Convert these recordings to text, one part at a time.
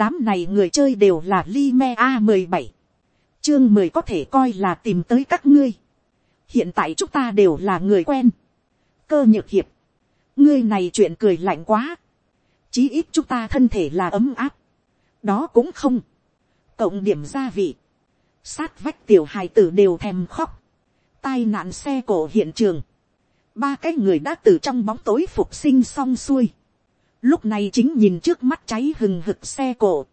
đám này người chơi đều là Lime A17. Chương 10 có thể coi là tìm tới các ngươi. Hiện tại chúng ta đều là người quen. Cơ nhược hiệp. Ngươi này chuyện cười lạnh quá. Chí ít chúng ta thân thể là ấm áp. Đó cũng không. Cộng điểm gia vị. Sát vách tiểu hài tử đều thèm khóc. Tai nạn xe cổ hiện trường. Ba cái người đã từ trong bóng tối phục sinh xong xuôi lúc này chính nhìn trước mắt cháy hừng hực xe cổ,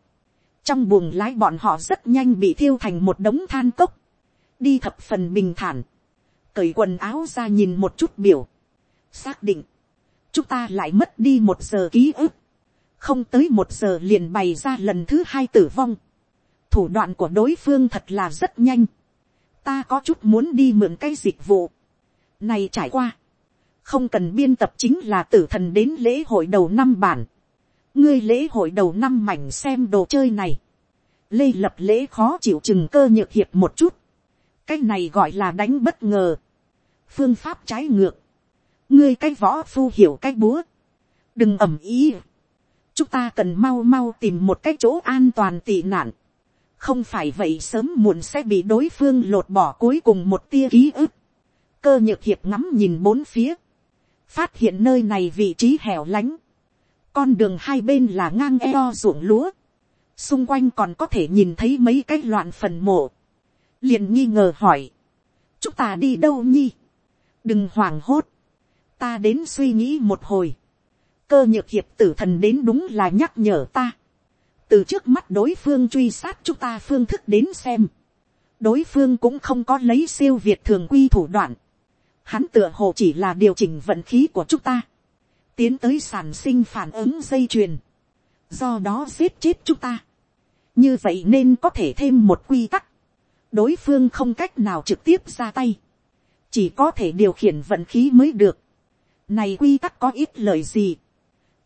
trong buồng lái bọn họ rất nhanh bị thiêu thành một đống than cốc, đi thập phần bình thản, cởi quần áo ra nhìn một chút biểu, xác định, chúng ta lại mất đi một giờ ký ức, không tới một giờ liền bày ra lần thứ hai tử vong, thủ đoạn của đối phương thật là rất nhanh, ta có chút muốn đi mượn cái dịch vụ, này trải qua, không cần biên tập chính là tử thần đến lễ hội đầu năm bản. ngươi lễ hội đầu năm mảnh xem đồ chơi này. lê lập lễ khó chịu chừng cơ nhược hiệp một chút. cái này gọi là đánh bất ngờ. phương pháp trái ngược. ngươi cái võ phu hiểu cái búa. đừng ẩm ý. chúng ta cần mau mau tìm một cái chỗ an toàn tị nạn. không phải vậy sớm muộn sẽ bị đối phương lột bỏ cuối cùng một tia ký ức cơ nhược hiệp ngắm nhìn bốn phía, phát hiện nơi này vị trí hẻo lánh, con đường hai bên là ngang eo ruộng lúa, xung quanh còn có thể nhìn thấy mấy cái loạn phần mộ, liền nghi ngờ hỏi, chúng ta đi đâu nhi, đừng hoảng hốt, ta đến suy nghĩ một hồi, cơ nhược hiệp tử thần đến đúng là nhắc nhở ta, từ trước mắt đối phương truy sát chúng ta phương thức đến xem, đối phương cũng không có lấy siêu việt thường quy thủ đoạn, hắn tựa hồ chỉ là điều chỉnh vận khí của chúng ta, tiến tới sản sinh phản ứng dây chuyền, do đó giết chết chúng ta. như vậy nên có thể thêm một quy tắc, đối phương không cách nào trực tiếp ra tay, chỉ có thể điều khiển vận khí mới được. này quy tắc có ít lời gì,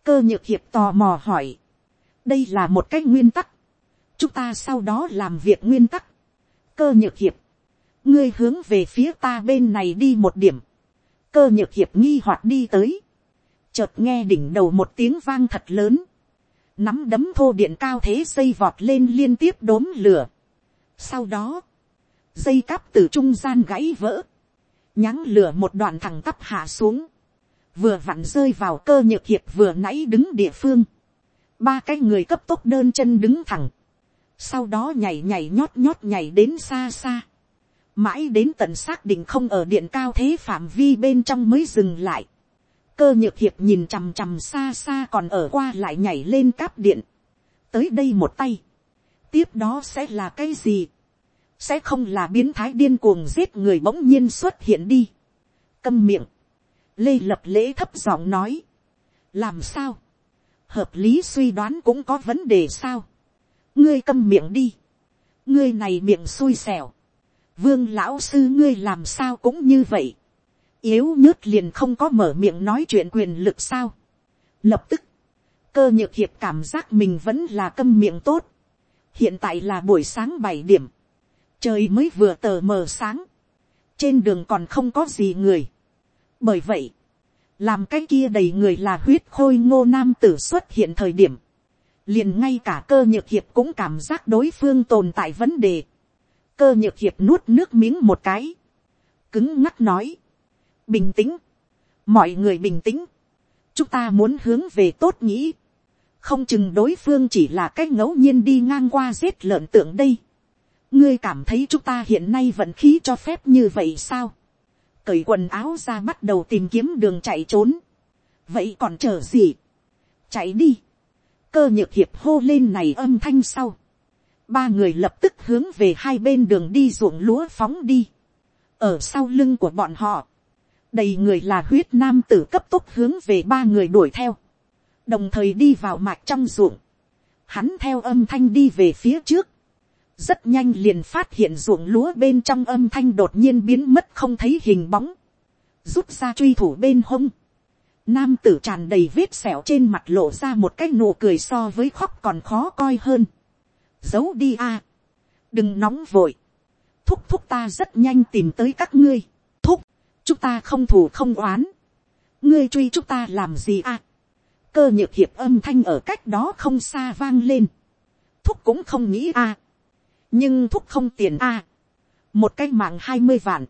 cơ nhược hiệp tò mò hỏi, đây là một cái nguyên tắc, chúng ta sau đó làm việc nguyên tắc, cơ nhược hiệp, ngươi hướng về phía ta bên này đi một điểm, cơ nhược hiệp nghi hoặc đi tới, chợt nghe đỉnh đầu một tiếng vang thật lớn, nắm đấm thô điện cao thế xây vọt lên liên tiếp đốm lửa. Sau đó, dây cáp từ trung gian gãy vỡ, nháng lửa một đoạn thẳng tắp hạ xuống, vừa vặn rơi vào cơ nhược hiệp vừa nãy đứng địa phương, ba cái người cấp tốc đơn chân đứng thẳng, sau đó nhảy nhảy nhót nhót nhảy đến xa xa, mãi đến tận xác định không ở điện cao thế phạm vi bên trong mới dừng lại. cơ nhược hiệp nhìn chằm chằm xa xa còn ở qua lại nhảy lên cáp điện. tới đây một tay. tiếp đó sẽ là cái gì. sẽ không là biến thái điên cuồng giết người bỗng nhiên xuất hiện đi. câm miệng. lê lập lễ thấp giọng nói. làm sao. hợp lý suy đoán cũng có vấn đề sao. ngươi câm miệng đi. ngươi này miệng xui xẻo vương lão sư ngươi làm sao cũng như vậy, yếu nhớt liền không có mở miệng nói chuyện quyền lực sao. Lập tức, cơ nhược hiệp cảm giác mình vẫn là câm miệng tốt. hiện tại là buổi sáng bảy điểm, trời mới vừa tờ mờ sáng, trên đường còn không có gì người. bởi vậy, làm cái kia đầy người là huyết khôi ngô nam tử xuất hiện thời điểm, liền ngay cả cơ nhược hiệp cũng cảm giác đối phương tồn tại vấn đề cơ nhược hiệp nuốt nước miếng một cái, cứng ngắc nói, bình tĩnh, mọi người bình tĩnh, chúng ta muốn hướng về tốt nghĩ, không chừng đối phương chỉ là cái ngẫu nhiên đi ngang qua giết lợn tượng đây, ngươi cảm thấy chúng ta hiện nay vận khí cho phép như vậy sao, cởi quần áo ra bắt đầu tìm kiếm đường chạy trốn, vậy còn chờ gì, chạy đi, cơ nhược hiệp hô lên này âm thanh sau, ba người lập tức hướng về hai bên đường đi ruộng lúa phóng đi. ở sau lưng của bọn họ, đầy người là huyết nam tử cấp tốc hướng về ba người đuổi theo, đồng thời đi vào mạch trong ruộng, hắn theo âm thanh đi về phía trước, rất nhanh liền phát hiện ruộng lúa bên trong âm thanh đột nhiên biến mất không thấy hình bóng, rút ra truy thủ bên hông, nam tử tràn đầy vết sẹo trên mặt lộ ra một cái nụ cười so với khóc còn khó coi hơn giấu đi a. đừng nóng vội. thúc thúc ta rất nhanh tìm tới các ngươi. thúc, chúng ta không thù không oán. ngươi truy chúng ta làm gì a. cơ nhược hiệp âm thanh ở cách đó không xa vang lên. thúc cũng không nghĩ a, nhưng thúc không tiền a, một cái mạng hai mươi vạn,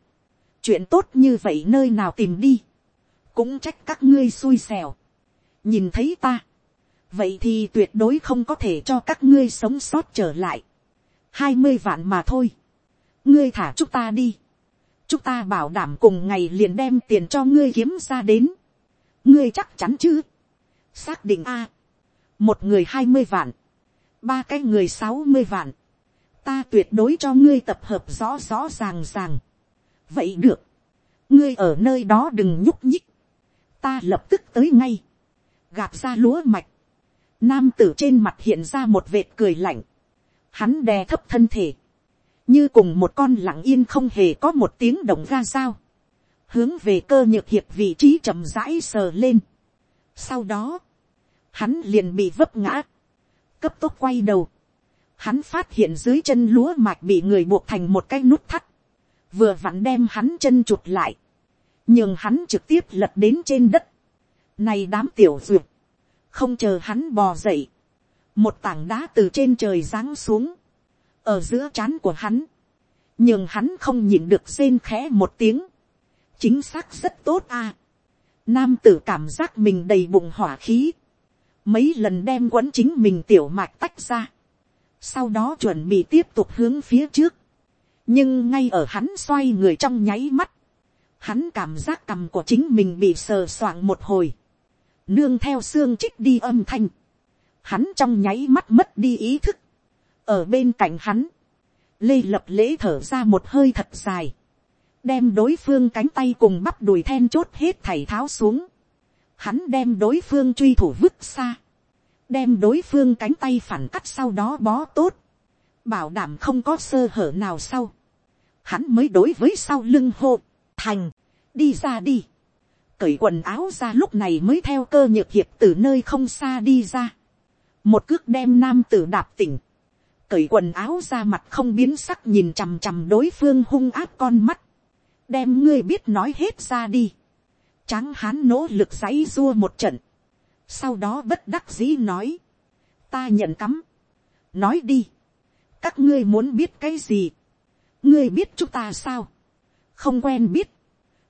chuyện tốt như vậy nơi nào tìm đi, cũng trách các ngươi xui xẻo, nhìn thấy ta, vậy thì tuyệt đối không có thể cho các ngươi sống sót trở lại, hai mươi vạn mà thôi, ngươi thả chúng ta đi, chúng ta bảo đảm cùng ngày liền đem tiền cho ngươi kiếm ra đến, ngươi chắc chắn chứ, xác định a, một người hai mươi vạn, ba cái người sáu mươi vạn, ta tuyệt đối cho ngươi tập hợp rõ rõ ràng ràng. vậy được, ngươi ở nơi đó đừng nhúc nhích, ta lập tức tới ngay, gạt ra lúa mạch, nam tử trên mặt hiện ra một vệt cười lạnh, hắn đè thấp thân thể, như cùng một con lặng yên không hề có một tiếng động ra sao, hướng về cơ nhược hiệp vị trí chậm rãi sờ lên. sau đó, hắn liền bị vấp ngã, cấp tốc quay đầu, hắn phát hiện dưới chân lúa mạch bị người buộc thành một cái nút thắt, vừa vặn đem hắn chân chụt lại, nhưng hắn trực tiếp lật đến trên đất, này đám tiểu duyệt, không chờ hắn bò dậy, một tảng đá từ trên trời giáng xuống, ở giữa trán của hắn, nhưng hắn không nhìn được rên khẽ một tiếng, chính xác rất tốt a. Nam tử cảm giác mình đầy bụng hỏa khí, mấy lần đem quấn chính mình tiểu mạch tách ra, sau đó chuẩn bị tiếp tục hướng phía trước, nhưng ngay ở hắn xoay người trong nháy mắt, hắn cảm giác cằm của chính mình bị sờ soạng một hồi, nương theo xương trích đi âm thanh, hắn trong nháy mắt mất đi ý thức, ở bên cạnh hắn, lê lập lễ thở ra một hơi thật dài, đem đối phương cánh tay cùng bắp đùi then chốt hết thảy tháo xuống, hắn đem đối phương truy thủ vứt xa, đem đối phương cánh tay phản cắt sau đó bó tốt, bảo đảm không có sơ hở nào sau, hắn mới đối với sau lưng hô, thành, đi ra đi, cởi quần áo ra lúc này mới theo cơ nhược hiệp từ nơi không xa đi ra, một cước đem nam tử đạp tỉnh, cởi quần áo ra mặt không biến sắc nhìn chằm chằm đối phương hung áp con mắt, đem ngươi biết nói hết ra đi, tráng hán nỗ lực giãy rua một trận, sau đó bất đắc dĩ nói, ta nhận cắm, nói đi, các ngươi muốn biết cái gì, ngươi biết chúng ta sao, không quen biết,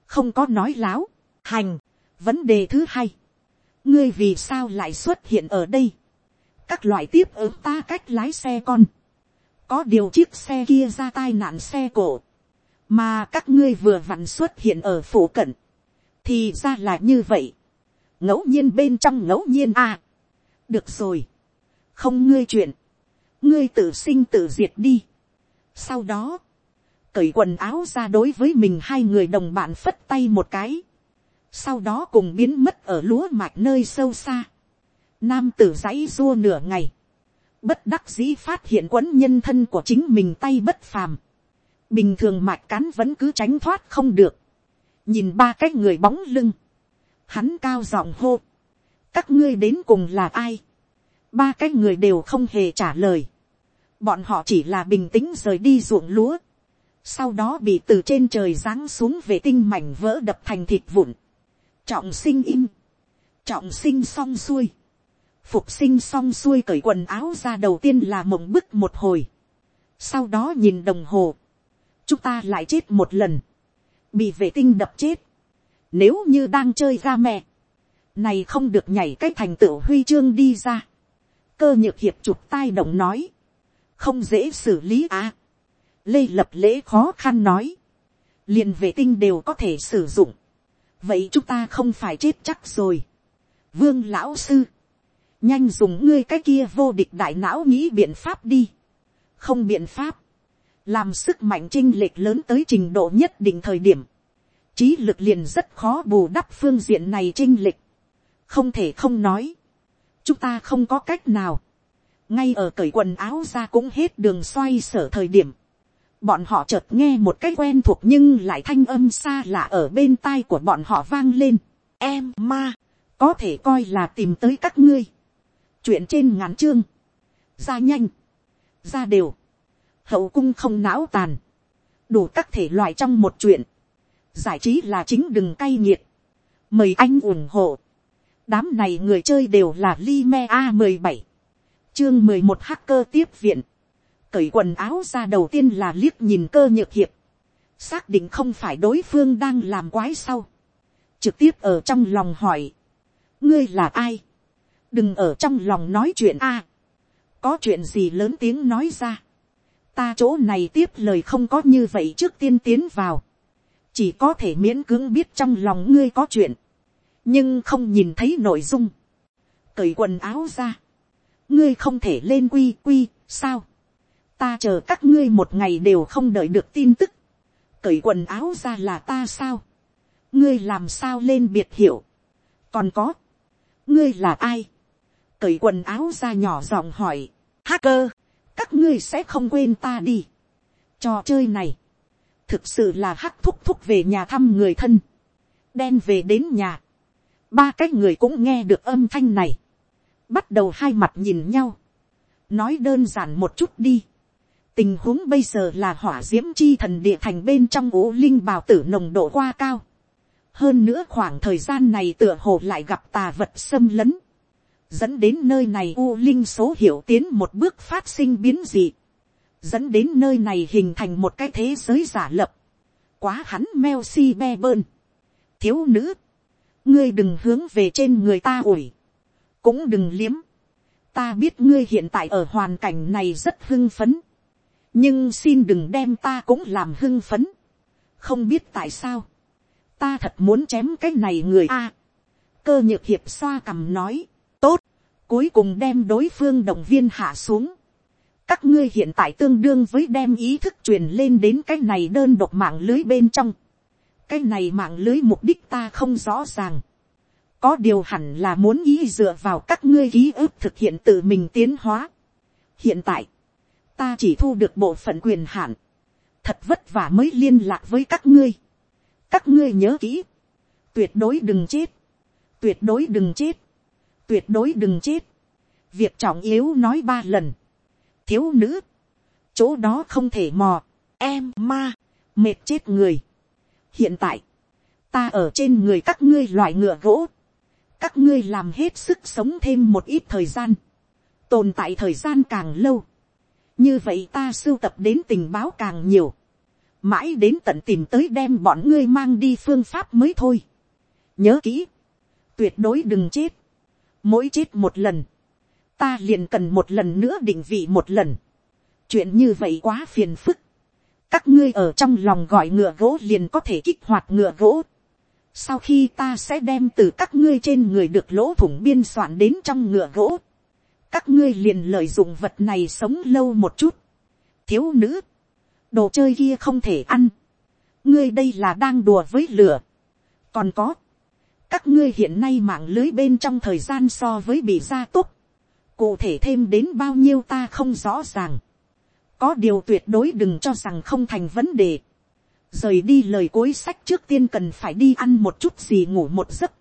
không có nói láo, hành, vấn đề thứ hai, ngươi vì sao lại xuất hiện ở đây, các loại tiếp ứng ta cách lái xe con, có điều chiếc xe kia ra tai nạn xe cổ, mà các ngươi vừa vặn xuất hiện ở phủ cận, thì ra là như vậy, ngẫu nhiên bên trong ngẫu nhiên à. được rồi, không ngươi chuyện, ngươi tự sinh tự diệt đi. sau đó, cởi quần áo ra đối với mình hai người đồng bạn phất tay một cái, sau đó cùng biến mất ở lúa mạch nơi sâu xa. Nam tử giãy rua nửa ngày, bất đắc dĩ phát hiện quấn nhân thân của chính mình tay bất phàm. bình thường mạch cán vẫn cứ tránh thoát không được. nhìn ba cái người bóng lưng, hắn cao giọng hô, các ngươi đến cùng là ai, ba cái người đều không hề trả lời, bọn họ chỉ là bình tĩnh rời đi ruộng lúa, sau đó bị từ trên trời giáng xuống về tinh mảnh vỡ đập thành thịt vụn, trọng sinh im, trọng sinh xong xuôi, phục sinh xong xuôi cởi quần áo ra đầu tiên là mộng bức một hồi, sau đó nhìn đồng hồ, chúng ta lại chết một lần, bị vệ tinh đập chết, nếu như đang chơi ra mẹ. Này không được nhảy cái thành tựu huy chương đi ra. Cơ nhược hiệp chụp tai động nói. Không dễ xử lý à. Lê lập lễ khó khăn nói. liền vệ tinh đều có thể sử dụng. Vậy chúng ta không phải chết chắc rồi. Vương lão sư. Nhanh dùng ngươi cái kia vô địch đại não nghĩ biện pháp đi. Không biện pháp. Làm sức mạnh chinh lệch lớn tới trình độ nhất định thời điểm trí lực liền rất khó bù đắp phương diện này chinh lịch. không thể không nói. chúng ta không có cách nào. ngay ở cởi quần áo ra cũng hết đường xoay sở thời điểm bọn họ chợt nghe một cái quen thuộc nhưng lại thanh âm xa lạ ở bên tai của bọn họ vang lên. em ma, có thể coi là tìm tới các ngươi. chuyện trên ngắn chương. ra nhanh. ra đều. hậu cung không não tàn. đủ các thể loại trong một chuyện giải trí là chính đừng cay nghiệt, mời anh ủng hộ, đám này người chơi đều là li me a mười bảy, chương mười một hacker tiếp viện, cởi quần áo ra đầu tiên là liếc nhìn cơ nhược hiệp, xác định không phải đối phương đang làm quái sau, trực tiếp ở trong lòng hỏi, ngươi là ai, đừng ở trong lòng nói chuyện a, có chuyện gì lớn tiếng nói ra, ta chỗ này tiếp lời không có như vậy trước tiên tiến vào, chỉ có thể miễn cưỡng biết trong lòng ngươi có chuyện, nhưng không nhìn thấy nội dung, cởi quần áo ra, ngươi không thể lên quy quy, sao, ta chờ các ngươi một ngày đều không đợi được tin tức, cởi quần áo ra là ta sao, ngươi làm sao lên biệt hiểu, còn có, ngươi là ai, cởi quần áo ra nhỏ giọng hỏi, hacker, các ngươi sẽ không quên ta đi. trò chơi này, thực sự là hắc thúc thúc về nhà thăm người thân, đen về đến nhà, ba cái người cũng nghe được âm thanh này, bắt đầu hai mặt nhìn nhau, nói đơn giản một chút đi tình huống bây giờ là hỏa d i ễ m chi thần địa thành bên trong ố linh bào tử nồng độ qua cao. hơn nữa khoảng thời gian này tựa hồ lại gặp tà vật xâm lấn, dẫn đến nơi này u linh số hiệu tiến một bước phát sinh biến dị, dẫn đến nơi này hình thành một cái thế giới giả lập, quá hắn meo si be bơn, thiếu nữ, ngươi đừng hướng về trên người ta ủi, cũng đừng liếm. ta biết ngươi hiện tại ở hoàn cảnh này rất hưng phấn nhưng xin đừng đem ta cũng làm hưng phấn. không biết tại sao. ta thật muốn chém cái này người a. cơ nhược hiệp xoa cằm nói, tốt, cuối cùng đem đối phương động viên hạ xuống. các ngươi hiện tại tương đương với đem ý thức truyền lên đến cái này đơn độc mạng lưới bên trong. cái này mạng lưới mục đích ta không rõ ràng có điều hẳn là muốn ý dựa vào các ngươi ký ức thực hiện tự mình tiến hóa. hiện tại, ta chỉ thu được bộ phận quyền hạn, thật vất vả mới liên lạc với các ngươi. các ngươi nhớ kỹ, tuyệt đối đừng chết, tuyệt đối đừng chết, tuyệt đối đừng chết. việc trọng yếu nói ba lần, thiếu nữ, chỗ đó không thể mò, em ma, mệt chết người. hiện tại, ta ở trên người các ngươi loại ngựa gỗ, các ngươi làm hết sức sống thêm một ít thời gian, tồn tại thời gian càng lâu, như vậy ta sưu tập đến tình báo càng nhiều, mãi đến tận tìm tới đem bọn ngươi mang đi phương pháp mới thôi. nhớ kỹ, tuyệt đối đừng chết, mỗi chết một lần, ta liền cần một lần nữa định vị một lần, chuyện như vậy quá phiền phức, các ngươi ở trong lòng gọi ngựa gỗ liền có thể kích hoạt ngựa gỗ, sau khi ta sẽ đem từ các ngươi trên người được lỗ thủng biên soạn đến trong ngựa gỗ, các ngươi liền lợi dụng vật này sống lâu một chút. thiếu nữ, đồ chơi kia không thể ăn, ngươi đây là đang đùa với lửa. còn có, các ngươi hiện nay mạng lưới bên trong thời gian so với bị gia túc, cụ thể thêm đến bao nhiêu ta không rõ ràng. có điều tuyệt đối đừng cho rằng không thành vấn đề rời đi lời cối sách trước tiên cần phải đi ăn một chút gì ngủ một giấc.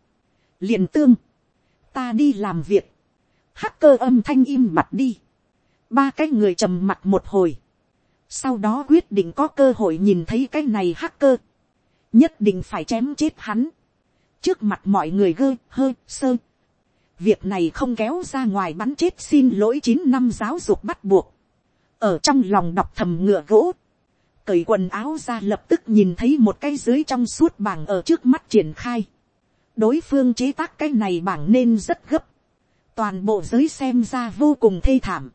liền tương, ta đi làm việc, hacker âm thanh im mặt đi, ba cái người trầm mặt một hồi, sau đó quyết định có cơ hội nhìn thấy cái này hacker, nhất định phải chém chết hắn, trước mặt mọi người gơ hơ sơ, việc này không kéo ra ngoài bắn chết xin lỗi chín năm giáo dục bắt buộc, ở trong lòng đọc thầm ngựa gỗ, cởi quần áo ra lập tức nhìn thấy một cái dưới trong suốt bảng ở trước mắt triển khai. đối phương chế tác cái này bảng nên rất gấp toàn bộ giới xem ra vô cùng thê thảm.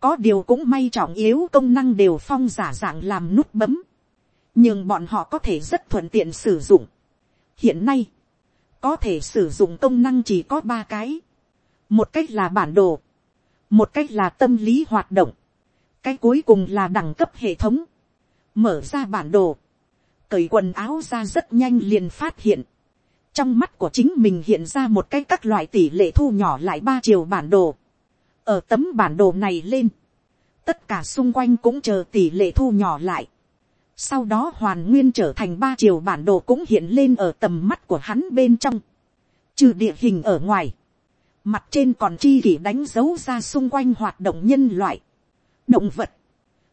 có điều cũng may trọng yếu công năng đều phong giả dạng làm nút bấm. nhưng bọn họ có thể rất thuận tiện sử dụng. hiện nay, có thể sử dụng công năng chỉ có ba cái. một cách là bản đồ, một cách là tâm lý hoạt động, cái cuối cùng là đẳng cấp hệ thống mở ra bản đồ, cởi quần áo ra rất nhanh liền phát hiện, trong mắt của chính mình hiện ra một cái các loại tỷ lệ thu nhỏ lại ba chiều bản đồ, ở tấm bản đồ này lên, tất cả xung quanh cũng chờ tỷ lệ thu nhỏ lại, sau đó hoàn nguyên trở thành ba chiều bản đồ cũng hiện lên ở tầm mắt của hắn bên trong, trừ địa hình ở ngoài, mặt trên còn chi kỷ đánh dấu ra xung quanh hoạt động nhân loại, động vật,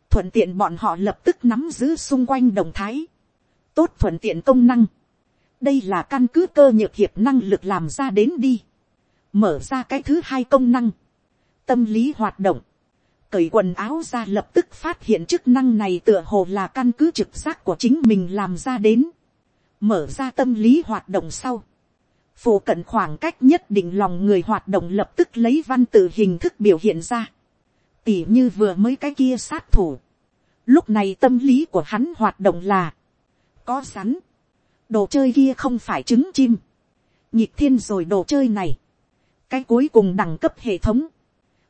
thuận tiện bọn họ lập tức nắm giữ xung quanh đồng thái, tốt thuận tiện công năng, đây là căn cứ cơ nhược hiệp năng lực làm ra đến đi, mở ra cái thứ hai công năng, tâm lý hoạt động, cởi quần áo ra lập tức phát hiện chức năng này tựa hồ là căn cứ trực giác của chính mình làm ra đến, mở ra tâm lý hoạt động sau, phổ cận khoảng cách nhất định lòng người hoạt động lập tức lấy văn tự hình thức biểu hiện ra, tỉ như vừa mới cái kia sát thủ, lúc này tâm lý của hắn hoạt động là, có sắn, đồ chơi kia không phải trứng chim, nhịp thiên rồi đồ chơi này, cái cuối cùng đẳng cấp hệ thống,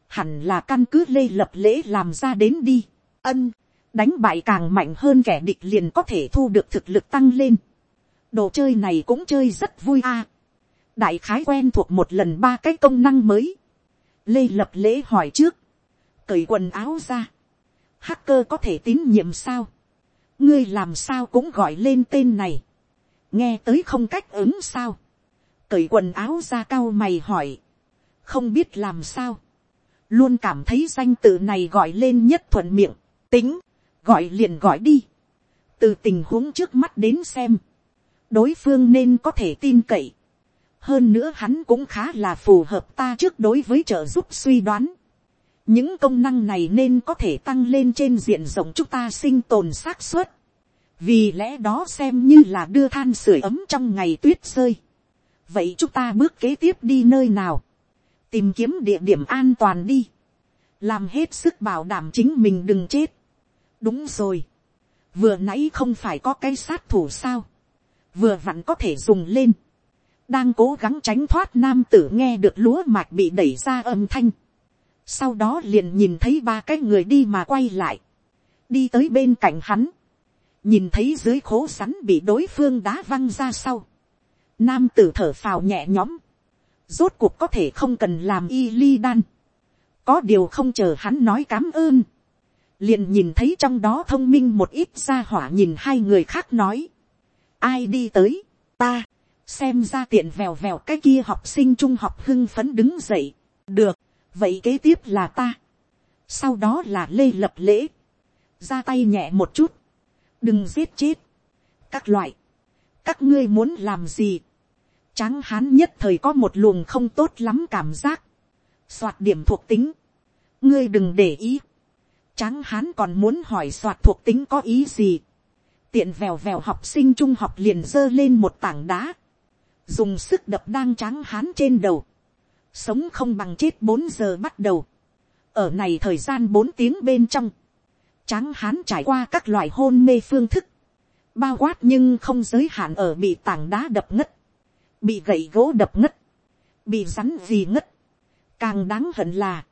hẳn là căn cứ lê lập lễ làm ra đến đi, ân, đánh bại càng mạnh hơn kẻ địch liền có thể thu được thực lực tăng lên, đồ chơi này cũng chơi rất vui a, đại khái quen thuộc một lần ba cái công năng mới, lê lập lễ hỏi trước, cởi quần áo ra, hacker có thể tín nhiệm sao, ngươi làm sao cũng gọi lên tên này, nghe tới không cách ứng sao, cởi quần áo ra cao mày hỏi, không biết làm sao, luôn cảm thấy danh tự này gọi lên nhất thuận miệng, tính, gọi liền gọi đi, từ tình huống trước mắt đến xem, đối phương nên có thể tin cậy, hơn nữa hắn cũng khá là phù hợp ta trước đối với trợ giúp suy đoán, những công năng này nên có thể tăng lên trên diện rộng chúng ta sinh tồn xác suất, vì lẽ đó xem như là đưa than sưởi ấm trong ngày tuyết rơi. vậy chúng ta bước kế tiếp đi nơi nào, tìm kiếm địa điểm an toàn đi, làm hết sức bảo đảm chính mình đừng chết. đúng rồi, vừa nãy không phải có cái sát thủ sao, vừa vặn có thể dùng lên, đang cố gắng tránh thoát nam tử nghe được lúa mạch bị đẩy ra âm thanh, sau đó liền nhìn thấy ba cái người đi mà quay lại, đi tới bên cạnh hắn, nhìn thấy dưới khố sắn bị đối phương đá văng ra sau, nam tử thở phào nhẹ nhõm, rốt cuộc có thể không cần làm y ly đan, có điều không chờ hắn nói cám ơn, liền nhìn thấy trong đó thông minh một ít ra hỏa nhìn hai người khác nói, ai đi tới, ta, xem ra tiện vèo vèo cái kia học sinh trung học hưng phấn đứng dậy, được, vậy kế tiếp là ta, sau đó là lê lập lễ, ra tay nhẹ một chút, đừng giết chết, các loại, các ngươi muốn làm gì, tráng hán nhất thời có một luồng không tốt lắm cảm giác, soạt điểm thuộc tính, ngươi đừng để ý, tráng hán còn muốn hỏi soạt thuộc tính có ý gì, tiện vèo vèo học sinh trung học liền giơ lên một tảng đá, dùng sức đập đang tráng hán trên đầu, sống không bằng chết bốn giờ bắt đầu, ở này thời gian bốn tiếng bên trong, tráng hán trải qua các loại hôn mê phương thức, bao quát nhưng không giới hạn ở bị tảng đá đập ngất, bị gậy gỗ đập ngất, bị rắn gì ngất, càng đáng hận là,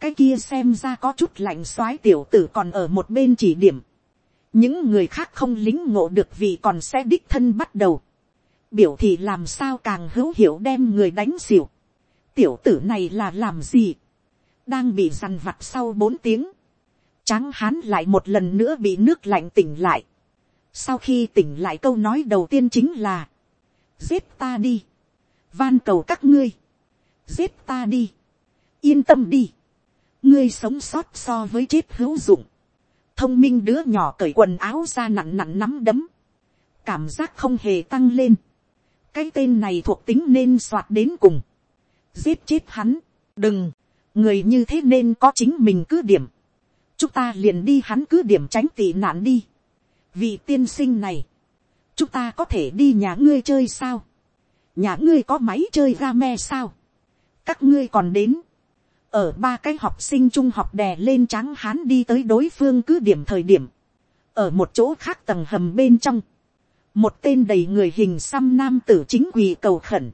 cái kia xem ra có chút lạnh soái tiểu tử còn ở một bên chỉ điểm, những người khác không lính ngộ được vì còn sẽ đích thân bắt đầu, biểu thì làm sao càng hữu hiệu đem người đánh xỉu, tiểu tử này là làm gì, đang bị dằn vặt sau bốn tiếng, tráng hán lại một lần nữa bị nước lạnh tỉnh lại, sau khi tỉnh lại câu nói đầu tiên chính là, giết ta đi, van cầu các ngươi, giết ta đi, yên tâm đi, ngươi sống sót so với chết hữu dụng, thông minh đứa nhỏ cởi quần áo ra nặng nặng nắm đấm, cảm giác không hề tăng lên, cái tên này thuộc tính nên soạt đến cùng, giết chết hắn, đừng, người như thế nên có chính mình cứ điểm, chúng ta liền đi hắn cứ điểm tránh tị nạn đi, vì tiên sinh này, chúng ta có thể đi nhà ngươi chơi sao, nhà ngươi có máy chơi game sao, các ngươi còn đến, ở ba cái học sinh trung học đè lên tráng hán đi tới đối phương cứ điểm thời điểm, ở một chỗ khác tầng hầm bên trong, một tên đầy người hình xăm nam tử chính quỳ cầu khẩn,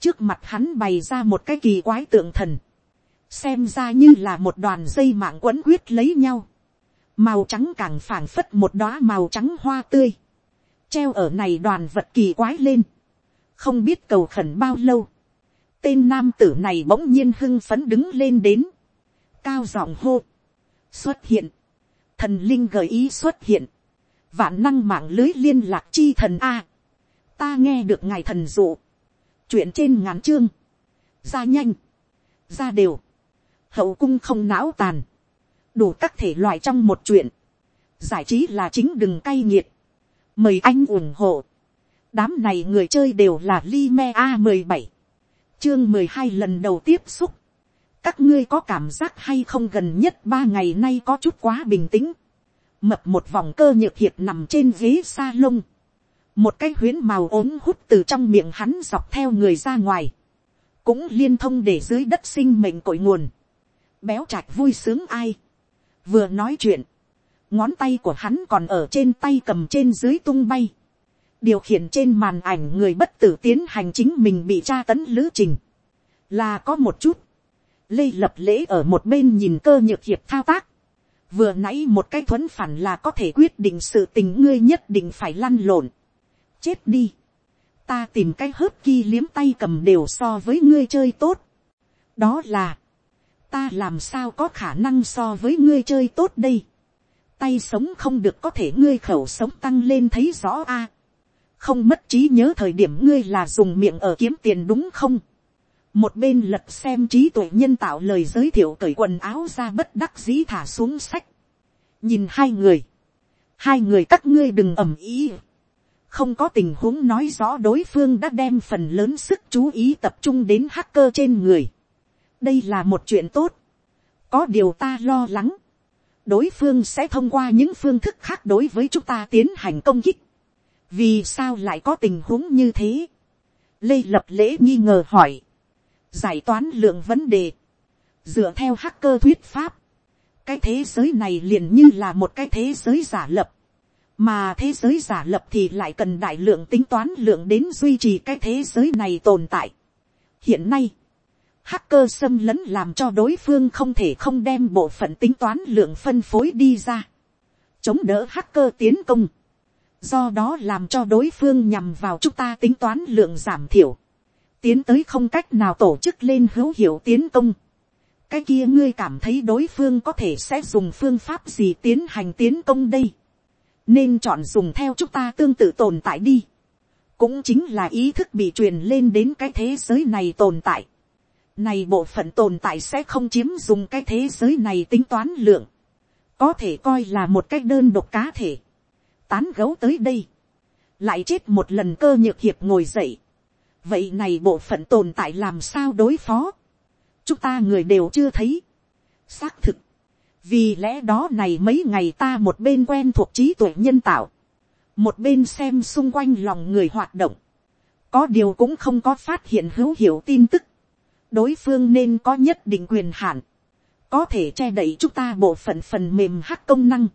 trước mặt hắn bày ra một cái kỳ quái tượng thần, xem ra như là một đoàn dây mạng quấn quyết lấy nhau, màu trắng càng phảng phất một đóa màu trắng hoa tươi, treo ở này đoàn vật kỳ quái lên, không biết cầu khẩn bao lâu, tên nam tử này bỗng nhiên hưng phấn đứng lên đến, cao giọng hô, xuất hiện, thần linh gợi ý xuất hiện, vạn năng mạng lưới liên lạc chi thần a, ta nghe được ngài thần dụ, chuyện trên ngắn chương, ra nhanh, ra đều, hậu cung không não tàn, đủ các thể loại trong một chuyện, giải trí là chính đừng cay nghiệt, mời anh ủng hộ, đám này người chơi đều là li me a mười bảy, chương mười hai lần đầu tiếp xúc, các ngươi có cảm giác hay không gần nhất ba ngày nay có chút quá bình tĩnh, mập một vòng cơ nhược hiệp nằm trên ghế sa lông, một cái huyến màu ốm hút từ trong miệng hắn dọc theo người ra ngoài, cũng liên thông để dưới đất sinh mệnh cội nguồn, béo trạch vui sướng ai, vừa nói chuyện, ngón tay của hắn còn ở trên tay cầm trên dưới tung bay, điều khiển trên màn ảnh người bất tử tiến hành chính mình bị tra tấn lữ trình, là có một chút, lê lập lễ ở một bên nhìn cơ nhược hiệp thao tác, vừa nãy một cái thuấn phản là có thể quyết định sự tình ngươi nhất định phải lăn lộn, chết đi, ta tìm cái hớp ki liếm tay cầm đều so với ngươi chơi tốt, đó là, ta làm sao có khả năng so với ngươi chơi tốt đây, tay sống không được có thể ngươi khẩu sống tăng lên thấy rõ a, không mất trí nhớ thời điểm ngươi là dùng miệng ở kiếm tiền đúng không, một bên lật xem trí tuệ nhân tạo lời giới thiệu cởi quần áo ra bất đắc dĩ thả xuống sách. nhìn hai người, hai người các ngươi đừng ầm ý. không có tình huống nói rõ đối phương đã đem phần lớn sức chú ý tập trung đến hacker trên người đây là một chuyện tốt. có điều ta lo lắng. đối phương sẽ thông qua những phương thức khác đối với chúng ta tiến hành công kích. vì sao lại có tình huống như thế. lê lập lễ nghi ngờ hỏi giải toán lượng vấn đề, dựa theo hacker thuyết pháp, cái thế giới này liền như là một cái thế giới giả lập, mà thế giới giả lập thì lại cần đại lượng tính toán lượng đến duy trì cái thế giới này tồn tại. hiện nay, hacker xâm lấn làm cho đối phương không thể không đem bộ phận tính toán lượng phân phối đi ra, chống đỡ hacker tiến công, do đó làm cho đối phương nhằm vào chúng ta tính toán lượng giảm thiểu, tiến tới không cách nào tổ chức lên hữu hiệu tiến công. cái kia ngươi cảm thấy đối phương có thể sẽ dùng phương pháp gì tiến hành tiến công đây. nên chọn dùng theo chúng ta tương tự tồn tại đi. cũng chính là ý thức bị truyền lên đến cái thế giới này tồn tại này bộ phận tồn tại sẽ không chiếm dùng cái thế giới này tính toán lượng. có thể coi là một cái đơn độc cá thể. tán gấu tới đây. lại chết một lần cơ nhược hiệp ngồi dậy. Vậy này bộ phận tồn tại làm sao đối phó, chúng ta người đều chưa thấy, xác thực, vì lẽ đó này mấy ngày ta một bên quen thuộc trí tuệ nhân tạo, một bên xem xung quanh lòng người hoạt động, có điều cũng không có phát hiện hữu hiệu tin tức, đối phương nên có nhất định quyền hạn, có thể che đậy chúng ta bộ phận phần mềm hắc công năng,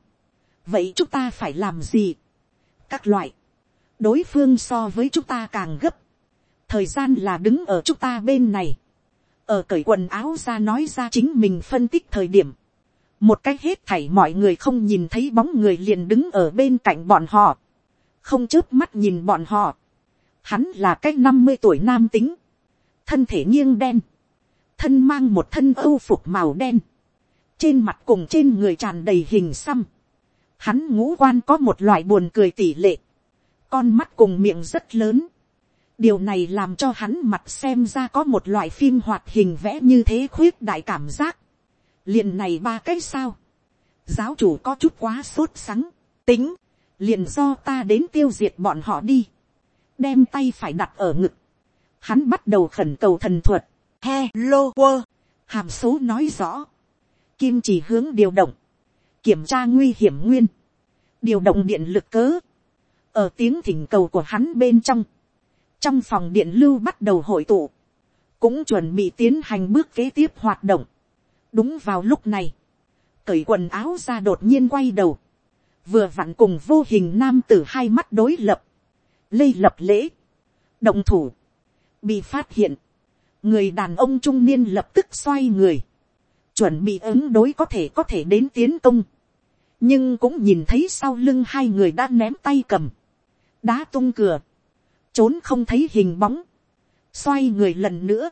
vậy chúng ta phải làm gì, các loại, đối phương so với chúng ta càng gấp, thời gian là đứng ở chúng ta bên này, ở cởi quần áo ra nói ra chính mình phân tích thời điểm, một cách hết thảy mọi người không nhìn thấy bóng người liền đứng ở bên cạnh bọn họ, không chớp mắt nhìn bọn họ, hắn là cái năm mươi tuổi nam tính, thân thể nghiêng đen, thân mang một thân âu phục màu đen, trên mặt cùng trên người tràn đầy hình xăm, hắn ngũ quan có một loại buồn cười tỷ lệ, con mắt cùng miệng rất lớn, điều này làm cho hắn mặt xem ra có một loại phim hoạt hình vẽ như thế khuyết đại cảm giác. liền này ba cái sao. giáo chủ có chút quá sốt sắng, tính, liền do ta đến tiêu diệt bọn họ đi. đem tay phải đặt ở ngực hắn bắt đầu khẩn cầu thần thuật. hello world, hàm số nói rõ. kim chỉ hướng điều động. kiểm tra nguy hiểm nguyên. điều động điện lực cớ. ở tiếng thỉnh cầu của hắn bên trong trong phòng điện lưu bắt đầu hội tụ, cũng chuẩn bị tiến hành bước kế tiếp hoạt động. đúng vào lúc này, cởi quần áo ra đột nhiên quay đầu, vừa vặn cùng vô hình nam tử hai mắt đối lập, lây lập lễ, động thủ, bị phát hiện, người đàn ông trung niên lập tức xoay người, chuẩn bị ứng đối có thể có thể đến tiến công, nhưng cũng nhìn thấy sau lưng hai người đã ném tay cầm, đá tung cửa, trốn không thấy hình bóng, xoay người lần nữa,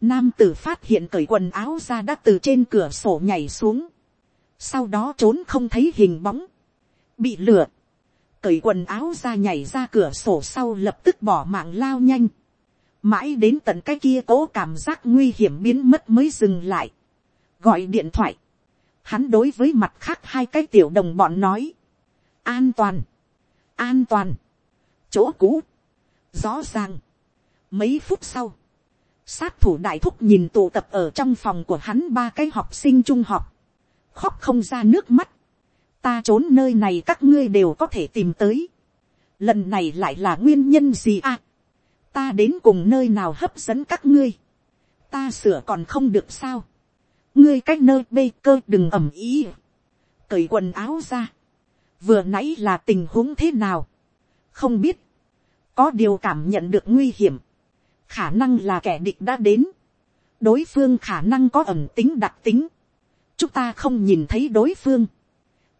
nam tử phát hiện cởi quần áo ra đã từ trên cửa sổ nhảy xuống, sau đó trốn không thấy hình bóng, bị lửa, cởi quần áo ra nhảy ra cửa sổ sau lập tức bỏ mạng lao nhanh, mãi đến tận cái kia cố cảm giác nguy hiểm biến mất mới dừng lại, gọi điện thoại, hắn đối với mặt khác hai cái tiểu đồng bọn nói, an toàn, an toàn, chỗ cũ, Rõ ràng, mấy phút sau, sát thủ đại thúc nhìn tụ tập ở trong phòng của hắn ba cái học sinh trung học, khóc không ra nước mắt, ta trốn nơi này các ngươi đều có thể tìm tới, lần này lại là nguyên nhân gì à, ta đến cùng nơi nào hấp dẫn các ngươi, ta sửa còn không được sao, ngươi cách nơi bê cơ đừng ẩm ý, cởi quần áo ra, vừa nãy là tình huống thế nào, không biết, có điều cảm nhận được nguy hiểm, khả năng là kẻ địch đã đến, đối phương khả năng có ẩm tính đặc tính, chúng ta không nhìn thấy đối phương,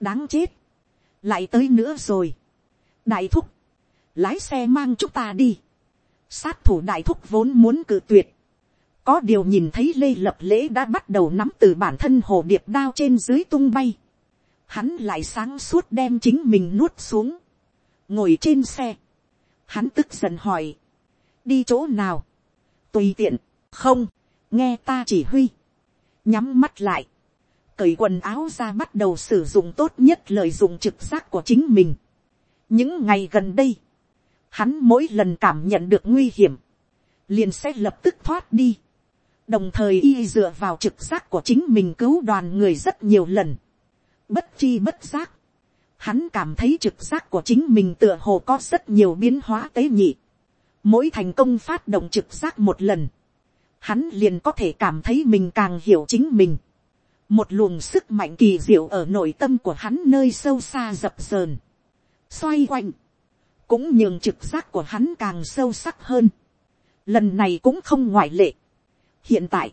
đáng chết, lại tới nữa rồi, đại thúc, lái xe mang chúng ta đi, sát thủ đại thúc vốn muốn cự tuyệt, có điều nhìn thấy lê lập lễ đã bắt đầu nắm từ bản thân hồ điệp đao trên dưới tung bay, hắn lại sáng suốt đem chính mình nuốt xuống, ngồi trên xe, hắn tức giận hỏi, đi chỗ nào, tùy tiện, không, nghe ta chỉ huy, nhắm mắt lại, cởi quần áo ra bắt đầu sử dụng tốt nhất lợi dụng trực giác của chính mình. những ngày gần đây, hắn mỗi lần cảm nhận được nguy hiểm, liền sẽ lập tức thoát đi, đồng thời y dựa vào trực giác của chính mình cứu đoàn người rất nhiều lần, bất chi bất giác, hắn cảm thấy trực giác của chính mình tựa hồ có rất nhiều biến hóa tế nhị. Mỗi thành công phát động trực giác một lần, hắn liền có thể cảm thấy mình càng hiểu chính mình. Một luồng sức mạnh kỳ diệu ở nội tâm của hắn nơi sâu xa dập dờn. Xoay quanh, cũng nhường trực giác của hắn càng sâu sắc hơn. Lần này cũng không ngoại lệ. Hiện tại,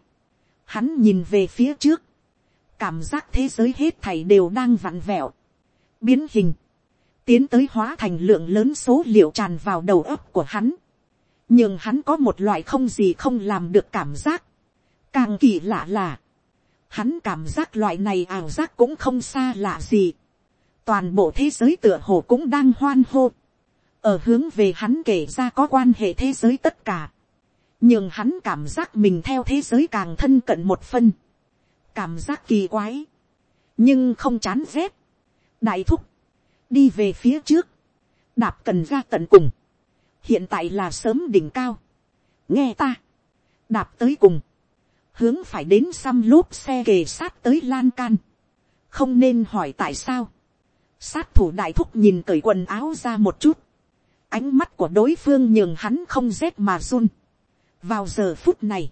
hắn nhìn về phía trước, cảm giác thế giới hết thảy đều đang vặn vẹo. Biến hình, tiến tới hóa thành lượng lớn số liệu tràn vào đầu óc của hắn, nhưng hắn có một loại không gì không làm được cảm giác, càng kỳ lạ là, hắn cảm giác loại này ảo giác cũng không xa lạ gì, toàn bộ thế giới tựa hồ cũng đang hoan hô, ở hướng về hắn kể ra có quan hệ thế giới tất cả, nhưng hắn cảm giác mình theo thế giới càng thân cận một phân, cảm giác kỳ quái, nhưng không chán rét, đại thúc, đi về phía trước, đạp cần ra tận cùng, hiện tại là sớm đỉnh cao, nghe ta, đạp tới cùng, hướng phải đến xăm lốp xe kề sát tới lan can, không nên hỏi tại sao, sát thủ đại thúc nhìn cởi quần áo ra một chút, ánh mắt của đối phương nhường hắn không rét mà run. vào giờ phút này,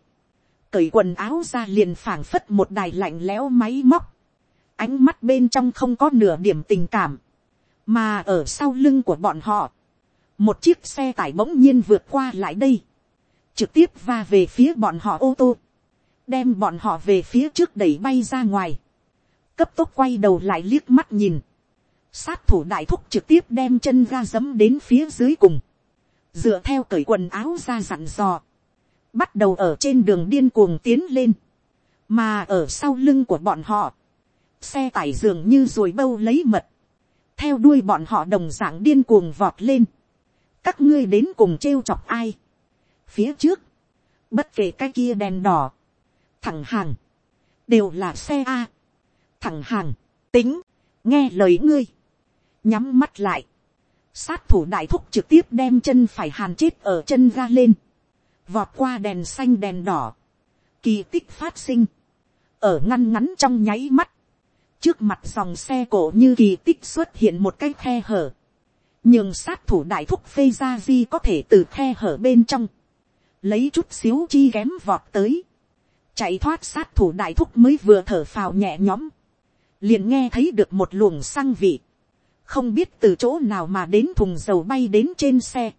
cởi quần áo ra liền phảng phất một đài lạnh lẽo máy móc, ánh mắt bên trong không có nửa điểm tình cảm, mà ở sau lưng của bọn họ, một chiếc xe tải bỗng nhiên vượt qua lại đây, trực tiếp va về phía bọn họ ô tô, đem bọn họ về phía trước đẩy bay ra ngoài, cấp tốc quay đầu lại liếc mắt nhìn, sát thủ đại thúc trực tiếp đem chân ra dấm đến phía dưới cùng, dựa theo cởi quần áo ra dặn dò, bắt đầu ở trên đường điên cuồng tiến lên, mà ở sau lưng của bọn họ, xe tải dường như ruồi bâu lấy mật, theo đuôi bọn họ đồng dạng điên cuồng vọt lên, các ngươi đến cùng trêu chọc ai, phía trước, bất kể cái kia đèn đỏ, thẳng hàng, đều là xe a, thẳng hàng, tính, nghe lời ngươi, nhắm mắt lại, sát thủ đại thúc trực tiếp đem chân phải hàn chết ở chân ga lên, vọt qua đèn xanh đèn đỏ, kỳ tích phát sinh, ở ngăn ngắn trong nháy mắt, trước mặt dòng xe cổ như kỳ tích xuất hiện một cái khe hở, nhưng sát thủ đại thúc phê ra di có thể từ khe hở bên trong, lấy chút xíu chi ghém vọt tới, chạy thoát sát thủ đại thúc mới vừa thở phào nhẹ nhõm, liền nghe thấy được một luồng xăng vị, không biết từ chỗ nào mà đến thùng dầu bay đến trên xe,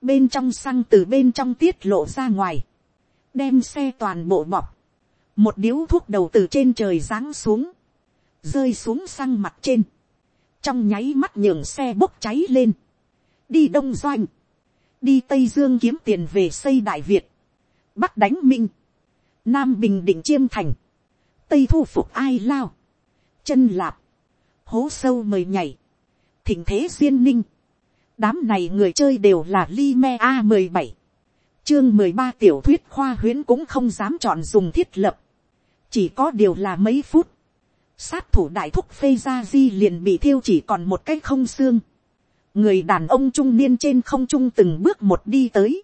bên trong xăng từ bên trong tiết lộ ra ngoài, đem xe toàn bộ bọc, một điếu thuốc đầu từ trên trời giáng xuống, rơi xuống xăng mặt trên, trong nháy mắt nhường xe bốc cháy lên, đi đông doanh, đi tây dương kiếm tiền về xây đại việt, bắc đánh minh, nam bình định chiêm thành, tây thu phục ai lao, chân lạp, hố sâu mời nhảy, thỉnh thế duyên ninh, đám này người chơi đều là li me a mười bảy, chương mười ba tiểu thuyết khoa huyễn cũng không dám chọn dùng thiết lập, chỉ có điều là mấy phút, sát thủ đại thúc phê gia di liền bị thiêu chỉ còn một cái không xương. người đàn ông trung niên trên không trung từng bước một đi tới,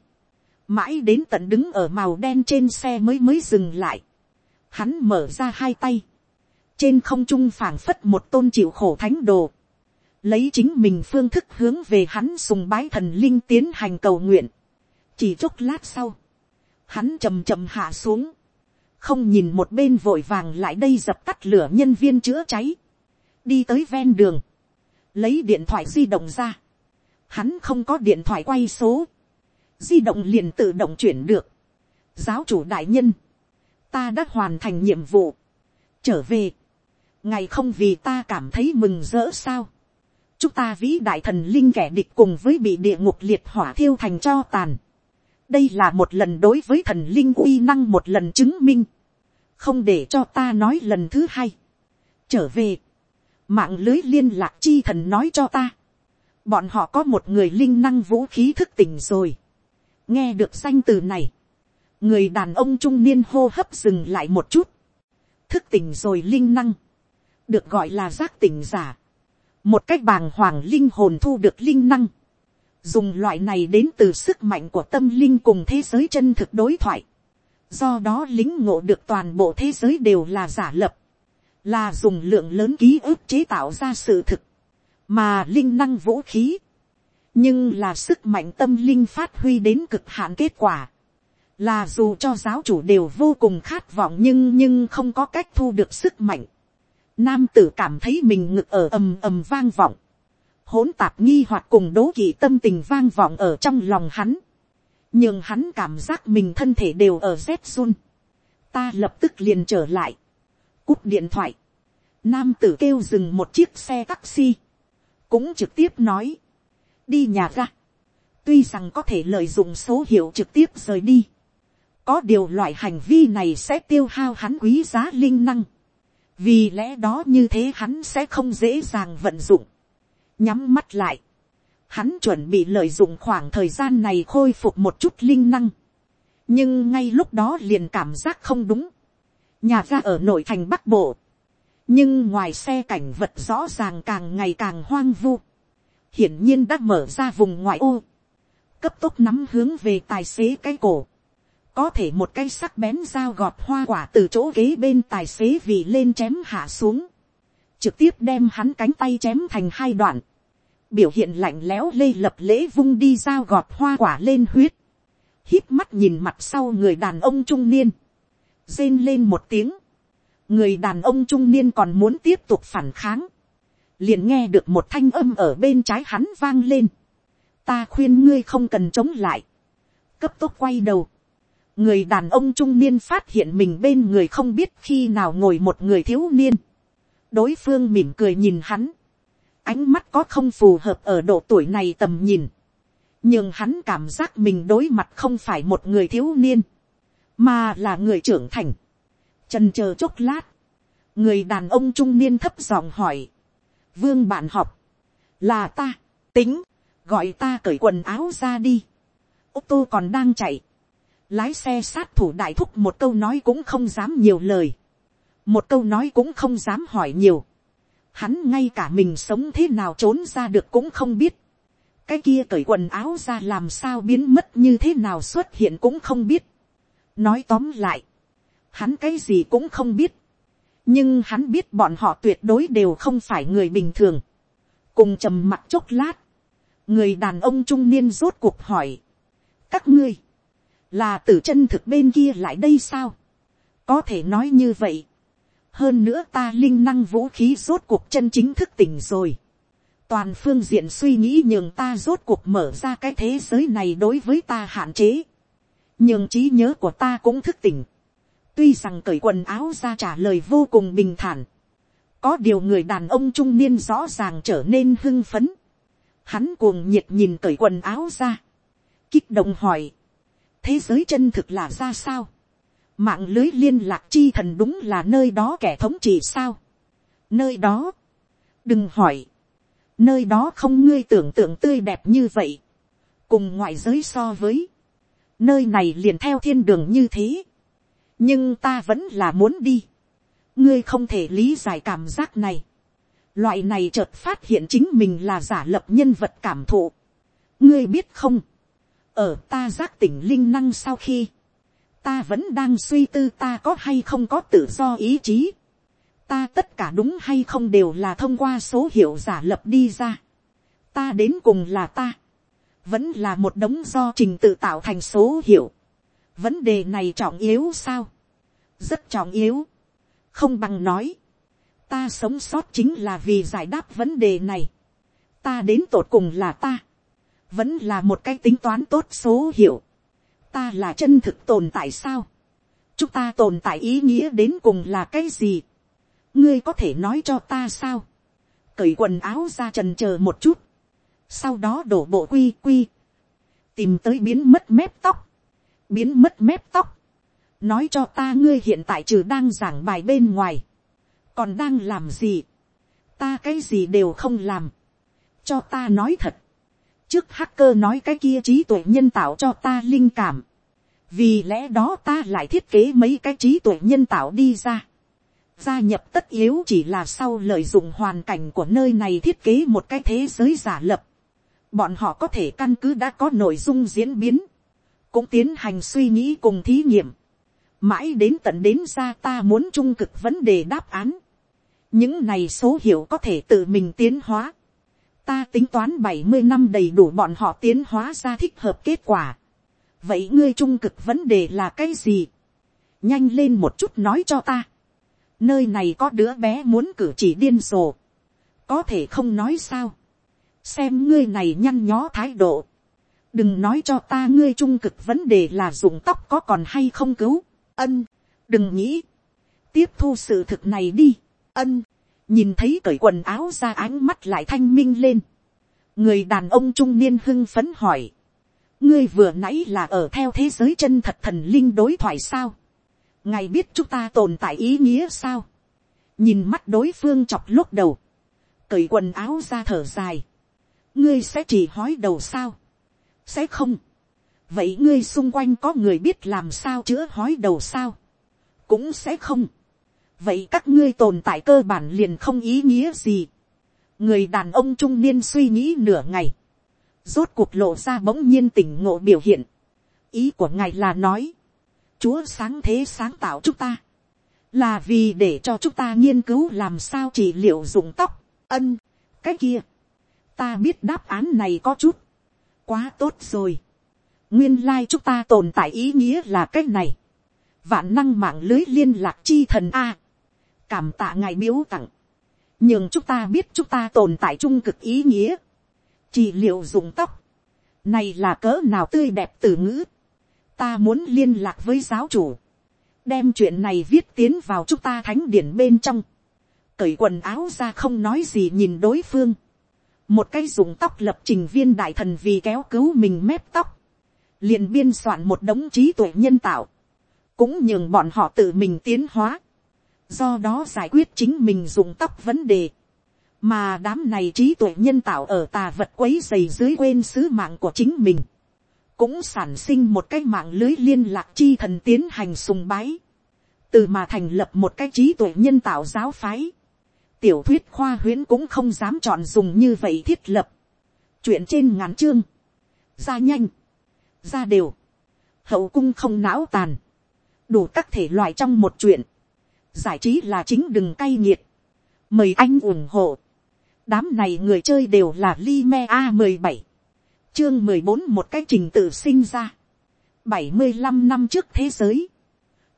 mãi đến tận đứng ở màu đen trên xe mới mới dừng lại, hắn mở ra hai tay, trên không trung phảng phất một tôn chịu khổ thánh đồ, lấy chính mình phương thức hướng về hắn sùng bái thần linh tiến hành cầu nguyện. chỉ chốc lát sau, hắn chầm chầm hạ xuống, không nhìn một bên vội vàng lại đây dập tắt lửa nhân viên chữa cháy, đi tới ven đường, lấy điện thoại di động ra, hắn không có điện thoại quay số, di động liền tự động chuyển được, giáo chủ đại nhân, ta đã hoàn thành nhiệm vụ, trở về, ngày không vì ta cảm thấy mừng rỡ sao, chúng ta vĩ đại thần linh kẻ địch cùng với bị địa ngục liệt hỏa thiêu thành cho tàn. đây là một lần đối với thần linh uy năng một lần chứng minh. không để cho ta nói lần thứ hai. trở về. mạng lưới liên lạc chi thần nói cho ta. bọn họ có một người linh năng vũ khí thức tỉnh rồi. nghe được danh từ này. người đàn ông trung niên hô hấp dừng lại một chút. thức tỉnh rồi linh năng. được gọi là giác tỉnh giả một cách bàng hoàng linh hồn thu được linh năng, dùng loại này đến từ sức mạnh của tâm linh cùng thế giới chân thực đối thoại, do đó lính ngộ được toàn bộ thế giới đều là giả lập, là dùng lượng lớn ký ức chế tạo ra sự thực, mà linh năng vũ khí, nhưng là sức mạnh tâm linh phát huy đến cực hạn kết quả, là dù cho giáo chủ đều vô cùng khát vọng nhưng nhưng không có cách thu được sức mạnh, Nam tử cảm thấy mình ngực ở ầm ầm vang vọng. Hỗn tạp nghi hoặc cùng đố kỵ tâm tình vang vọng ở trong lòng hắn. Nhưng hắn cảm giác mình thân thể đều ở rét run. Ta lập tức liền trở lại. Cúp điện thoại. Nam tử kêu dừng một chiếc xe taxi. Cũng trực tiếp nói. Đi nhà ga. Tuy rằng có thể lợi dụng số hiệu trực tiếp rời đi. Có điều loại hành vi này sẽ tiêu hao hắn quý giá linh năng vì lẽ đó như thế hắn sẽ không dễ dàng vận dụng, nhắm mắt lại, hắn chuẩn bị lợi dụng khoảng thời gian này khôi phục một chút linh năng, nhưng ngay lúc đó liền cảm giác không đúng, nhà ra ở nội thành bắc bộ, nhưng ngoài xe cảnh vật rõ ràng càng ngày càng hoang vu, hiển nhiên đã mở ra vùng ngoại ô, cấp tốc nắm hướng về tài xế cái cổ, có thể một cây sắc bén dao gọt hoa quả từ chỗ ghế bên tài xế vì lên chém hạ xuống, trực tiếp đem hắn cánh tay chém thành hai đoạn, biểu hiện lạnh lẽo lê lập lễ vung đi dao gọt hoa quả lên huyết, hít mắt nhìn mặt sau người đàn ông trung niên, rên lên một tiếng, người đàn ông trung niên còn muốn tiếp tục phản kháng, liền nghe được một thanh âm ở bên trái hắn vang lên, ta khuyên ngươi không cần chống lại, cấp tốc quay đầu, người đàn ông trung niên phát hiện mình bên người không biết khi nào ngồi một người thiếu niên. đối phương mỉm cười nhìn hắn. ánh mắt có không phù hợp ở độ tuổi này tầm nhìn. nhưng hắn cảm giác mình đối mặt không phải một người thiếu niên, mà là người trưởng thành. trần chờ chốc lát, người đàn ông trung niên thấp giọng hỏi. vương bạn học, là ta, tính, gọi ta cởi quần áo ra đi. ô tô còn đang chạy lái xe sát thủ đại thúc một câu nói cũng không dám nhiều lời, một câu nói cũng không dám hỏi nhiều, hắn ngay cả mình sống thế nào trốn ra được cũng không biết, cái kia cởi quần áo ra làm sao biến mất như thế nào xuất hiện cũng không biết, nói tóm lại, hắn cái gì cũng không biết, nhưng hắn biết bọn họ tuyệt đối đều không phải người bình thường, cùng trầm mặt chốc lát, người đàn ông trung niên rốt cuộc hỏi, các ngươi, là từ chân thực bên kia lại đây sao, có thể nói như vậy, hơn nữa ta linh năng vũ khí rốt cuộc chân chính thức tỉnh rồi, toàn phương diện suy nghĩ nhường ta rốt cuộc mở ra cái thế giới này đối với ta hạn chế, nhường trí nhớ của ta cũng thức tỉnh, tuy rằng cởi quần áo ra trả lời vô cùng bình thản, có điều người đàn ông trung niên rõ ràng trở nên hưng phấn, hắn cuồng nhiệt nhìn cởi quần áo ra, kích động hỏi, thế giới chân thực là ra sao, mạng lưới liên lạc chi thần đúng là nơi đó kẻ thống trị sao, nơi đó, đừng hỏi, nơi đó không ngươi tưởng tượng tươi đẹp như vậy, cùng ngoại giới so với, nơi này liền theo thiên đường như thế, nhưng ta vẫn là muốn đi, ngươi không thể lý giải cảm giác này, loại này chợt phát hiện chính mình là giả lập nhân vật cảm thụ, ngươi biết không, ở ta giác tỉnh linh năng sau khi, ta vẫn đang suy tư ta có hay không có tự do ý chí. ta tất cả đúng hay không đều là thông qua số hiệu giả lập đi ra. ta đến cùng là ta. vẫn là một đống do trình tự tạo thành số hiệu. vấn đề này trọng yếu sao. rất trọng yếu. không bằng nói. ta sống sót chính là vì giải đáp vấn đề này. ta đến tột cùng là ta vẫn là một cái tính toán tốt số hiệu. Ta là chân thực tồn tại sao, chúng ta tồn tại ý nghĩa đến cùng là cái gì, ngươi có thể nói cho ta sao, cởi quần áo ra trần c h ờ một chút, sau đó đổ bộ quy quy, tìm tới biến mất mép tóc, biến mất mép tóc, nói cho ta ngươi hiện tại trừ đang giảng bài bên ngoài, còn đang làm gì, ta cái gì đều không làm, cho ta nói thật, trước hacker nói cái kia trí tuệ nhân tạo cho ta linh cảm. vì lẽ đó ta lại thiết kế mấy cái trí tuệ nhân tạo đi ra. gia nhập tất yếu chỉ là sau lợi dụng hoàn cảnh của nơi này thiết kế một cái thế giới giả lập. bọn họ có thể căn cứ đã có nội dung diễn biến, cũng tiến hành suy nghĩ cùng thí nghiệm. mãi đến tận đến ra ta muốn trung cực vấn đề đáp án. những này số hiệu có thể tự mình tiến hóa ta tính toán bảy mươi năm đầy đủ bọn họ tiến hóa ra thích hợp kết quả. vậy ngươi trung cực vấn đề là cái gì. nhanh lên một chút nói cho ta. nơi này có đứa bé muốn cử chỉ điên rồ. có thể không nói sao. xem ngươi này nhăn nhó thái độ. đừng nói cho ta ngươi trung cực vấn đề là dùng tóc có còn hay không cứu. ân, đừng nghĩ. tiếp thu sự thực này đi. ân, nhìn thấy cởi quần áo ra ánh mắt lại thanh minh lên. người đàn ông trung niên hưng phấn hỏi. ngươi vừa nãy là ở theo thế giới chân thật thần linh đối thoại sao. ngài biết chúng ta tồn tại ý nghĩa sao. nhìn mắt đối phương chọc lúc đầu. cởi quần áo ra thở dài. ngươi sẽ chỉ hói đầu sao. sẽ không. vậy ngươi xung quanh có người biết làm sao chữa hói đầu sao. cũng sẽ không vậy các ngươi tồn tại cơ bản liền không ý nghĩa gì. người đàn ông trung niên suy nghĩ nửa ngày, rốt cuộc lộ ra bỗng nhiên tỉnh ngộ biểu hiện. ý của ngài là nói, chúa sáng thế sáng tạo chúng ta, là vì để cho chúng ta nghiên cứu làm sao trị liệu dùng tóc, ân, cái kia, ta biết đáp án này có chút, quá tốt rồi. nguyên lai chúng ta tồn tại ý nghĩa là cái này, vạn năng mạng lưới liên lạc chi thần a, cảm tạ ngài biếu tặng, nhưng chúng ta biết chúng ta tồn tại trung cực ý nghĩa, trị liệu dùng tóc, này là cỡ nào tươi đẹp từ ngữ, ta muốn liên lạc với giáo chủ, đem chuyện này viết tiến vào chúng ta thánh điển bên trong, cởi quần áo ra không nói gì nhìn đối phương, một cái dùng tóc lập trình viên đại thần vì kéo cứu mình mép tóc, liền biên soạn một đống trí tuệ nhân tạo, cũng nhường bọn họ tự mình tiến hóa, do đó giải quyết chính mình dùng tóc vấn đề, mà đám này trí tuệ nhân tạo ở tà vật quấy dày dưới quên sứ mạng của chính mình, cũng sản sinh một cái mạng lưới liên lạc chi thần tiến hành sùng bái, từ mà thành lập một cái trí tuệ nhân tạo giáo phái, tiểu thuyết khoa huyễn cũng không dám chọn dùng như vậy thiết lập, chuyện trên ngắn chương, ra nhanh, ra đều, hậu cung không não tàn, đủ các thể loại trong một chuyện, giải trí là chính đừng cay nghiệt, mời anh ủng hộ, đám này người chơi đều là li me a mười bảy, chương mười bốn một cái trình tự sinh ra, bảy mươi năm năm trước thế giới,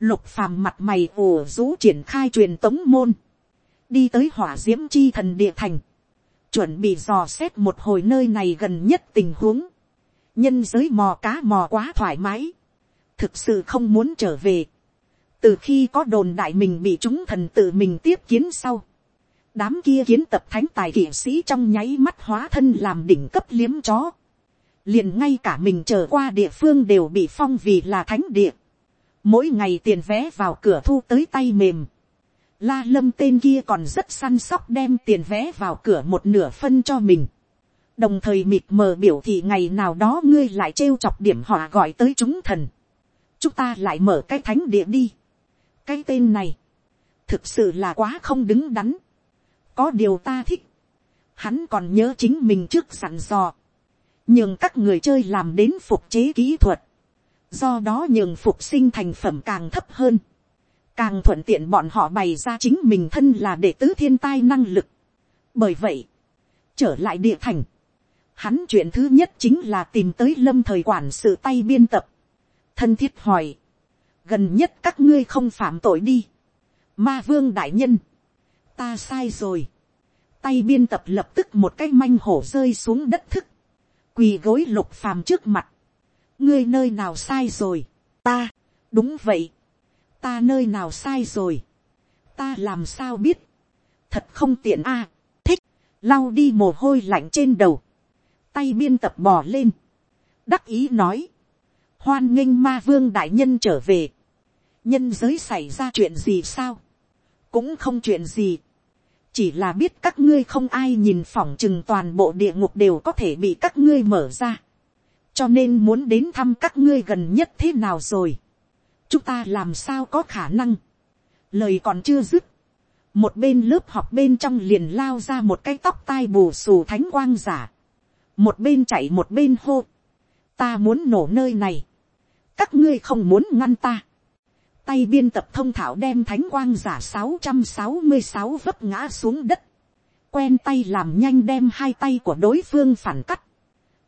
lục phàm mặt mày ủ rũ triển khai truyền tống môn, đi tới hỏa diễm chi thần địa thành, chuẩn bị dò xét một hồi nơi này gần nhất tình huống, nhân giới mò cá mò quá thoải mái, thực sự không muốn trở về, từ khi có đồn đại mình bị chúng thần tự mình tiếp kiến sau, đám kia kiến tập thánh tài kỵ sĩ trong nháy mắt hóa thân làm đỉnh cấp liếm chó, liền ngay cả mình trở qua địa phương đều bị phong vì là thánh địa, mỗi ngày tiền vé vào cửa thu tới tay mềm, la lâm tên kia còn rất săn sóc đem tiền vé vào cửa một nửa phân cho mình, đồng thời mịt mờ biểu thị ngày nào đó ngươi lại trêu chọc điểm họ gọi tới chúng thần, chúng ta lại mở cái thánh địa đi, cái tên này, thực sự là quá không đứng đắn. có điều ta thích, hắn còn nhớ chính mình trước sẵn dò, nhường các người chơi làm đến phục chế kỹ thuật, do đó nhường phục sinh thành phẩm càng thấp hơn, càng thuận tiện bọn họ bày ra chính mình thân là đệ tứ thiên tai năng lực. bởi vậy, trở lại địa thành, hắn chuyện thứ nhất chính là tìm tới lâm thời quản sự tay biên tập, thân thiết hỏi, gần nhất các ngươi không phạm tội đi, ma vương đại nhân, ta sai rồi, tay biên tập lập tức một cái manh hổ rơi xuống đất thức, quỳ gối lục phàm trước mặt, ngươi nơi nào sai rồi, ta, đúng vậy, ta nơi nào sai rồi, ta làm sao biết, thật không tiện a, à, thích, lau đi mồ hôi lạnh trên đầu, tay biên tập bò lên, đắc ý nói, hoan nghênh ma vương đại nhân trở về, nhân giới xảy ra chuyện gì sao, cũng không chuyện gì, chỉ là biết các ngươi không ai nhìn phỏng chừng toàn bộ địa ngục đều có thể bị các ngươi mở ra, cho nên muốn đến thăm các ngươi gần nhất thế nào rồi, chúng ta làm sao có khả năng, lời còn chưa dứt, một bên lớp học bên trong liền lao ra một cái tóc tai bù xù thánh quang giả, một bên chạy một bên hô, ta muốn nổ nơi này, các ngươi không muốn ngăn ta, tay biên tập thông thảo đem thánh quang giả sáu trăm sáu mươi sáu vấp ngã xuống đất, quen tay làm nhanh đem hai tay của đối phương phản cắt,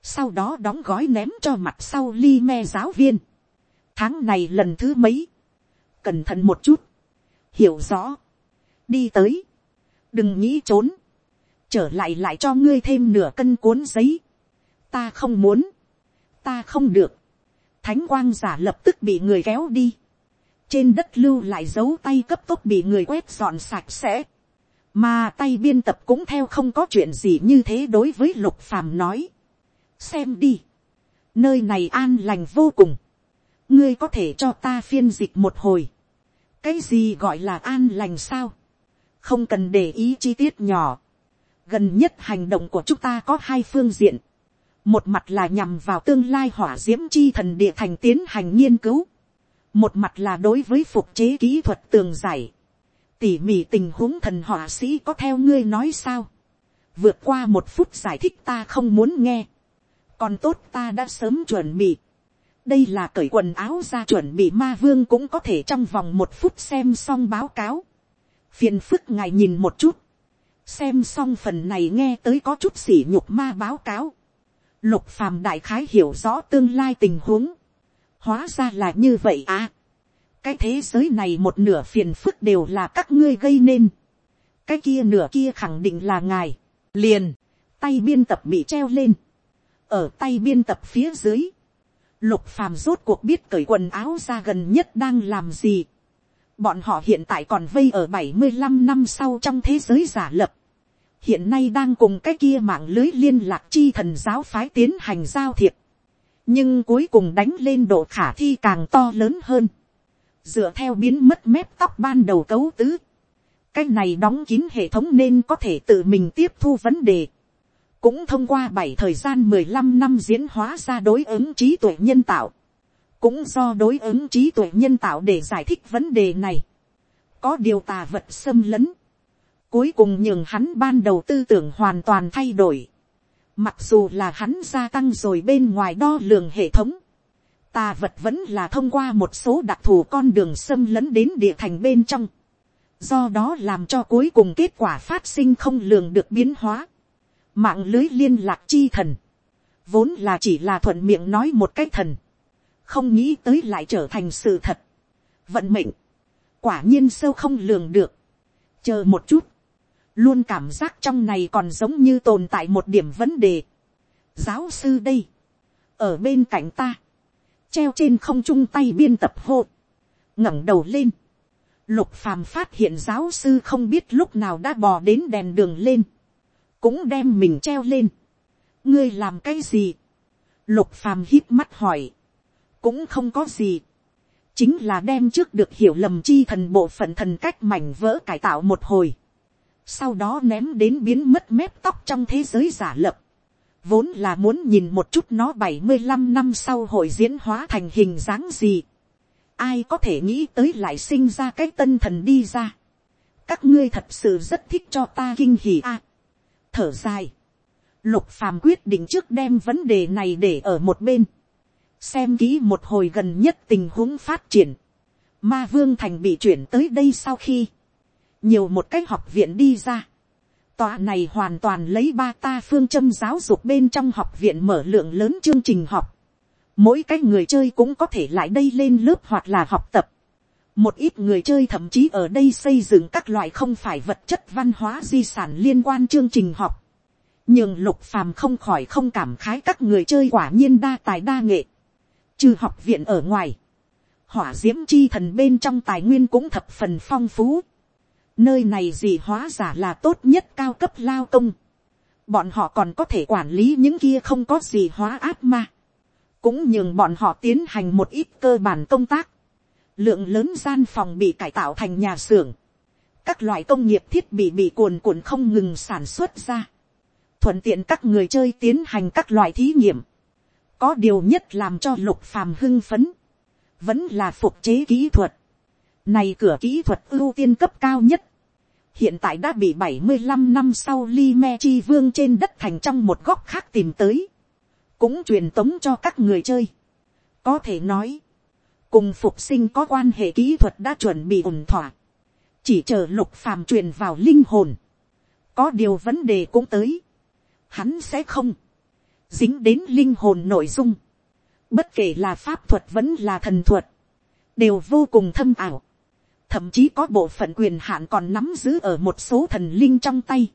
sau đó đóng gói ném cho mặt sau ly me giáo viên, tháng này lần thứ mấy, cẩn thận một chút, hiểu rõ, đi tới, đừng nghĩ trốn, trở lại lại cho ngươi thêm nửa cân cuốn giấy, ta không muốn, ta không được, thánh quang giả lập tức bị người kéo đi, trên đất lưu lại dấu tay cấp tốc bị người quét dọn sạch sẽ, mà tay biên tập cũng theo không có chuyện gì như thế đối với lục phàm nói, xem đi, nơi này an lành vô cùng, ngươi có thể cho ta phiên dịch một hồi, cái gì gọi là an lành sao, không cần để ý chi tiết nhỏ, gần nhất hành động của chúng ta có hai phương diện, một mặt là nhằm vào tương lai hỏa d i ễ m chi thần địa thành tiến hành nghiên cứu, một mặt là đối với phục chế kỹ thuật tường giải, tỉ mỉ tình huống thần họa sĩ có theo ngươi nói sao, vượt qua một phút giải thích ta không muốn nghe, còn tốt ta đã sớm chuẩn bị, đây là cởi quần áo ra chuẩn bị ma vương cũng có thể trong vòng một phút xem xong báo cáo, phiền phức ngài nhìn một chút, xem xong phần này nghe tới có chút sỉ nhục ma báo cáo, Lục phàm đại khái hiểu rõ tương lai tình huống. Hóa ra là như vậy à. Cái thế giới này một nửa phiền phức đều là các ngươi gây nên. Cái kia nửa kia khẳng định là ngài. Liền. Tay biên tập bị treo lên. Ở tay biên tập phía dưới. Lục phàm rốt cuộc biết cởi quần áo ra gần nhất đang làm gì. Bọn họ hiện tại còn vây ở 75 năm sau trong thế giới giả lập hiện nay đang cùng cái kia mạng lưới liên lạc chi thần giáo phái tiến hành giao thiệp, nhưng cuối cùng đánh lên độ khả thi càng to lớn hơn, dựa theo biến mất mép tóc ban đầu cấu tứ, cái này đóng kín hệ thống nên có thể tự mình tiếp thu vấn đề, cũng thông qua bảy thời gian mười lăm năm diễn hóa ra đối ứng trí tuệ nhân tạo, cũng do đối ứng trí tuệ nhân tạo để giải thích vấn đề này, có điều tà vật xâm lấn, Cuối cùng nhường hắn ban đầu tư tưởng hoàn toàn thay đổi. Mặc dù là hắn gia tăng rồi bên ngoài đo lường hệ thống. Tà vật vẫn là thông qua một số đặc thù con đường xâm lấn đến địa thành bên trong. Do đó làm cho cuối cùng kết quả phát sinh không lường được biến hóa. Mạng lưới liên lạc chi thần. Vốn là chỉ là thuận miệng nói một cách thần. Không nghĩ tới lại trở thành sự thật. Vận mệnh. Quả nhiên sâu không lường được. Chờ một chút luôn cảm giác trong này còn giống như tồn tại một điểm vấn đề. giáo sư đây, ở bên cạnh ta, treo trên không trung tay biên tập hô, ngẩng đầu lên, lục phàm phát hiện giáo sư không biết lúc nào đã bò đến đèn đường lên, cũng đem mình treo lên. ngươi làm cái gì, lục phàm hít mắt hỏi, cũng không có gì, chính là đem trước được hiểu lầm chi thần bộ phận thần cách mảnh vỡ cải tạo một hồi sau đó ném đến biến mất mép tóc trong thế giới giả lập, vốn là muốn nhìn một chút nó bảy mươi 75 năm sau hội diễn hóa thành hình dáng gì, ai có thể nghĩ tới lại sinh ra cái tân thần đi ra, các ngươi thật sự rất thích cho ta kinh hỉ a, thở dài, Lục phàm quyết định trước đem vấn đề này để ở một bên. Xem kỹ một hồi gần nhất tình huống phát triển. Ma vương thành bị chuyển tới đây sau khi. Nhiều một cách học viện đi ra. Tòa này hoàn toàn lấy ba ta phương châm giáo dục bên trong học viện mở lượng lớn chương trình học. Mỗi cái người chơi cũng có thể lại đây lên lớp hoặc là học tập. Một ít người chơi thậm chí ở đây xây dựng các loại không phải vật chất văn hóa di sản liên quan chương trình học. Nhưng lục phàm không khỏi không cảm khái các người chơi quả nhiên đa tài đa nghệ. Trừ học viện ở ngoài. Hỏa diễm chi thần bên trong tài nguyên cũng thập phần phong phú. Nơi này gì hóa giả là tốt nhất cao cấp lao công. Bọn họ còn có thể quản lý những kia không có gì hóa áp ma. Cũng nhường bọn họ tiến hành một ít cơ bản công tác. Lượng lớn gian phòng bị cải tạo thành nhà xưởng, các loại công nghiệp thiết bị bị cuồn cuộn không ngừng sản xuất ra, thuận tiện các người chơi tiến hành các loại thí nghiệm, có điều nhất làm cho lục phàm hưng phấn, vẫn là phục chế kỹ thuật, này cửa kỹ thuật ưu tiên cấp cao nhất, hiện tại đã bị bảy mươi 75 năm sau Li Me Chi Vương trên đất thành trong một góc khác tìm tới, cũng truyền tống cho các người chơi. Có thể nói, cùng phục sinh có quan hệ kỹ thuật đã chuẩn bị ổn thỏa, chỉ chờ lục phàm truyền vào linh hồn, có điều vấn đề cũng tới, hắn sẽ không dính đến linh hồn nội dung, bất kể là pháp thuật vẫn là thần thuật, đều vô cùng thâm ảo, thậm chí có bộ phận quyền hạn còn nắm giữ ở một số thần linh trong tay,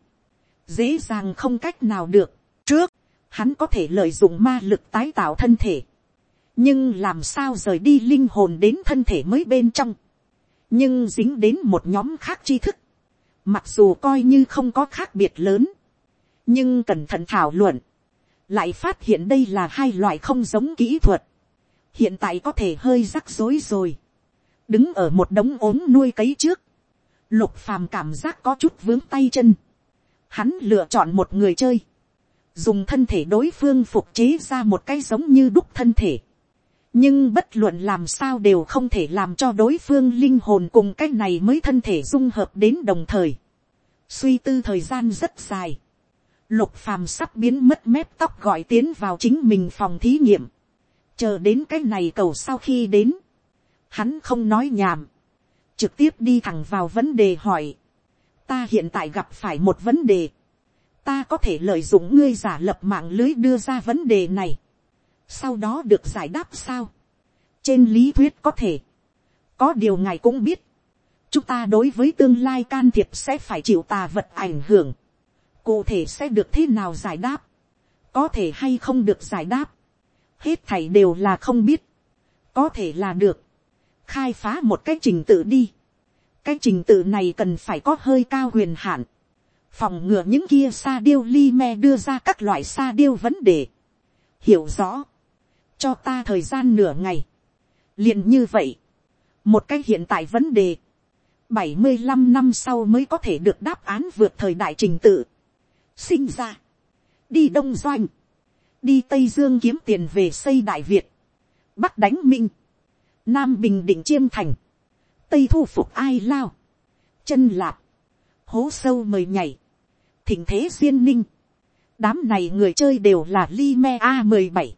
dễ dàng không cách nào được. Trước, hắn có thể lợi dụng ma lực tái tạo thân thể, nhưng làm sao rời đi linh hồn đến thân thể mới bên trong, nhưng dính đến một nhóm khác tri thức, mặc dù coi như không có khác biệt lớn, nhưng cẩn thận thảo luận, lại phát hiện đây là hai loại không giống kỹ thuật, hiện tại có thể hơi rắc rối rồi, đứng ở một đống ốm nuôi cấy trước, lục phàm cảm giác có chút vướng tay chân, hắn lựa chọn một người chơi, dùng thân thể đối phương phục chế ra một cái giống như đúc thân thể, nhưng bất luận làm sao đều không thể làm cho đối phương linh hồn cùng cái này mới thân thể dung hợp đến đồng thời. suy tư thời gian rất dài. lục phàm sắp biến mất mép tóc gọi tiến vào chính mình phòng thí nghiệm. chờ đến cái này cầu sau khi đến hắn không nói nhảm. trực tiếp đi thẳng vào vấn đề hỏi. ta hiện tại gặp phải một vấn đề. ta có thể lợi dụng ngươi giả lập mạng lưới đưa ra vấn đề này sau đó được giải đáp sao. trên lý thuyết có thể, có điều ngài cũng biết, chúng ta đối với tương lai can thiệp sẽ phải chịu tà vật ảnh hưởng, cụ thể sẽ được thế nào giải đáp, có thể hay không được giải đáp, hết thảy đều là không biết, có thể là được, khai phá một cái trình tự đi, cái trình tự này cần phải có hơi cao huyền hạn, phòng ngừa những kia sa điêu li me đưa ra các loại sa điêu vấn đề, hiểu rõ, cho ta thời gian nửa ngày. liền như vậy, một cái hiện tại vấn đề, bảy mươi 75 năm sau mới có thể được đáp án vượt thời đại trình tự. sinh ra, đi đông doanh, đi tây dương kiếm tiền về xây đại việt, bắc đánh minh, nam bình định chiêm thành, tây thu phục ai lao, chân lạp, hố sâu mời nhảy, thỉnh thế duyên ninh, đám này người chơi đều là li me a mười bảy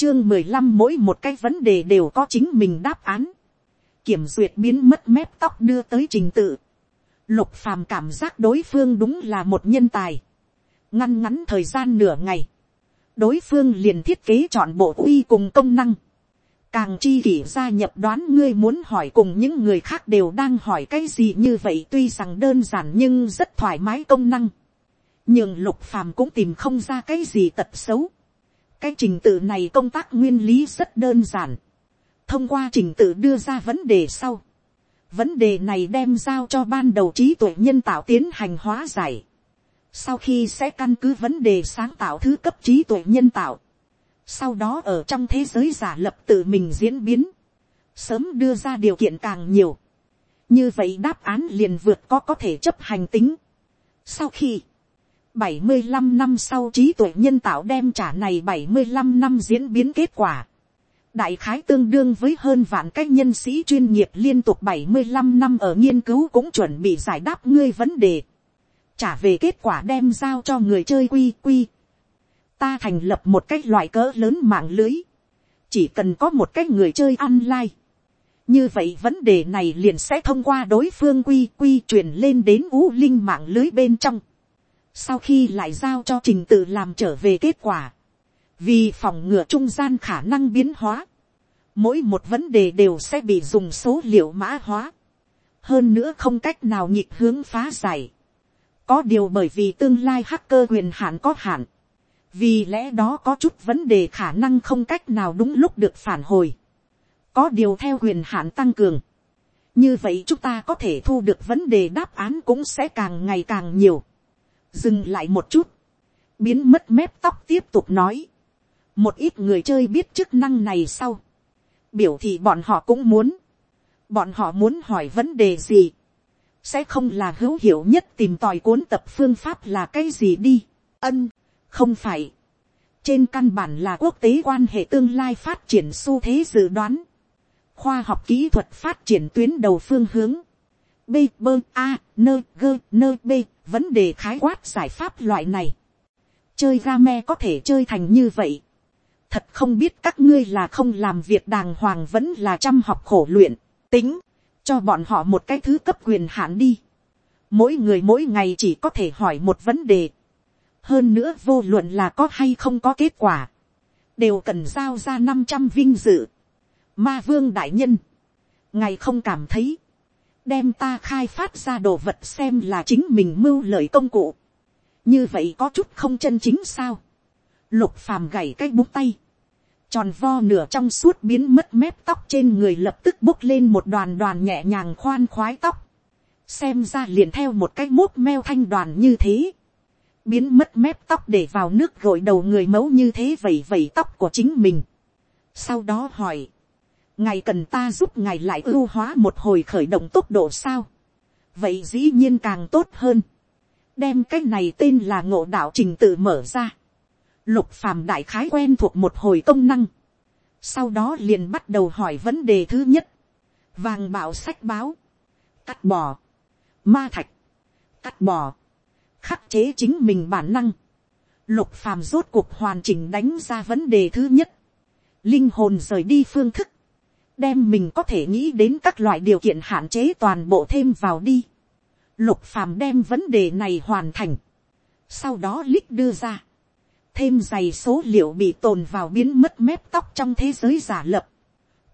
chương mười lăm mỗi một cái vấn đề đều có chính mình đáp án. Kiểm duyệt biến mất mép tóc đưa tới trình tự. Lục phàm cảm giác đối phương đúng là một nhân tài. Ngăn ngắn thời gian nửa ngày. Đối phương liền thiết kế chọn bộ uy cùng công năng. Càng chi kỷ gia nhập đoán ngươi muốn hỏi cùng những người khác đều đang hỏi cái gì như vậy tuy rằng đơn giản nhưng rất thoải mái công năng. Nhưng lục phàm cũng tìm không ra cái gì tật xấu cái trình tự này công tác nguyên lý rất đơn giản. thông qua trình tự đưa ra vấn đề sau. vấn đề này đem giao cho ban đầu trí tuệ nhân tạo tiến hành hóa giải. sau khi sẽ căn cứ vấn đề sáng tạo thứ cấp trí tuệ nhân tạo sau đó ở trong thế giới giả lập tự mình diễn biến. sớm đưa ra điều kiện càng nhiều. như vậy đáp án liền vượt có có thể chấp hành tính. sau khi bảy mươi 75 năm sau trí tuệ nhân tạo đem trả này bảy mươi 75 năm diễn biến kết quả. Đại khái tương đương với hơn vạn cách nhân sĩ chuyên nghiệp liên tục bảy mươi 75 năm ở nghiên cứu cũng chuẩn bị giải đáp ngươi vấn đề. Trả về kết quả đem giao cho người chơi quy quy, ta thành lập một cái loại cỡ lớn mạng lưới, chỉ cần có một cái người chơi online, như vậy vấn đề này liền sẽ thông qua đối phương quy quy truyền lên đến u linh mạng lưới bên trong, sau khi lại giao cho trình tự làm trở về kết quả, vì phòng ngừa trung gian khả năng biến hóa, mỗi một vấn đề đều sẽ bị dùng số liệu mã hóa, hơn nữa không cách nào nhịp hướng phá giải. có điều bởi vì tương lai hacker quyền hạn có hạn, vì lẽ đó có chút vấn đề khả năng không cách nào đúng lúc được phản hồi, có điều theo quyền hạn tăng cường, như vậy chúng ta có thể thu được vấn đề đáp án cũng sẽ càng ngày càng nhiều. dừng lại một chút, biến mất mép tóc tiếp tục nói, một ít người chơi biết chức năng này sau, biểu thì bọn họ cũng muốn, bọn họ muốn hỏi vấn đề gì, sẽ không là hữu hiệu nhất tìm tòi cuốn tập phương pháp là cái gì đi, ân, không phải, trên căn bản là quốc tế quan hệ tương lai phát triển xu thế dự đoán, khoa học kỹ thuật phát triển tuyến đầu phương hướng, b b a nơ gơ nơ b vấn đề khái quát giải pháp loại này, chơi game có thể chơi thành như vậy, thật không biết các ngươi là không làm việc đàng hoàng vẫn là chăm học khổ luyện, tính, cho bọn họ một cái thứ cấp quyền hạn đi. Mỗi người mỗi ngày chỉ có thể hỏi một vấn đề. Hơn nữa vô luận là có hay không có kết quả. Đều cần giao ra năm trăm vinh dự. Ma vương đại nhân. Ngày không cảm thấy. Đem ta khai phát ra đồ vật xem là chính mình mưu lợi công cụ. Như vậy có chút không chân chính sao lục phàm gảy cái bút tay, tròn vo nửa trong suốt biến mất mép tóc trên người lập tức bốc lên một đoàn đoàn nhẹ nhàng khoan khoái tóc, xem ra liền theo một cái mốt meo thanh đoàn như thế, biến mất mép tóc để vào nước gội đầu người mấu như thế vẩy vẩy tóc của chính mình. sau đó hỏi, ngài cần ta giúp ngài lại ưu hóa một hồi khởi động tốc độ sao, vậy dĩ nhiên càng tốt hơn, đem cái này tên là ngộ đạo trình tự mở ra, Lục phàm đại khái quen thuộc một hồi công năng. Sau đó liền bắt đầu hỏi vấn đề thứ nhất. Vàng bảo sách báo. Cắt bò. Ma thạch. Cắt bò. Khắc chế chính mình bản năng. Lục phàm rốt cuộc hoàn chỉnh đánh ra vấn đề thứ nhất. Linh hồn rời đi phương thức. Đem mình có thể nghĩ đến các loại điều kiện hạn chế toàn bộ thêm vào đi. Lục phàm đem vấn đề này hoàn thành. Sau đó lích đưa ra thêm dày số liệu bị tồn vào biến mất mép tóc trong thế giới giả lập,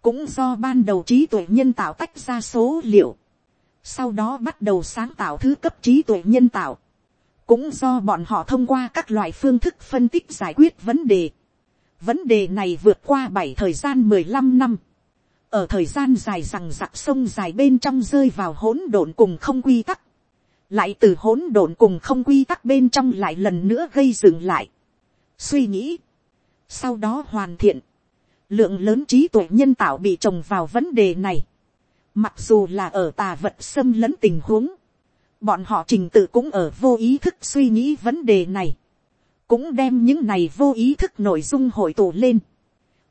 cũng do ban đầu trí tuệ nhân tạo tách ra số liệu, sau đó bắt đầu sáng tạo thứ cấp trí tuệ nhân tạo, cũng do bọn họ thông qua các loại phương thức phân tích giải quyết vấn đề. Vấn đề này vượt qua bảy thời gian mười lăm năm, ở thời gian dài rằng giặc sông dài bên trong rơi vào hỗn độn cùng không quy tắc, lại từ hỗn độn cùng không quy tắc bên trong lại lần nữa gây dựng lại. Suy nghĩ, sau đó hoàn thiện, lượng lớn trí tuệ nhân tạo bị trồng vào vấn đề này, mặc dù là ở tà vật xâm lấn tình huống, bọn họ trình tự cũng ở vô ý thức suy nghĩ vấn đề này, cũng đem những này vô ý thức nội dung hội tụ lên,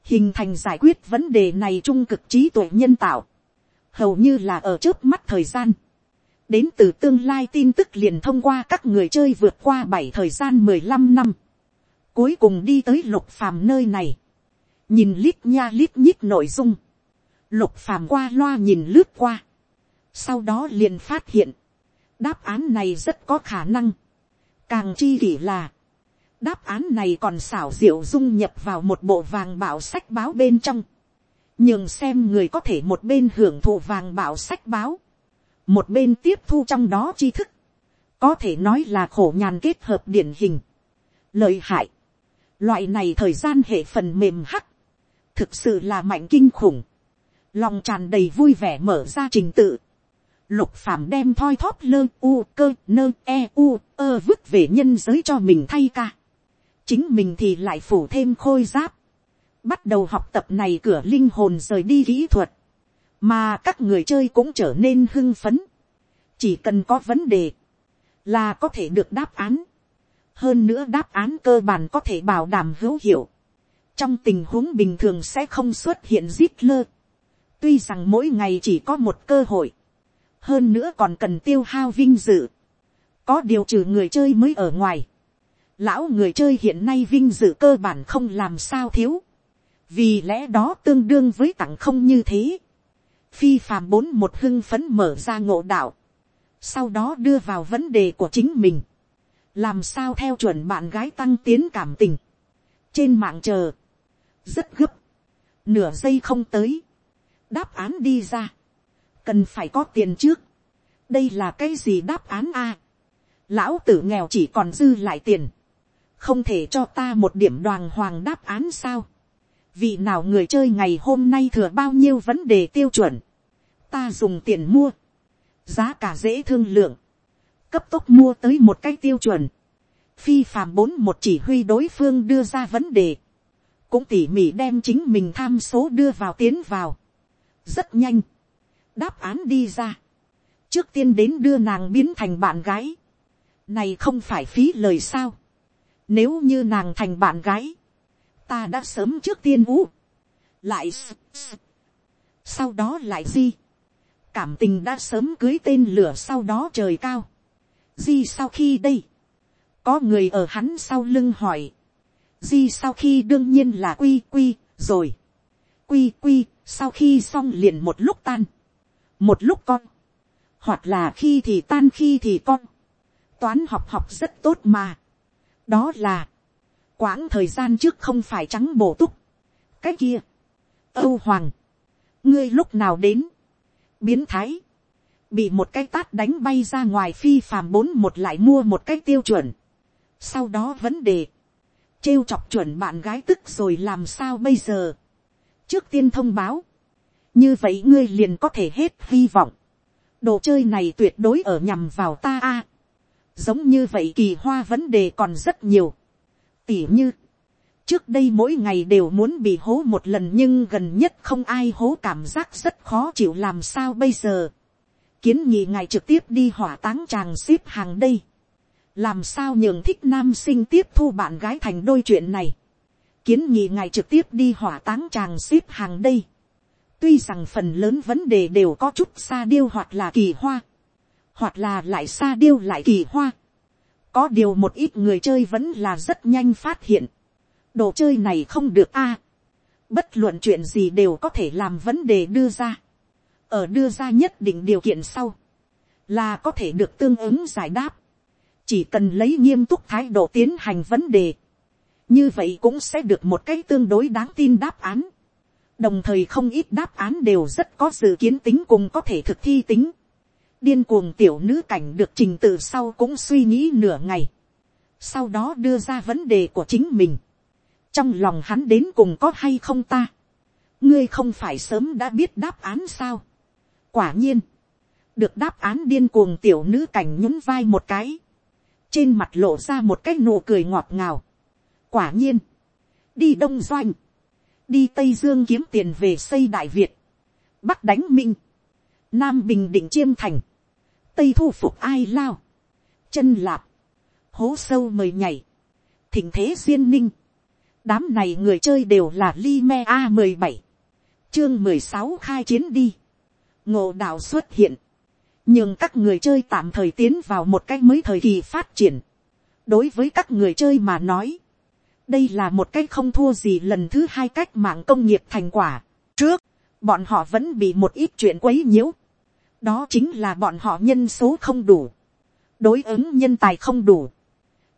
hình thành giải quyết vấn đề này trung cực trí tuệ nhân tạo, hầu như là ở trước mắt thời gian, đến từ tương lai tin tức liền thông qua các người chơi vượt qua bảy thời gian mười lăm năm, Cuối cùng đi tới lục phàm nơi này. Nhìn lít nha lít nhít nội dung. Lục phàm qua loa nhìn lướt qua. Sau đó liền phát hiện. Đáp án này rất có khả năng. Càng chi kỷ là. Đáp án này còn xảo diệu dung nhập vào một bộ vàng bảo sách báo bên trong. Nhưng xem người có thể một bên hưởng thụ vàng bảo sách báo. Một bên tiếp thu trong đó tri thức. Có thể nói là khổ nhàn kết hợp điển hình. Lợi hại Loại này thời gian hệ phần mềm hắc. Thực sự là mạnh kinh khủng. Lòng tràn đầy vui vẻ mở ra trình tự. Lục phàm đem thoi thóp lơ u cơ nơ e u ơ vứt về nhân giới cho mình thay ca. Chính mình thì lại phủ thêm khôi giáp. Bắt đầu học tập này cửa linh hồn rời đi kỹ thuật. Mà các người chơi cũng trở nên hưng phấn. Chỉ cần có vấn đề. Là có thể được đáp án hơn nữa đáp án cơ bản có thể bảo đảm hữu hiệu. trong tình huống bình thường sẽ không xuất hiện zip lơ. tuy rằng mỗi ngày chỉ có một cơ hội, hơn nữa còn cần tiêu hao vinh dự. có điều trừ người chơi mới ở ngoài, lão người chơi hiện nay vinh dự cơ bản không làm sao thiếu, vì lẽ đó tương đương với tặng không như thế, phi phàm bốn một hưng phấn mở ra ngộ đạo, sau đó đưa vào vấn đề của chính mình, làm sao theo chuẩn bạn gái tăng tiến cảm tình, trên mạng chờ, rất gấp, nửa giây không tới, đáp án đi ra, cần phải có tiền trước, đây là cái gì đáp án a, lão tử nghèo chỉ còn dư lại tiền, không thể cho ta một điểm đoàn hoàng đáp án sao, vị nào người chơi ngày hôm nay thừa bao nhiêu vấn đề tiêu chuẩn, ta dùng tiền mua, giá cả dễ thương lượng, cấp tốc mua tới một cái tiêu chuẩn, phi phàm bốn một chỉ huy đối phương đưa ra vấn đề, cũng tỉ mỉ đem chính mình tham số đưa vào tiến vào, rất nhanh, đáp án đi ra, trước tiên đến đưa nàng biến thành bạn gái, này không phải phí lời sao, nếu như nàng thành bạn gái, ta đã sớm trước tiên vũ, lại sau đó lại di, cảm tình đã sớm cưới tên lửa sau đó trời cao, di sau khi đây, có người ở hắn sau lưng hỏi, di sau khi đương nhiên là quy quy rồi, quy quy sau khi xong liền một lúc tan, một lúc con, hoặc là khi thì tan khi thì con, toán học học rất tốt mà, đó là, quãng thời gian trước không phải trắng bổ túc, cái kia, âu hoàng, ngươi lúc nào đến, biến thái, bị một cái tát đánh bay ra ngoài phi phàm bốn một lại mua một cái tiêu chuẩn, sau đó vấn đề, trêu chọc chuẩn bạn gái tức rồi làm sao bây giờ, trước tiên thông báo, như vậy ngươi liền có thể hết hy vọng, đồ chơi này tuyệt đối ở nhằm vào ta a, giống như vậy kỳ hoa vấn đề còn rất nhiều, tỉ như, trước đây mỗi ngày đều muốn bị hố một lần nhưng gần nhất không ai hố cảm giác rất khó chịu làm sao bây giờ. kiến nghị ngài trực tiếp đi hỏa táng chàng ship hàng đây. làm sao nhường thích nam sinh tiếp thu bạn gái thành đôi chuyện này. kiến nghị ngài trực tiếp đi hỏa táng chàng ship hàng đây tuy rằng phần lớn vấn đề đều có chút xa điêu hoặc là kỳ hoa. hoặc là lại xa điêu lại kỳ hoa. có điều một ít người chơi vẫn là rất nhanh phát hiện đồ chơi này không được a. bất luận chuyện gì đều có thể làm vấn đề đưa ra. ở đưa ra nhất định điều kiện sau, là có thể được tương ứng giải đáp. chỉ cần lấy nghiêm túc thái độ tiến hành vấn đề. như vậy cũng sẽ được một cái tương đối đáng tin đáp án đồng thời không ít đáp án đều rất có dự kiến tính cùng có thể thực thi tính. điên cuồng tiểu nữ cảnh được trình tự sau cũng suy nghĩ nửa ngày. sau đó đưa ra vấn đề của chính mình trong lòng hắn đến cùng có hay không ta, ngươi không phải sớm đã biết đáp án sao. quả nhiên, được đáp án điên cuồng tiểu nữ cảnh nhún vai một cái, trên mặt lộ ra một cái nụ cười ngọt ngào. quả nhiên, đi đông doanh, đi tây dương kiếm tiền về xây đại việt, bắc đánh minh, nam bình định chiêm thành, tây thu phục ai lao, chân lạp, hố sâu mời nhảy, thỉnh thế duyên ninh, đám này người chơi đều là Lime a mười bảy chương mười sáu khai chiến đi. Ngộ đạo xuất hiện. Nhưng các người chơi tạm thời tiến vào một cách mới thời kỳ phát triển. Đối với các người chơi mà nói đây là một cách không thua gì lần thứ hai cách mạng công nghiệp thành quả trước, bọn họ vẫn bị một ít chuyện quấy nhiễu đó chính là bọn họ nhân số không đủ đối ứng nhân tài không đủ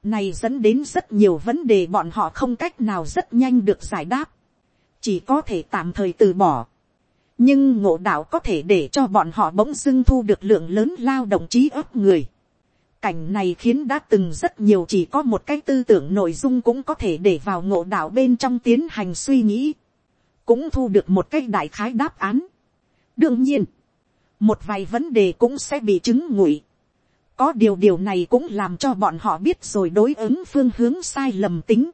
này dẫn đến rất nhiều vấn đề bọn họ không cách nào rất nhanh được giải đáp. Chỉ có thể tạm thời từ bỏ. Nhưng ngộ đạo có thể để cho bọn họ bỗng dưng thu được lượng lớn lao động trí ấp người. Cảnh này khiến đã từng rất nhiều chỉ có một cái tư tưởng nội dung cũng có thể để vào ngộ đạo bên trong tiến hành suy nghĩ. Cũng thu được một cái đại khái đáp án. Đương nhiên, một vài vấn đề cũng sẽ bị chứng ngụy có điều điều này cũng làm cho bọn họ biết rồi đối ứng phương hướng sai lầm tính.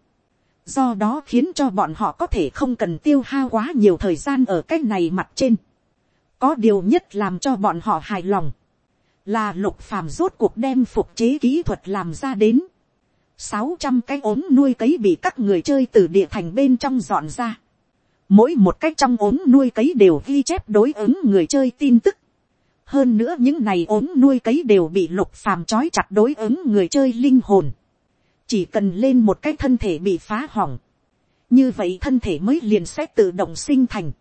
Do đó khiến cho bọn họ có thể không cần tiêu hao quá nhiều thời gian ở cái này mặt trên. Có điều nhất làm cho bọn họ hài lòng. Là lục phàm rốt cuộc đem phục chế kỹ thuật làm ra đến. sáu trăm cái ốm nuôi cấy bị các người chơi từ địa thành bên trong dọn ra. Mỗi một cách trong ốm nuôi cấy đều ghi chép đối ứng người chơi tin tức hơn nữa những này ốm nuôi cấy đều bị lục phàm trói chặt đối ứng người chơi linh hồn. chỉ cần lên một cái thân thể bị phá hỏng, như vậy thân thể mới liền sẽ tự động sinh thành,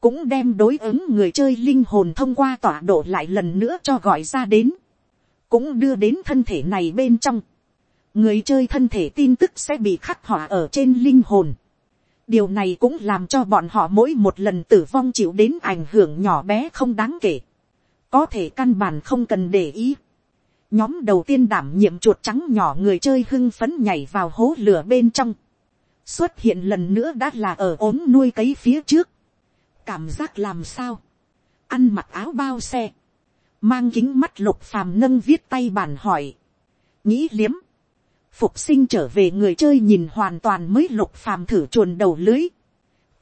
cũng đem đối ứng người chơi linh hồn thông qua tọa độ lại lần nữa cho gọi ra đến, cũng đưa đến thân thể này bên trong, người chơi thân thể tin tức sẽ bị khắc họa ở trên linh hồn. điều này cũng làm cho bọn họ mỗi một lần tử vong chịu đến ảnh hưởng nhỏ bé không đáng kể, có thể căn bản không cần để ý. nhóm đầu tiên đảm nhiệm chuột trắng nhỏ người chơi hưng phấn nhảy vào hố lửa bên trong, xuất hiện lần nữa đã là ở ốm nuôi cấy phía trước, cảm giác làm sao, ăn mặc áo bao xe, mang kính mắt lục phàm nâng viết tay bàn hỏi, nghĩ liếm, phục sinh trở về người chơi nhìn hoàn toàn mới lục phàm thử chuồn đầu lưới,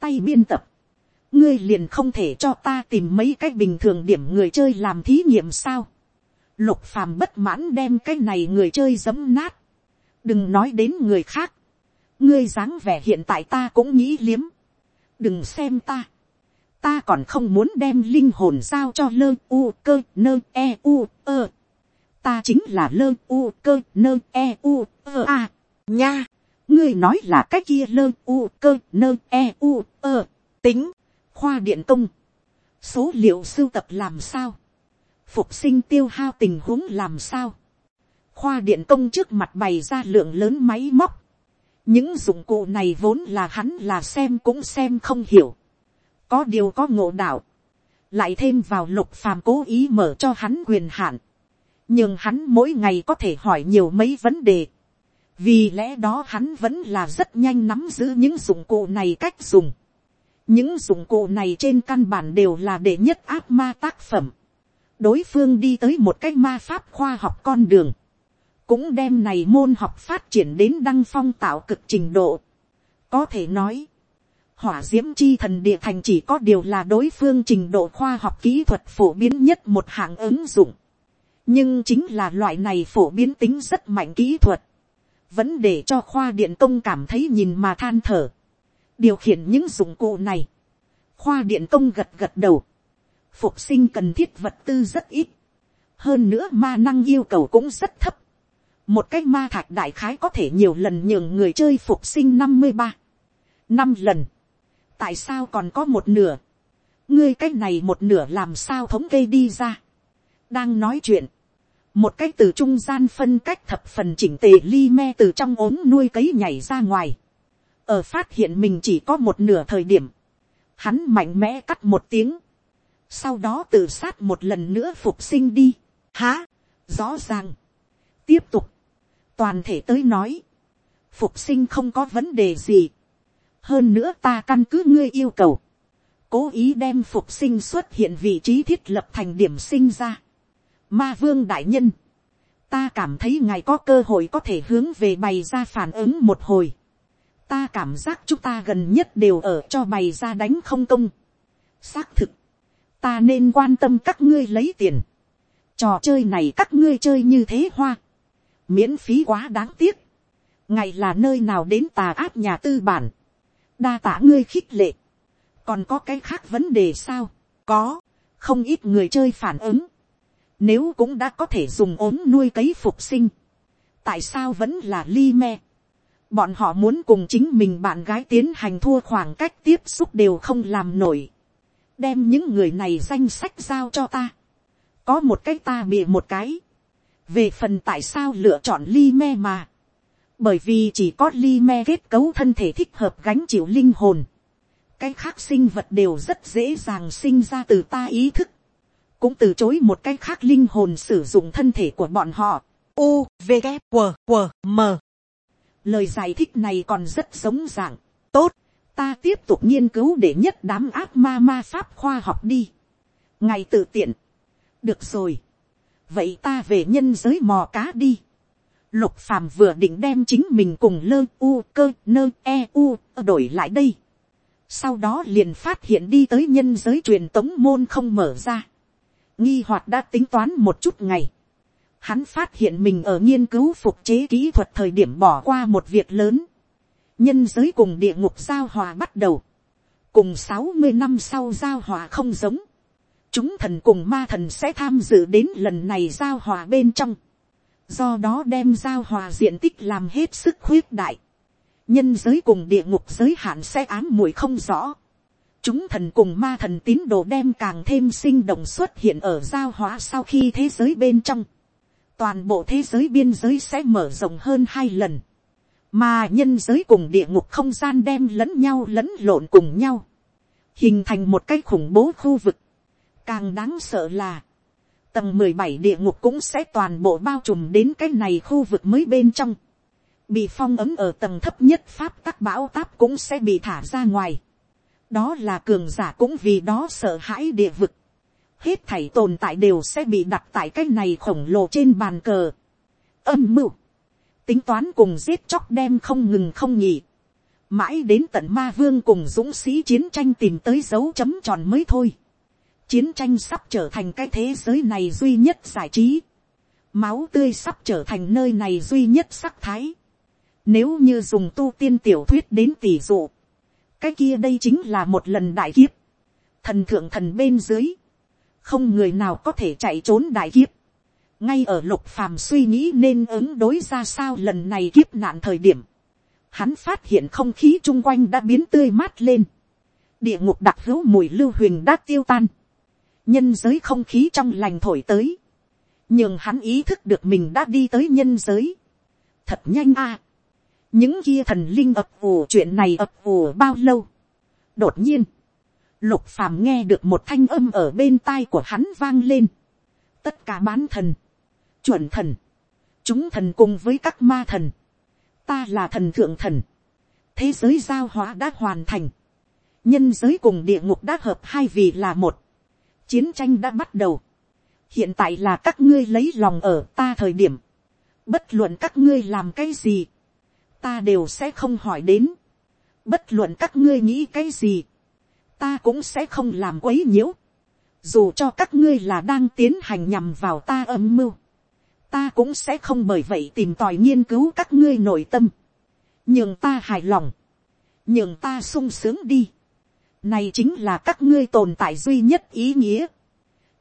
tay biên tập, ngươi liền không thể cho ta tìm mấy cái bình thường điểm người chơi làm thí nghiệm sao, lục phàm bất mãn đem cái này người chơi giấm nát, đừng nói đến người khác, ngươi dáng vẻ hiện tại ta cũng nghĩ liếm, đừng xem ta, ta còn không muốn đem linh hồn giao cho lơ u cơ nơ e u ơ. ta chính là lơ u cơ nơ e u ơ a. Nha. ngươi nói là cái kia lơ u cơ nơ e u ơ. tính, khoa điện công, số liệu sưu tập làm sao, phục sinh tiêu hao tình huống làm sao, khoa điện công trước mặt bày ra lượng lớn máy móc, những dụng cụ này vốn là hắn là xem cũng xem không hiểu, có điều có ngộ đạo, lại thêm vào lục phàm cố ý mở cho hắn quyền hạn, nhưng hắn mỗi ngày có thể hỏi nhiều mấy vấn đề, vì lẽ đó hắn vẫn là rất nhanh nắm giữ những dụng cụ này cách dùng. những dụng cụ này trên căn bản đều là để nhất áp ma tác phẩm. đối phương đi tới một cái ma pháp khoa học con đường, cũng đem này môn học phát triển đến đăng phong tạo cực trình độ. có thể nói, hỏa d i ễ m chi thần địa thành chỉ có điều là đối phương trình độ khoa học kỹ thuật phổ biến nhất một hạng ứng dụng. nhưng chính là loại này phổ biến tính rất mạnh kỹ thuật. vẫn để cho khoa điện công cảm thấy nhìn mà than thở. điều khiển những dụng cụ này. khoa điện công gật gật đầu. phục sinh cần thiết vật tư rất ít. hơn nữa ma năng yêu cầu cũng rất thấp. một cái ma thạch đại khái có thể nhiều lần nhường người chơi phục sinh năm mươi ba năm lần tại sao còn có một nửa, ngươi cái này một nửa làm sao thống kê đi ra, đang nói chuyện, một cái từ trung gian phân cách thập phần chỉnh tề li me từ trong ốm nuôi cấy nhảy ra ngoài, ở phát hiện mình chỉ có một nửa thời điểm, hắn mạnh mẽ cắt một tiếng, sau đó tự sát một lần nữa phục sinh đi, há, rõ ràng, tiếp tục, toàn thể tới nói, phục sinh không có vấn đề gì, hơn nữa ta căn cứ ngươi yêu cầu, cố ý đem phục sinh xuất hiện vị trí thiết lập thành điểm sinh ra. Ma vương đại nhân, ta cảm thấy ngài có cơ hội có thể hướng về bày ra phản ứng một hồi. ta cảm giác chúng ta gần nhất đều ở cho bày ra đánh không công. xác thực, ta nên quan tâm các ngươi lấy tiền. trò chơi này các ngươi chơi như thế hoa. miễn phí quá đáng tiếc. ngài là nơi nào đến tà áp nhà tư bản đa tả ngươi khích lệ, còn có cái khác vấn đề sao, có, không ít người chơi phản ứng, nếu cũng đã có thể dùng ốm nuôi cấy phục sinh, tại sao vẫn là li me, bọn họ muốn cùng chính mình bạn gái tiến hành thua khoảng cách tiếp xúc đều không làm nổi, đem những người này danh sách giao cho ta, có một cái ta bịa một cái, về phần tại sao lựa chọn li me mà, bởi vì chỉ có ly me kết cấu thân thể thích hợp gánh chịu linh hồn, cái khác sinh vật đều rất dễ dàng sinh ra từ ta ý thức, cũng từ chối một cái khác linh hồn sử dụng thân thể của bọn họ. U, V, G, W, W, M. Lời giải thích này còn rất giống dạng. Tốt, ta tiếp tục nghiên cứu để nhất đám ác ma ma pháp khoa học đi. Ngày tự tiện. Được rồi. Vậy ta về nhân giới mò cá đi. Lục phàm vừa định đem chính mình cùng lơ u, cơ, nơ e u, đổi lại đây. Sau đó liền phát hiện đi tới nhân giới truyền tống môn không mở ra. Nghi hoạt đã tính toán một chút ngày. Hắn phát hiện mình ở nghiên cứu phục chế kỹ thuật thời điểm bỏ qua một việc lớn. Nhân giới cùng địa ngục giao hòa bắt đầu. Cùng sáu mươi năm sau giao hòa không giống. Chúng thần cùng ma thần sẽ tham dự đến lần này giao hòa bên trong do đó đem giao hòa diện tích làm hết sức khuyết đại, nhân giới cùng địa ngục giới hạn sẽ ám mùi không rõ, chúng thần cùng ma thần tín đồ đem càng thêm sinh động xuất hiện ở giao hóa sau khi thế giới bên trong, toàn bộ thế giới biên giới sẽ mở rộng hơn hai lần, mà nhân giới cùng địa ngục không gian đem lẫn nhau lẫn lộn cùng nhau, hình thành một cái khủng bố khu vực. Càng đáng sợ là, tầng mười bảy địa ngục cũng sẽ toàn bộ bao trùm đến cái này khu vực mới bên trong. Bị phong ấm ở tầng thấp nhất pháp các bão táp cũng sẽ bị thả ra ngoài. Đó là cường giả cũng vì đó sợ hãi địa vực. Hết thảy tồn tại đều sẽ bị đặt tại cái này khổng lồ trên bàn cờ. Âm mưu. Tính toán cùng giết chóc đem không ngừng không nhỉ mãi đến tận ma vương cùng dũng sĩ chiến tranh tìm tới dấu chấm tròn mới thôi chiến tranh sắp trở thành cái thế giới này duy nhất giải trí. máu tươi sắp trở thành nơi này duy nhất sắc thái. nếu như dùng tu tiên tiểu thuyết đến tỷ dụ, cái kia đây chính là một lần đại kiếp. thần thượng thần bên dưới, không người nào có thể chạy trốn đại kiếp. ngay ở lục phàm suy nghĩ nên ứng đối ra sao lần này kiếp nạn thời điểm hắn phát hiện không khí chung quanh đã biến tươi mát lên, địa ngục đặc hữu mùi lưu huyền đã tiêu tan, nhân giới không khí trong lành thổi tới, nhưng hắn ý thức được mình đã đi tới nhân giới, thật nhanh a, những kia thần linh ập ủ chuyện này ập ủ bao lâu, đột nhiên, lục phàm nghe được một thanh âm ở bên tai của hắn vang lên, tất cả bán thần, chuẩn thần, chúng thần cùng với các ma thần, ta là thần thượng thần, thế giới giao hóa đã hoàn thành, nhân giới cùng địa ngục đã hợp hai vì là một, chiến tranh đã bắt đầu, hiện tại là các ngươi lấy lòng ở ta thời điểm, bất luận các ngươi làm cái gì, ta đều sẽ không hỏi đến, bất luận các ngươi nghĩ cái gì, ta cũng sẽ không làm quấy nhiễu, dù cho các ngươi là đang tiến hành nhằm vào ta âm mưu, ta cũng sẽ không bởi vậy tìm tòi nghiên cứu các ngươi nội tâm, nhường ta hài lòng, nhường ta sung sướng đi, này chính là các ngươi tồn tại duy nhất ý nghĩa,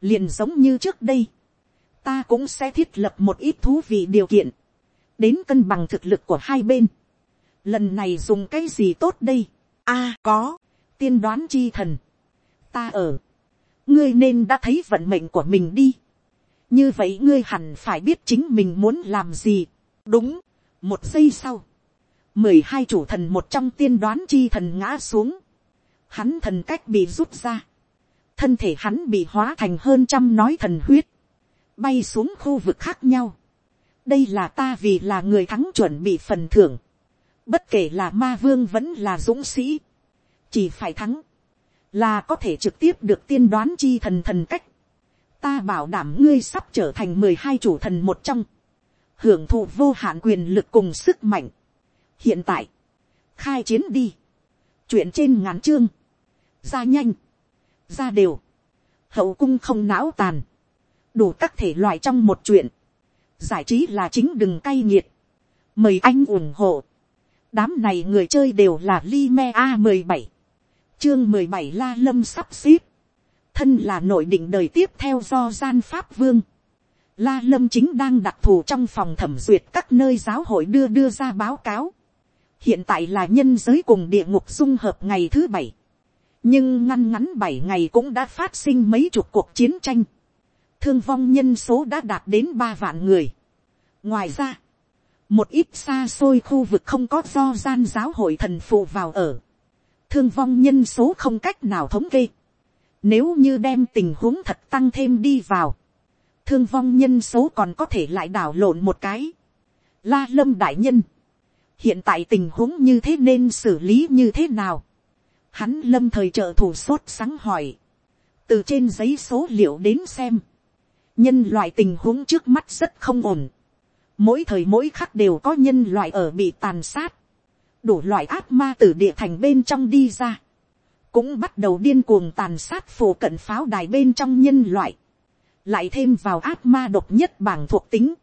liền giống như trước đây, ta cũng sẽ thiết lập một ít thú vị điều kiện, đến cân bằng thực lực của hai bên, lần này dùng cái gì tốt đây, a à, có, tiên đoán chi thần, ta ở, ngươi nên đã thấy vận mệnh của mình đi, như vậy ngươi hẳn phải biết chính mình muốn làm gì. đúng, một giây sau, mười hai chủ thần một trong tiên đoán chi thần ngã xuống, hắn thần cách bị rút ra, thân thể hắn bị hóa thành hơn trăm nói thần huyết, bay xuống khu vực khác nhau. đây là ta vì là người thắng chuẩn bị phần thưởng, bất kể là ma vương vẫn là dũng sĩ, chỉ phải thắng, là có thể trực tiếp được tiên đoán chi thần thần cách, ta bảo đảm ngươi sắp trở thành mười hai chủ thần một trong, hưởng thụ vô hạn quyền lực cùng sức mạnh. hiện tại, khai chiến đi, chuyện trên ngắn chương, ra nhanh, ra đều, hậu cung không não tàn, đủ các thể loại trong một chuyện, giải trí là chính đừng cay nghiệt, mời anh ủng hộ, đám này người chơi đều là li me a mười bảy, chương mười bảy la lâm sắp xếp, thân là nội định đời tiếp theo do gian pháp vương. La lâm chính đang đặc thù trong phòng thẩm duyệt các nơi giáo hội đưa đưa ra báo cáo. hiện tại là nhân giới cùng địa ngục dung hợp ngày thứ bảy nhưng ngăn ngắn bảy ngày cũng đã phát sinh mấy chục cuộc chiến tranh. thương vong nhân số đã đạt đến ba vạn người. ngoài ra, một ít xa xôi khu vực không có do gian giáo hội thần phụ vào ở. thương vong nhân số không cách nào thống kê nếu như đem tình huống thật tăng thêm đi vào. Thương vong nhân số còn có thể lại đảo lộn một cái. La lâm đại nhân. Hiện tại tình huống như thế nên xử lý như thế nào? Hắn lâm thời trợ thủ sốt sáng hỏi. Từ trên giấy số liệu đến xem. Nhân loại tình huống trước mắt rất không ổn. Mỗi thời mỗi khắc đều có nhân loại ở bị tàn sát. Đủ loại ác ma từ địa thành bên trong đi ra cũng bắt đầu điên cuồng tàn sát phổ cận pháo đài bên trong nhân loại, lại thêm vào ác ma độc nhất bảng thuộc tính,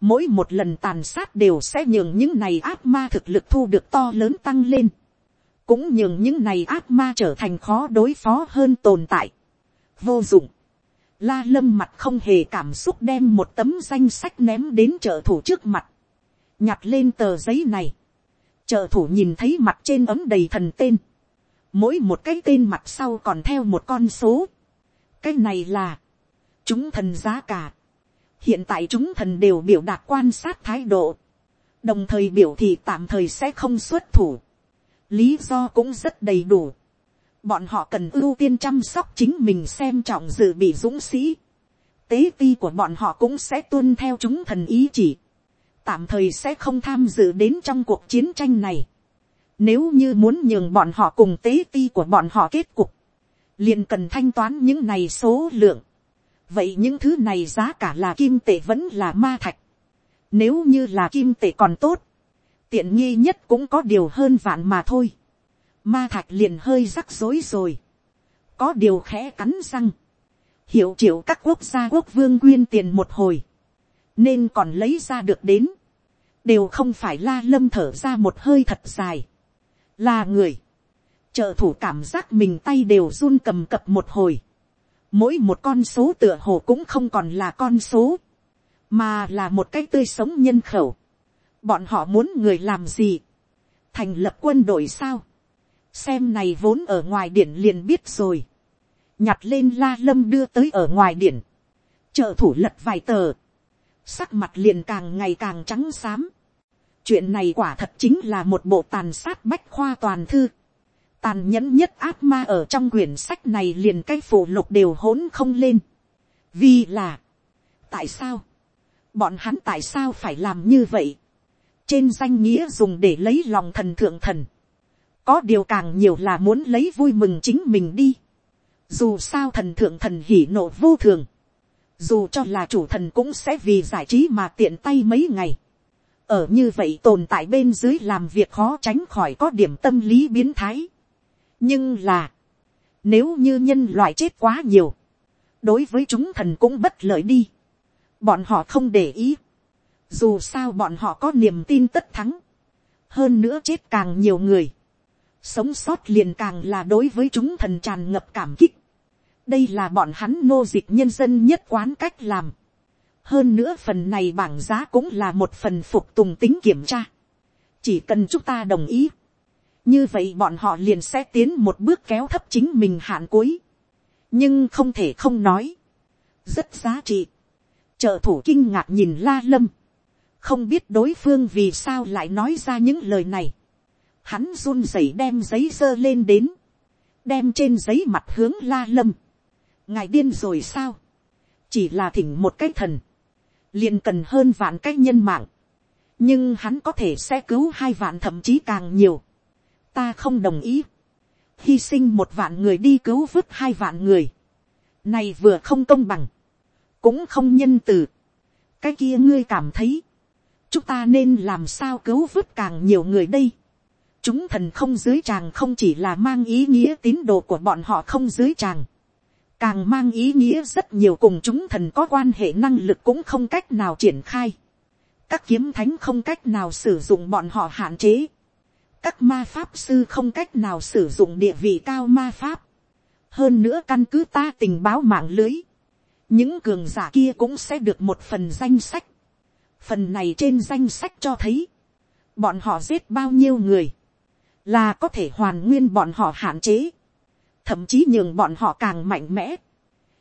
mỗi một lần tàn sát đều sẽ nhường những này ác ma thực lực thu được to lớn tăng lên, cũng nhường những này ác ma trở thành khó đối phó hơn tồn tại, vô dụng, La lâm mặt không hề cảm xúc đem một tấm danh sách ném đến trợ thủ trước mặt. Nhặt lên tờ giấy này. Trợ thủ nhìn thấy mặt trên ấm đầy thần tên. Mỗi một cái tên mặt sau còn theo một con số. Cái này là. Chúng thần giá cả. Hiện tại chúng thần đều biểu đạt quan sát thái độ. Đồng thời biểu thị tạm thời sẽ không xuất thủ. Lý do cũng rất đầy đủ bọn họ cần ưu tiên chăm sóc chính mình xem trọng dự bị dũng sĩ. tế ti của bọn họ cũng sẽ tuân theo chúng thần ý chỉ. tạm thời sẽ không tham dự đến trong cuộc chiến tranh này. nếu như muốn nhường bọn họ cùng tế ti của bọn họ kết cục, liền cần thanh toán những này số lượng. vậy những thứ này giá cả là kim tệ vẫn là ma thạch. nếu như là kim tệ còn tốt, tiện nghi nhất cũng có điều hơn vạn mà thôi Ma thạch liền hơi rắc rối rồi. Có điều khẽ cắn răng. Hiệu triệu các quốc gia quốc vương quyên tiền một hồi. Nên còn lấy ra được đến. Đều không phải la lâm thở ra một hơi thật dài. Là người. Trợ thủ cảm giác mình tay đều run cầm cập một hồi. Mỗi một con số tựa hồ cũng không còn là con số. Mà là một cái tươi sống nhân khẩu. Bọn họ muốn người làm gì? Thành lập quân đội sao? xem này vốn ở ngoài điển liền biết rồi, nhặt lên la lâm đưa tới ở ngoài điển, trợ thủ lật vài tờ, sắc mặt liền càng ngày càng trắng xám, chuyện này quả thật chính là một bộ tàn sát bách khoa toàn thư, tàn nhẫn nhất ác ma ở trong quyển sách này liền cái phụ lục đều hỗn không lên, vì là, tại sao, bọn hắn tại sao phải làm như vậy, trên danh nghĩa dùng để lấy lòng thần thượng thần, có điều càng nhiều là muốn lấy vui mừng chính mình đi. dù sao thần thượng thần hỉ nộ vô thường, dù cho là chủ thần cũng sẽ vì giải trí mà tiện tay mấy ngày. ở như vậy tồn tại bên dưới làm việc khó tránh khỏi có điểm tâm lý biến thái. nhưng là, nếu như nhân loại chết quá nhiều, đối với chúng thần cũng bất lợi đi. bọn họ không để ý dù sao bọn họ có niềm tin tất thắng. hơn nữa chết càng nhiều người sống sót liền càng là đối với chúng thần tràn ngập cảm kích. đây là bọn hắn nô dịch nhân dân nhất quán cách làm. hơn nữa phần này bảng giá cũng là một phần phục tùng tính kiểm tra. chỉ cần chúng ta đồng ý. như vậy bọn họ liền sẽ tiến một bước kéo thấp chính mình hạn cuối. nhưng không thể không nói. rất giá trị. trợ thủ kinh ngạc nhìn la lâm không biết đối phương vì sao lại nói ra những lời này. Hắn run rẩy đem giấy dơ lên đến, đem trên giấy mặt hướng la lâm. ngài điên rồi sao, chỉ là thỉnh một cái thần, liền cần hơn vạn cái nhân mạng, nhưng hắn có thể sẽ cứu hai vạn thậm chí càng nhiều. ta không đồng ý, hy sinh một vạn người đi cứu vớt hai vạn người, này vừa không công bằng, cũng không nhân từ, cái kia ngươi cảm thấy, chúng ta nên làm sao cứu vớt càng nhiều người đây, chúng thần không dưới tràng không chỉ là mang ý nghĩa tín đồ của bọn họ không dưới tràng, càng mang ý nghĩa rất nhiều cùng chúng thần có quan hệ năng lực cũng không cách nào triển khai, các kiếm thánh không cách nào sử dụng bọn họ hạn chế, các ma pháp sư không cách nào sử dụng địa vị cao ma pháp, hơn nữa căn cứ ta tình báo mạng lưới, những cường giả kia cũng sẽ được một phần danh sách, phần này trên danh sách cho thấy, bọn họ giết bao nhiêu người, là có thể hoàn nguyên bọn họ hạn chế, thậm chí nhường bọn họ càng mạnh mẽ.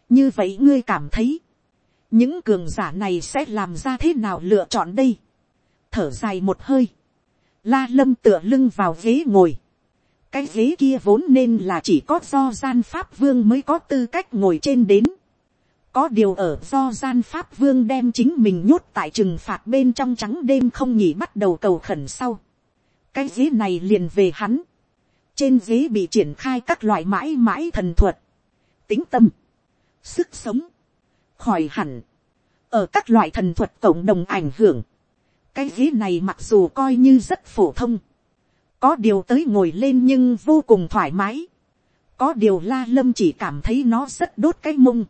như vậy ngươi cảm thấy, những cường giả này sẽ làm ra thế nào lựa chọn đây. thở dài một hơi, la lâm tựa lưng vào ghế ngồi, cái ghế kia vốn nên là chỉ có do gian pháp vương mới có tư cách ngồi trên đến có điều ở do gian pháp vương đem chính mình nhốt tại trừng phạt bên trong trắng đêm không nhỉ bắt đầu cầu khẩn sau. Cái ghế này liền về hắn, trên ghế bị triển khai các loại mãi mãi thần thuật, tính tâm, sức sống, khỏi hẳn, ở các loại thần thuật cộng đồng ảnh hưởng, cái ghế này mặc dù coi như rất phổ thông, có điều tới ngồi lên nhưng vô cùng thoải mái, có điều la lâm chỉ cảm thấy nó rất đốt cái mông,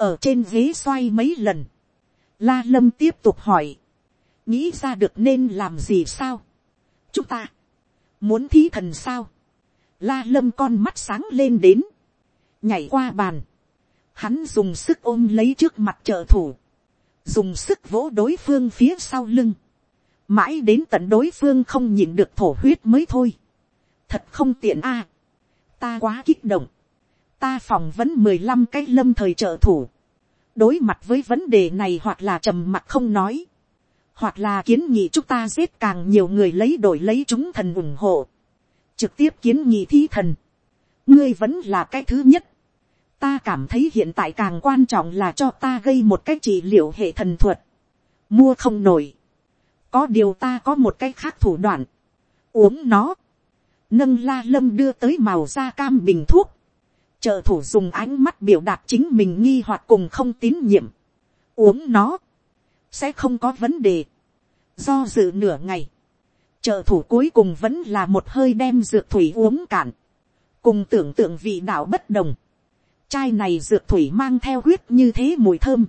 ở trên ghế xoay mấy lần, la lâm tiếp tục hỏi, nghĩ ra được nên làm gì sao, chúng ta, muốn thí thần sao, la lâm con mắt sáng lên đến, nhảy qua bàn, hắn dùng sức ôm lấy trước mặt trợ thủ, dùng sức vỗ đối phương phía sau lưng, mãi đến tận đối phương không nhìn được thổ huyết mới thôi, thật không tiện a, ta quá kích động, ta phỏng vấn mười lăm cái lâm thời trợ thủ, đối mặt với vấn đề này hoặc là trầm mặt không nói, hoặc là kiến nghị chúng ta giết càng nhiều người lấy đổi lấy chúng thần ủng hộ, trực tiếp kiến nghị thi thần, ngươi vẫn là cái thứ nhất, ta cảm thấy hiện tại càng quan trọng là cho ta gây một cái trị liệu hệ thần thuật, mua không nổi, có điều ta có một cái khác thủ đoạn, uống nó, nâng la lâm đưa tới màu da cam bình thuốc, trợ thủ dùng ánh mắt biểu đạt chính mình nghi hoặc cùng không tín nhiệm, uống nó, sẽ không có vấn đề, do dự nửa ngày, trợ thủ cuối cùng vẫn là một hơi đem dược thủy uống cạn, cùng tưởng tượng vị đạo bất đồng, chai này dược thủy mang theo huyết như thế mùi thơm,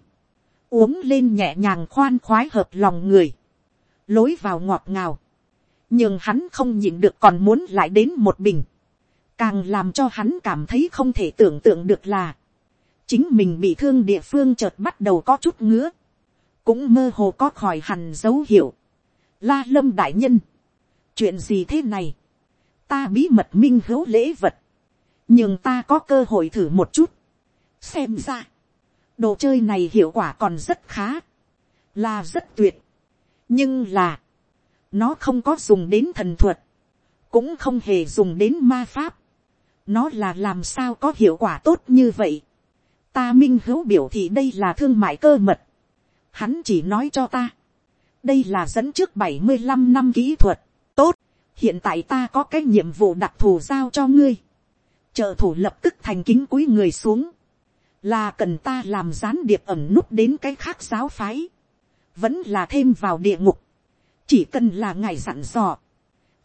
uống lên nhẹ nhàng khoan khoái hợp lòng người, lối vào ngọt ngào, nhưng hắn không nhịn được còn muốn lại đến một bình, càng làm cho hắn cảm thấy không thể tưởng tượng được là, chính mình bị thương địa phương chợt bắt đầu có chút ngứa, cũng mơ hồ có khỏi hẳn dấu hiệu. La lâm đại nhân, chuyện gì thế này, ta bí mật minh hữu lễ vật, nhưng ta có cơ hội thử một chút, xem ra, đồ chơi này hiệu quả còn rất khá, là rất tuyệt, nhưng là, nó không có dùng đến thần thuật, cũng không hề dùng đến ma pháp, nó là làm sao có hiệu quả tốt như vậy. ta minh hữu biểu thị đây là thương mại cơ mật. hắn chỉ nói cho ta. đây là dẫn trước bảy mươi 75 năm kỹ thuật. tốt, hiện tại ta có cái nhiệm vụ đặc thù giao cho ngươi. trợ thủ lập tức thành kính cúi người xuống. là cần ta làm gián điệp ẩm nút đến cái khác giáo phái. vẫn là thêm vào địa ngục. chỉ cần là ngài dặn dò.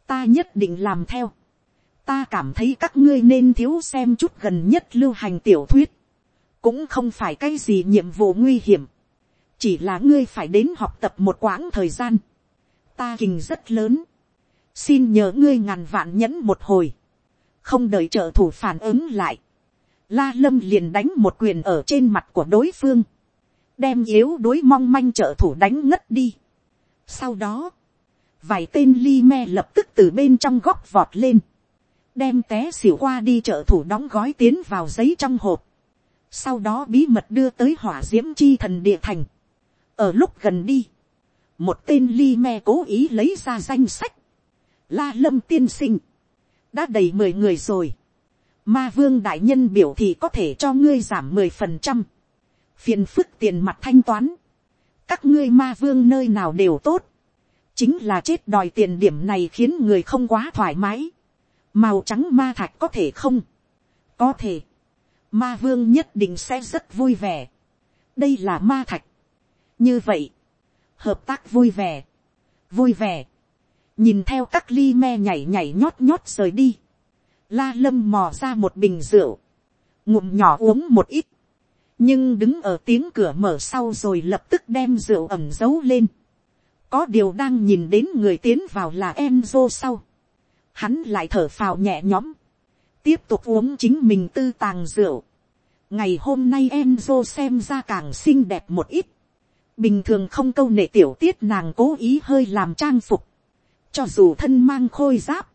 ta nhất định làm theo ta cảm thấy các ngươi nên thiếu xem chút gần nhất lưu hành tiểu thuyết, cũng không phải cái gì nhiệm vụ nguy hiểm, chỉ là ngươi phải đến học tập một quãng thời gian, ta kình rất lớn, xin nhờ ngươi ngàn vạn nhẫn một hồi, không đợi trợ thủ phản ứng lại, la lâm liền đánh một quyền ở trên mặt của đối phương, đem yếu đối mong manh trợ thủ đánh ngất đi. sau đó, vài tên li me lập tức từ bên trong góc vọt lên, đem té xỉu qua đi trợ thủ đóng gói tiến vào giấy trong hộp, sau đó bí mật đưa tới hỏa d i ễ m chi thần địa thành. ở lúc gần đi, một tên li me cố ý lấy ra danh sách, la lâm tiên sinh, đã đầy mười người rồi, ma vương đại nhân biểu thì có thể cho ngươi giảm mười phần trăm, phiền phức tiền mặt thanh toán, các ngươi ma vương nơi nào đều tốt, chính là chết đòi tiền điểm này khiến người không quá thoải mái, màu trắng ma thạch có thể không, có thể, ma vương nhất định sẽ rất vui vẻ, đây là ma thạch, như vậy, hợp tác vui vẻ, vui vẻ, nhìn theo các ly me nhảy nhảy nhót nhót rời đi, la lâm mò ra một bình rượu, ngụm nhỏ uống một ít, nhưng đứng ở tiếng cửa mở sau rồi lập tức đem rượu ẩm giấu lên, có điều đang nhìn đến người tiến vào là Enzo sau, hắn lại thở phào nhẹ nhõm, tiếp tục uống chính mình tư tàng rượu. ngày hôm nay Enzo xem ra càng xinh đẹp một ít, bình thường không câu nệ tiểu tiết nàng cố ý hơi làm trang phục, cho dù thân mang khôi giáp,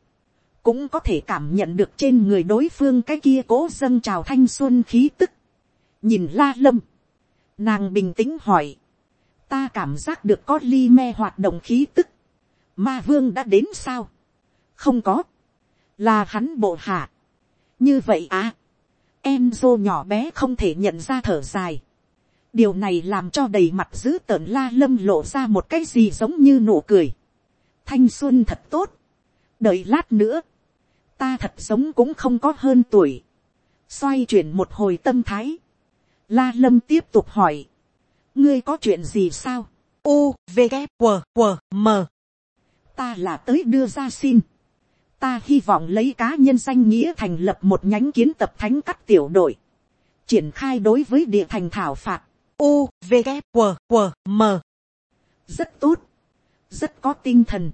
cũng có thể cảm nhận được trên người đối phương cái kia cố dâng trào thanh xuân khí tức. nhìn la lâm, nàng bình tĩnh hỏi, ta cảm giác được có ly me hoạt động khí tức, ma vương đã đến sao, không có, là hắn bộ hạ. như vậy à, dô nhỏ bé không thể nhận ra thở dài. điều này làm cho đầy mặt dữ tợn la lâm lộ ra một cái gì giống như nụ cười. thanh xuân thật tốt. đợi lát nữa, ta thật sống cũng không có hơn tuổi. xoay chuyển một hồi tâm thái. la lâm tiếp tục hỏi. ngươi có chuyện gì sao. u v g q q m ta là tới đưa ra xin ta hy vọng lấy cá nhân danh nghĩa thành lập một nhánh kiến tập thánh cắt tiểu đội, triển khai đối với địa thành thảo phạt, u, v, g, q, q, m. rất tốt, rất có tinh thần.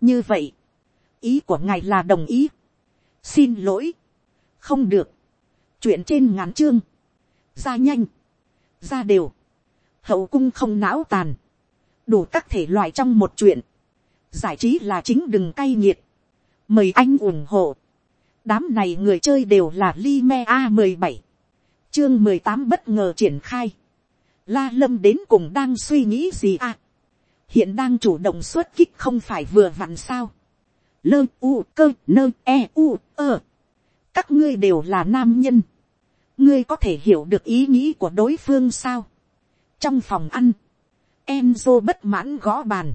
như vậy, ý của ngài là đồng ý. xin lỗi, không được, chuyện trên ngắn chương, ra nhanh, ra đều, hậu cung không não tàn, đủ các thể loại trong một chuyện, giải trí là chính đừng cay nghiệt, mời anh ủng hộ, đám này người chơi đều là Lime a mười bảy, chương mười tám bất ngờ triển khai, la lâm đến cùng đang suy nghĩ gì à, hiện đang chủ động xuất kích không phải vừa vặn sao, lơ u cơ nơ e u ơ, các ngươi đều là nam nhân, ngươi có thể hiểu được ý nghĩ của đối phương sao, trong phòng ăn, Enzo bất mãn gõ bàn.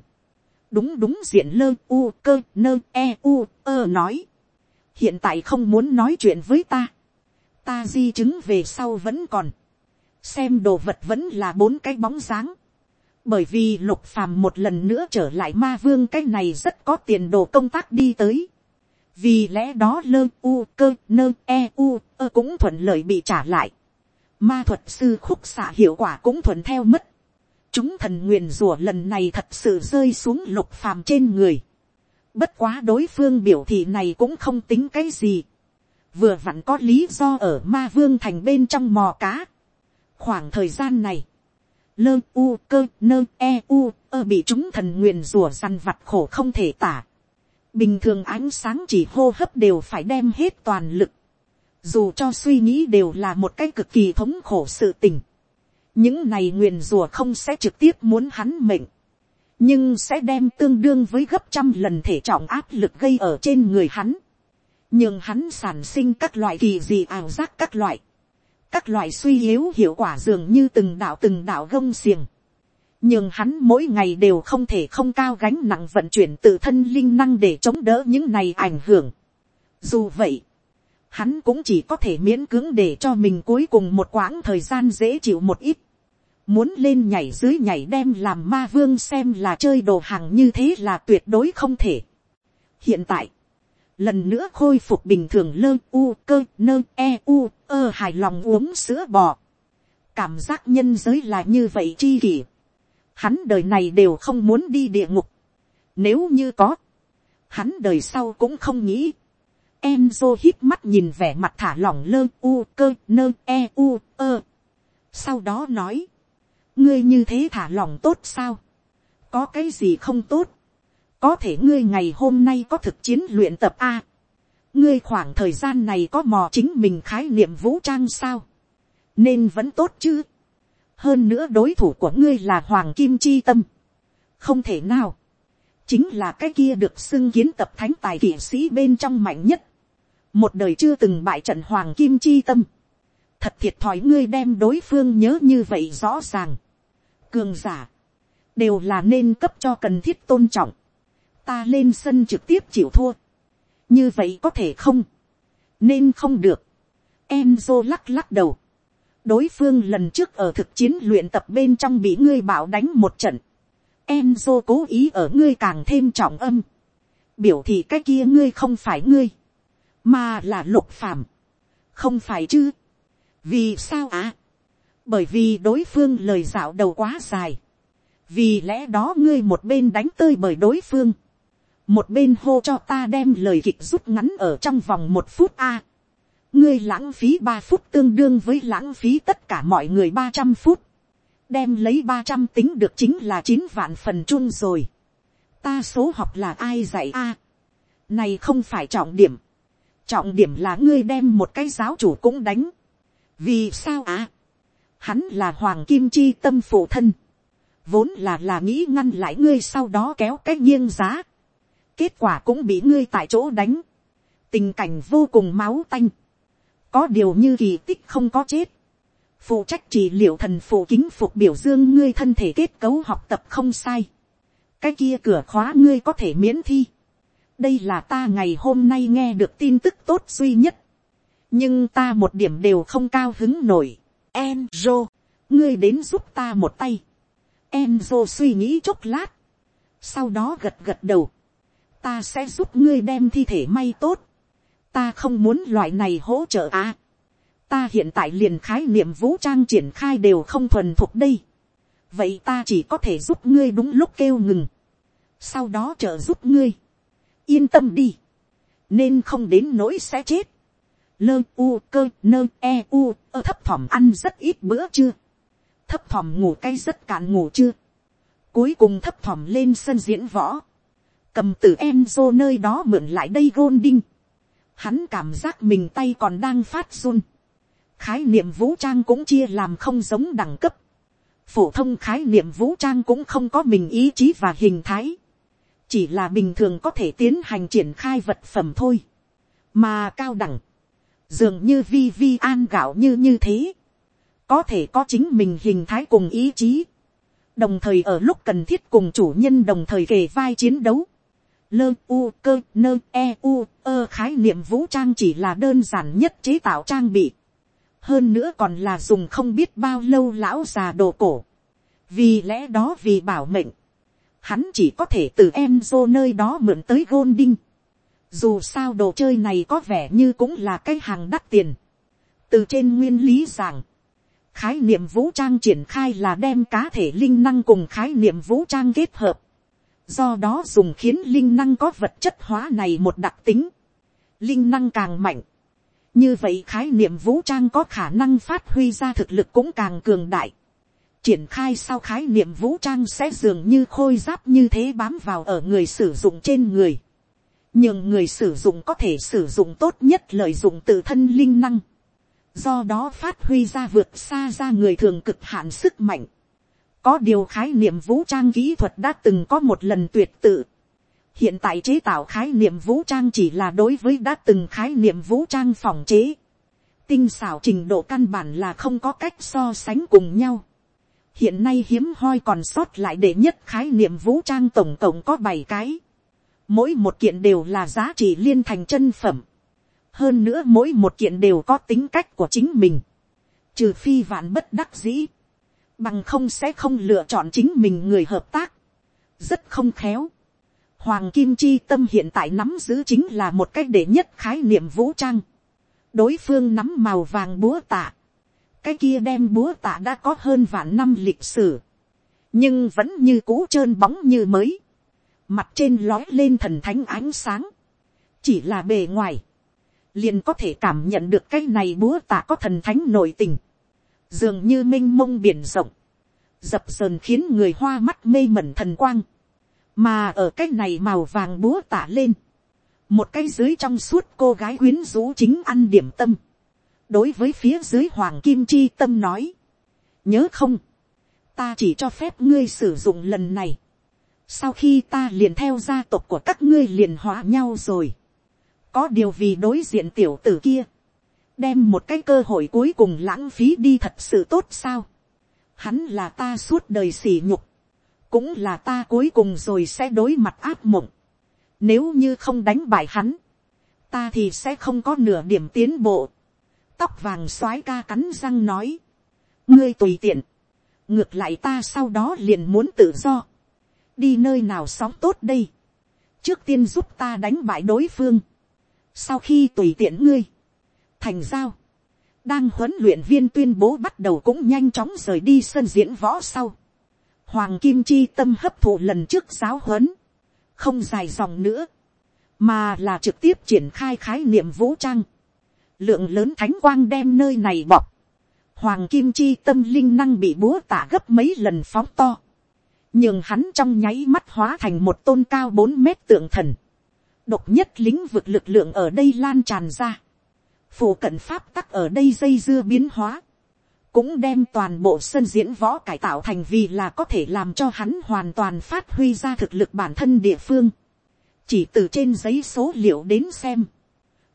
Đúng đúng diện lơ, u, cơ, nơ e u, ơ nói. Hiện tại không muốn nói chuyện với ta. Ta di chứng về sau vẫn còn. Xem đồ vật vẫn là bốn cái bóng dáng. Bởi vì lục phàm một lần nữa trở lại ma vương cái này rất có tiền đồ công tác đi tới. Vì lẽ đó lơ, u, cơ, nơ e u, ơ cũng thuận lợi bị trả lại. Ma thuật sư khúc xạ hiệu quả cũng thuận theo mất chúng thần nguyền rủa lần này thật sự rơi xuống lục phàm trên người. Bất quá đối phương biểu thị này cũng không tính cái gì. Vừa vặn có lý do ở ma vương thành bên trong mò cá. Khoảng thời gian này, lơ u cơ nơ e u ơ bị chúng thần nguyền rủa săn vặt khổ không thể tả. Bình thường ánh sáng chỉ hô hấp đều phải đem hết toàn lực. Dù cho suy nghĩ đều là một cái cực kỳ thống khổ sự tình những này nguyền rùa không sẽ trực tiếp muốn hắn mệnh, nhưng sẽ đem tương đương với gấp trăm lần thể trọng áp lực gây ở trên người hắn, nhưng hắn sản sinh các loại kỳ dị ảo giác các loại, các loại suy yếu hiệu quả dường như từng đạo từng đạo gông xiềng, nhưng hắn mỗi ngày đều không thể không cao gánh nặng vận chuyển tự thân linh năng để chống đỡ những này ảnh hưởng. Dù vậy, hắn cũng chỉ có thể miễn cưỡng để cho mình cuối cùng một quãng thời gian dễ chịu một ít. Muốn lên nhảy dưới nhảy đem làm ma vương xem là chơi đồ hàng như thế là tuyệt đối không thể. Hiện tại, lần nữa khôi phục bình thường lơ u cơ nơ e u ơ hài lòng uống sữa bò. Cảm giác nhân giới là như vậy chi kỷ. Hắn đời này đều không muốn đi địa ngục. Nếu như có, hắn đời sau cũng không nghĩ Enzo hít mắt nhìn vẻ mặt thả lỏng lơ u, cơ, nơ e u, ơ. Sau đó nói. Ngươi như thế thả lỏng tốt sao? Có cái gì không tốt? Có thể ngươi ngày hôm nay có thực chiến luyện tập A. Ngươi khoảng thời gian này có mò chính mình khái niệm vũ trang sao? Nên vẫn tốt chứ? Hơn nữa đối thủ của ngươi là Hoàng Kim Chi Tâm. Không thể nào chính là cái kia được xưng kiến tập thánh tài kỷ sĩ bên trong mạnh nhất một đời chưa từng bại trận hoàng kim chi tâm, thật thiệt thòi ngươi đem đối phương nhớ như vậy rõ ràng, cường giả, đều là nên cấp cho cần thiết tôn trọng, ta lên sân trực tiếp chịu thua, như vậy có thể không, nên không được, Enzo lắc lắc đầu, đối phương lần trước ở thực chiến luyện tập bên trong bị ngươi bảo đánh một trận, Enzo cố ý ở ngươi càng thêm trọng âm, biểu thị cái kia ngươi không phải ngươi, mà là lục phàm, không phải chứ, vì sao ạ, bởi vì đối phương lời dạo đầu quá dài, vì lẽ đó ngươi một bên đánh tơi bởi đối phương, một bên hô cho ta đem lời kịch rút ngắn ở trong vòng một phút a, ngươi lãng phí ba phút tương đương với lãng phí tất cả mọi người ba trăm phút, đem lấy ba trăm tính được chính là chín vạn phần chun rồi, ta số học là ai dạy a, này không phải trọng điểm, trọng điểm là ngươi đem một cái giáo chủ cũng đánh. vì sao ạ? À? hắn là hoàng kim chi tâm phụ thân. vốn là là nghĩ ngăn lại ngươi sau đó kéo cái nghiêng giá. kết quả cũng bị ngươi tại chỗ đánh. tình cảnh vô cùng máu tanh. có điều như kỳ tích không có chết. phụ trách trị liệu thần phụ kính phục biểu dương ngươi thân thể kết cấu học tập không sai. cái kia cửa khóa ngươi có thể miễn thi đây là ta ngày hôm nay nghe được tin tức tốt duy nhất. nhưng ta một điểm đều không cao hứng nổi. Enzo, ngươi đến giúp ta một tay. Enzo suy nghĩ chốc lát. sau đó gật gật đầu. ta sẽ giúp ngươi đem thi thể may tốt. ta không muốn loại này hỗ trợ à. ta hiện tại liền khái niệm vũ trang triển khai đều không thuần thuộc đây. vậy ta chỉ có thể giúp ngươi đúng lúc kêu ngừng. sau đó trợ giúp ngươi yên tâm đi, nên không đến nỗi sẽ chết. lơ u cơ nơ e u ơ thấp thỏm ăn rất ít bữa chưa, thấp thỏm ngủ cay rất cạn ngủ chưa, cuối cùng thấp thỏm lên sân diễn võ, cầm từ Enzo nơi đó mượn lại đây gôn đinh, hắn cảm giác mình tay còn đang phát run, khái niệm vũ trang cũng chia làm không giống đẳng cấp, phổ thông khái niệm vũ trang cũng không có mình ý chí và hình thái, chỉ là bình thường có thể tiến hành triển khai vật phẩm thôi, mà cao đẳng, dường như vi vi an gạo như như thế, có thể có chính mình hình thái cùng ý chí, đồng thời ở lúc cần thiết cùng chủ nhân đồng thời kề vai chiến đấu, lơ u cơ nơ e u ơ khái niệm vũ trang chỉ là đơn giản nhất chế tạo trang bị, hơn nữa còn là dùng không biết bao lâu lão già đồ cổ, vì lẽ đó vì bảo mệnh, hắn chỉ có thể từ em dô nơi đó mượn tới Golding. Dù sao đồ chơi này có vẻ như cũng là cái hàng đắt tiền. Từ trên nguyên lý giảng, khái niệm vũ trang triển khai là đem cá thể linh năng cùng khái niệm vũ trang kết hợp. Do đó dùng khiến linh năng có vật chất hóa này một đặc tính. Linh năng càng mạnh. Như vậy khái niệm vũ trang có khả năng phát huy ra thực lực cũng càng cường đại triển khai sau khái niệm vũ trang sẽ dường như khôi giáp như thế bám vào ở người sử dụng trên người. nhưng người sử dụng có thể sử dụng tốt nhất lợi dụng tự thân linh năng. do đó phát huy ra vượt xa ra người thường cực hạn sức mạnh. có điều khái niệm vũ trang kỹ thuật đã từng có một lần tuyệt tự. hiện tại chế tạo khái niệm vũ trang chỉ là đối với đã từng khái niệm vũ trang phòng chế. tinh xảo trình độ căn bản là không có cách so sánh cùng nhau hiện nay hiếm hoi còn sót lại để nhất khái niệm vũ trang tổng cộng có bảy cái. Mỗi một kiện đều là giá trị liên thành chân phẩm. Hơn nữa mỗi một kiện đều có tính cách của chính mình. Trừ phi vạn bất đắc dĩ. Bằng không sẽ không lựa chọn chính mình người hợp tác. Rất không khéo. Hoàng Kim Chi Tâm hiện tại nắm giữ chính là một cách để nhất khái niệm vũ trang. Đối phương nắm màu vàng búa tạ cái kia đem búa tạ đã có hơn vạn năm lịch sử, nhưng vẫn như cũ trơn bóng như mới, mặt trên lói lên thần thánh ánh sáng, chỉ là bề ngoài, liền có thể cảm nhận được cái này búa tạ có thần thánh nội tình, dường như m i n h mông biển rộng, dập dờn khiến người hoa mắt mê mẩn thần quang, mà ở cái này màu vàng búa tạ lên, một cái dưới trong suốt cô gái quyến rũ chính ăn điểm tâm, đối với phía dưới hoàng kim chi tâm nói, nhớ không, ta chỉ cho phép ngươi sử dụng lần này, sau khi ta liền theo gia tộc của các ngươi liền hóa nhau rồi, có điều vì đối diện tiểu tử kia, đem một cái cơ hội cuối cùng lãng phí đi thật sự tốt sao, hắn là ta suốt đời sỉ nhục, cũng là ta cuối cùng rồi sẽ đối mặt áp mộng, nếu như không đánh bại hắn, ta thì sẽ không có nửa điểm tiến bộ tóc vàng soái ca cắn răng nói, ngươi tùy tiện, ngược lại ta sau đó liền muốn tự do, đi nơi nào sóng tốt đây, trước tiên giúp ta đánh bại đối phương, sau khi tùy tiện ngươi, thành giao, đang huấn luyện viên tuyên bố bắt đầu cũng nhanh chóng rời đi sân diễn võ sau, hoàng kim chi tâm hấp thụ lần trước giáo huấn, không dài dòng nữa, mà là trực tiếp triển khai khái niệm vũ trang, lượng lớn thánh quang đem nơi này bọc, hoàng kim chi tâm linh năng bị búa tả gấp mấy lần phóng to, nhưng hắn trong nháy mắt hóa thành một tôn cao bốn mét tượng thần, độc nhất lĩnh vực lực lượng ở đây lan tràn ra, phù cận pháp tắc ở đây dây dưa biến hóa, cũng đem toàn bộ sân diễn võ cải tạo thành vì là có thể làm cho hắn hoàn toàn phát huy ra thực lực bản thân địa phương, chỉ từ trên giấy số liệu đến xem,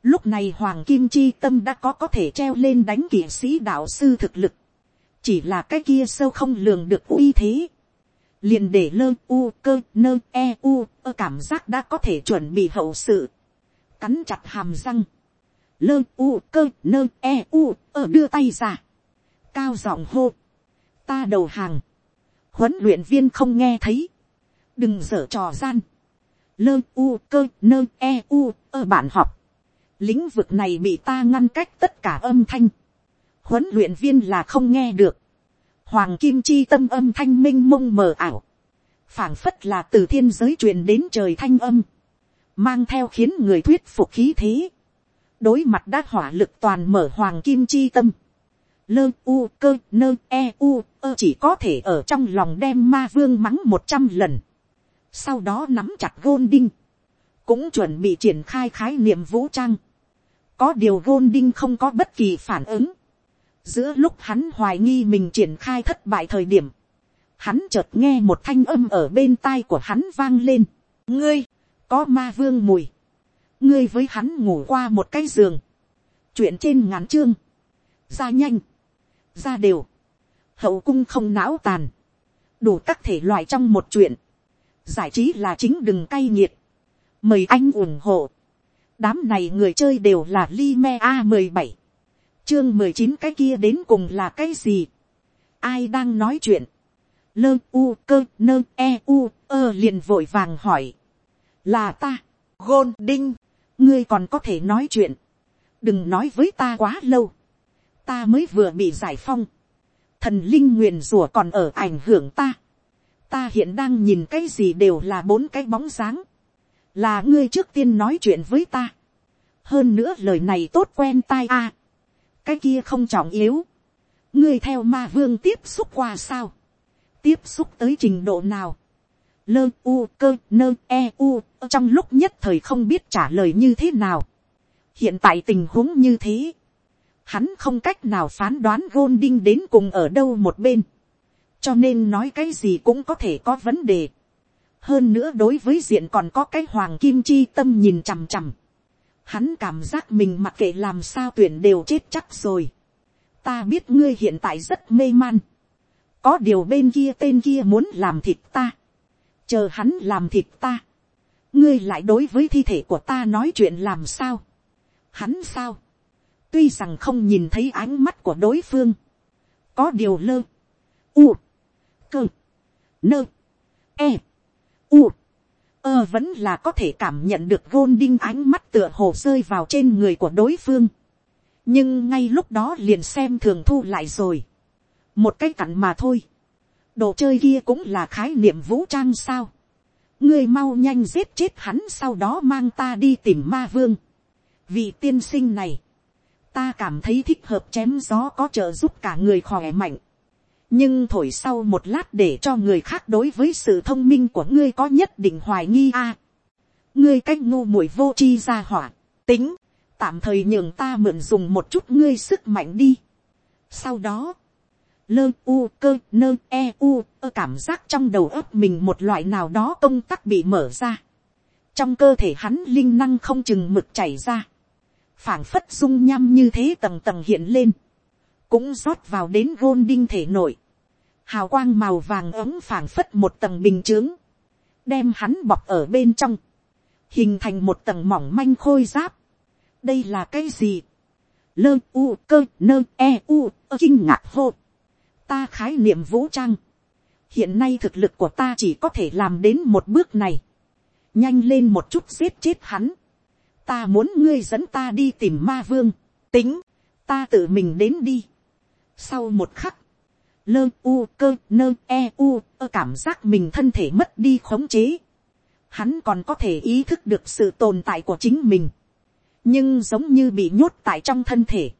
Lúc này Hoàng Kim Chi Tâm đã có có thể treo lên đánh kỷ sĩ đạo sư thực lực. Chỉ là cái kia sâu không lường được uy thế. Liền để lơ, u, cơ, nơ e u, ơ cảm giác đã có thể chuẩn bị hậu sự. Cắn chặt hàm răng. Lơ, u, cơ, nơ e u, ơ đưa tay ra. Cao giọng hô. Ta đầu hàng. Huấn luyện viên không nghe thấy. Đừng dở trò gian. Lơ, u, cơ, nơ e u, ơ bản học lĩnh vực này bị ta ngăn cách tất cả âm thanh, huấn luyện viên là không nghe được, hoàng kim chi tâm âm thanh m i n h mông mờ ảo, phảng phất là từ thiên giới truyền đến trời thanh âm, mang theo khiến người thuyết phục khí thế, đối mặt đã hỏa lực toàn mở hoàng kim chi tâm, lơ u cơ nơ e u ơ chỉ có thể ở trong lòng đem ma vương mắng một trăm lần, sau đó nắm chặt gôn đinh, cũng chuẩn bị triển khai khái niệm vũ trang, có điều gôn đinh không có bất kỳ phản ứng, giữa lúc hắn hoài nghi mình triển khai thất bại thời điểm, hắn chợt nghe một thanh âm ở bên tai của hắn vang lên, ngươi, có ma vương mùi, ngươi với hắn ngủ qua một cái giường, chuyện trên ngắn chương, ra nhanh, ra đều, hậu cung không não tàn, đủ các thể loại trong một chuyện, giải trí là chính đừng cay nghiệt, mời anh ủng hộ, đám này người chơi đều là Lime a mười bảy, chương mười chín cái kia đến cùng là cái gì, ai đang nói chuyện, lơ u cơ nơ e u ơ liền vội vàng hỏi, là ta, gôn đinh, ngươi còn có thể nói chuyện, đừng nói với ta quá lâu, ta mới vừa bị giải phong, thần linh nguyền rủa còn ở ảnh hưởng ta, ta hiện đang nhìn cái gì đều là bốn cái bóng dáng, là ngươi trước tiên nói chuyện với ta, hơn nữa lời này tốt quen tai a, cái kia không trọng yếu, ngươi theo ma vương tiếp xúc qua sao, tiếp xúc tới trình độ nào, lơ u cơ nơ e u trong lúc nhất thời không biết trả lời như thế nào. hiện tại tình huống như thế, hắn không cách nào phán đoán gôn đinh đến cùng ở đâu một bên, cho nên nói cái gì cũng có thể có vấn đề hơn nữa đối với diện còn có cái hoàng kim chi tâm nhìn chằm chằm. hắn cảm giác mình mặc kệ làm sao tuyển đều chết chắc rồi. ta biết ngươi hiện tại rất mê man. có điều bên kia tên kia muốn làm thịt ta. Chờ hắn làm thịt ta, ngươi lại đối với thi thể của ta nói chuyện làm sao, hắn sao, tuy rằng không nhìn thấy ánh mắt của đối phương, có điều lơ, u, cơ, nơ, e, u, ơ vẫn là có thể cảm nhận được gôn đinh ánh mắt tựa hồ rơi vào trên người của đối phương, nhưng ngay lúc đó liền xem thường thu lại rồi, một cái cặn mà thôi, đồ chơi kia cũng là khái niệm vũ trang sao. ngươi mau nhanh giết chết hắn sau đó mang ta đi tìm ma vương. vì tiên sinh này, ta cảm thấy thích hợp chém gió có trợ giúp cả người khỏe mạnh nhưng thổi sau một lát để cho người khác đối với sự thông minh của ngươi có nhất định hoài nghi a. ngươi cách ngu muội vô chi ra hỏa, tính, tạm thời nhường ta mượn dùng một chút ngươi sức mạnh đi. sau đó, lơ u cơ nơ e u ơ cảm giác trong đầu ấp mình một loại nào đó công tắc bị mở ra. trong cơ thể hắn linh năng không chừng mực chảy ra. phảng phất dung nhăm như thế tầng tầng hiện lên cũng rót vào đến gôn đinh thể nội. hào quang màu vàng ấm phảng phất một tầng bình chướng. đem hắn bọc ở bên trong. hình thành một tầng mỏng manh khôi giáp. đây là cái gì. lơ u cơ nơ e u ơ kinh ngạc hô ta khái niệm vũ trang. hiện nay thực lực của ta chỉ có thể làm đến một bước này. nhanh lên một chút giết chết hắn. ta muốn ngươi dẫn ta đi tìm ma vương. tính, ta tự mình đến đi sau một khắc, lơ u cơ nơ e u ơ cảm giác mình thân thể mất đi khống chế. Hắn còn có thể ý thức được sự tồn tại của chính mình. nhưng giống như bị nhốt tại trong thân thể.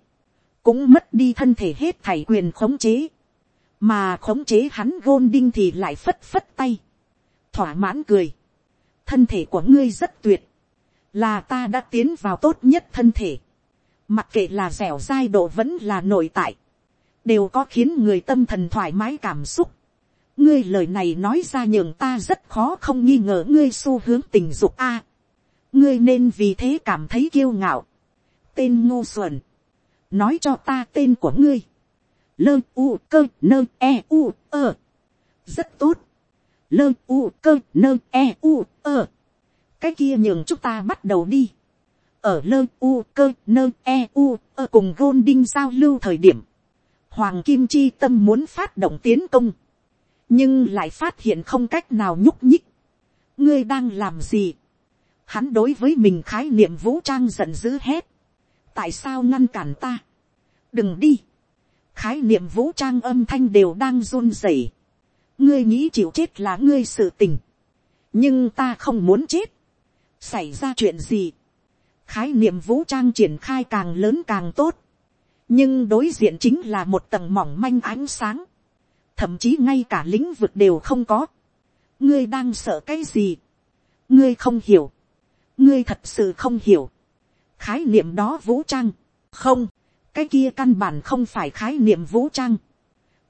cũng mất đi thân thể hết thảy quyền khống chế mà khống chế hắn gôn đinh thì lại phất phất tay, thỏa mãn cười, thân thể của ngươi rất tuyệt, là ta đã tiến vào tốt nhất thân thể, mặc kệ là dẻo dai độ vẫn là nội tại, đều có khiến người tâm thần thoải mái cảm xúc. ngươi lời này nói ra nhường ta rất khó không nghi ngờ ngươi xu hướng tình dục a. ngươi nên vì thế cảm thấy kiêu ngạo. tên ngô xuẩn, nói cho ta tên của ngươi lơ u cơ nơ e u ơ. rất tốt. lơ u cơ nơ e u ơ. cái kia nhường chúng ta bắt đầu đi. ở lơ u cơ nơ e u ơ cùng gôn đinh giao lưu thời điểm hoàng kim chi tâm muốn phát động tiến công. nhưng lại phát hiện không cách nào nhúc nhích. ngươi đang làm gì. hắn đối với mình khái niệm vũ trang giận dữ hết. tại sao ngăn cản ta. đừng đi khái niệm vũ trang âm thanh đều đang run rẩy. ngươi nghĩ chịu chết là ngươi sự tình. nhưng ta không muốn chết. xảy ra chuyện gì. khái niệm vũ trang triển khai càng lớn càng tốt, nhưng đối diện chính là một tầng mỏng manh ánh sáng, thậm chí ngay cả lĩnh vực đều không có. ngươi đang sợ cái gì, ngươi không hiểu, ngươi thật sự không hiểu, khái niệm đó vũ trang, không, cái kia căn bản không phải khái niệm vũ trang,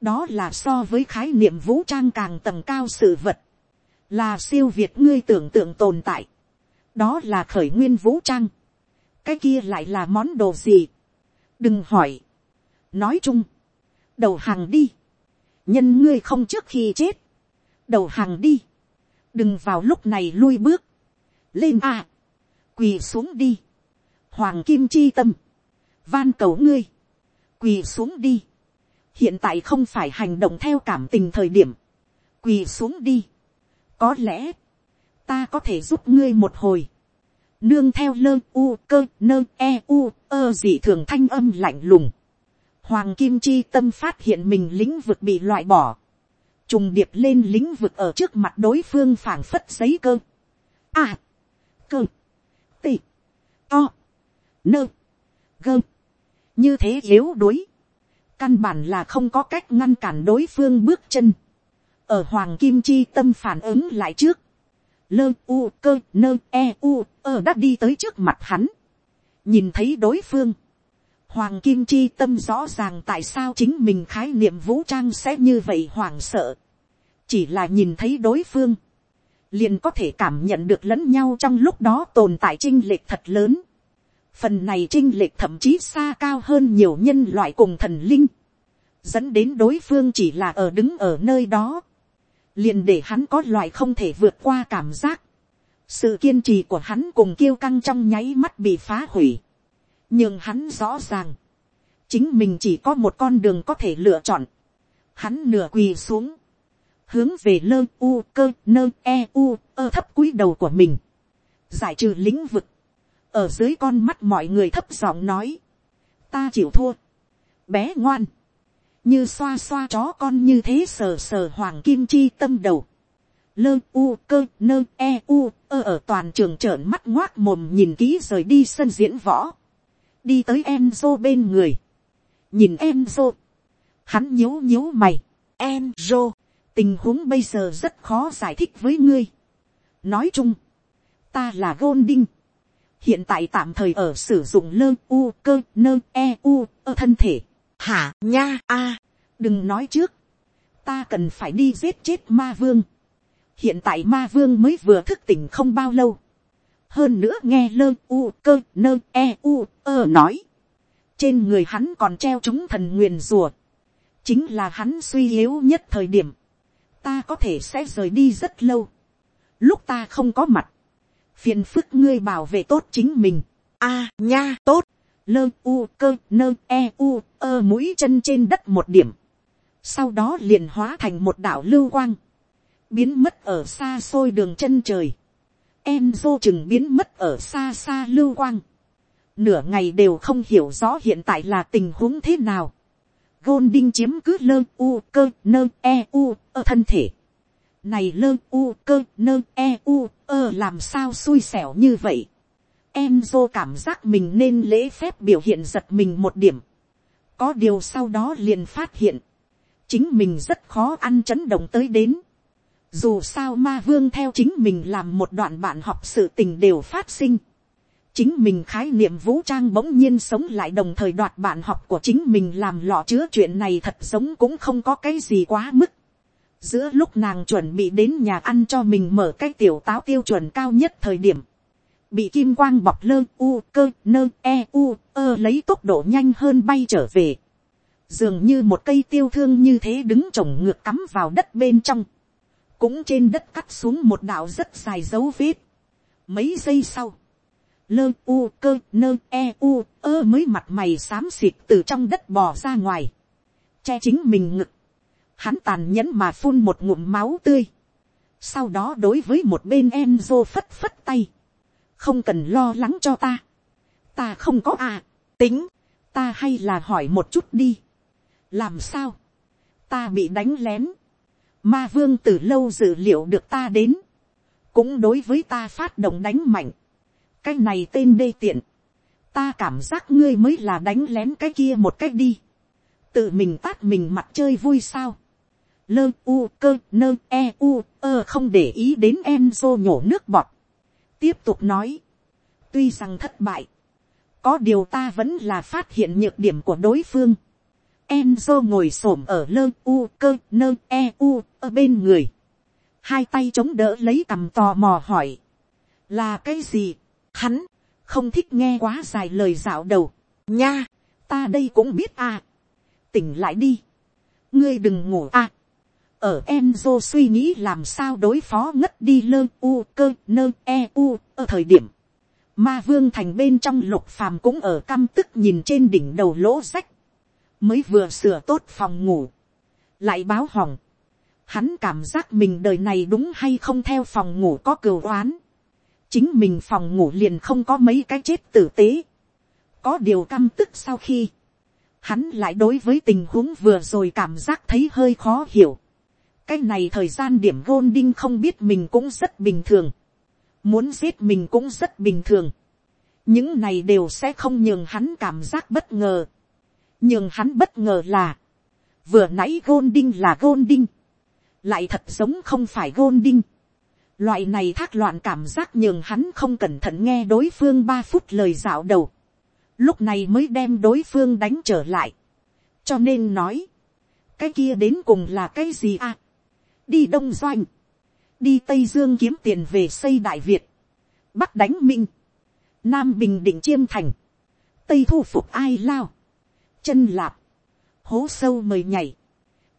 đó là so với khái niệm vũ trang càng tầng cao sự vật, là siêu việt ngươi tưởng tượng tồn tại, đó là khởi nguyên vũ trang, cái kia lại là món đồ gì, đừng hỏi, nói chung, đầu hàng đi, nhân ngươi không trước khi chết, đầu hàng đi, đừng vào lúc này lui bước, lên a, quỳ xuống đi, hoàng kim chi tâm, van cầu ngươi, quỳ xuống đi, hiện tại không phải hành động theo cảm tình thời điểm, quỳ xuống đi, có lẽ, ta có thể giúp ngươi một hồi, nương theo lơ u cơ nơ e u ơ dị thường thanh âm lạnh lùng, hoàng kim chi tâm phát hiện mình lĩnh vực bị loại bỏ, trùng điệp lên lĩnh vực ở trước mặt đối phương phảng phất giấy cơ, a, cơ, tị, to, nơ, gơ, như thế yếu đuối, căn bản là không có cách ngăn cản đối phương bước chân, ở hoàng kim chi tâm phản ứng lại trước, lơ u cơ nơ e u ơ đã đi tới trước mặt hắn, nhìn thấy đối phương, hoàng kim chi tâm rõ ràng tại sao chính mình khái niệm vũ trang sẽ như vậy hoảng sợ, chỉ là nhìn thấy đối phương, liền có thể cảm nhận được lẫn nhau trong lúc đó tồn tại chinh lệch thật lớn. Phần này chinh lệch thậm chí xa cao hơn nhiều nhân loại cùng thần linh. Dẫn đến đối phương chỉ là ở đứng ở nơi đó. Liền để hắn có loại không thể vượt qua cảm giác. Sự kiên trì của hắn cùng kiêu căng trong nháy mắt bị phá hủy. Nhưng hắn rõ ràng. Chính mình chỉ có một con đường có thể lựa chọn. Hắn nửa quỳ xuống hướng về lơ u cơ nơ e u ơ thấp cúi đầu của mình, giải trừ lĩnh vực, ở dưới con mắt mọi người thấp giọng nói, ta chịu thua, bé ngoan, như xoa xoa chó con như thế sờ sờ hoàng kim chi tâm đầu, lơ u cơ nơ e u ơ ở toàn trường trợn mắt ngoác mồm nhìn kỹ rời đi sân diễn võ, đi tới Enzo bên người, nhìn Enzo, hắn nhíu nhíu mày, Enzo, tình huống bây giờ rất khó giải thích với ngươi. nói chung, ta là Golding, hiện tại tạm thời ở sử dụng lơ u cơ nơ e u ở thân thể hả nha a, đừng nói trước, ta cần phải đi giết chết ma vương. hiện tại ma vương mới vừa thức tỉnh không bao lâu. hơn nữa nghe lơ u cơ nơ e u ơ nói, trên người hắn còn treo chúng thần nguyền rùa, chính là hắn suy yếu nhất thời điểm ta có thể sẽ rời đi rất lâu. Lúc ta không có mặt, phiền phức ngươi bảo vệ tốt chính mình. A nha tốt, lơ u cơ nơ e u ơ mũi chân trên đất một điểm. Sau đó liền hóa thành một đảo lưu quang, biến mất ở xa xôi đường chân trời. em vô chừng biến mất ở xa xa lưu quang. Nửa ngày đều không hiểu rõ hiện tại là tình huống thế nào. Golding chiếm cứ lơ u cơ nơ e u ở thân thể. Này lơ u cơ nơ e u ơ làm sao xui xẻo như vậy em dô cảm giác mình nên lễ phép biểu hiện giật mình một điểm. Có điều sau đó liền phát hiện. Chính mình rất khó ăn chấn động tới đến. Dù sao ma vương theo chính mình làm một đoạn bạn học sự tình đều phát sinh chính mình khái niệm vũ trang bỗng nhiên sống lại đồng thời đoạt bạn học của chính mình làm lọ chứa chuyện này thật giống cũng không có cái gì quá mức. giữa lúc nàng chuẩn bị đến nhà ăn cho mình mở cái tiểu táo tiêu chuẩn cao nhất thời điểm, bị kim quang bọc lơ u cơ nơ e u ơ lấy tốc độ nhanh hơn bay trở về. dường như một cây tiêu thương như thế đứng trồng ngược cắm vào đất bên trong. cũng trên đất cắt xuống một đạo rất dài dấu vết. mấy giây sau, lơ u cơ nơ e u ơ mới mặt mày xám xịt từ trong đất bò ra ngoài, che chính mình ngực, hắn tàn nhẫn mà phun một ngụm máu tươi, sau đó đối với một bên Enzo phất phất tay, không cần lo lắng cho ta, ta không có à, tính, ta hay là hỏi một chút đi, làm sao, ta bị đánh lén, ma vương từ lâu dự liệu được ta đến, cũng đối với ta phát động đánh mạnh, cái này tên đê tiện, ta cảm giác ngươi mới là đánh lén cái kia một cách đi, tự mình tát mình mặt chơi vui sao, lơ u cơ nơ e u ơ không để ý đến em dô nhổ nước bọt tiếp tục nói, tuy rằng thất bại, có điều ta vẫn là phát hiện nhược điểm của đối phương. Enzo ngồi s ổ m ở lơ u cơ nơ e u ở bên người, hai tay chống đỡ lấy cằm tò mò hỏi, là cái gì, hắn, không thích nghe quá dài lời dạo đầu, nha, ta đây cũng biết à, tỉnh lại đi, ngươi đừng ngủ à, ở Enzo suy nghĩ làm sao đối phó ngất đi lơ u cơ nơ e u ở thời điểm. Ma vương thành bên trong lục phàm cũng ở căm tức nhìn trên đỉnh đầu lỗ rách. Mới vừa sửa tốt phòng ngủ. Lại báo hỏng. Hắn cảm giác mình đời này đúng hay không theo phòng ngủ có cừu oán. Chính mình phòng ngủ liền không có mấy cái chết tử tế. Có điều căm tức sau khi. Hắn lại đối với tình huống vừa rồi cảm giác thấy hơi khó hiểu cái này thời gian điểm gôn đinh không biết mình cũng rất bình thường. Muốn giết mình cũng rất bình thường. Những này đều sẽ không nhường hắn cảm giác bất ngờ. Nhường hắn bất ngờ là. Vừa nãy gôn đinh là gôn đinh. Lại thật giống không phải gôn đinh. Loại này thác loạn cảm giác nhường hắn không cẩn thận nghe đối phương ba phút lời dạo đầu. Lúc này mới đem đối phương đánh trở lại. Cho nên nói. Cái kia đến cùng là cái gì à? Đi đông doanh, đi tây dương kiếm tiền về xây đại việt, bắc đánh minh, nam bình định chiêm thành, tây thu phục ai lao, chân lạp, hố sâu mời nhảy,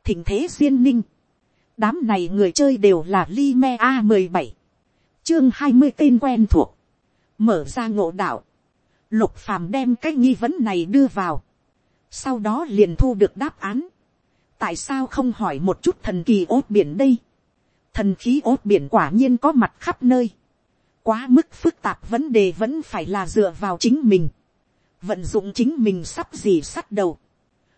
thỉnh thế duyên ninh, đám này người chơi đều là li me a mười bảy, chương hai mươi tên quen thuộc, mở ra ngộ đạo, lục phàm đem cái nghi vấn này đưa vào, sau đó liền thu được đáp án, tại sao không hỏi một chút thần kỳ ốt biển đây. thần khí ốt biển quả nhiên có mặt khắp nơi. quá mức phức tạp vấn đề vẫn phải là dựa vào chính mình. vận dụng chính mình sắp gì sắt đầu.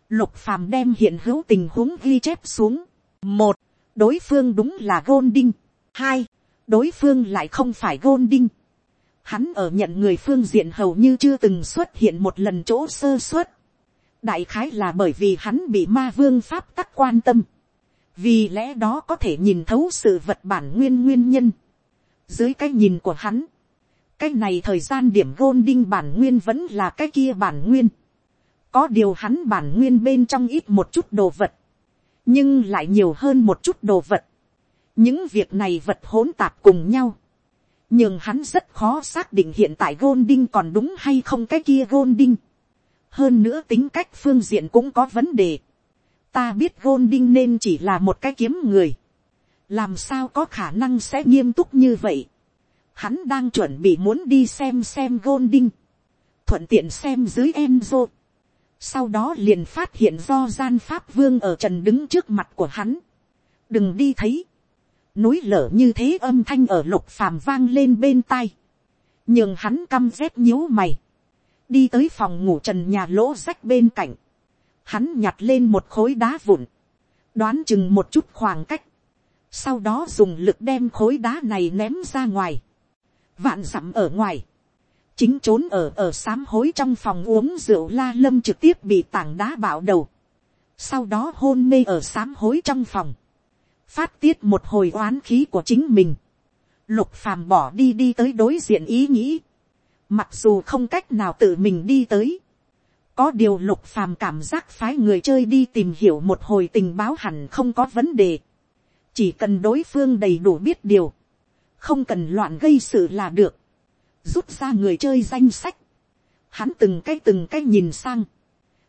lục phàm đem hiện hữu tình huống ghi chép xuống. một, đối phương đúng là gôn đinh. hai, đối phương lại không phải gôn đinh. Hắn ở nhận người phương diện hầu như chưa từng xuất hiện một lần chỗ sơ xuất đại khái là bởi vì hắn bị ma vương pháp tắc quan tâm, vì lẽ đó có thể nhìn thấu sự vật bản nguyên nguyên nhân. dưới cái nhìn của hắn, cái này thời gian điểm gôn đinh bản nguyên vẫn là cái kia bản nguyên. có điều hắn bản nguyên bên trong ít một chút đồ vật, nhưng lại nhiều hơn một chút đồ vật. những việc này vật hỗn tạp cùng nhau, nhưng hắn rất khó xác định hiện tại gôn đinh còn đúng hay không cái kia gôn đinh hơn nữa tính cách phương diện cũng có vấn đề. ta biết Golding nên chỉ là một cái kiếm người. làm sao có khả năng sẽ nghiêm túc như vậy. hắn đang chuẩn bị muốn đi xem xem Golding. thuận tiện xem dưới em Enzo. sau đó liền phát hiện do gian pháp vương ở trần đứng trước mặt của hắn. đừng đi thấy. núi lở như thế âm thanh ở lục phàm vang lên bên tai. nhưng hắn căm rét nhíu mày đi tới phòng ngủ trần nhà lỗ rách bên cạnh, hắn nhặt lên một khối đá vụn, đoán chừng một chút khoảng cách, sau đó dùng lực đem khối đá này ném ra ngoài, vạn dặm ở ngoài, chính trốn ở ở sám hối trong phòng uống rượu la lâm trực tiếp bị tảng đá bạo đầu, sau đó hôn mê ở sám hối trong phòng, phát tiết một hồi oán khí của chính mình, lục phàm bỏ đi đi tới đối diện ý nghĩ, Mặc dù không cách nào tự mình đi tới. Có điều lục phàm cảm giác phái người chơi đi tìm hiểu một hồi tình báo hẳn không có vấn đề. Chỉ cần đối phương đầy đủ biết điều. Không cần loạn gây sự là được. Rút ra người chơi danh sách. Hắn từng cái từng cái nhìn sang.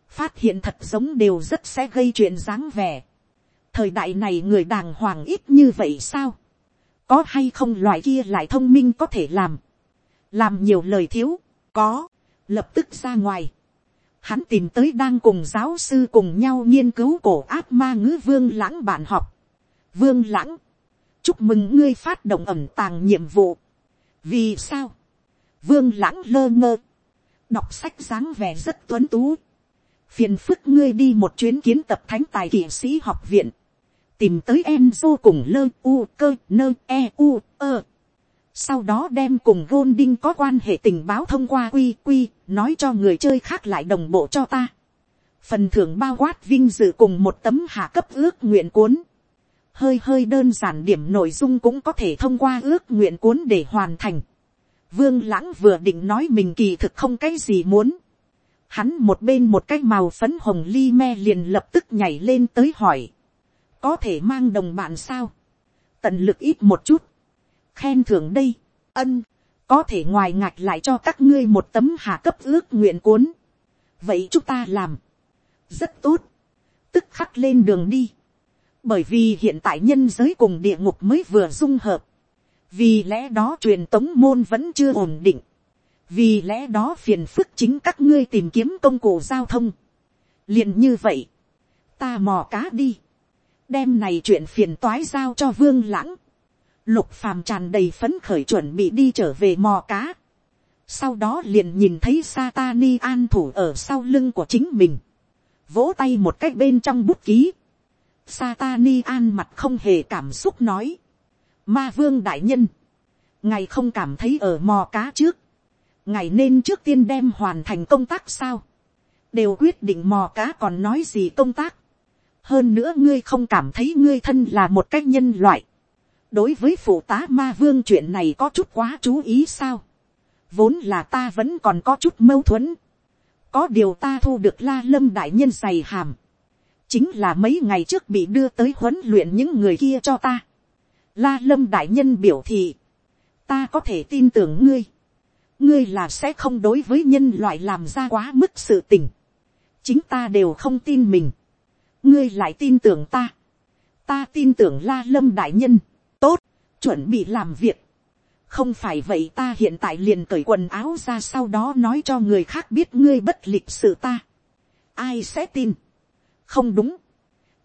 Phát hiện thật giống đều rất sẽ gây chuyện dáng vẻ. Thời đại này người đàng hoàng ít như vậy sao? Có hay không loại kia lại thông minh có thể làm làm nhiều lời thiếu, có, lập tức ra ngoài. Hắn tìm tới đang cùng giáo sư cùng nhau nghiên cứu cổ áp ma ngữ vương lãng bạn học. Vương lãng, chúc mừng ngươi phát động ẩm tàng nhiệm vụ. vì sao, vương lãng lơ ngơ, đọc sách dáng vẻ rất tuấn tú. phiền phức ngươi đi một chuyến kiến tập thánh tài kỵ sĩ học viện, tìm tới Enzo cùng lơ u cơ nơ e u ơ sau đó đem cùng Golding có quan hệ tình báo thông qua quy quy, nói cho người chơi khác lại đồng bộ cho ta. Phần thưởng bao quát vinh dự cùng một tấm hạ cấp ước nguyện cuốn. Hơi hơi đơn giản điểm nội dung cũng có thể thông qua ước nguyện cuốn để hoàn thành. Vương lãng vừa định nói mình kỳ thực không cái gì muốn. Hắn một bên một cái màu phấn hồng ly me liền lập tức nhảy lên tới hỏi. Có thể mang đồng bạn sao? Tận lực ít một chút khen thưởng đây, ân, có thể ngoài ngạch lại cho các ngươi một tấm hạ cấp ước nguyện cuốn. vậy chúng ta làm, rất tốt, tức khắc lên đường đi, bởi vì hiện tại nhân giới cùng địa ngục mới vừa dung hợp, vì lẽ đó truyền tống môn vẫn chưa ổn định, vì lẽ đó phiền phức chính các ngươi tìm kiếm công cụ giao thông. liền như vậy, ta mò cá đi, đem này chuyện phiền toái giao cho vương lãng, lục phàm tràn đầy phấn khởi chuẩn bị đi trở về mò cá. sau đó liền nhìn thấy Satani an thủ ở sau lưng của chính mình, vỗ tay một cách bên trong bút ký. Satani an mặt không hề cảm xúc nói, ma vương đại nhân, ngài không cảm thấy ở mò cá trước, ngài nên trước tiên đem hoàn thành công tác sao, đều quyết định mò cá còn nói gì công tác, hơn nữa ngươi không cảm thấy ngươi thân là một cách nhân loại, đối với phụ tá ma vương chuyện này có chút quá chú ý sao. vốn là ta vẫn còn có chút mâu thuẫn. có điều ta thu được la lâm đại nhân dày hàm. chính là mấy ngày trước bị đưa tới huấn luyện những người kia cho ta. la lâm đại nhân biểu thị. ta có thể tin tưởng ngươi. ngươi là sẽ không đối với nhân loại làm ra quá mức sự tình. chính ta đều không tin mình. ngươi lại tin tưởng ta. ta tin tưởng la lâm đại nhân chuẩn bị làm việc. không phải vậy ta hiện tại liền cởi quần áo ra sau đó nói cho người khác biết ngươi bất lịch sự ta. ai sẽ tin. không đúng.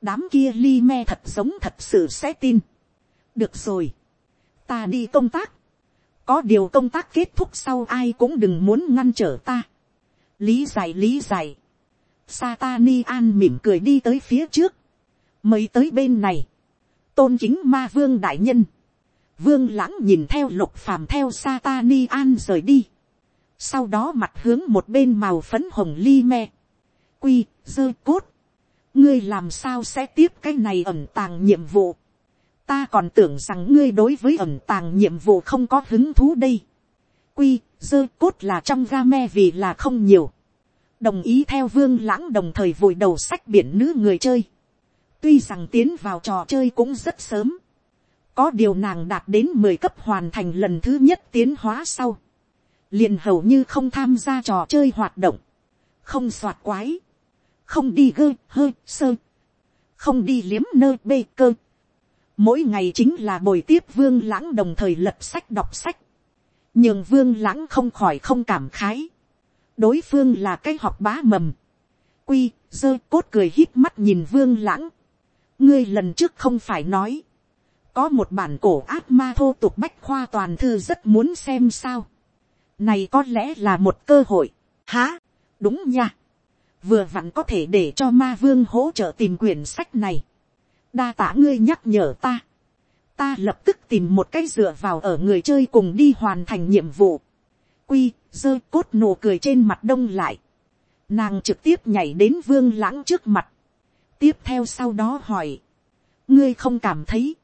đám kia li me thật giống thật sự sẽ tin. được rồi. ta đi công tác. có điều công tác kết thúc sau ai cũng đừng muốn ngăn trở ta. lý giải lý giải. Satani an mỉm cười đi tới phía trước. mới tới bên này. tôn chính ma vương đại nhân Vương lãng nhìn theo lục phàm theo Satani an rời đi. Sau đó mặt hướng một bên màu phấn hồng ly me. Quy, dơ cốt. Ngươi làm sao sẽ tiếp cái này ẩn tàng nhiệm vụ. Ta còn tưởng rằng ngươi đối với ẩn tàng nhiệm vụ không có hứng thú đây. Quy, dơ cốt là trong game vì là không nhiều. Đồng ý theo vương lãng đồng thời vội đầu sách biển nữ người chơi. Tuy rằng tiến vào trò chơi cũng rất sớm có điều nàng đạt đến mười cấp hoàn thành lần thứ nhất tiến hóa sau. Liền hầu như không tham gia trò chơi hoạt động. Không soạt quái. Không đi gơ, hơi, sơ. Không đi liếm nơ bê cơ. Mỗi ngày chính là bồi tiếp vương lãng đồng thời lật sách đọc sách. Nhưng vương lãng không khỏi không cảm khái. Đối phương là cái học bá mầm. Quy, dơ cốt cười hít mắt nhìn vương lãng. Ngươi lần trước không phải nói có một bản cổ ác ma thô tục bách khoa toàn thư rất muốn xem sao. này có lẽ là một cơ hội. há, đúng nha. vừa vặn có thể để cho ma vương hỗ trợ tìm quyển sách này. đa tả ngươi nhắc nhở ta. ta lập tức tìm một cái dựa vào ở người chơi cùng đi hoàn thành nhiệm vụ. quy, dơ cốt nụ cười trên mặt đông lại. nàng trực tiếp nhảy đến vương lãng trước mặt. tiếp theo sau đó hỏi. ngươi không cảm thấy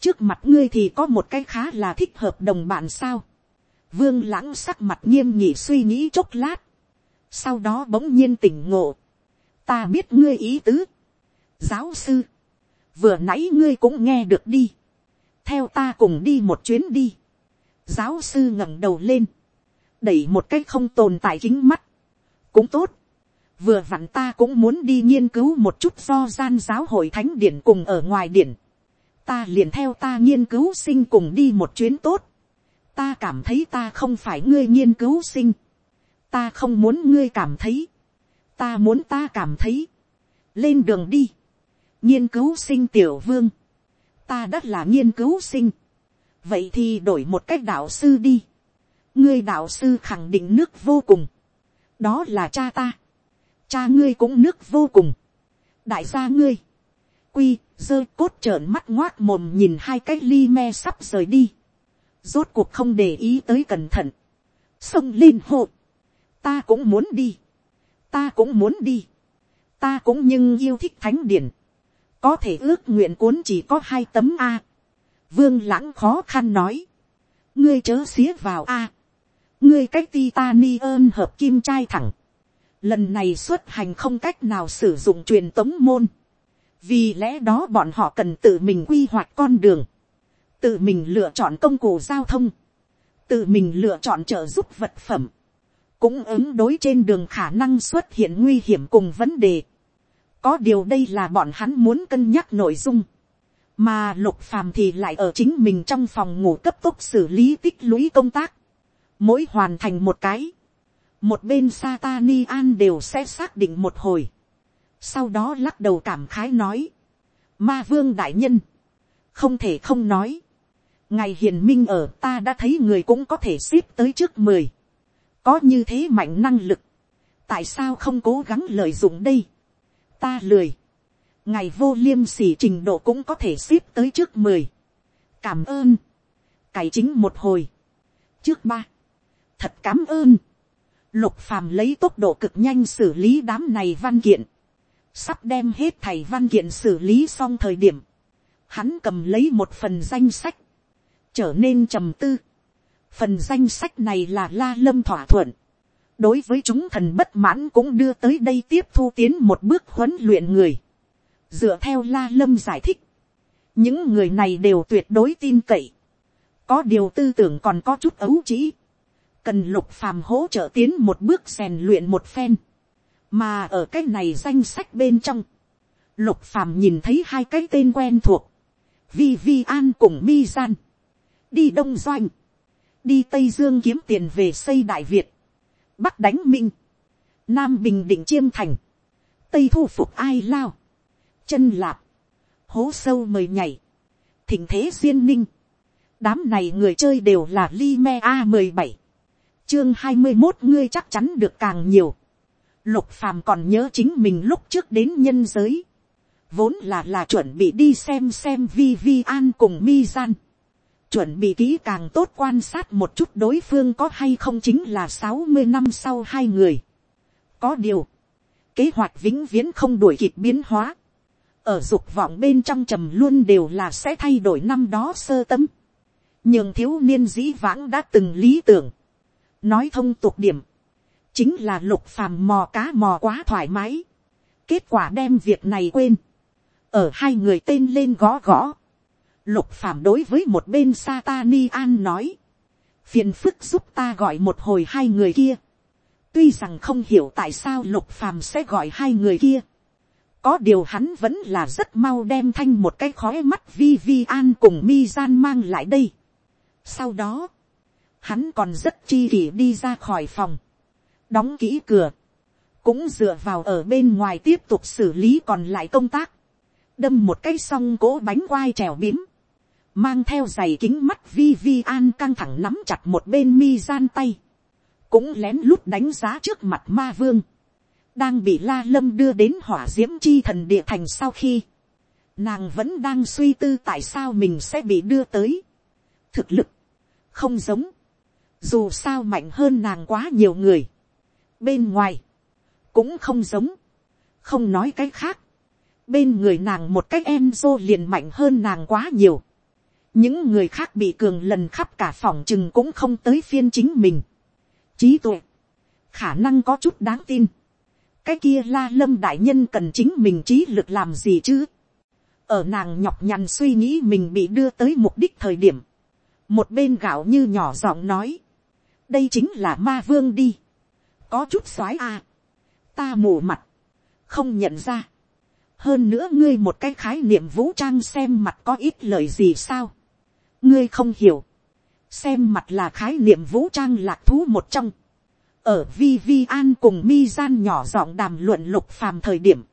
trước mặt ngươi thì có một cái khá là thích hợp đồng bạn sao. vương lãng sắc mặt nghiêm nhị suy nghĩ chốc lát. sau đó bỗng nhiên tỉnh ngộ. ta biết ngươi ý tứ. giáo sư, vừa nãy ngươi cũng nghe được đi. theo ta cùng đi một chuyến đi. giáo sư ngẩng đầu lên. đẩy một cái không tồn tại kính mắt. cũng tốt. vừa vặn ta cũng muốn đi nghiên cứu một chút do gian giáo hội thánh điển cùng ở ngoài điển ta liền theo ta nghiên cứu sinh cùng đi một chuyến tốt. ta cảm thấy ta không phải ngươi nghiên cứu sinh. ta không muốn ngươi cảm thấy. ta muốn ta cảm thấy. lên đường đi. nghiên cứu sinh tiểu vương. ta đã là nghiên cứu sinh. vậy thì đổi một cách đạo sư đi. ngươi đạo sư khẳng định nước vô cùng. đó là cha ta. cha ngươi cũng nước vô cùng. đại gia ngươi. quy, dơ cốt trợn mắt ngoác mồm nhìn hai cái ly me sắp rời đi. rốt cuộc không để ý tới cẩn thận, sông lên hộ, ta cũng muốn đi, ta cũng muốn đi, ta cũng nhưng yêu thích thánh điển, có thể ước nguyện cuốn chỉ có hai tấm a, vương lãng khó khăn nói, ngươi chớ xía vào a, ngươi cách ti ta ni ơn hợp kim trai thẳng, lần này xuất hành không cách nào sử dụng truyền tống môn, vì lẽ đó bọn họ cần tự mình quy hoạch con đường, tự mình lựa chọn công cụ giao thông, tự mình lựa chọn trợ giúp vật phẩm, cũng ứng đối trên đường khả năng xuất hiện nguy hiểm cùng vấn đề. có điều đây là bọn hắn muốn cân nhắc nội dung, mà lục phàm thì lại ở chính mình trong phòng ngủ cấp tốc xử lý tích lũy công tác, mỗi hoàn thành một cái, một bên Satani An đều sẽ xác định một hồi, sau đó lắc đầu cảm khái nói, ma vương đại nhân, không thể không nói, ngày hiền minh ở ta đã thấy người cũng có thể xếp tới trước mười, có như thế mạnh năng lực, tại sao không cố gắng lợi dụng đây, ta lười, ngày vô liêm sỉ trình độ cũng có thể xếp tới trước mười, cảm ơn, cải chính một hồi, trước ba, thật cảm ơn, lục phàm lấy tốc độ cực nhanh xử lý đám này văn kiện, sắp đem hết thầy văn kiện xử lý xong thời điểm, hắn cầm lấy một phần danh sách, trở nên trầm tư. Phần danh sách này là la lâm thỏa thuận. Đối với chúng thần bất mãn cũng đưa tới đây tiếp thu tiến một bước huấn luyện người. Dựa theo la lâm giải thích. Những người này đều tuyệt đối tin cậy. Có điều tư tưởng còn có chút ấu trĩ. Cần lục phàm hỗ trợ tiến một bước rèn luyện một phen. Mà ở cái này danh sách bên trong. Lục phàm nhìn thấy hai cái tên quen thuộc. Vi Vi An cùng Mi Gian. Đi đông doanh, đi tây dương kiếm tiền về xây đại việt, bắc đánh minh, nam bình định chiêm thành, tây thu phục ai lao, chân lạp, hố sâu mời nhảy, thỉnh thế duyên ninh, đám này người chơi đều là li me a mười bảy, chương hai mươi một ngươi chắc chắn được càng nhiều, lục phàm còn nhớ chính mình lúc trước đến nhân giới, vốn là là chuẩn bị đi xem xem vi vi an cùng mi gian, chuẩn bị kỹ càng tốt quan sát một chút đối phương có hay không chính là sáu mươi năm sau hai người. có điều, kế hoạch vĩnh viễn không đuổi kịp biến hóa. ở dục vọng bên trong trầm luôn đều là sẽ thay đổi năm đó sơ tâm. nhưng thiếu niên dĩ vãng đã từng lý tưởng. nói thông tục điểm, chính là lục phàm mò cá mò quá thoải mái. kết quả đem việc này quên. ở hai người tên lên gõ gõ Lục phàm đối với một bên Satani An nói. Phiền phức giúp ta gọi một hồi hai người kia. Tuy rằng không hiểu tại sao lục phàm sẽ gọi hai người kia. Có điều hắn vẫn là rất mau đem thanh một cái khói mắt vi vi an cùng mi gian mang lại đây. Sau đó, hắn còn rất chi kỷ đi ra khỏi phòng. Đóng kỹ cửa. Cũng dựa vào ở bên ngoài tiếp tục xử lý còn lại công tác. Đâm một cái xong cỗ bánh quai trèo bím mang theo giày kính mắt vi vi an căng thẳng nắm chặt một bên mi gian tay, cũng lén lút đánh giá trước mặt ma vương, đang bị la lâm đưa đến hỏa d i ễ m chi thần địa thành sau khi, nàng vẫn đang suy tư tại sao mình sẽ bị đưa tới. thực lực, không giống, dù sao mạnh hơn nàng quá nhiều người, bên ngoài, cũng không giống, không nói cái khác, bên người nàng một cách em dô liền mạnh hơn nàng quá nhiều, những người khác bị cường lần khắp cả phòng chừng cũng không tới phiên chính mình. trí tuệ, khả năng có chút đáng tin. cái kia la lâm đại nhân cần chính mình trí lực làm gì chứ. ở nàng nhọc nhằn suy nghĩ mình bị đưa tới mục đích thời điểm. một bên gạo như nhỏ giọng nói. đây chính là ma vương đi có chút soái à. ta mù mặt. không nhận ra. hơn nữa ngươi một cái khái niệm vũ trang xem mặt có ít lời gì sao? Ngươi không hiểu, xem mặt là khái niệm vũ trang lạc thú một trong, ở vi vi an cùng mi gian nhỏ giọng đàm luận lục phàm thời điểm,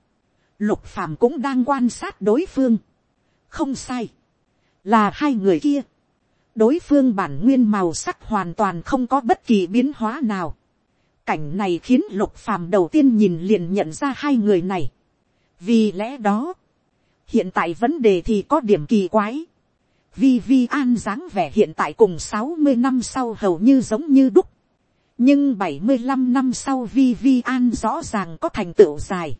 lục phàm cũng đang quan sát đối phương, không sai, là hai người kia, đối phương bản nguyên màu sắc hoàn toàn không có bất kỳ biến hóa nào, cảnh này khiến lục phàm đầu tiên nhìn liền nhận ra hai người này, vì lẽ đó, hiện tại vấn đề thì có điểm kỳ quái, Vi Vi An dáng vẻ hiện tại cùng sáu mươi năm sau hầu như giống như đúc. Nhưng bảy mươi 75 năm sau Vi Vi An rõ ràng có thành tựu dài.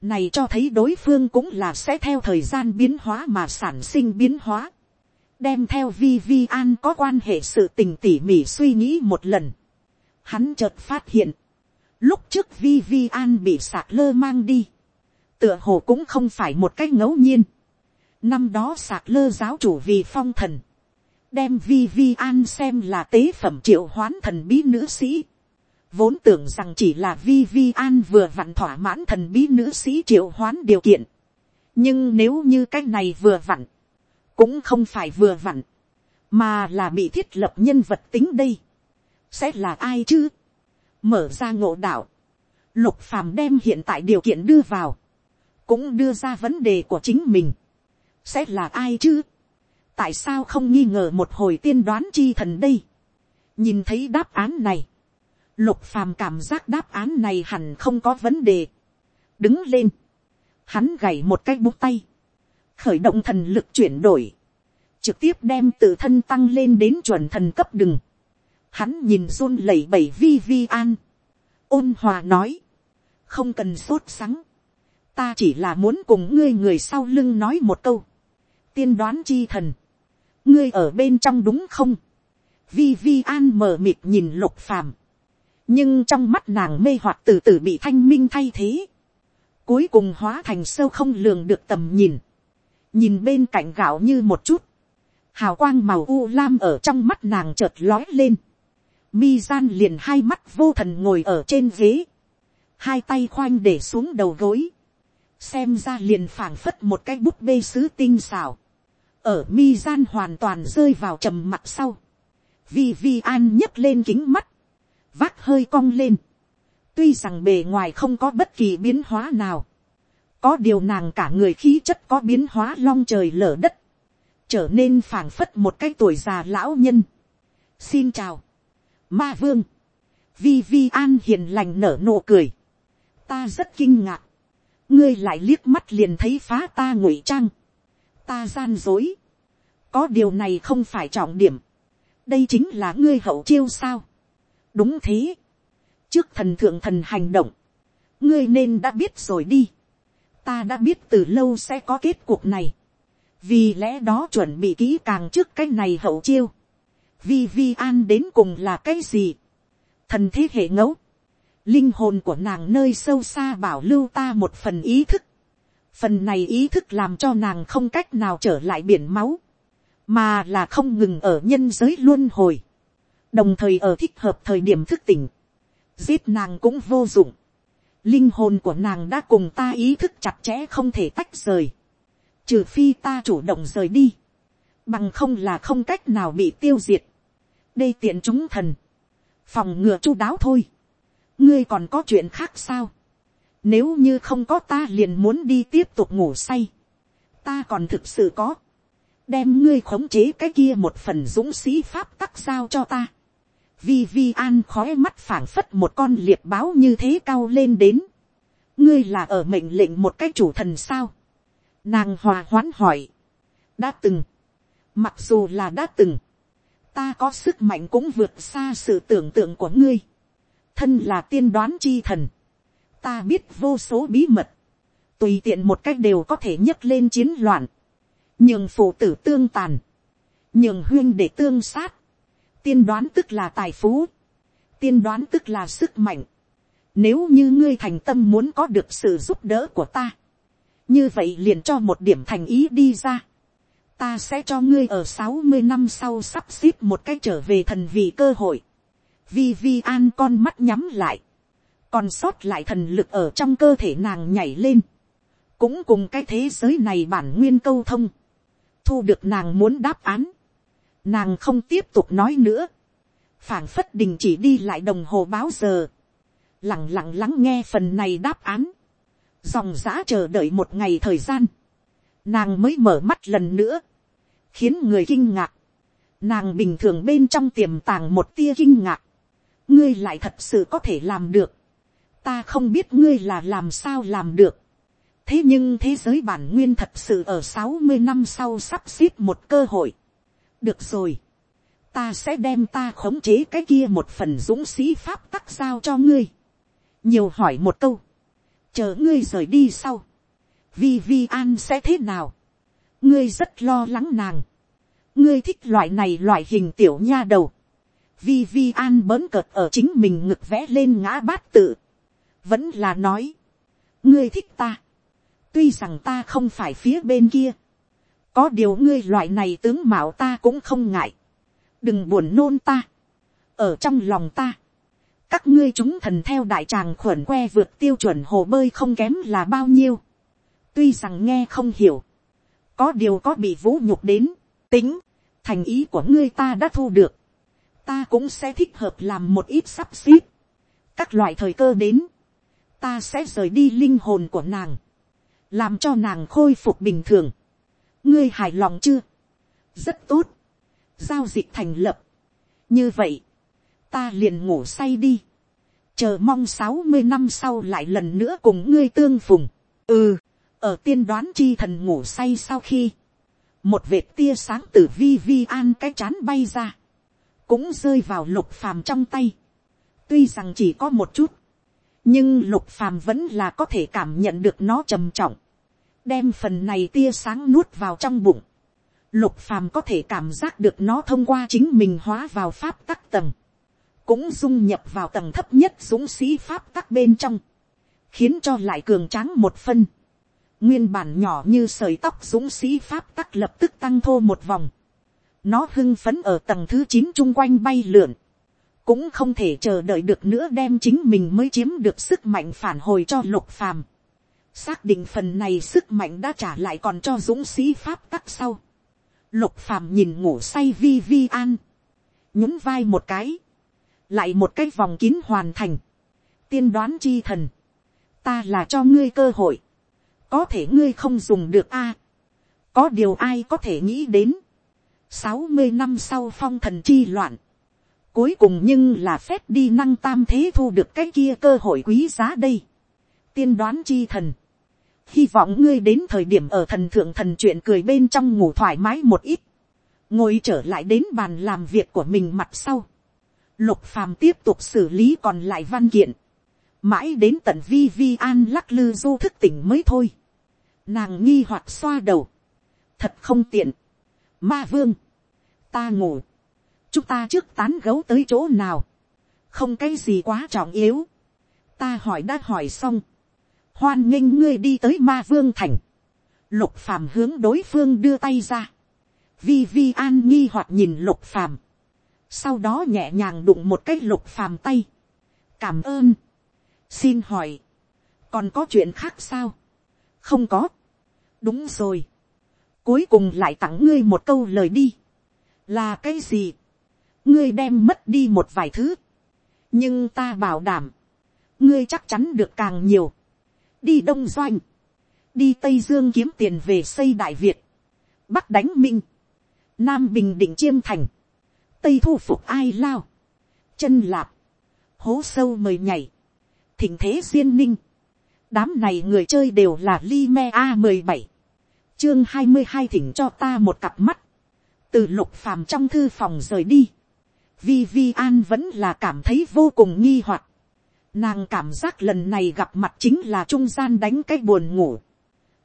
Này cho thấy đối phương cũng là sẽ theo thời gian biến hóa mà sản sinh biến hóa. Đem theo Vi Vi An có quan hệ sự tình tỉ mỉ suy nghĩ một lần. Hắn chợt phát hiện. Lúc trước Vi Vi An bị sạc lơ mang đi. Tựa hồ cũng không phải một cách ngẫu nhiên Năm đó sạc lơ giáo chủ vì phong thần. Đem vi vi an xem là tế phẩm triệu hoán thần bí nữ sĩ. Vốn tưởng rằng chỉ là vi vi an vừa vặn thỏa mãn thần bí nữ sĩ triệu hoán điều kiện. Nhưng nếu như cái này vừa vặn. Cũng không phải vừa vặn. Mà là bị thiết lập nhân vật tính đây. Sẽ là ai chứ? Mở ra ngộ đạo. Lục phàm đem hiện tại điều kiện đưa vào. Cũng đưa ra vấn đề của chính mình. Sẽ là ai chứ, tại sao không nghi ngờ một hồi tiên đoán chi thần đây, nhìn thấy đáp án này, lục phàm cảm giác đáp án này hẳn không có vấn đề, đứng lên, hắn gảy một cái bút tay, khởi động thần lực chuyển đổi, trực tiếp đem tự thân tăng lên đến chuẩn thần cấp đừng, hắn nhìn run lẩy bẩy vi vi an, ôn hòa nói, không cần sốt sắng, ta chỉ là muốn cùng ngươi người sau lưng nói một câu, tiên đoán chi thần, ngươi ở bên trong đúng không, vi vi an mờ mịt nhìn lục phàm, nhưng trong mắt nàng mê hoặc từ từ bị thanh minh thay thế, cuối cùng hóa thành sâu không lường được tầm nhìn, nhìn bên cạnh gạo như một chút, hào quang màu u lam ở trong mắt nàng chợt lói lên, mi gian liền hai mắt vô thần ngồi ở trên ghế, hai tay khoanh để xuống đầu gối, xem ra liền phảng phất một cái bút bê sứ tinh xào, ở mi gian hoàn toàn rơi vào trầm mặt sau, vi vi an nhấc lên kính mắt, vác hơi cong lên, tuy rằng bề ngoài không có bất kỳ biến hóa nào, có điều nàng cả người khí chất có biến hóa long trời lở đất, trở nên phảng phất một cái tuổi già lão nhân. xin chào, ma vương, vi vi an hiền lành nở nụ cười, ta rất kinh ngạc, ngươi lại liếc mắt liền thấy phá ta ngụy trang, ta gian dối. Có điều này không phải trọng điểm. Đây chính là ngươi hậu chiêu sao. Đúng thế. Trước thần thượng thần hành động. Ngươi nên đã biết rồi đi. Ta đã biết từ lâu sẽ có kết cuộc này. Vì lẽ đó chuẩn bị kỹ càng trước cái này hậu chiêu. Vi vi an đến cùng là cái gì? Thần thế hệ ngẫu linh hồn của nàng nơi sâu xa bảo lưu ta một phần ý thức. Phần này ý thức làm cho nàng không cách nào trở lại biển máu, mà là không ngừng ở nhân giới luân hồi. Đồng thời ở thích hợp thời điểm thức tỉnh, giết nàng cũng vô dụng. Linh hồn của nàng đã cùng ta ý thức chặt chẽ không thể tách rời. Trừ phi ta chủ động rời đi. Bằng không là không cách nào bị tiêu diệt. Đây tiện chúng thần. Phòng ngừa chu đáo thôi. Ngươi còn có chuyện khác sao? Nếu như không có ta liền muốn đi tiếp tục ngủ say. Ta còn thực sự có. Đem ngươi khống chế cái kia một phần dũng sĩ pháp tắc sao cho ta. Vi Vi An khói mắt phảng phất một con liệp báo như thế cao lên đến. Ngươi là ở mệnh lệnh một cái chủ thần sao? Nàng hòa hoãn hỏi. Đã từng. Mặc dù là đã từng. Ta có sức mạnh cũng vượt xa sự tưởng tượng của ngươi. Thân là tiên đoán chi thần. Ta biết vô số bí mật, tùy tiện một cách đều có thể nhấc lên chiến loạn, nhường phụ tử tương tàn, nhường huyên để tương sát, tiên đoán tức là tài phú, tiên đoán tức là sức mạnh, nếu như ngươi thành tâm muốn có được sự giúp đỡ của ta, như vậy liền cho một điểm thành ý đi ra, ta sẽ cho ngươi ở sáu mươi năm sau sắp xếp một cách trở về thần vì cơ hội, vi vi an con mắt nhắm lại, còn sót lại thần lực ở trong cơ thể nàng nhảy lên, cũng cùng cái thế giới này bản nguyên câu thông, thu được nàng muốn đáp án, nàng không tiếp tục nói nữa, phảng phất đình chỉ đi lại đồng hồ báo giờ, lặng lặng lắng nghe phần này đáp án, dòng giã chờ đợi một ngày thời gian, nàng mới mở mắt lần nữa, khiến người kinh ngạc, nàng bình thường bên trong tiềm tàng một tia kinh ngạc, ngươi lại thật sự có thể làm được, ta không biết ngươi là làm sao làm được. thế nhưng thế giới bản nguyên thật sự ở sáu mươi năm sau sắp xếp một cơ hội. được rồi, ta sẽ đem ta khống chế cái kia một phần dũng sĩ pháp tắc giao cho ngươi. nhiều hỏi một câu, chờ ngươi rời đi sau, vi vi an sẽ thế nào, ngươi rất lo lắng nàng, ngươi thích loại này loại hình tiểu nha đầu, vi vi an bỡn cợt ở chính mình ngực vẽ lên ngã bát tự, vẫn là nói, ngươi thích ta, tuy rằng ta không phải phía bên kia, có điều ngươi loại này tướng mạo ta cũng không ngại, đừng buồn nôn ta, ở trong lòng ta, các ngươi chúng thần theo đại tràng khuẩn que vượt tiêu chuẩn hồ bơi không kém là bao nhiêu, tuy rằng nghe không hiểu, có điều có bị vũ nhục đến, tính, thành ý của ngươi ta đã thu được, ta cũng sẽ thích hợp làm một ít sắp xếp, các loại thời cơ đến, ta sẽ rời đi linh hồn của nàng, làm cho nàng khôi phục bình thường. ngươi hài lòng chưa, rất tốt, giao dịch thành lập, như vậy, ta liền ngủ say đi, chờ mong sáu mươi năm sau lại lần nữa cùng ngươi tương phùng, ừ, ở tiên đoán chi thần ngủ say sau khi, một vệt tia sáng từ vi vi an cái chán bay ra, cũng rơi vào lục phàm trong tay, tuy rằng chỉ có một chút, nhưng lục phàm vẫn là có thể cảm nhận được nó trầm trọng, đem phần này tia sáng nuốt vào trong bụng, lục phàm có thể cảm giác được nó thông qua chính mình hóa vào pháp tắc tầng, cũng dung nhập vào tầng thấp nhất dũng sĩ pháp tắc bên trong, khiến cho lại cường tráng một phân, nguyên bản nhỏ như sợi tóc dũng sĩ pháp tắc lập tức tăng thô một vòng, nó hưng phấn ở tầng thứ chín chung quanh bay lượn, cũng không thể chờ đợi được nữa đem chính mình mới chiếm được sức mạnh phản hồi cho lục phàm. xác định phần này sức mạnh đã trả lại còn cho dũng sĩ pháp tắc sau. lục phàm nhìn ngủ say vi vi an, nhún vai một cái, lại một cái vòng kín hoàn thành, tiên đoán chi thần, ta là cho ngươi cơ hội, có thể ngươi không dùng được a, có điều ai có thể nghĩ đến, sáu mươi năm sau phong thần chi loạn, Cuối cùng nhưng là phép đi năng tam thế thu được cái kia cơ hội quý giá đây. Tiên đoán chi thần. Hy vọng ngươi đến thời điểm ở thần thượng thần chuyện cười bên trong ngủ thoải mái một ít. Ngồi trở lại đến bàn làm việc của mình mặt sau. Lục phàm tiếp tục xử lý còn lại văn kiện. Mãi đến tận vi vi an lắc lư du thức tỉnh mới thôi. Nàng nghi hoặc xoa đầu. Thật không tiện. Ma vương. Ta ngủ. Chúng ta trước tán gấu tới chỗ nào, không cái gì quá trọng yếu, ta hỏi đã hỏi xong, hoan nghênh ngươi đi tới ma vương thành, lục phàm hướng đối phương đưa tay ra, vi vi an nghi hoặc nhìn lục phàm, sau đó nhẹ nhàng đụng một cái lục phàm tay, cảm ơn, xin hỏi, còn có chuyện khác sao, không có, đúng rồi, cuối cùng lại tặng ngươi một câu lời đi, là cái gì, ngươi đem mất đi một vài thứ, nhưng ta bảo đảm, ngươi chắc chắn được càng nhiều, đi đông doanh, đi tây dương kiếm tiền về xây đại việt, bắc đánh minh, nam bình định chiêm thành, tây thu phục ai lao, chân lạp, hố sâu mời nhảy, thỉnh thế duyên ninh, đám này người chơi đều là Lime a mười bảy, chương hai mươi hai thỉnh cho ta một cặp mắt, từ lục phàm trong thư phòng rời đi, vi vi an vẫn là cảm thấy vô cùng nghi hoặc. Nàng cảm giác lần này gặp mặt chính là trung gian đánh cái buồn ngủ.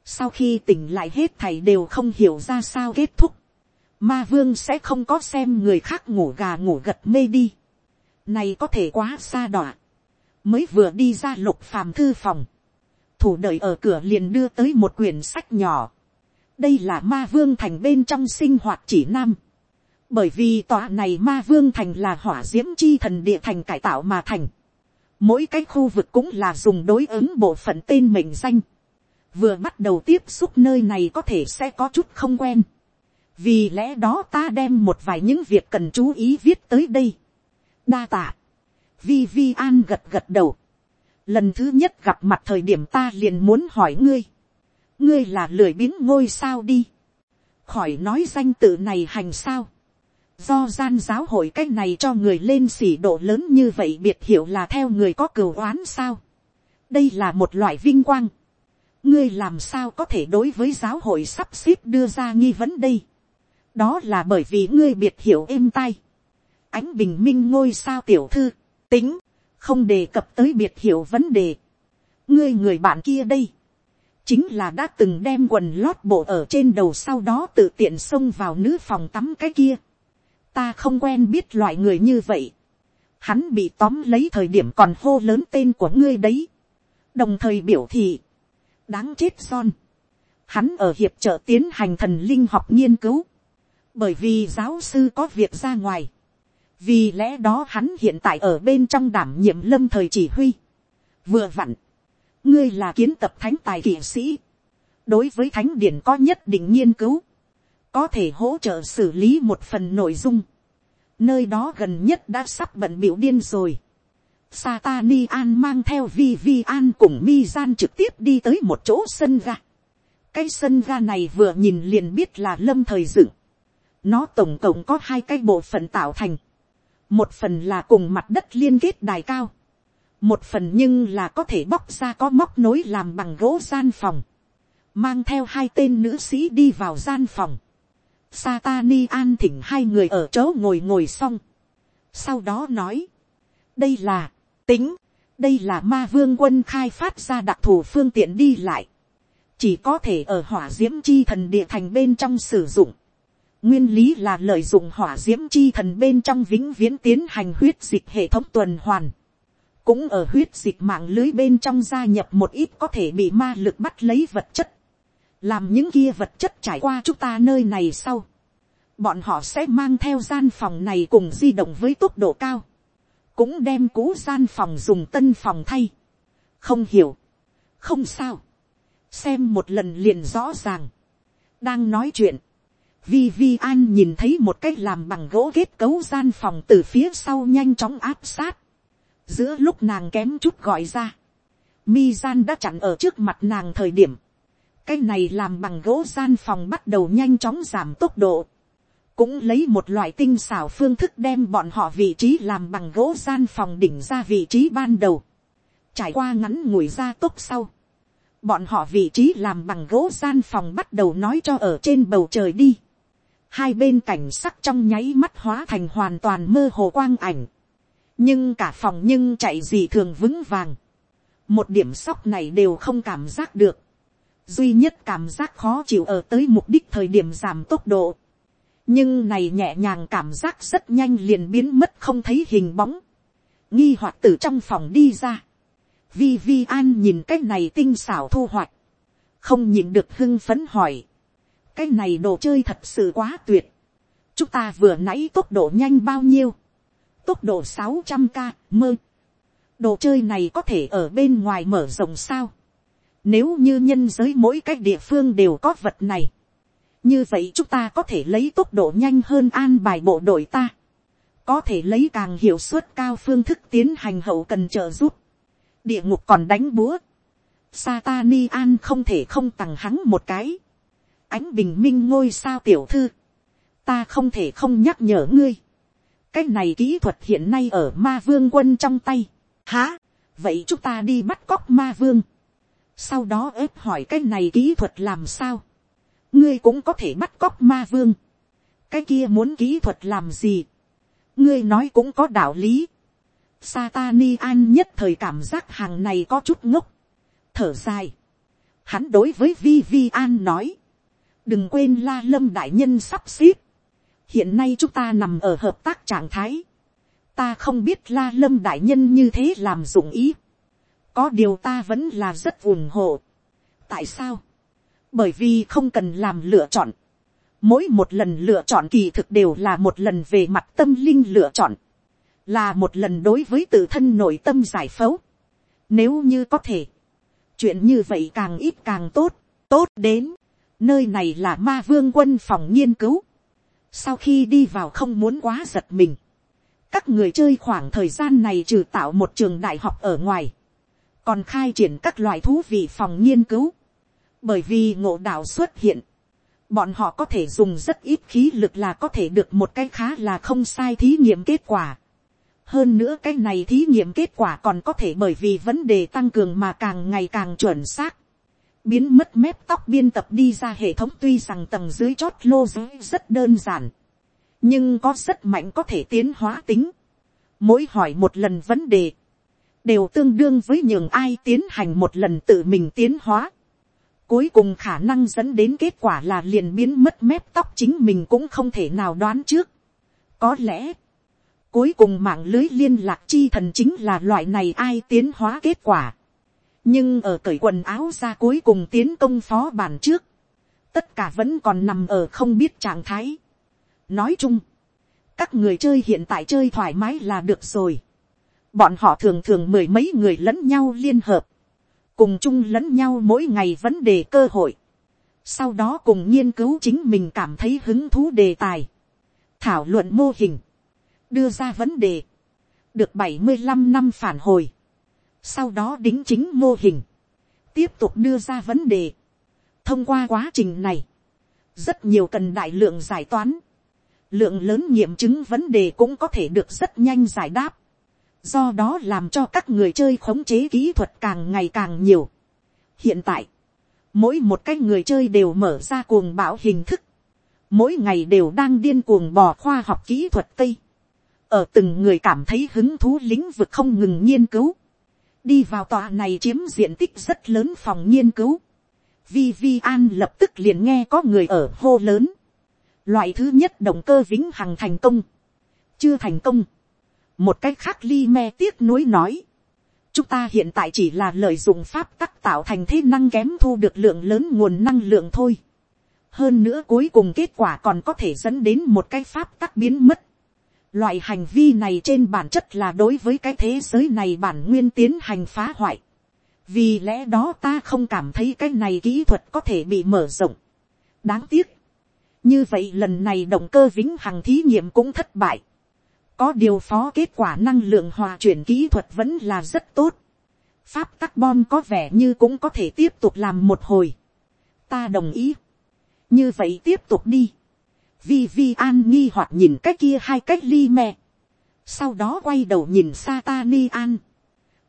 Sau khi tỉnh lại hết thầy đều không hiểu ra sao kết thúc. Ma vương sẽ không có xem người khác ngủ gà ngủ gật mê đi. Này có thể quá xa đọa. Mới vừa đi ra lục phàm thư phòng. Thủ đợi ở cửa liền đưa tới một quyển sách nhỏ. Đây là ma vương thành bên trong sinh hoạt chỉ nam bởi vì tòa này ma vương thành là hỏa d i ễ m chi thần địa thành cải tạo mà thành. mỗi cái khu vực cũng là dùng đối ứng bộ phận tên mệnh danh. vừa bắt đầu tiếp xúc nơi này có thể sẽ có chút không quen. vì lẽ đó ta đem một vài những việc cần chú ý viết tới đây. đa tạ. vi vi an gật gật đầu lần thứ nhất gặp mặt thời điểm ta liền muốn hỏi ngươi. ngươi là lười biếng ngôi sao đi. khỏi nói danh tự này hành sao do gian giáo hội cái này cho người lên xỉ độ lớn như vậy biệt hiệu là theo người có cừu oán sao. đây là một loại vinh quang. ngươi làm sao có thể đối với giáo hội sắp xếp đưa ra nghi vấn đây. đó là bởi vì ngươi biệt hiểu êm tay. ánh bình minh ngôi sao tiểu thư, tính, không đề cập tới biệt hiểu vấn đề. ngươi người bạn kia đây, chính là đã từng đem quần lót bộ ở trên đầu sau đó tự tiện xông vào nữ phòng tắm cái kia. ta không quen biết loại người như vậy. hắn bị tóm lấy thời điểm còn hô lớn tên của ngươi đấy. đồng thời biểu thị, đáng chết son. Hắn ở hiệp trợ tiến hành thần linh học nghiên cứu. Bởi vì giáo sư có việc ra ngoài. Vì lẽ đó hắn hiện tại ở bên trong đảm nhiệm lâm thời chỉ huy. Vừa vặn. Ngươi là kiến tập thánh tài kỵ sĩ. Đối với thánh điển có nhất định nghiên cứu. Có thể hỗ trợ xử lý một phần nội dung. Nơi đó gần nhất đã sắp bận biểu điên rồi Satani An mang theo Vi Vi An cùng Mi Gian trực tiếp đi tới một chỗ sân ga. Cái sân ga này vừa nhìn liền biết là lâm thời dựng. Nó tổng cộng có hai cái bộ phận tạo thành. Một phần là cùng mặt đất liên kết đài cao. Một phần nhưng là có thể bóc ra có móc nối làm bằng gỗ gian phòng. Mang theo hai tên nữ sĩ đi vào gian phòng. Satani An thỉnh hai người ở chỗ ngồi ngồi xong. Sau đó nói. Đây là tính, đây là ma vương quân khai phát ra đặc thù phương tiện đi lại, chỉ có thể ở hỏa d i ễ m chi thần địa thành bên trong sử dụng, nguyên lý là lợi dụng hỏa d i ễ m chi thần bên trong vĩnh viễn tiến hành huyết dịch hệ thống tuần hoàn, cũng ở huyết dịch mạng lưới bên trong gia nhập một ít có thể bị ma lực bắt lấy vật chất, làm những kia vật chất trải qua chúng ta nơi này sau, bọn họ sẽ mang theo gian phòng này cùng di động với tốc độ cao, cũng đem cũ gian phòng dùng tân phòng thay. không hiểu, không sao, xem một lần liền rõ ràng, đang nói chuyện, vi vi an nhìn thấy một cái làm bằng gỗ kết cấu gian phòng từ phía sau nhanh chóng áp sát, giữa lúc nàng kém chút gọi ra, mi gian đã chặn ở trước mặt nàng thời điểm, cái này làm bằng gỗ gian phòng bắt đầu nhanh chóng giảm tốc độ, cũng lấy một loại tinh xảo phương thức đem bọn họ vị trí làm bằng gỗ gian phòng đỉnh ra vị trí ban đầu, trải qua ngắn ngủi ra tốc sau, bọn họ vị trí làm bằng gỗ gian phòng bắt đầu nói cho ở trên bầu trời đi, hai bên cảnh sắc trong nháy mắt hóa thành hoàn toàn mơ hồ quang ảnh, nhưng cả phòng nhưng chạy gì thường vững vàng, một điểm sóc này đều không cảm giác được, duy nhất cảm giác khó chịu ở tới mục đích thời điểm giảm tốc độ, nhưng này nhẹ nhàng cảm giác rất nhanh liền biến mất không thấy hình bóng, nghi hoạt từ trong phòng đi ra, vi vi an nhìn cái này tinh xảo thu hoạch, không nhìn được hưng phấn hỏi, cái này đồ chơi thật sự quá tuyệt, chúng ta vừa nãy tốc độ nhanh bao nhiêu, tốc độ sáu trăm k mơ, đồ chơi này có thể ở bên ngoài mở rộng sao, nếu như nhân giới mỗi cái địa phương đều có vật này, như vậy chúng ta có thể lấy tốc độ nhanh hơn an bài bộ đội ta, có thể lấy càng hiệu suất cao phương thức tiến hành hậu cần trợ giúp, địa ngục còn đánh búa, Satani an không thể không tặng hắn một cái, ánh bình minh ngôi sao tiểu thư, ta không thể không nhắc nhở ngươi, cái này kỹ thuật hiện nay ở ma vương quân trong tay, há, vậy chúng ta đi bắt cóc ma vương, sau đó ép hỏi cái này kỹ thuật làm sao, ngươi cũng có thể bắt cóc ma vương. cái kia muốn kỹ thuật làm gì. ngươi nói cũng có đạo lý. Satani an nhất thời cảm giác hàng này có chút ngốc. thở dài. hắn đối với vi vi an nói đừng quên la lâm đại nhân sắp xếp. hiện nay chúng ta nằm ở hợp tác trạng thái. ta không biết la lâm đại nhân như thế làm dụng ý. có điều ta vẫn là rất ủng hộ. tại sao bởi vì không cần làm lựa chọn. Mỗi một lần lựa chọn kỳ thực đều là một lần về mặt tâm linh lựa chọn, là một lần đối với tự thân nội tâm giải phẫu. Nếu như có thể, chuyện như vậy càng ít càng tốt, tốt đến, nơi này là ma vương quân phòng nghiên cứu. Sau khi đi vào không muốn quá giật mình, các người chơi khoảng thời gian này trừ tạo một trường đại học ở ngoài, còn khai triển các loại thú vị phòng nghiên cứu bởi vì ngộ đạo xuất hiện, bọn họ có thể dùng rất ít khí lực là có thể được một cái khá là không sai thí nghiệm kết quả. hơn nữa cái này thí nghiệm kết quả còn có thể bởi vì vấn đề tăng cường mà càng ngày càng chuẩn xác biến mất mép tóc biên tập đi ra hệ thống tuy rằng tầng dưới chót lô giới rất đơn giản, nhưng có rất mạnh có thể tiến hóa tính. Mỗi hỏi một lần vấn đề, đều tương đương với nhường ai tiến hành một lần tự mình tiến hóa. Cuối cùng khả năng dẫn đến kết quả là liền biến mất mép tóc chính mình cũng không thể nào đoán trước. Có lẽ, cuối cùng mạng lưới liên lạc chi thần chính là loại này ai tiến hóa kết quả. Nhưng ở cởi quần áo ra cuối cùng tiến công phó bản trước, tất cả vẫn còn nằm ở không biết trạng thái. Nói chung, các người chơi hiện tại chơi thoải mái là được rồi. Bọn họ thường thường mười mấy người lẫn nhau liên hợp, cùng chung lẫn nhau mỗi ngày vấn đề cơ hội. Sau đó cùng nghiên cứu chính mình cảm thấy hứng thú đề tài. Thảo luận mô hình. Đưa ra vấn đề. Được bảy mươi 75 năm phản hồi. Sau đó đính chính mô hình. Tiếp tục đưa ra vấn đề. Thông qua quá trình này. Rất nhiều cần đại lượng giải toán. Lượng lớn nghiệm chứng vấn đề cũng có thể được rất nhanh giải đáp do đó làm cho các người chơi khống chế kỹ thuật càng ngày càng nhiều. hiện tại, mỗi một cái người chơi đều mở ra cuồng bão hình thức, mỗi ngày đều đang điên cuồng bò khoa học kỹ thuật tây, ở từng người cảm thấy hứng thú lĩnh vực không ngừng nghiên cứu, đi vào tòa này chiếm diện tích rất lớn phòng nghiên cứu, vi vi an lập tức liền nghe có người ở hô lớn, loại thứ nhất động cơ vĩnh hằng thành công, chưa thành công, một cách khác li me tiếc nuối nói, chúng ta hiện tại chỉ là lợi dụng pháp tắc tạo thành thế năng kém thu được lượng lớn nguồn năng lượng thôi. hơn nữa cuối cùng kết quả còn có thể dẫn đến một cái pháp tắc biến mất loại hành vi này trên bản chất là đối với cái thế giới này bản nguyên tiến hành phá hoại. vì lẽ đó ta không cảm thấy cái này kỹ thuật có thể bị mở rộng. đáng tiếc. như vậy lần này động cơ vĩnh hằng thí nghiệm cũng thất bại có điều phó kết quả năng lượng hòa chuyển kỹ thuật vẫn là rất tốt. Pháp tắc bom có vẻ như cũng có thể tiếp tục làm một hồi. Ta đồng ý. Như vậy tiếp tục đi. Vi Vi An nghi hoặc nhìn cái kia hai cách ly mẹ. Sau đó quay đầu nhìn Satani An.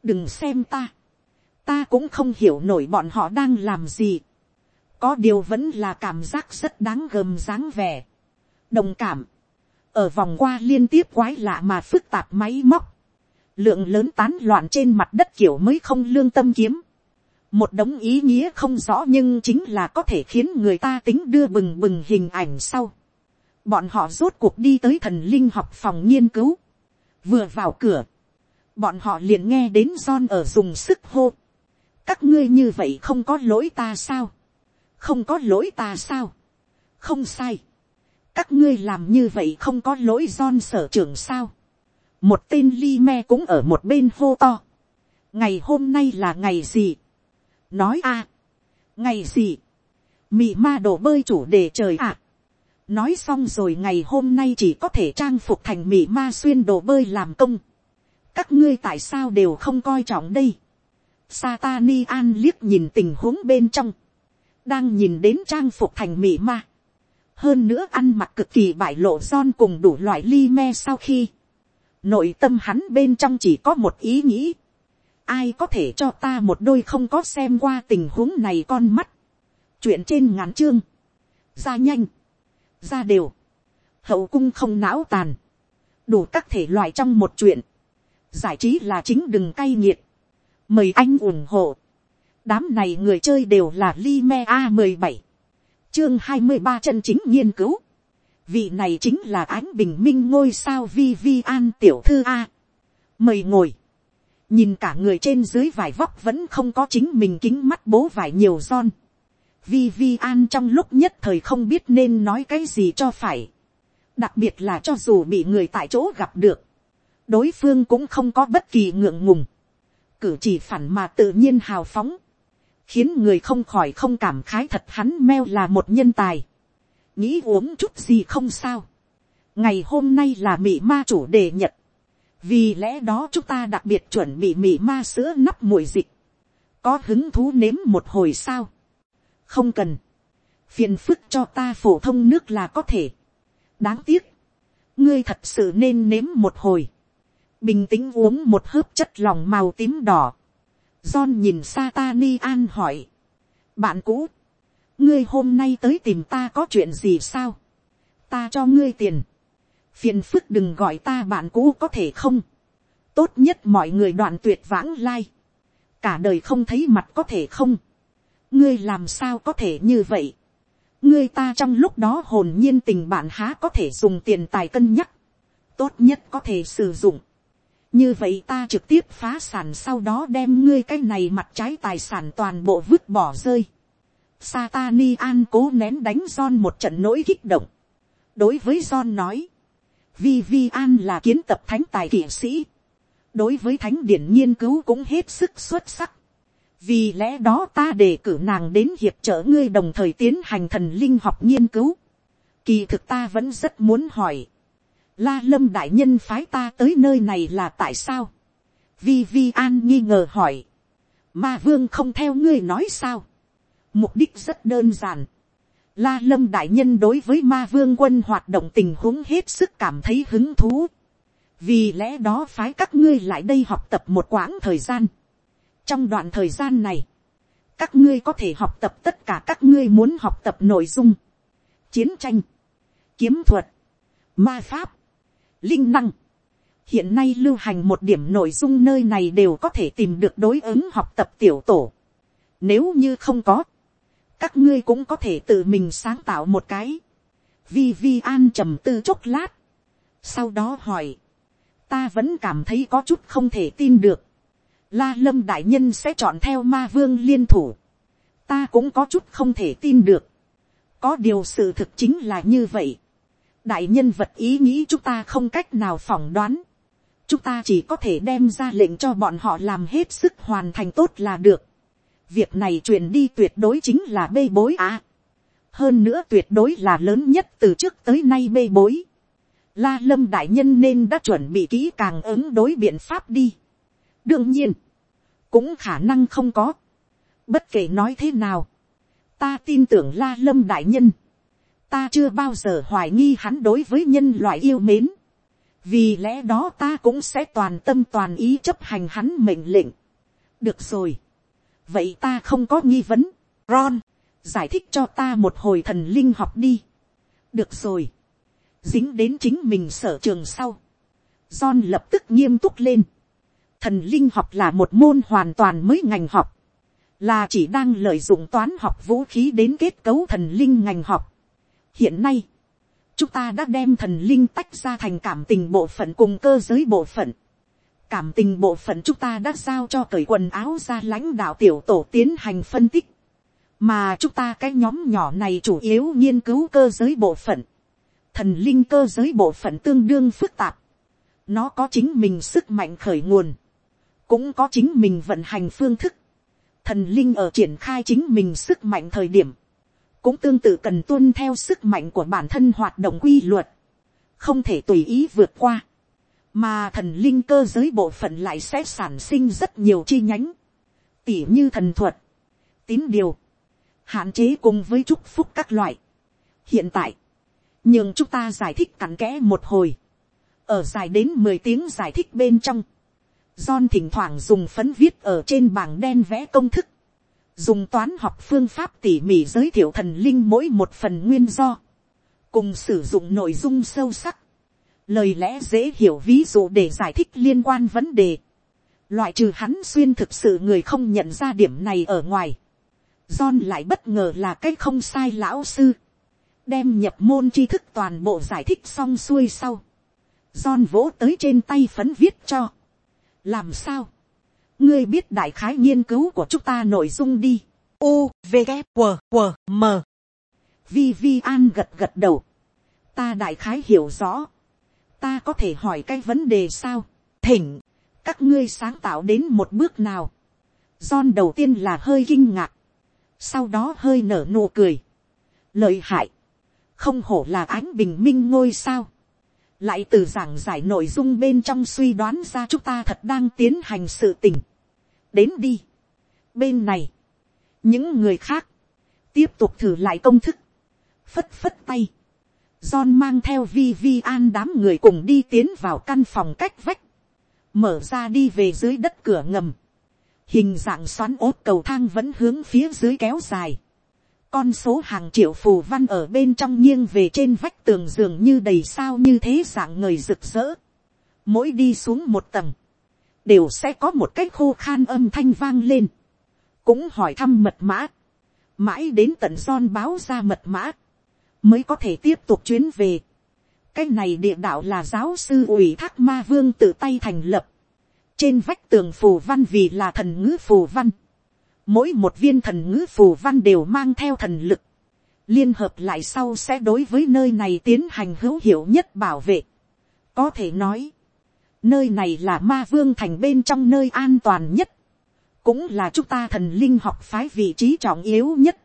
Đừng xem ta. Ta cũng không hiểu nổi bọn họ đang làm gì. Có điều vẫn là cảm giác rất đáng gờm dáng vẻ. Đồng cảm ở vòng qua liên tiếp quái lạ mà phức tạp máy móc, lượng lớn tán loạn trên mặt đất kiểu mới không lương tâm kiếm, một đống ý nghĩa không rõ nhưng chính là có thể khiến người ta tính đưa bừng bừng hình ảnh sau bọn họ rốt cuộc đi tới thần linh học phòng nghiên cứu, vừa vào cửa, bọn họ liền nghe đến John ở dùng sức hô. các ngươi như vậy không có lỗi ta sao, không có lỗi ta sao, không sai các ngươi làm như vậy không có lỗi John sở trưởng sao. một tên li me cũng ở một bên hô to. ngày hôm nay là ngày gì. nói a. ngày gì. mị ma đổ bơi chủ đề trời ạ nói xong rồi ngày hôm nay chỉ có thể trang phục thành mị ma xuyên đồ bơi làm công. các ngươi tại sao đều không coi trọng đây. Satani an liếc nhìn tình huống bên trong. đang nhìn đến trang phục thành mị ma hơn nữa ăn mặc cực kỳ bại lộ son cùng đủ loại ly me sau khi, nội tâm hắn bên trong chỉ có một ý nghĩ, ai có thể cho ta một đôi không có xem qua tình huống này con mắt, chuyện trên ngắn chương, ra nhanh, ra đều, hậu cung không não tàn, đủ các thể loại trong một chuyện, giải trí là chính đừng cay nghiệt, mời anh ủng hộ, đám này người chơi đều là li me a mười bảy chương hai mươi ba chân chính nghiên cứu. Vị này chính là ánh bình minh ngôi sao vi vi an tiểu thư A. Mời ngồi. Nhìn cả người trên dưới vải vóc vẫn không có chính mình kính mắt bố vải nhiều son. Vi vi an trong lúc nhất thời không biết nên nói cái gì cho phải. Đặc biệt là cho dù bị người tại chỗ gặp được. Đối phương cũng không có bất kỳ ngượng ngùng. Cử chỉ phản mà tự nhiên hào phóng khiến người không khỏi không cảm khái thật hắn meo là một nhân tài, nghĩ uống chút gì không sao, ngày hôm nay là mị ma chủ đề nhật, vì lẽ đó chúng ta đặc biệt chuẩn bị mị ma sữa nắp mùi dịch, có hứng thú nếm một hồi sao, không cần, phiền phức cho ta phổ thông nước là có thể, đáng tiếc, ngươi thật sự nên nếm một hồi, bình tĩnh uống một hớp chất lòng màu tím đỏ, John nhìn Satani An hỏi. bạn cũ, ngươi hôm nay tới tìm ta có chuyện gì sao, ta cho ngươi tiền, phiền phức đừng gọi ta bạn cũ có thể không, tốt nhất mọi người đoạn tuyệt vãng lai, cả đời không thấy mặt có thể không, ngươi làm sao có thể như vậy, ngươi ta trong lúc đó hồn nhiên tình bạn há có thể dùng tiền tài cân nhắc, tốt nhất có thể sử dụng, như vậy ta trực tiếp phá sản sau đó đem ngươi cái này mặt trái tài sản toàn bộ vứt bỏ rơi. Satani an cố nén đánh John một trận nỗi kích động. đối với John nói, Vi Vi An là kiến tập thánh tài kỵ sĩ. đối với thánh điển nghiên cứu cũng hết sức xuất sắc vì lẽ đó ta đề cử nàng đến hiệp trợ ngươi đồng thời tiến hành thần linh học nghiên cứu. kỳ thực ta vẫn rất muốn hỏi La lâm đại nhân phái ta tới nơi này là tại sao? Vi Vi An nghi ngờ hỏi. Ma vương không theo ngươi nói sao? Mục đích rất đơn giản. La lâm đại nhân đối với ma vương quân hoạt động tình huống hết sức cảm thấy hứng thú. Vì lẽ đó phái các ngươi lại đây học tập một quãng thời gian. Trong đoạn thời gian này, các ngươi có thể học tập tất cả các ngươi muốn học tập nội dung. Chiến tranh, kiếm thuật, ma pháp, linh năng. Hiện nay lưu hành một điểm nội dung nơi này đều có thể tìm được đối ứng học tập tiểu tổ. Nếu như không có, các ngươi cũng có thể tự mình sáng tạo một cái. Vi Vi An trầm tư chốc lát. Sau đó hỏi. Ta vẫn cảm thấy có chút không thể tin được. La Lâm Đại Nhân sẽ chọn theo ma vương liên thủ. Ta cũng có chút không thể tin được. Có điều sự thực chính là như vậy đại nhân vật ý nghĩ chúng ta không cách nào phỏng đoán. chúng ta chỉ có thể đem ra lệnh cho bọn họ làm hết sức hoàn thành tốt là được. việc này truyền đi tuyệt đối chính là bê bối à. hơn nữa tuyệt đối là lớn nhất từ trước tới nay bê bối. la lâm đại nhân nên đã chuẩn bị kỹ càng ứng đối biện pháp đi. đương nhiên, cũng khả năng không có. bất kể nói thế nào, ta tin tưởng la lâm đại nhân ta chưa bao giờ hoài nghi hắn đối với nhân loại yêu mến. vì lẽ đó ta cũng sẽ toàn tâm toàn ý chấp hành hắn mệnh lệnh. được rồi. vậy ta không có nghi vấn. ron, giải thích cho ta một hồi thần linh học đi. được rồi. dính đến chính mình sở trường sau. John lập tức nghiêm túc lên. Thần linh học là một môn hoàn toàn mới ngành học. Là chỉ đang lợi dụng toán học vũ khí đến kết cấu thần linh ngành học hiện nay, chúng ta đã đem thần linh tách ra thành cảm tình bộ phận cùng cơ giới bộ phận. cảm tình bộ phận chúng ta đã giao cho cởi quần áo ra lãnh đạo tiểu tổ tiến hành phân tích. mà chúng ta cái nhóm nhỏ này chủ yếu nghiên cứu cơ giới bộ phận. thần linh cơ giới bộ phận tương đương phức tạp. nó có chính mình sức mạnh khởi nguồn cũng có chính mình vận hành phương thức. thần linh ở triển khai chính mình sức mạnh thời điểm. Cũng tương tự cần tuân theo sức mạnh của bản thân hoạt động quy luật, không thể tùy ý vượt qua, mà thần linh cơ giới bộ phận lại sẽ sản sinh rất nhiều chi nhánh, tỉ như thần thuật, tín điều, hạn chế cùng với chúc phúc các loại. hiện tại, nhưng chúng ta giải thích cặn kẽ một hồi, ở dài đến mười tiếng giải thích bên trong, John thỉnh thoảng dùng phấn viết ở trên bảng đen vẽ công thức, dùng toán học phương pháp tỉ mỉ giới thiệu thần linh mỗi một phần nguyên do, cùng sử dụng nội dung sâu sắc, lời lẽ dễ hiểu ví dụ để giải thích liên quan vấn đề, loại trừ hắn xuyên thực sự người không nhận ra điểm này ở ngoài, John lại bất ngờ là cái không sai lão sư, đem nhập môn tri thức toàn bộ giải thích xong xuôi sau, John vỗ tới trên tay phấn viết cho, làm sao, ngươi biết đại khái nghiên cứu của chúng ta nội dung đi. U, V, g W, W, M. Vi Vi An gật gật đầu. Ta đại khái hiểu rõ. Ta có thể hỏi cái vấn đề sao? Thỉnh, các ngươi sáng tạo đến một bước nào? John đầu tiên là hơi kinh ngạc. Sau đó hơi nở nụ cười. Lợi hại. Không hổ là ánh bình minh ngôi sao lại từ giảng giải nội dung bên trong suy đoán ra chúng ta thật đang tiến hành sự tình. đến đi. bên này, những người khác, tiếp tục thử lại công thức, phất phất tay. John mang theo vi vi an đám người cùng đi tiến vào căn phòng cách vách, mở ra đi về dưới đất cửa ngầm. hình dạng xoắn ốt cầu thang vẫn hướng phía dưới kéo dài, con số hàng triệu phù văn ở bên trong nghiêng về trên vách tường giường như đầy sao như thế dạng người rực rỡ, mỗi đi xuống một tầng, đều sẽ có một cái khô khan âm thanh vang lên, cũng hỏi thăm mật mã, mãi đến tận son báo ra mật mã, mới có thể tiếp tục chuyến về. cái này địa đạo là giáo sư ủy thác ma vương tự tay thành lập, trên vách tường phù văn vì là thần ngữ phù văn, mỗi một viên thần ngữ phù văn đều mang theo thần lực, liên hợp lại sau sẽ đối với nơi này tiến hành hữu hiệu nhất bảo vệ. có thể nói, nơi này là ma vương thành bên trong nơi an toàn nhất, cũng là chúng ta thần linh học phái vị trí trọng yếu nhất.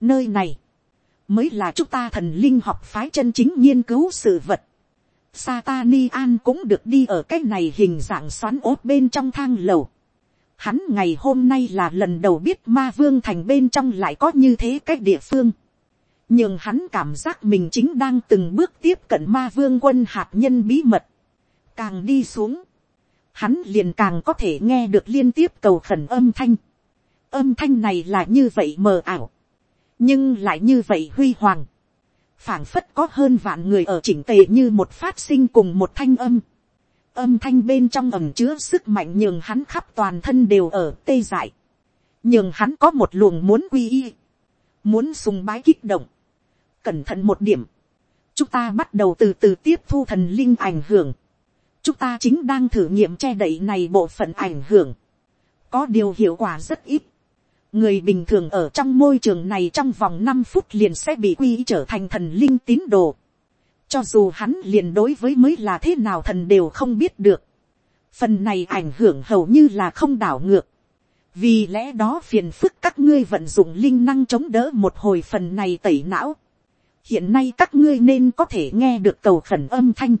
nơi này, mới là chúng ta thần linh học phái chân chính nghiên cứu sự vật. Satani An cũng được đi ở cái này hình dạng xoắn ốt bên trong thang lầu. Hắn ngày hôm nay là lần đầu biết ma vương thành bên trong lại có như thế cái địa phương. Nhưng hắn cảm giác mình chính đang từng bước tiếp cận ma vương quân hạt nhân bí mật. Càng đi xuống. Hắn liền càng có thể nghe được liên tiếp cầu khẩn âm thanh. Âm thanh này là như vậy mờ ảo. Nhưng lại như vậy huy hoàng. phảng phất có hơn vạn người ở chỉnh tề như một phát sinh cùng một thanh âm âm thanh bên trong ẩm chứa sức mạnh nhường hắn khắp toàn thân đều ở tê dại, nhường hắn có một luồng muốn quy y, muốn sùng bái kích động, cẩn thận một điểm, chúng ta bắt đầu từ từ tiếp thu thần linh ảnh hưởng, chúng ta chính đang thử nghiệm che đậy này bộ phận ảnh hưởng, có điều hiệu quả rất ít, người bình thường ở trong môi trường này trong vòng năm phút liền sẽ bị quy trở thành thần linh tín đồ, cho dù hắn liền đối với mới là thế nào thần đều không biết được. Phần này ảnh hưởng hầu như là không đảo ngược. Vì lẽ đó phiền phức các ngươi vận dụng linh năng chống đỡ một hồi phần này tẩy não. Hiện nay các ngươi nên có thể nghe được cầu khẩn âm thanh.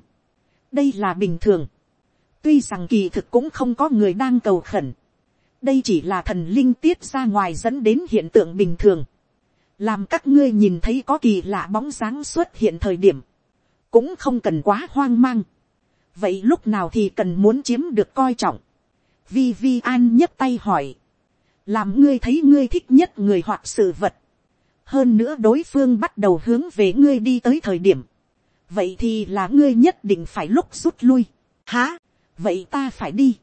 Đây là bình thường. Tuy rằng kỳ thực cũng không có người đang cầu khẩn. Đây chỉ là thần linh tiết ra ngoài dẫn đến hiện tượng bình thường. Làm các ngươi nhìn thấy có kỳ lạ bóng dáng xuất hiện thời điểm cũng không cần quá hoang mang. vậy lúc nào thì cần muốn chiếm được coi trọng. vi vi an nhấc tay hỏi. làm ngươi thấy ngươi thích nhất người hoặc sự vật. hơn nữa đối phương bắt đầu hướng về ngươi đi tới thời điểm. vậy thì là ngươi nhất định phải lúc rút lui. há, vậy ta phải đi.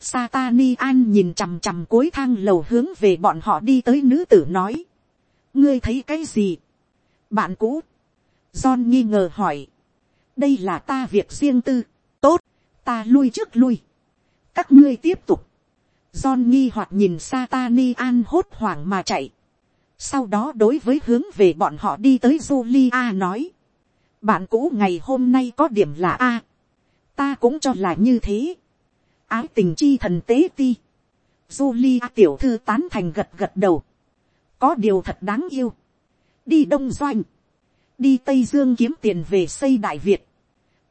Satani an nhìn chằm chằm cuối thang lầu hướng về bọn họ đi tới nữ tử nói. ngươi thấy cái gì. bạn cũ. John nghi ngờ hỏi đây là ta việc riêng tư, tốt, ta lui trước lui, các ngươi tiếp tục, John nghi hoặc nhìn Satani an hốt hoảng mà chạy, sau đó đối với hướng về bọn họ đi tới Julia nói, bạn cũ ngày hôm nay có điểm là a, ta cũng cho là như thế, ái tình chi thần tế ti, Julia tiểu thư tán thành gật gật đầu, có điều thật đáng yêu, đi đông doanh, đi tây dương kiếm tiền về xây đại việt,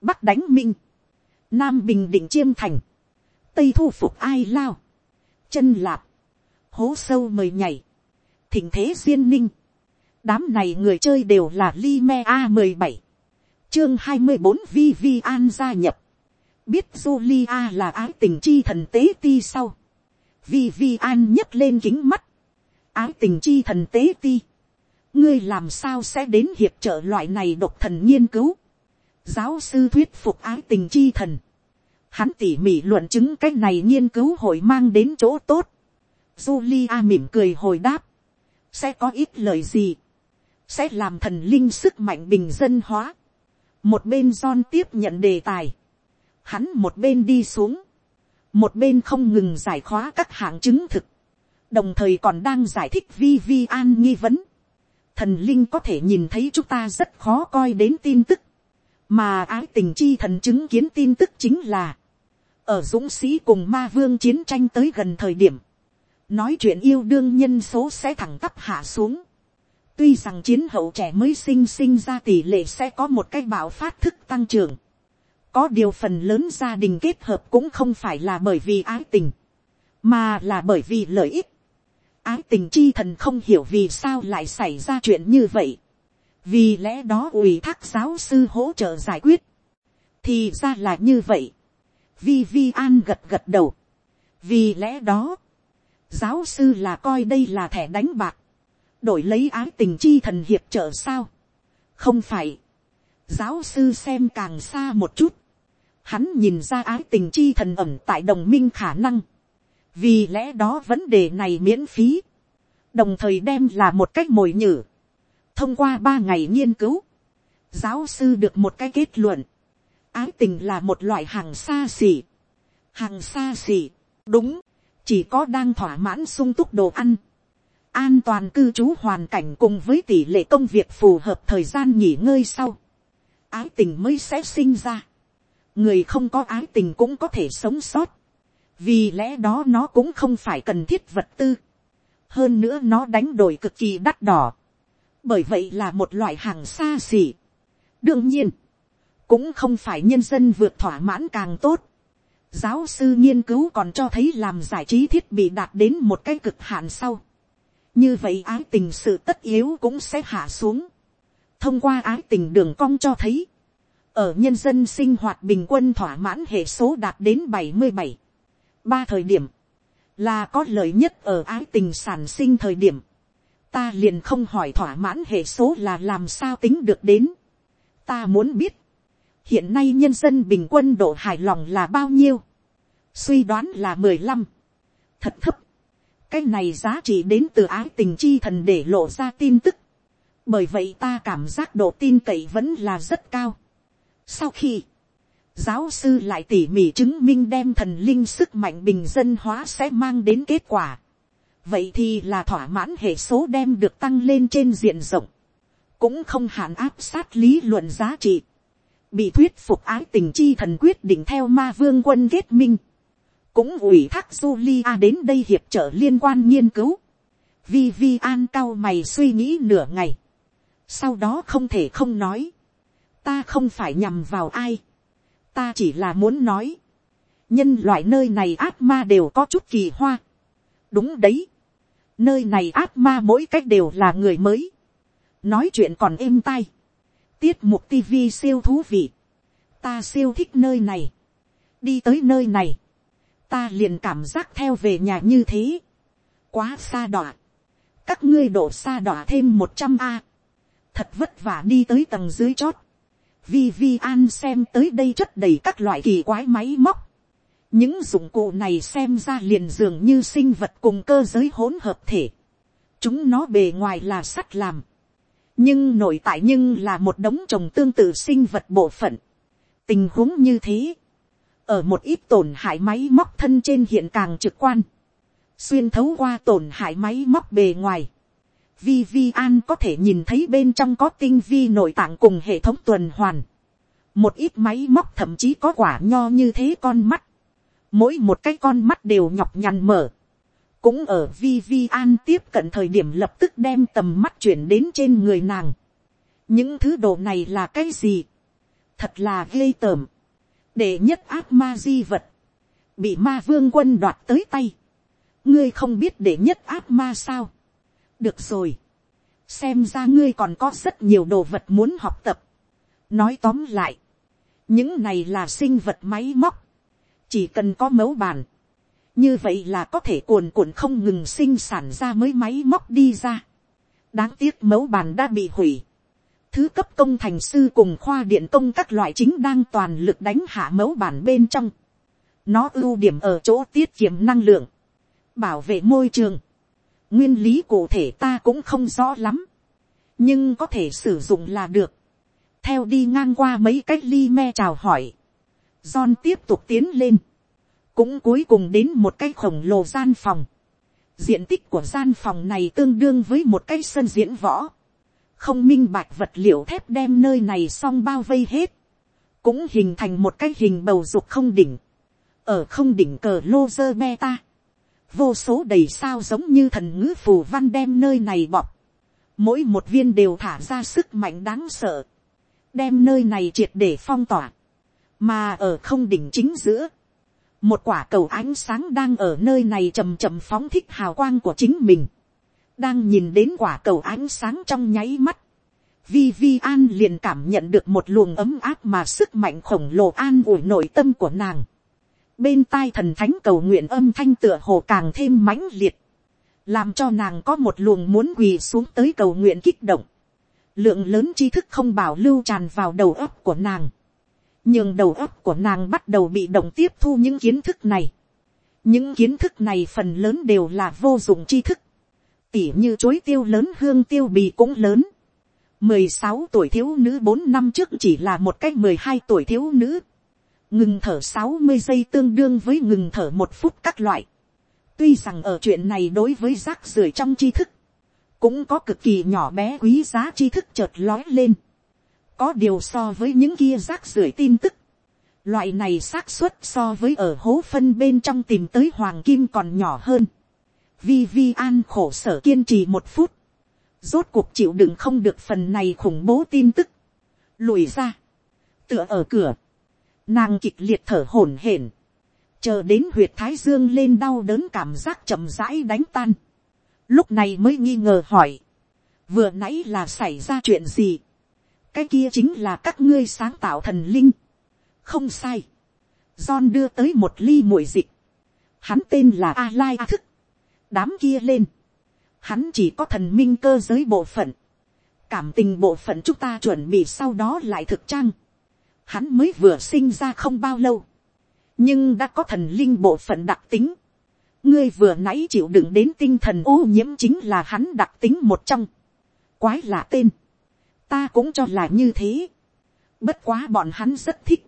bắc đánh minh, nam bình định chiêm thành, tây thu phục ai lao, chân lạp, hố sâu mời nhảy, thỉnh thế duyên ninh, đám này người chơi đều là li me a mười bảy, chương hai mươi bốn vi vi an gia nhập, biết Julia là ái tình chi thần tế ti sau, vi vi an nhấc lên kính mắt, ái tình chi thần tế ti, ngươi làm sao sẽ đến hiệp trợ loại này độc thần nghiên cứu. giáo sư thuyết phục ái tình chi thần. hắn tỉ mỉ luận chứng cái này nghiên cứu hội mang đến chỗ tốt. Julia mỉm cười hồi đáp. sẽ có ít lời gì. sẽ làm thần linh sức mạnh bình dân hóa. một bên John tiếp nhận đề tài. hắn một bên đi xuống. một bên không ngừng giải khóa các hạng chứng thực. đồng thời còn đang giải thích vi vi an nghi vấn thần linh có thể nhìn thấy chúng ta rất khó coi đến tin tức, mà ái tình chi thần chứng kiến tin tức chính là, ở dũng sĩ cùng ma vương chiến tranh tới gần thời điểm, nói chuyện yêu đương nhân số sẽ thẳng tắp hạ xuống, tuy rằng chiến hậu trẻ mới sinh sinh ra tỷ lệ sẽ có một cái bạo phát thức tăng trưởng, có điều phần lớn gia đình kết hợp cũng không phải là bởi vì ái tình, mà là bởi vì lợi ích ái tình chi thần không hiểu vì sao lại xảy ra chuyện như vậy. vì lẽ đó ủy thác giáo sư hỗ trợ giải quyết. thì ra là như vậy. vi vi an gật gật đầu. vì lẽ đó, giáo sư là coi đây là thẻ đánh bạc, đổi lấy ái tình chi thần hiệp trợ sao, không phải, giáo sư xem càng xa một chút, hắn nhìn ra ái tình chi thần ẩm tại đồng minh khả năng, vì lẽ đó vấn đề này miễn phí, đồng thời đem là một cách mồi nhử, thông qua ba ngày nghiên cứu, giáo sư được một cái kết luận, ái tình là một loại hàng xa xỉ, hàng xa xỉ, đúng, chỉ có đang thỏa mãn sung túc đồ ăn, an toàn cư trú hoàn cảnh cùng với tỷ lệ công việc phù hợp thời gian nghỉ ngơi sau, ái tình mới sẽ sinh ra. người không có ái tình cũng có thể sống sót, vì lẽ đó nó cũng không phải cần thiết vật tư, hơn nữa nó đánh đổi cực kỳ đắt đỏ, bởi vậy là một loại hàng xa xỉ. đương nhiên, cũng không phải nhân dân vượt thỏa mãn càng tốt. giáo sư nghiên cứu còn cho thấy làm giải trí thiết bị đạt đến một cái cực hạn sau. như vậy ái tình sự tất yếu cũng sẽ hạ xuống. thông qua ái tình đường cong cho thấy, ở nhân dân sinh hoạt bình quân thỏa mãn hệ số đạt đến bảy mươi bảy ba thời điểm, là có lợi nhất ở ái tình sản sinh thời điểm, ta liền không hỏi thỏa mãn hệ số là làm sao tính được đến. ta muốn biết, hiện nay nhân dân bình quân độ hài lòng là bao nhiêu, suy đoán là mười lăm, thật thấp, cái này giá trị đến từ ái tình chi thần để lộ ra tin tức, bởi vậy ta cảm giác độ tin cậy vẫn là rất cao. sau khi, giáo sư lại tỉ mỉ chứng minh đem thần linh sức mạnh bình dân hóa sẽ mang đến kết quả, vậy thì là thỏa mãn hệ số đem được tăng lên trên diện rộng, cũng không hạn áp sát lý luận giá trị, bị thuyết phục ái tình chi thần quyết định theo ma vương quân kết minh, cũng ủy thác Julia đến đây hiệp trợ liên quan nghiên cứu. vivian cao mày suy nghĩ nửa ngày. Sau đó không thể không nói. Ta không phải nhằm vào ai. Ta chỉ là muốn nói. Nhân loại nơi này ác ma đều có chút kỳ hoa. Đúng đấy. Nơi này ác ma mỗi cách đều là người mới. Nói chuyện còn êm tai tiết mục tv siêu thú vị. Ta siêu thích nơi này. Đi tới nơi này. Ta liền cảm giác theo về nhà như thế. Quá xa đọa. Các ngươi đổ xa đọa thêm một trăm a Thật vất vả đi tới tầng dưới chót. Vi Vi An xem tới đây chất đầy các loại kỳ quái máy móc. Những dụng cụ này xem ra liền dường như sinh vật cùng cơ giới hỗn hợp thể. Chúng nó bề ngoài là sắt làm nhưng nội tại nhưng là một đống trồng tương tự sinh vật bộ phận. tình huống như thế, ở một ít tổn hại máy móc thân trên hiện càng trực quan, xuyên thấu qua tổn hại máy móc bề ngoài. Vi Vi An có thể nhìn thấy bên trong có tinh vi nội tạng cùng hệ thống tuần hoàn. Một ít máy móc thậm chí có quả nho như thế con mắt. Mỗi một cái con mắt đều nhọc nhằn mở cũng ở vi vi an tiếp cận thời điểm lập tức đem tầm mắt chuyển đến trên người nàng. những thứ đồ này là cái gì, thật là ghê tởm, để nhất ác ma di vật, bị ma vương quân đoạt tới tay, ngươi không biết để nhất ác ma sao, được rồi, xem ra ngươi còn có rất nhiều đồ vật muốn học tập, nói tóm lại, những này là sinh vật máy móc, chỉ cần có mấu bàn, như vậy là có thể cuồn cuộn không ngừng sinh sản ra mới máy móc đi ra. đáng tiếc mẫu bàn đã bị hủy. thứ cấp công thành sư cùng khoa điện công các loại chính đang toàn lực đánh hạ mẫu bàn bên trong. nó ưu điểm ở chỗ tiết kiệm năng lượng, bảo vệ môi trường nguyên lý cụ thể ta cũng không rõ lắm, nhưng có thể sử dụng là được. theo đi ngang qua mấy cách ly me chào hỏi, John tiếp tục tiến lên cũng cuối cùng đến một cái khổng lồ gian phòng. diện tích của gian phòng này tương đương với một cái sân diễn võ. không minh bạch vật liệu thép đem nơi này xong bao vây hết. cũng hình thành một cái hình bầu dục không đỉnh. ở không đỉnh cờ lô dơ beta vô số đầy sao giống như thần ngữ phù văn đem nơi này bọc. mỗi một viên đều thả ra sức mạnh đáng sợ. đem nơi này triệt để phong tỏa. mà ở không đỉnh chính giữa một quả cầu ánh sáng đang ở nơi này chầm chầm phóng thích hào quang của chính mình, đang nhìn đến quả cầu ánh sáng trong nháy mắt, vi vi an liền cảm nhận được một luồng ấm áp mà sức mạnh khổng lồ an ủi nội tâm của nàng bên tai thần thánh cầu nguyện âm thanh tựa hồ càng thêm mãnh liệt. làm cho nàng có một luồng muốn quỳ xuống tới cầu nguyện kích động, lượng lớn tri thức không bảo lưu tràn vào đầu óc của nàng, nhưng đầu óc của nàng bắt đầu bị động tiếp thu những kiến thức này. những kiến thức này phần lớn đều là vô dụng tri thức, tỉ như chối tiêu lớn hương tiêu bì cũng lớn. mười sáu tuổi thiếu nữ bốn năm trước chỉ là một cái mười hai tuổi thiếu nữ ngừng thở sáu mươi giây tương đương với ngừng thở một phút các loại. tuy rằng ở chuyện này đối với rác rưởi trong tri thức, cũng có cực kỳ nhỏ bé quý giá tri thức chợt lói lên. có điều so với những kia rác rưởi tin tức, loại này xác suất so với ở hố phân bên trong tìm tới hoàng kim còn nhỏ hơn. Vi Vi An khổ sở kiên trì một phút. Rốt cuộc chịu đựng không được phần này khủng bố tin tức. Lùi ra. Tựa ở cửa. Nàng kịch liệt thở hổn hển. Chờ đến huyệt thái dương lên đau đớn cảm giác chậm rãi đánh tan. Lúc này mới nghi ngờ hỏi, vừa nãy là xảy ra chuyện gì, cái kia chính là các ngươi sáng tạo thần linh, không sai, John đưa tới một ly muội dịch, hắn tên là a lai a thức, đám kia lên, hắn chỉ có thần minh cơ giới bộ phận, cảm tình bộ phận chúng ta chuẩn bị sau đó lại thực trang, hắn mới vừa sinh ra không bao lâu, nhưng đã có thần linh bộ phận đặc tính, ngươi vừa nãy chịu đựng đến tinh thần ô nhiễm chính là hắn đặc tính một trong. quái lạ tên. ta cũng cho là như thế. bất quá bọn hắn rất thích.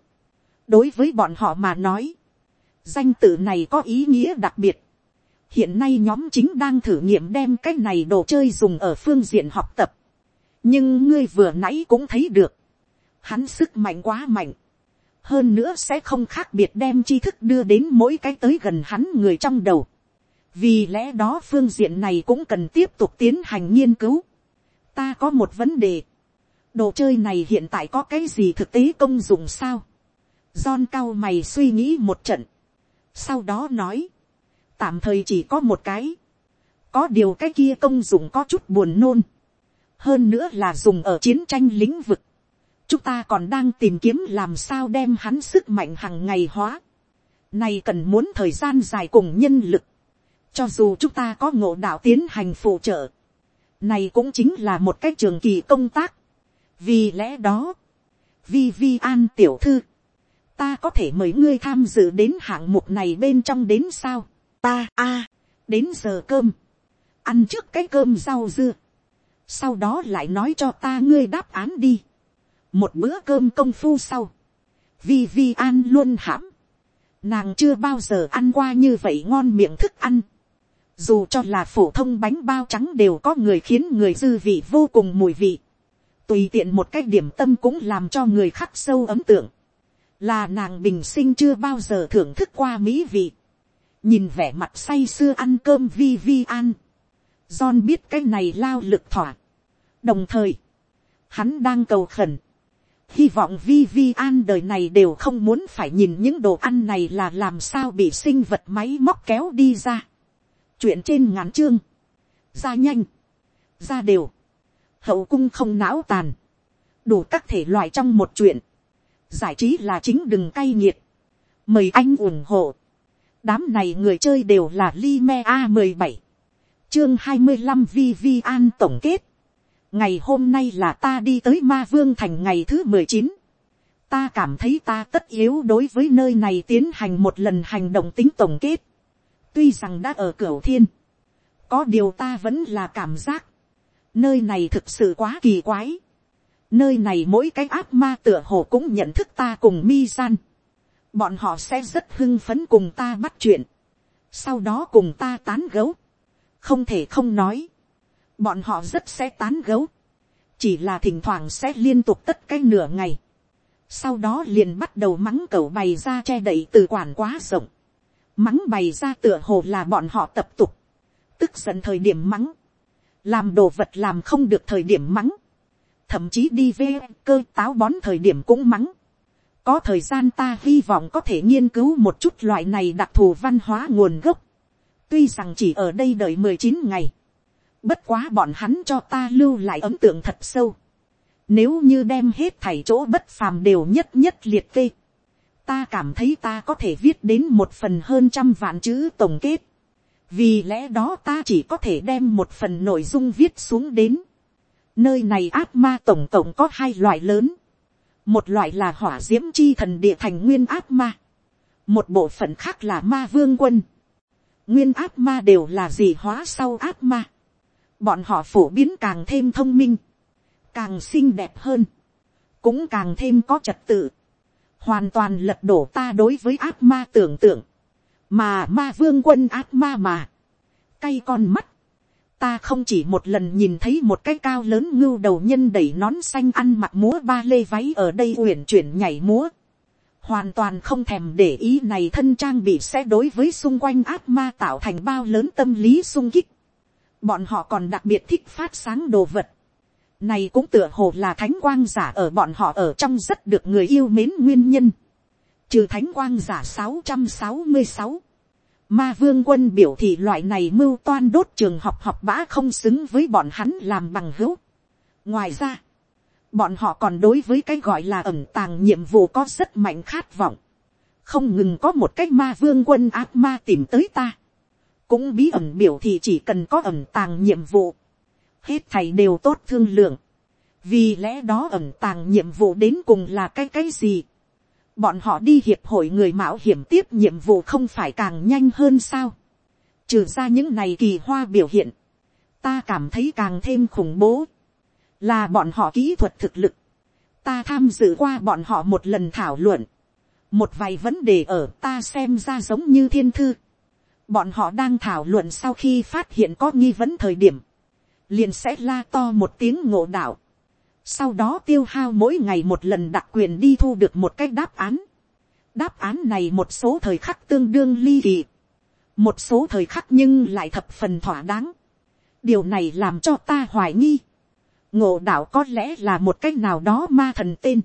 đối với bọn họ mà nói, danh tự này có ý nghĩa đặc biệt. hiện nay nhóm chính đang thử nghiệm đem cái này đồ chơi dùng ở phương diện học tập. nhưng ngươi vừa nãy cũng thấy được hắn sức mạnh quá mạnh hơn nữa sẽ không khác biệt đem tri thức đưa đến mỗi cái tới gần hắn người trong đầu. vì lẽ đó phương diện này cũng cần tiếp tục tiến hành nghiên cứu. ta có một vấn đề. đồ chơi này hiện tại có cái gì thực tế công dụng sao. John cao mày suy nghĩ một trận. sau đó nói, tạm thời chỉ có một cái. có điều cái kia công dụng có chút buồn nôn. hơn nữa là dùng ở chiến tranh lĩnh vực chúng ta còn đang tìm kiếm làm sao đem hắn sức mạnh hàng ngày hóa. Này cần muốn thời gian dài cùng nhân lực. Cho dù chúng ta có ngộ đạo tiến hành phụ trợ. Này cũng chính là một cái trường kỳ công tác. Vì lẽ đó. Vi Vi An tiểu thư. Ta có thể mời ngươi tham dự đến hạng mục này bên trong đến sao. Ta, a, đến giờ cơm. Ăn trước cái cơm rau dưa. Sau đó lại nói cho ta ngươi đáp án đi một bữa cơm công phu sau, vi vi an luôn hãm, nàng chưa bao giờ ăn qua như vậy ngon miệng thức ăn, dù cho là phổ thông bánh bao trắng đều có người khiến người dư vị vô cùng mùi vị, tùy tiện một cái điểm tâm cũng làm cho người khắc sâu ấm tượng, là nàng bình sinh chưa bao giờ thưởng thức qua mỹ vị, nhìn vẻ mặt say sưa ăn cơm vi vi an, John biết cái này lao lực thỏa. Đồng thời, hắn đang cầu khẩn, Hy vọng vi vi an đời này đều không muốn phải nhìn những đồ ăn này là làm sao bị sinh vật máy móc kéo đi ra. Chuyện trên ngắn chương. Ra nhanh. Ra đều. Hậu cung không não tàn. Đủ các thể loại trong một chuyện. Giải trí là chính đừng cay nghiệt. Mời anh ủng hộ. Đám này người chơi đều là Lime A17. Chương 25 Vi Vi An tổng kết ngày hôm nay là ta đi tới ma vương thành ngày thứ mười chín, ta cảm thấy ta tất yếu đối với nơi này tiến hành một lần hành động tính tổng kết, tuy rằng đã ở cửa thiên, có điều ta vẫn là cảm giác, nơi này thực sự quá kỳ quái, nơi này mỗi cái ác ma tựa hồ cũng nhận thức ta cùng mi gian, bọn họ sẽ rất hưng phấn cùng ta bắt chuyện, sau đó cùng ta tán gấu, không thể không nói, bọn họ rất sẽ tán gấu, chỉ là thỉnh thoảng sẽ liên tục tất cái nửa ngày, sau đó liền bắt đầu mắng cầu bày ra che đậy từ quản quá rộng, mắng bày ra tựa hồ là bọn họ tập tục, tức giận thời điểm mắng, làm đồ vật làm không được thời điểm mắng, thậm chí đi về cơ táo bón thời điểm cũng mắng. có thời gian ta hy vọng có thể nghiên cứu một chút loại này đặc thù văn hóa nguồn gốc, tuy rằng chỉ ở đây đợi mười chín ngày, Bất quá bọn hắn cho ta lưu lại ấn tượng thật sâu. Nếu như đem hết thảy chỗ bất phàm đều nhất nhất liệt kê. Ta cảm thấy ta có thể viết đến một phần hơn trăm vạn chữ tổng kết. vì lẽ đó ta chỉ có thể đem một phần nội dung viết xuống đến. nơi này ác ma tổng cộng có hai loại lớn. một loại là hỏa diễm chi thần địa thành nguyên ác ma. một bộ phận khác là ma vương quân. nguyên ác ma đều là gì hóa sau ác ma bọn họ phổ biến càng thêm thông minh, càng xinh đẹp hơn, cũng càng thêm có trật tự, hoàn toàn lật đổ ta đối với ác ma tưởng tượng mà ma vương quân ác ma mà, cay con mắt, ta không chỉ một lần nhìn thấy một cái cao lớn ngưu đầu nhân đẩy nón xanh ăn mặc múa ba lê váy ở đây uyển chuyển nhảy múa, hoàn toàn không thèm để ý này thân trang bị sẽ đối với xung quanh ác ma tạo thành bao lớn tâm lý sung kích. Bọn họ còn đặc biệt thích phát sáng đồ vật. Này cũng tựa hồ là thánh quang giả ở bọn họ ở trong rất được người yêu mến nguyên nhân trừ thánh quang giả sáu trăm sáu mươi sáu, ma vương quân biểu thị loại này mưu toan đốt trường học học bã không xứng với bọn hắn làm bằng hữu. ngoài ra, bọn họ còn đối với cái gọi là ẩm tàng nhiệm vụ có rất mạnh khát vọng, không ngừng có một cái ma vương quân ác ma tìm tới ta, cũng bí ẩn biểu thì chỉ cần có ẩn tàng nhiệm vụ, hết thầy đều tốt thương lượng, vì lẽ đó ẩn tàng nhiệm vụ đến cùng là cái cái gì, bọn họ đi hiệp hội người mạo hiểm tiếp nhiệm vụ không phải càng nhanh hơn sao. trừ ra những này kỳ hoa biểu hiện, ta cảm thấy càng thêm khủng bố, là bọn họ kỹ thuật thực lực. ta tham dự qua bọn họ một lần thảo luận, một vài vấn đề ở ta xem ra giống như thiên thư bọn họ đang thảo luận sau khi phát hiện có nghi vấn thời điểm, liền sẽ la to một tiếng ngộ đạo sau đó tiêu hao mỗi ngày một lần đặc quyền đi thu được một cái đáp án. đáp án này một số thời khắc tương đương ly kỳ, một số thời khắc nhưng lại thập phần thỏa đáng. điều này làm cho ta hoài nghi. ngộ đạo có lẽ là một cái nào đó ma thần tên.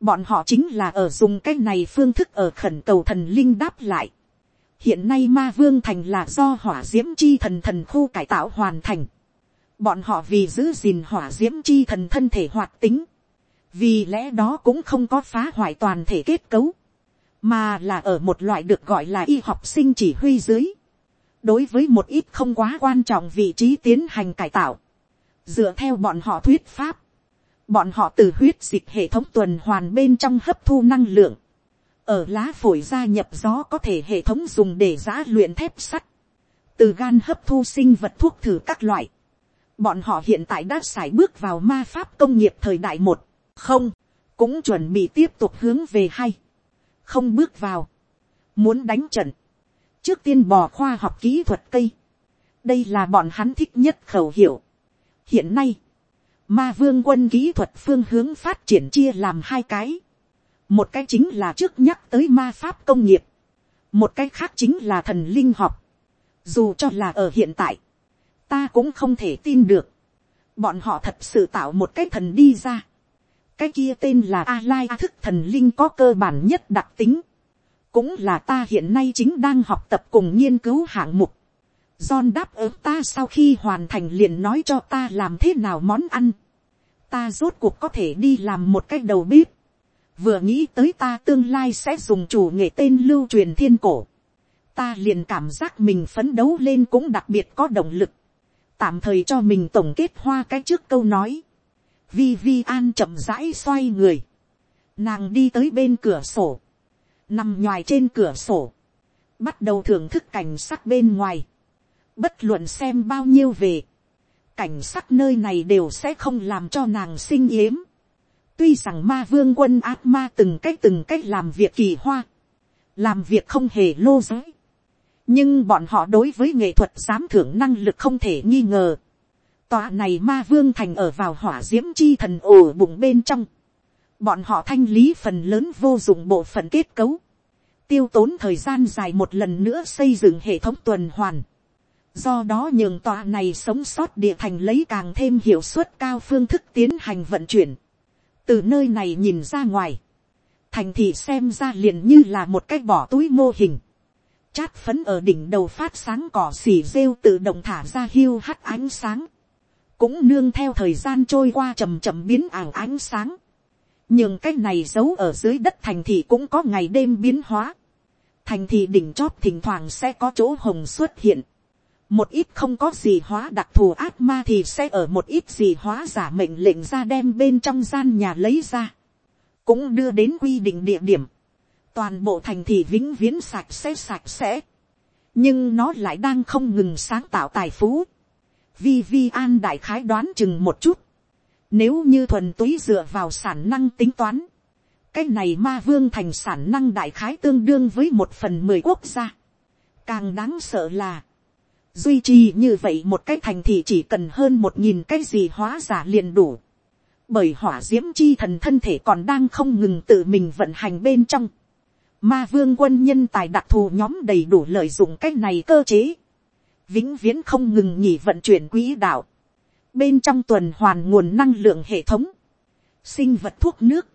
bọn họ chính là ở dùng cái này phương thức ở khẩn cầu thần linh đáp lại hiện nay ma vương thành là do hỏa d i ễ m chi thần thần khu cải tạo hoàn thành Bọn họ vì giữ gìn hỏa diễm chi thần thân thể hoạt tính. Vì lẽ đó cũng không có phá hoại toàn thể kết cấu. Mà là ở một loại được gọi là y học sinh chỉ huy dưới. Đối với một ít không quá quan trọng vị trí tiến hành cải tạo. Dựa theo bọn họ thuyết pháp. Bọn họ từ huyết dịch hệ thống tuần hoàn bên trong hấp thu năng lượng. Ở lá phổi gia nhập gió có thể hệ thống dùng để giã luyện thép sắt. Từ gan hấp thu sinh vật thuốc thử các loại. Bọn họ hiện tại đã sải bước vào ma pháp công nghiệp thời đại một, không, cũng chuẩn bị tiếp tục hướng về hay, không bước vào, muốn đánh trận, trước tiên bò khoa học kỹ thuật cây, đây là bọn hắn thích nhất khẩu hiệu. hiện nay, ma vương quân kỹ thuật phương hướng phát triển chia làm hai cái, một cái chính là trước nhắc tới ma pháp công nghiệp, một cái khác chính là thần linh học, dù cho là ở hiện tại, ta cũng không thể tin được. bọn họ thật sự tạo một cái thần đi ra. cái kia tên là a lai a thức thần linh có cơ bản nhất đặc tính. cũng là ta hiện nay chính đang học tập cùng nghiên cứu hạng mục. John đáp ứng ta sau khi hoàn thành liền nói cho ta làm thế nào món ăn. ta rốt cuộc có thể đi làm một cái đầu bếp vừa nghĩ tới ta tương lai sẽ dùng chủ nghệ tên lưu truyền thiên cổ ta liền cảm giác mình phấn đấu lên cũng đặc biệt có động lực tạm thời cho mình tổng kết hoa cái trước câu nói. Vi Vi An chậm rãi xoay người. Nàng đi tới bên cửa sổ. Nằm nhòi trên cửa sổ. Bắt đầu thưởng thức cảnh sắc bên ngoài. Bất luận xem bao nhiêu về. Cảnh sắc nơi này đều sẽ không làm cho nàng sinh yếm. Tuy rằng ma vương quân ác ma từng cách từng cách làm việc kỳ hoa. Làm việc không hề lô giới, nhưng bọn họ đối với nghệ thuật giám thưởng năng lực không thể nghi ngờ. Tòa này ma vương thành ở vào hỏa diễm chi thần ổ bụng bên trong. Bọn họ thanh lý phần lớn vô dụng bộ phận kết cấu. Tiêu tốn thời gian dài một lần nữa xây dựng hệ thống tuần hoàn. Do đó nhường tòa này sống sót địa thành lấy càng thêm hiệu suất cao phương thức tiến hành vận chuyển. Từ nơi này nhìn ra ngoài. Thành thị xem ra liền như là một cái bỏ túi mô hình chát phấn ở đỉnh đầu phát sáng cỏ xỉ rêu tự động thả ra hiu hắt ánh sáng. Cũng nương theo thời gian trôi qua chầm chậm biến ảo ánh sáng. Nhưng cái này giấu ở dưới đất thành thị cũng có ngày đêm biến hóa. Thành thị đỉnh chóp thỉnh thoảng sẽ có chỗ hồng xuất hiện một ít không có gì hóa đặc thù ác ma thì sẽ ở một ít gì hóa giả mệnh lệnh ra đem bên trong gian nhà lấy ra, cũng đưa đến quy định địa điểm, toàn bộ thành thị vĩnh viễn sạch sẽ sạch sẽ, nhưng nó lại đang không ngừng sáng tạo tài phú. Vi Vi An đại khái đoán chừng một chút, nếu như thuần túy dựa vào sản năng tính toán, cái này ma vương thành sản năng đại khái tương đương với một phần mười quốc gia. Càng đáng sợ là, duy trì như vậy một cái thành thị chỉ cần hơn một nghìn cái gì hóa giả liền đủ. Bởi hỏa diễm chi thần thân thể còn đang không ngừng tự mình vận hành bên trong. Ma vương quân nhân tài đặc thù nhóm đầy đủ lợi dụng cái này cơ chế. Vĩnh viễn không ngừng nghỉ vận chuyển quỹ đạo. Bên trong tuần hoàn nguồn năng lượng hệ thống. Sinh vật thuốc nước.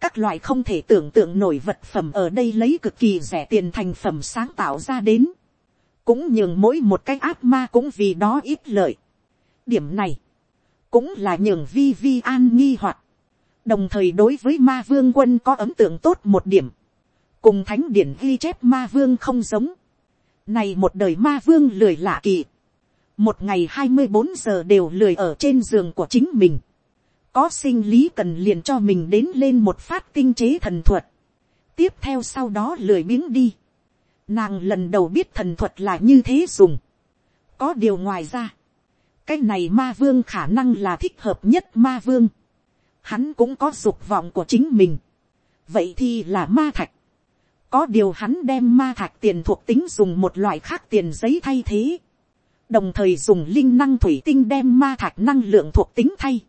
Các loại không thể tưởng tượng nổi vật phẩm ở đây lấy cực kỳ rẻ tiền thành phẩm sáng tạo ra đến. Cũng nhường mỗi một cái ác ma cũng vì đó ít lợi. Điểm này. Cũng là nhường vi vi an nghi hoặc Đồng thời đối với ma vương quân có ấn tượng tốt một điểm cùng thánh điển ghi chép ma vương không giống. Này một đời ma vương lười lạ kỳ. Một ngày hai mươi bốn giờ đều lười ở trên giường của chính mình. Có sinh lý cần liền cho mình đến lên một phát tinh chế thần thuật. Tiếp theo sau đó lười biếng đi. Nàng lần đầu biết thần thuật là như thế dùng. Có điều ngoài ra. Cái này ma vương khả năng là thích hợp nhất ma vương. Hắn cũng có dục vọng của chính mình. Vậy thì là ma thạch có điều hắn đem ma thạch tiền thuộc tính dùng một loại khác tiền giấy thay thế. Đồng thời dùng linh năng thủy tinh đem ma thạch năng lượng thuộc tính thay.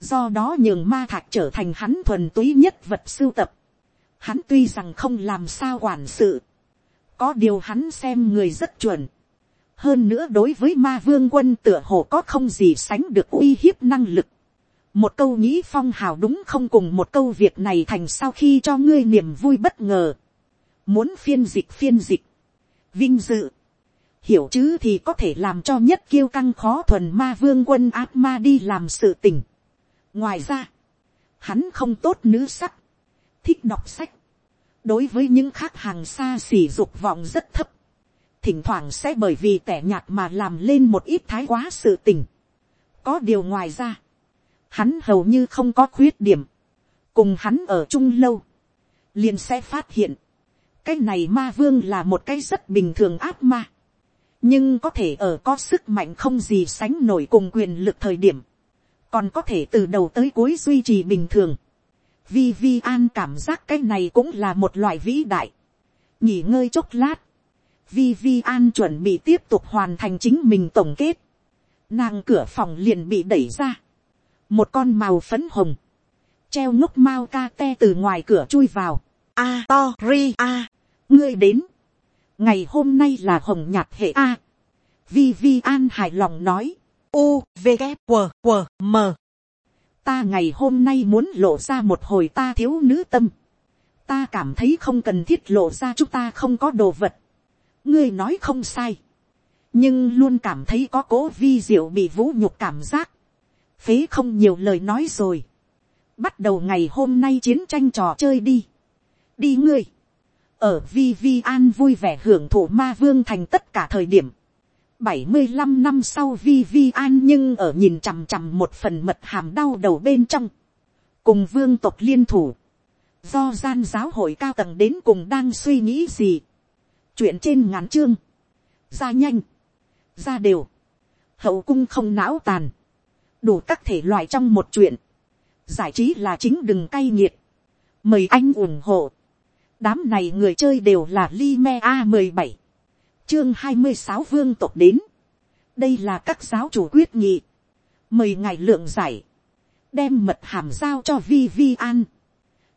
Do đó nhường ma thạch trở thành hắn thuần túy nhất vật sưu tập. Hắn tuy rằng không làm sao quản sự. Có điều hắn xem người rất chuẩn. Hơn nữa đối với ma vương quân tựa hồ có không gì sánh được uy hiếp năng lực. Một câu nghĩ phong hào đúng không cùng một câu việc này thành sau khi cho ngươi niềm vui bất ngờ muốn phiên dịch phiên dịch, vinh dự, hiểu chứ thì có thể làm cho nhất kiêu căng khó thuần ma vương quân ác ma đi làm sự tình. ngoài ra, hắn không tốt nữ sắc, thích đọc sách, đối với những khác hàng xa xỉ dục vọng rất thấp, thỉnh thoảng sẽ bởi vì tẻ nhạt mà làm lên một ít thái quá sự tình. có điều ngoài ra, hắn hầu như không có khuyết điểm, cùng hắn ở chung lâu, liền sẽ phát hiện, cái này ma vương là một cái rất bình thường áp ma. nhưng có thể ở có sức mạnh không gì sánh nổi cùng quyền lực thời điểm. còn có thể từ đầu tới cuối duy trì bình thường vi vi an cảm giác cái này cũng là một loại vĩ đại. nghỉ ngơi chốc lát. vi vi an chuẩn bị tiếp tục hoàn thành chính mình tổng kết. nàng cửa phòng liền bị đẩy ra. một con màu phấn hồng. treo ngốc mao ca te từ ngoài cửa chui vào. A to ri a ngươi đến, ngày hôm nay là hồng nhạt hệ a, vi vi an hài lòng nói, u v g q q m ta ngày hôm nay muốn lộ ra một hồi ta thiếu nữ tâm, ta cảm thấy không cần thiết lộ ra chúng ta không có đồ vật, ngươi nói không sai, nhưng luôn cảm thấy có cố vi diệu bị vũ nhục cảm giác, phế không nhiều lời nói rồi, bắt đầu ngày hôm nay chiến tranh trò chơi đi, đi ngươi, ở vi vi an vui vẻ hưởng thụ ma vương thành tất cả thời điểm bảy mươi 75 năm sau vi vi an nhưng ở nhìn chằm chằm một phần mật hàm đau đầu bên trong. Cùng vương tộc liên thủ. Do gian giáo hội cao tầng đến cùng đang suy nghĩ gì. Chuyện trên ngắn chương. Ra nhanh. Ra đều. Hậu cung không não tàn. Đủ các thể loại trong một chuyện. Giải trí là chính đừng cay nghiệt. Mời anh ủng hộ đám này người chơi đều là Lime a mười bảy chương hai mươi sáu vương tộc đến. đây là các giáo chủ quyết nghị. mời ngài lượng giải. đem mật hàm giao cho vi vi an.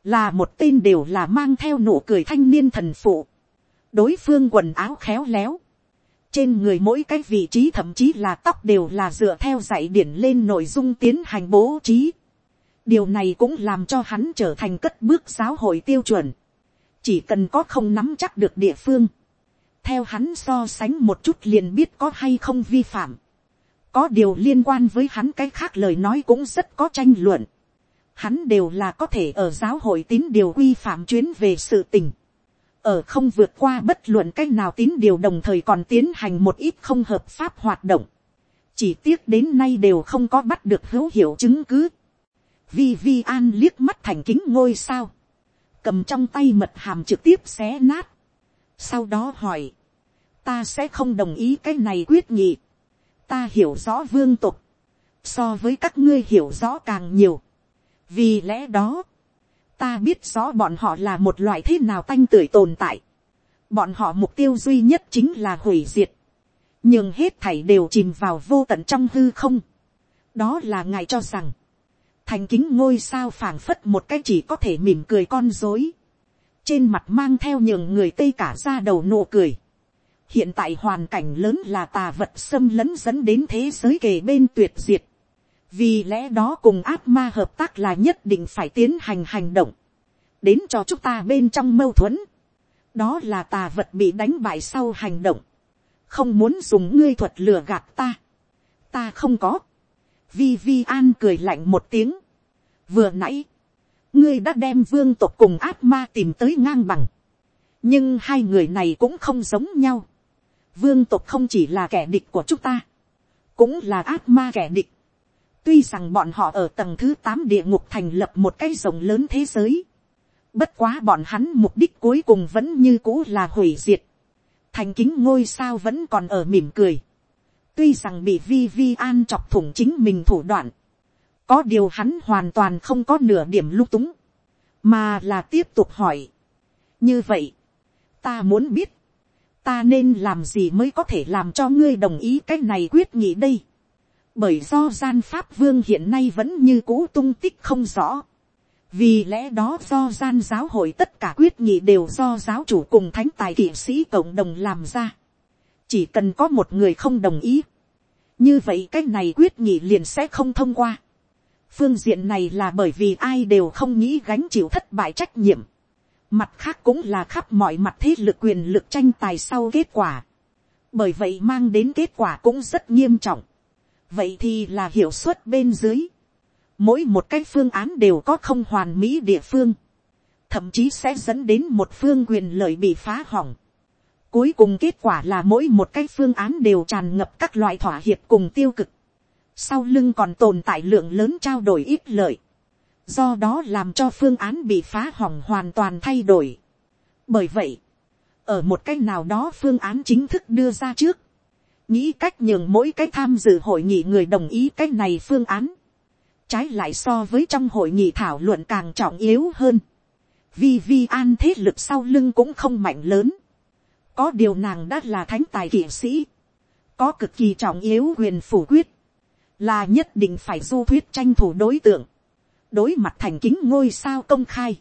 là một tên đều là mang theo nụ cười thanh niên thần phụ. đối phương quần áo khéo léo. trên người mỗi cái vị trí thậm chí là tóc đều là dựa theo dạy điển lên nội dung tiến hành bố trí. điều này cũng làm cho hắn trở thành cất bước giáo hội tiêu chuẩn chỉ cần có không nắm chắc được địa phương, theo hắn so sánh một chút liền biết có hay không vi phạm, có điều liên quan với hắn cái khác lời nói cũng rất có tranh luận, hắn đều là có thể ở giáo hội tín điều quy phạm chuyến về sự tình, ở không vượt qua bất luận cách nào tín điều đồng thời còn tiến hành một ít không hợp pháp hoạt động, chỉ tiếc đến nay đều không có bắt được hữu hiệu chứng cứ. Vi Vi An liếc mắt thành kính ngôi sao, cầm trong tay mật hàm trực tiếp xé nát, sau đó hỏi, ta sẽ không đồng ý cái này quyết nghị, ta hiểu rõ vương tục, so với các ngươi hiểu rõ càng nhiều, vì lẽ đó, ta biết rõ bọn họ là một loại thế nào tanh tưởi tồn tại. bọn họ mục tiêu duy nhất chính là hủy diệt. nhưng hết thảy đều chìm vào vô tận trong hư không. đó là ngài cho rằng, thành kính ngôi sao phảng phất một cái chỉ có thể mỉm cười con dối. trên mặt mang theo nhường người tây cả ra đầu nụ cười hiện tại hoàn cảnh lớn là tà vật xâm lấn dẫn đến thế giới kề bên tuyệt diệt. Vì lẽ đó cùng ác ma hợp tác là nhất định phải tiến hành hành động, đến cho chúng ta bên trong mâu thuẫn, đó là tà vật bị đánh bại sau hành động, không muốn dùng ngươi thuật lừa gạt ta, ta không có, vi vi an cười lạnh một tiếng, vừa nãy, ngươi đã đem vương tộc cùng ác ma tìm tới ngang bằng, nhưng hai người này cũng không giống nhau, vương tộc không chỉ là kẻ địch của chúng ta, cũng là ác ma kẻ địch, Tuy rằng bọn họ ở tầng thứ tám địa ngục thành lập một cái rồng lớn thế giới. Bất quá bọn hắn mục đích cuối cùng vẫn như cũ là hủy diệt. Thành kính ngôi sao vẫn còn ở mỉm cười. Tuy rằng bị vi vi an chọc thủng chính mình thủ đoạn. Có điều hắn hoàn toàn không có nửa điểm lung túng. Mà là tiếp tục hỏi. Như vậy. Ta muốn biết. Ta nên làm gì mới có thể làm cho ngươi đồng ý cái này quyết nghị đây bởi do gian pháp vương hiện nay vẫn như cũ tung tích không rõ. vì lẽ đó do gian giáo hội tất cả quyết nghị đều do giáo chủ cùng thánh tài kỵ sĩ cộng đồng làm ra. chỉ cần có một người không đồng ý. như vậy cái này quyết nghị liền sẽ không thông qua. phương diện này là bởi vì ai đều không nghĩ gánh chịu thất bại trách nhiệm mặt khác cũng là khắp mọi mặt thế lực quyền lực tranh tài sau kết quả. bởi vậy mang đến kết quả cũng rất nghiêm trọng vậy thì là hiệu suất bên dưới. mỗi một cái phương án đều có không hoàn mỹ địa phương, thậm chí sẽ dẫn đến một phương quyền lợi bị phá hỏng. cuối cùng kết quả là mỗi một cái phương án đều tràn ngập các loại thỏa hiệp cùng tiêu cực. sau lưng còn tồn tại lượng lớn trao đổi ít lợi do đó làm cho phương án bị phá hỏng hoàn toàn thay đổi. bởi vậy, ở một cái nào đó phương án chính thức đưa ra trước, nghĩ cách nhường mỗi cái tham dự hội nghị người đồng ý cái này phương án. Trái lại so với trong hội nghị thảo luận càng trọng yếu hơn. Vì vi an thế lực sau lưng cũng không mạnh lớn. Có điều nàng đã là thánh tài kỵ sĩ. Có cực kỳ trọng yếu quyền phủ quyết. Là nhất định phải du thuyết tranh thủ đối tượng. Đối mặt thành kính ngôi sao công khai.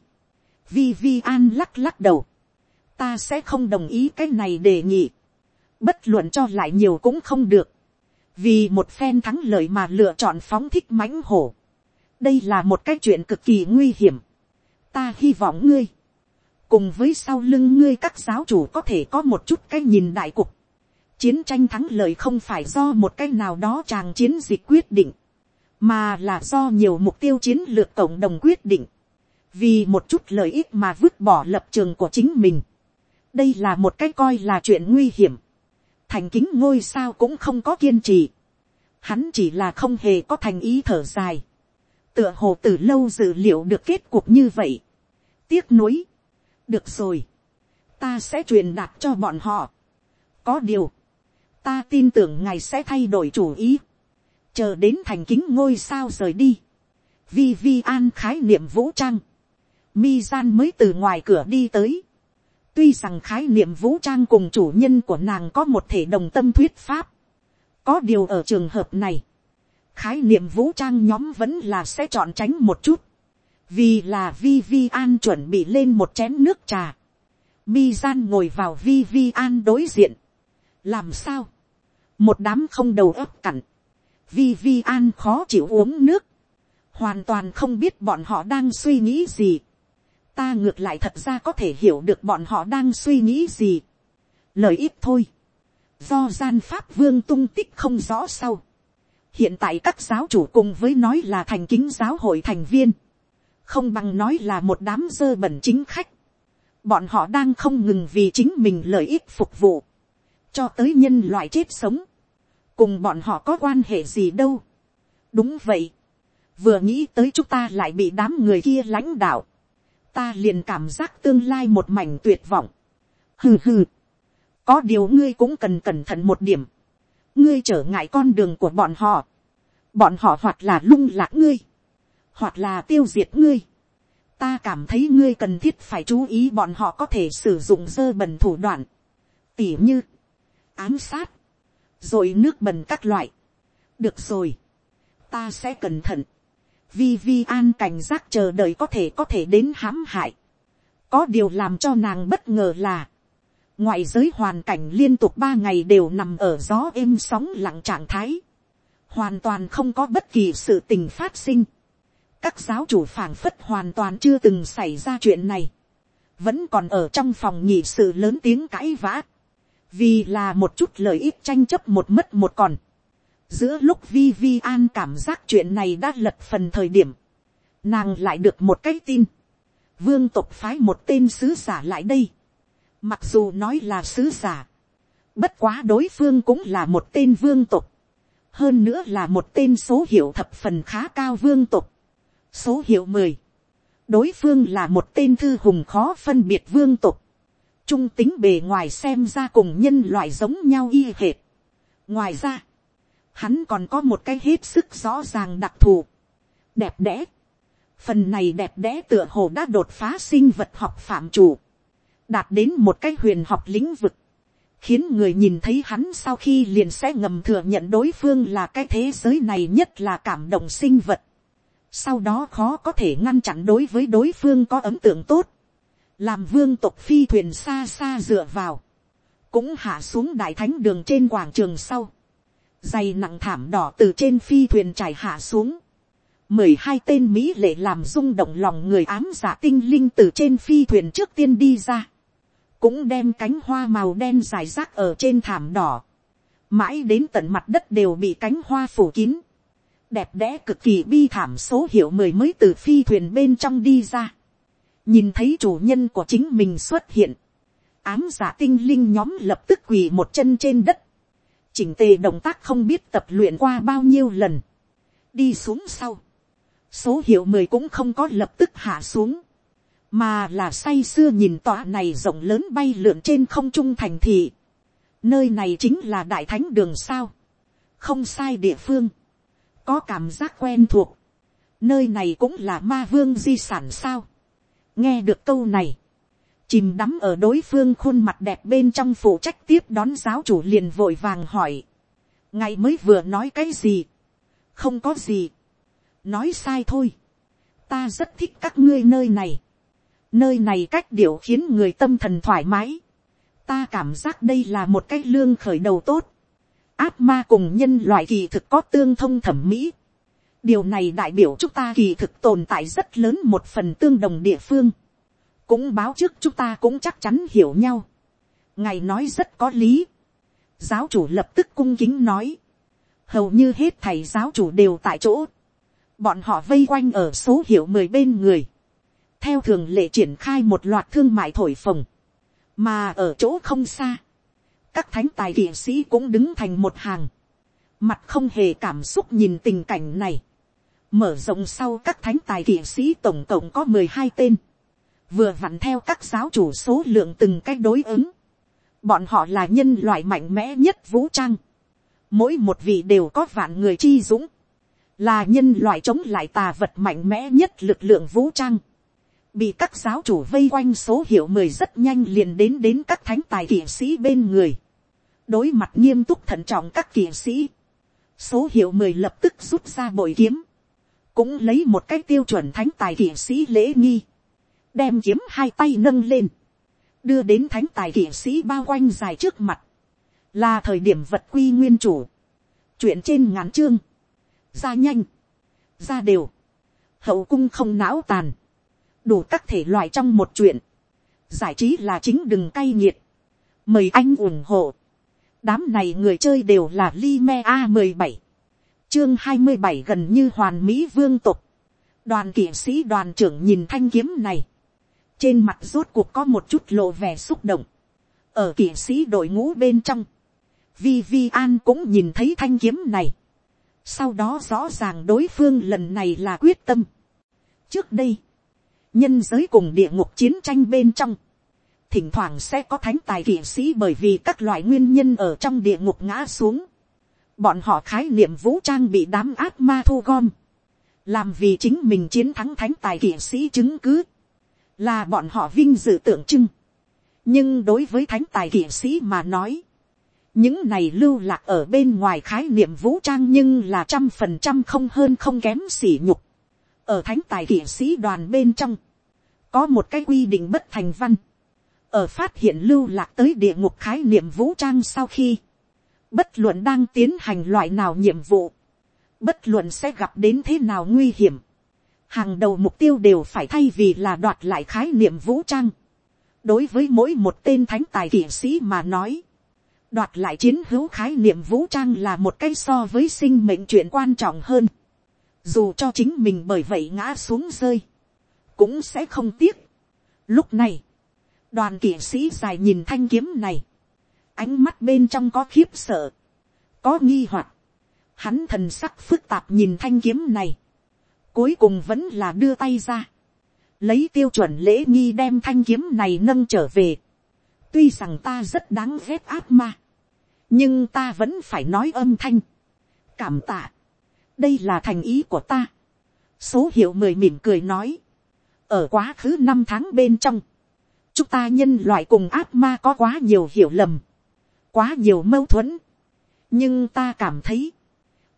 Vi vi an lắc lắc đầu. Ta sẽ không đồng ý cái này đề nghị bất luận cho lại nhiều cũng không được, vì một phen thắng lợi mà lựa chọn phóng thích mãnh hổ. đây là một cái chuyện cực kỳ nguy hiểm. ta hy vọng ngươi, cùng với sau lưng ngươi các giáo chủ có thể có một chút cái nhìn đại cục. chiến tranh thắng lợi không phải do một cái nào đó chàng chiến dịch quyết định, mà là do nhiều mục tiêu chiến lược cộng đồng quyết định, vì một chút lợi ích mà vứt bỏ lập trường của chính mình. đây là một cái coi là chuyện nguy hiểm thành kính ngôi sao cũng không có kiên trì. Hắn chỉ là không hề có thành ý thở dài. Tựa hồ từ lâu dự liệu được kết cục như vậy. Tiếc nuối. Được rồi. Ta sẽ truyền đạt cho bọn họ. Có điều. Ta tin tưởng ngài sẽ thay đổi chủ ý. Chờ đến thành kính ngôi sao rời đi. Vi vi an khái niệm vũ trang. Mi gian mới từ ngoài cửa đi tới Tuy rằng khái niệm vũ trang cùng chủ nhân của nàng có một thể đồng tâm thuyết pháp. Có điều ở trường hợp này. Khái niệm vũ trang nhóm vẫn là sẽ chọn tránh một chút. Vì là Vi Vi An chuẩn bị lên một chén nước trà. Mi gian ngồi vào Vi Vi An đối diện. Làm sao? Một đám không đầu ấp cặn. Vi Vi An khó chịu uống nước. Hoàn toàn không biết bọn họ đang suy nghĩ gì ta ngược lại thật ra có thể hiểu được bọn họ đang suy nghĩ gì. lời ít thôi. do gian pháp vương tung tích không rõ sau. hiện tại các giáo chủ cùng với nói là thành kính giáo hội thành viên. không bằng nói là một đám dơ bẩn chính khách. bọn họ đang không ngừng vì chính mình lợi ích phục vụ, cho tới nhân loại chết sống, cùng bọn họ có quan hệ gì đâu. đúng vậy, vừa nghĩ tới chúng ta lại bị đám người kia lãnh đạo, ta liền cảm giác tương lai một mảnh tuyệt vọng. hừ hừ, có điều ngươi cũng cần cẩn thận một điểm, ngươi trở ngại con đường của bọn họ, bọn họ hoặc là lung lạc ngươi, hoặc là tiêu diệt ngươi. ta cảm thấy ngươi cần thiết phải chú ý bọn họ có thể sử dụng dơ bẩn thủ đoạn, tỉ như, ám sát, rồi nước bẩn các loại. được rồi, ta sẽ cẩn thận. Vi Vi an cảnh giác chờ đợi có thể có thể đến hãm hại. có điều làm cho nàng bất ngờ là, ngoại giới hoàn cảnh liên tục ba ngày đều nằm ở gió êm sóng lặng trạng thái, hoàn toàn không có bất kỳ sự tình phát sinh. các giáo chủ phảng phất hoàn toàn chưa từng xảy ra chuyện này, vẫn còn ở trong phòng nhị sự lớn tiếng cãi vã vì là một chút lợi ích tranh chấp một mất một còn. giữa lúc vi vi an cảm giác chuyện này đã lật phần thời điểm, nàng lại được một cái tin, vương tộc phái một tên sứ giả lại đây, mặc dù nói là sứ giả, bất quá đối phương cũng là một tên vương tộc. Hơn nữa là một tên số hiệu thập phần khá cao vương tộc. Số hiệu mười, đối phương là một tên thư hùng khó phân biệt vương tộc trung tính bề ngoài xem ra cùng nhân loại giống nhau y hệt. ngoài ra, hắn còn có một cái hết sức rõ ràng đặc thù, đẹp đẽ. phần này đẹp đẽ tựa hồ đã đột phá sinh vật học phạm chủ, đạt đến một cái huyền học lĩnh vực, khiến người nhìn thấy hắn sau khi liền sẽ ngầm thừa nhận đối phương là cái thế giới này nhất là cảm động sinh vật. sau đó khó có thể ngăn chặn đối với đối phương có ấn tượng tốt làm vương tộc phi thuyền xa xa dựa vào, cũng hạ xuống đại thánh đường trên quảng trường sau, dày nặng thảm đỏ từ trên phi thuyền trải hạ xuống, mười hai tên mỹ lệ làm rung động lòng người ám giả tinh linh từ trên phi thuyền trước tiên đi ra, cũng đem cánh hoa màu đen dài rác ở trên thảm đỏ, mãi đến tận mặt đất đều bị cánh hoa phủ kín, đẹp đẽ cực kỳ bi thảm số hiệu mười mới từ phi thuyền bên trong đi ra, nhìn thấy chủ nhân của chính mình xuất hiện, ám giả tinh linh nhóm lập tức quỳ một chân trên đất, chỉnh tề động tác không biết tập luyện qua bao nhiêu lần, đi xuống sau, số hiệu mười cũng không có lập tức hạ xuống, mà là say sưa nhìn tòa này rộng lớn bay lượn trên không trung thành thị, nơi này chính là đại thánh đường sao, không sai địa phương, có cảm giác quen thuộc, nơi này cũng là ma vương di sản sao, nghe được câu này, chìm đắm ở đối phương khuôn mặt đẹp bên trong phụ trách tiếp đón giáo chủ liền vội vàng hỏi, ngày mới vừa nói cái gì, không có gì, nói sai thôi, ta rất thích các ngươi nơi này, nơi này cách điệu khiến người tâm thần thoải mái, ta cảm giác đây là một cái lương khởi đầu tốt, áp ma cùng nhân loại kỳ thực có tương thông thẩm mỹ, điều này đại biểu chúng ta kỳ thực tồn tại rất lớn một phần tương đồng địa phương. cũng báo trước chúng ta cũng chắc chắn hiểu nhau. ngài nói rất có lý. giáo chủ lập tức cung kính nói. hầu như hết thầy giáo chủ đều tại chỗ. bọn họ vây quanh ở số hiệu mười bên người. theo thường lệ triển khai một loạt thương mại thổi phồng. mà ở chỗ không xa. các thánh tài kỵ sĩ cũng đứng thành một hàng mặt không hề cảm xúc nhìn tình cảnh này. Mở rộng sau các thánh tài kỵ sĩ tổng cộng có mười hai tên. Vừa vặn theo các giáo chủ số lượng từng cách đối ứng. Bọn họ là nhân loại mạnh mẽ nhất vũ trang. Mỗi một vị đều có vạn người chi dũng. Là nhân loại chống lại tà vật mạnh mẽ nhất lực lượng vũ trang. Bị các giáo chủ vây quanh số hiệu mười rất nhanh liền đến đến các thánh tài kỵ sĩ bên người. Đối mặt nghiêm túc thận trọng các kỵ sĩ. Số hiệu mười lập tức rút ra bội kiếm cũng lấy một cái tiêu chuẩn thánh tài kỵ sĩ lễ nghi, đem kiếm hai tay nâng lên, đưa đến thánh tài kỵ sĩ bao quanh dài trước mặt, là thời điểm vật quy nguyên chủ, chuyện trên ngắn chương, ra nhanh, ra đều, hậu cung không não tàn, đủ các thể loại trong một chuyện, giải trí là chính đừng cay nghiệt, mời anh ủng hộ, đám này người chơi đều là li me a mười bảy chương hai mươi bảy gần như hoàn mỹ vương tục. đoàn kỵ sĩ đoàn trưởng nhìn thanh kiếm này. trên mặt rốt cuộc có một chút lộ vẻ xúc động, ở kỵ sĩ đội ngũ bên trong, vi vi an cũng nhìn thấy thanh kiếm này, sau đó rõ ràng đối phương lần này là quyết tâm. trước đây, nhân giới cùng địa ngục chiến tranh bên trong, thỉnh thoảng sẽ có thánh tài kỵ sĩ bởi vì các loại nguyên nhân ở trong địa ngục ngã xuống, bọn họ khái niệm vũ trang bị đám ác ma thu gom, làm vì chính mình chiến thắng thánh tài kỵ sĩ chứng cứ, là bọn họ vinh dự tượng trưng. nhưng đối với thánh tài kỵ sĩ mà nói, những này lưu lạc ở bên ngoài khái niệm vũ trang nhưng là trăm phần trăm không hơn không kém sỉ nhục. ở thánh tài kỵ sĩ đoàn bên trong, có một cái quy định bất thành văn, ở phát hiện lưu lạc tới địa ngục khái niệm vũ trang sau khi, bất luận đang tiến hành loại nào nhiệm vụ, bất luận sẽ gặp đến thế nào nguy hiểm, hàng đầu mục tiêu đều phải thay vì là đoạt lại khái niệm vũ trang. đối với mỗi một tên thánh tài kỵ sĩ mà nói, đoạt lại chiến hữu khái niệm vũ trang là một cái so với sinh mệnh chuyện quan trọng hơn. dù cho chính mình bởi vậy ngã xuống rơi, cũng sẽ không tiếc. lúc này, đoàn kỵ sĩ dài nhìn thanh kiếm này, ánh mắt bên trong có khiếp sợ, có nghi hoặc, hắn thần sắc phức tạp nhìn thanh kiếm này, cuối cùng vẫn là đưa tay ra, lấy tiêu chuẩn lễ nghi đem thanh kiếm này nâng trở về, tuy rằng ta rất đáng ghét ác ma, nhưng ta vẫn phải nói âm thanh, cảm tạ, đây là thành ý của ta, số hiệu mười mỉm cười nói, ở quá khứ năm tháng bên trong, chúng ta nhân loại cùng ác ma có quá nhiều hiểu lầm, quá nhiều mâu thuẫn, nhưng ta cảm thấy,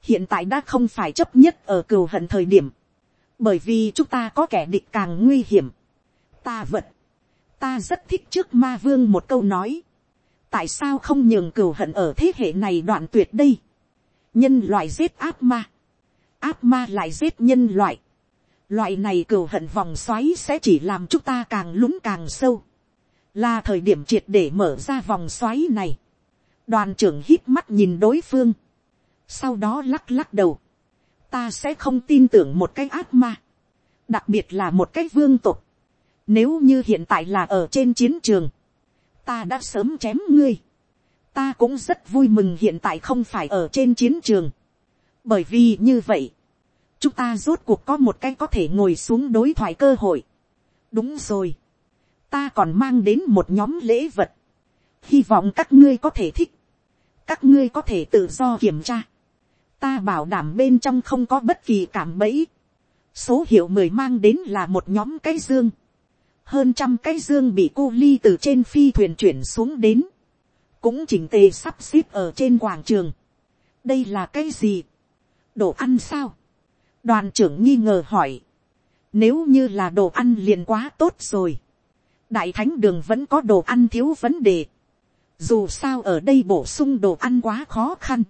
hiện tại đã không phải chấp nhất ở cừu hận thời điểm, bởi vì chúng ta có kẻ địch càng nguy hiểm. ta vật, ta rất thích trước ma vương một câu nói, tại sao không nhường cừu hận ở thế hệ này đoạn tuyệt đây, nhân loại giết áp ma, áp ma lại giết nhân loại, loại này cừu hận vòng xoáy sẽ chỉ làm chúng ta càng lún càng sâu, là thời điểm triệt để mở ra vòng xoáy này, đoàn trưởng hít mắt nhìn đối phương, sau đó lắc lắc đầu, ta sẽ không tin tưởng một cái ác ma, đặc biệt là một cái vương tục. Nếu như hiện tại là ở trên chiến trường, ta đã sớm chém ngươi. Ta cũng rất vui mừng hiện tại không phải ở trên chiến trường. Bởi vì như vậy, chúng ta rốt cuộc có một cái có thể ngồi xuống đối thoại cơ hội. Đúng rồi. Ta còn mang đến một nhóm lễ vật. Hy vọng các ngươi có thể thích. Các ngươi có thể tự do kiểm tra ta bảo đảm bên trong không có bất kỳ cảm bẫy. số hiệu mười mang đến là một nhóm cái dương. hơn trăm cái dương bị cô ly từ trên phi thuyền chuyển xuống đến. cũng chỉnh tề sắp xếp ở trên quảng trường. đây là cái gì. đồ ăn sao. đoàn trưởng nghi ngờ hỏi. nếu như là đồ ăn liền quá tốt rồi. đại thánh đường vẫn có đồ ăn thiếu vấn đề dù sao ở đây bổ sung đồ ăn quá khó khăn.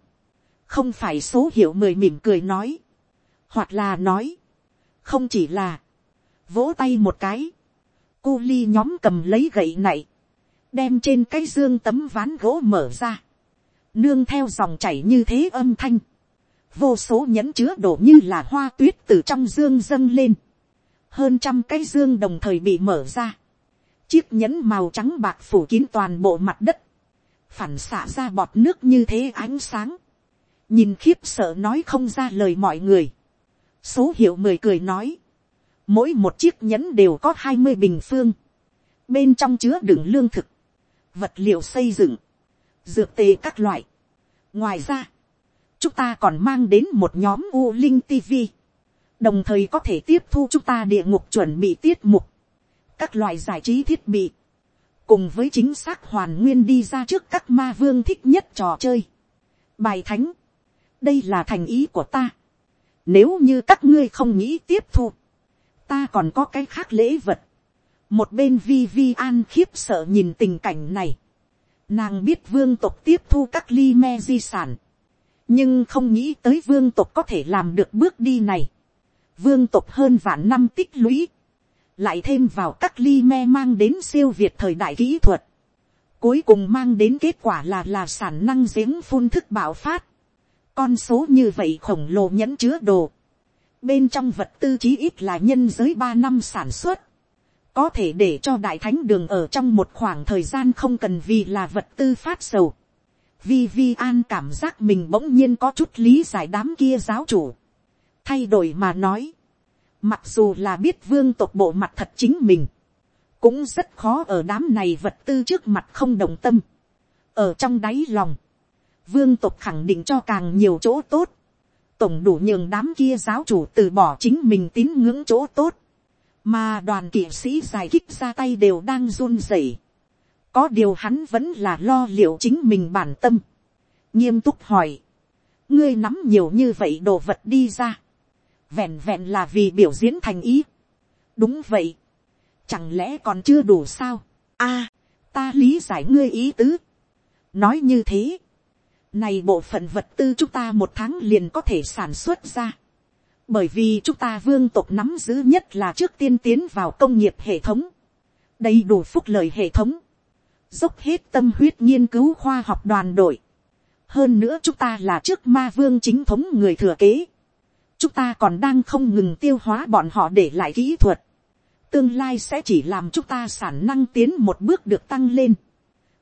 Không phải số hiệu mười mỉm cười nói, hoặc là nói, không chỉ là, vỗ tay một cái, cu ly nhóm cầm lấy gậy này, đem trên cái dương tấm ván gỗ mở ra, nương theo dòng chảy như thế âm thanh, vô số nhẫn chứa đổ như là hoa tuyết từ trong dương dâng lên, hơn trăm cái dương đồng thời bị mở ra, chiếc nhẫn màu trắng bạc phủ kín toàn bộ mặt đất, phản xạ ra bọt nước như thế ánh sáng, nhìn khiếp sợ nói không ra lời mọi người. số hiệu mười cười nói, mỗi một chiếc nhẫn đều có hai mươi bình phương, bên trong chứa đựng lương thực, vật liệu xây dựng, dược tê các loại. ngoài ra, chúng ta còn mang đến một nhóm u linh tv, đồng thời có thể tiếp thu chúng ta địa ngục chuẩn bị tiết mục, các loại giải trí thiết bị, cùng với chính xác hoàn nguyên đi ra trước các ma vương thích nhất trò chơi. bài thánh, đây là thành ý của ta. Nếu như các ngươi không nghĩ tiếp thu, ta còn có cái khác lễ vật. Một bên vi vi an khiếp sợ nhìn tình cảnh này. Nàng biết vương tộc tiếp thu các ly me di sản. Nhưng không nghĩ tới vương tộc có thể làm được bước đi này. Vương tộc hơn vạn năm tích lũy. Lại thêm vào các ly me mang đến siêu việt thời đại kỹ thuật. Cuối cùng mang đến kết quả là là sản năng giếng phun thức bạo phát con số như vậy khổng lồ nhẫn chứa đồ. Bên trong vật tư chí ít là nhân giới ba năm sản xuất. có thể để cho đại thánh đường ở trong một khoảng thời gian không cần vì là vật tư phát sầu. Vi Vi An cảm giác mình bỗng nhiên có chút lý giải đám kia giáo chủ. Thay đổi mà nói. Mặc dù là biết vương tộc bộ mặt thật chính mình. Cũng rất khó ở đám này vật tư trước mặt không đồng tâm. Ở trong đáy lòng. Vương tộc khẳng định cho càng nhiều chỗ tốt. Tổng đủ nhường đám kia giáo chủ từ bỏ chính mình tín ngưỡng chỗ tốt mà đoàn kỵ sĩ giải kích ra tay đều đang run rẩy. có điều hắn vẫn là lo liệu chính mình bản tâm. nghiêm túc hỏi, ngươi nắm nhiều như vậy đồ vật đi ra, vẹn vẹn là vì biểu diễn thành ý. đúng vậy, chẳng lẽ còn chưa đủ sao. a, ta lý giải ngươi ý tứ. nói như thế, này bộ phận vật tư chúng ta một tháng liền có thể sản xuất ra bởi vì chúng ta vương tộc nắm giữ nhất là trước tiên tiến vào công nghiệp hệ thống, đầy đủ phúc lợi hệ thống, dốc hết tâm huyết nghiên cứu khoa học đoàn đội. hơn nữa chúng ta là trước ma vương chính thống người thừa kế chúng ta còn đang không ngừng tiêu hóa bọn họ để lại kỹ thuật. tương lai sẽ chỉ làm chúng ta sản năng tiến một bước được tăng lên.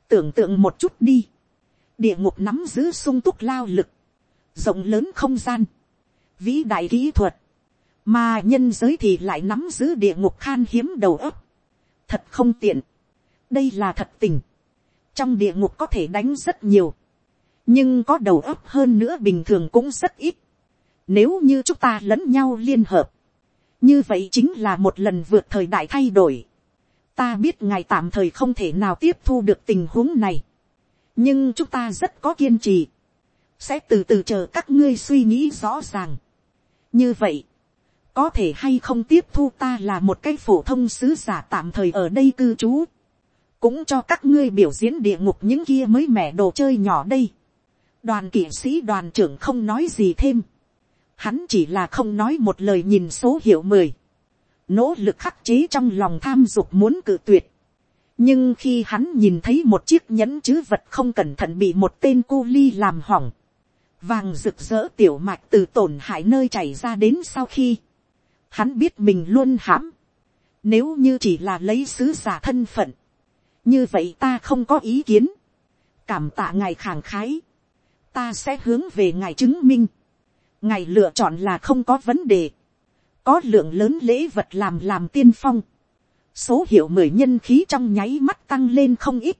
tưởng tượng một chút đi. địa ngục nắm giữ sung túc lao lực, rộng lớn không gian vĩ đại kỹ thuật, mà nhân giới thì lại nắm giữ địa ngục khan hiếm đầu óc. Thật không tiện. Đây là thật tình. Trong địa ngục có thể đánh rất nhiều. Nhưng có đầu óc hơn nữa bình thường cũng rất ít. Nếu như chúng ta lẫn nhau liên hợp. Như vậy chính là một lần vượt thời đại thay đổi. Ta biết ngài tạm thời không thể nào tiếp thu được tình huống này. Nhưng chúng ta rất có kiên trì. Sẽ từ từ chờ các ngươi suy nghĩ rõ ràng như vậy, có thể hay không tiếp thu ta là một cái phổ thông sứ giả tạm thời ở đây cư trú, cũng cho các ngươi biểu diễn địa ngục những kia mới mẻ đồ chơi nhỏ đây. đoàn kỵ sĩ đoàn trưởng không nói gì thêm, hắn chỉ là không nói một lời nhìn số hiệu mười, nỗ lực khắc chế trong lòng tham dục muốn cự tuyệt. nhưng khi hắn nhìn thấy một chiếc nhẫn chứ vật không cẩn thận bị một tên cu ly làm hỏng, vàng rực rỡ tiểu mạch từ tổn hại nơi chảy ra đến sau khi, hắn biết mình luôn hãm, nếu như chỉ là lấy sứ giả thân phận, như vậy ta không có ý kiến, cảm tạ ngài khàng khái, ta sẽ hướng về ngài chứng minh, ngài lựa chọn là không có vấn đề, có lượng lớn lễ vật làm làm tiên phong, số hiệu mười nhân khí trong nháy mắt tăng lên không ít,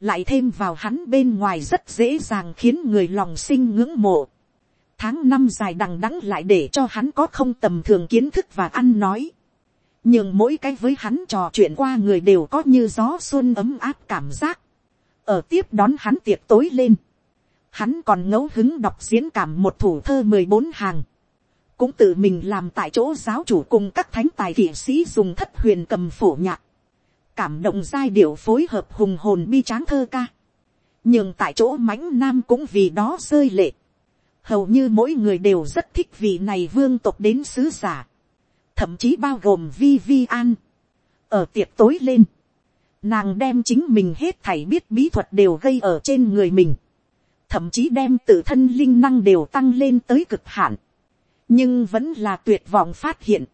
lại thêm vào hắn bên ngoài rất dễ dàng khiến người lòng sinh ngưỡng mộ. Tháng năm dài đằng đẵng lại để cho hắn có không tầm thường kiến thức và ăn nói. Nhưng mỗi cái với hắn trò chuyện qua người đều có như gió xuân ấm áp cảm giác. Ở tiếp đón hắn tiệc tối lên. Hắn còn ngẫu hứng đọc diễn cảm một thủ thơ mười bốn hàng. Cũng tự mình làm tại chỗ giáo chủ cùng các thánh tài kỵ sĩ dùng thất huyền cầm phổ nhạc cảm động giai điệu phối hợp hùng hồn bi tráng thơ ca. nhưng tại chỗ mãnh nam cũng vì đó rơi lệ. hầu như mỗi người đều rất thích vị này vương tộc đến sứ giả. thậm chí bao gồm vi vi an. ở tiệc tối lên, nàng đem chính mình hết thảy biết bí thuật đều gây ở trên người mình thậm chí đem tự thân linh năng đều tăng lên tới cực hạn. nhưng vẫn là tuyệt vọng phát hiện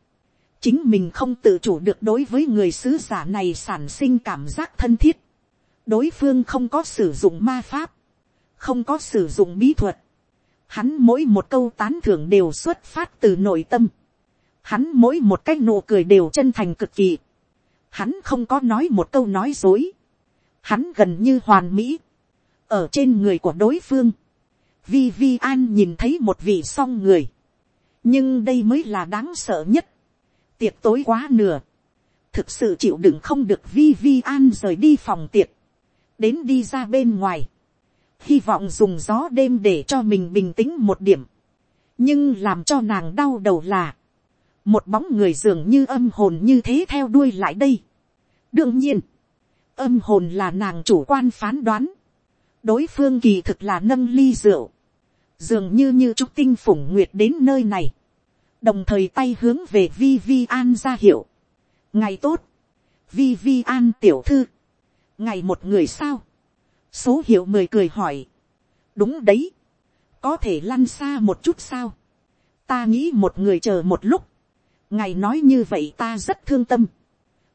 chính mình không tự chủ được đối với người sứ giả này sản sinh cảm giác thân thiết. đối phương không có sử dụng ma pháp, không có sử dụng bí thuật. hắn mỗi một câu tán thưởng đều xuất phát từ nội tâm. hắn mỗi một cái nụ cười đều chân thành cực kỳ. hắn không có nói một câu nói dối. hắn gần như hoàn mỹ ở trên người của đối phương. vi vi an nhìn thấy một vị song người. nhưng đây mới là đáng sợ nhất. Tiệc tối quá nửa, thực sự chịu đựng không được vi vi an rời đi phòng tiệc, đến đi ra bên ngoài, hy vọng dùng gió đêm để cho mình bình tĩnh một điểm, nhưng làm cho nàng đau đầu là, một bóng người dường như âm hồn như thế theo đuôi lại đây. đương nhiên, âm hồn là nàng chủ quan phán đoán, đối phương kỳ thực là nâng ly rượu, dường như như trúc tinh phủng nguyệt đến nơi này, đồng thời tay hướng về vi vi an ra hiệu. ngày tốt, vi vi an tiểu thư, ngày một người sao, số hiệu mười cười hỏi, đúng đấy, có thể lăn xa một chút sao, ta nghĩ một người chờ một lúc, ngài nói như vậy ta rất thương tâm,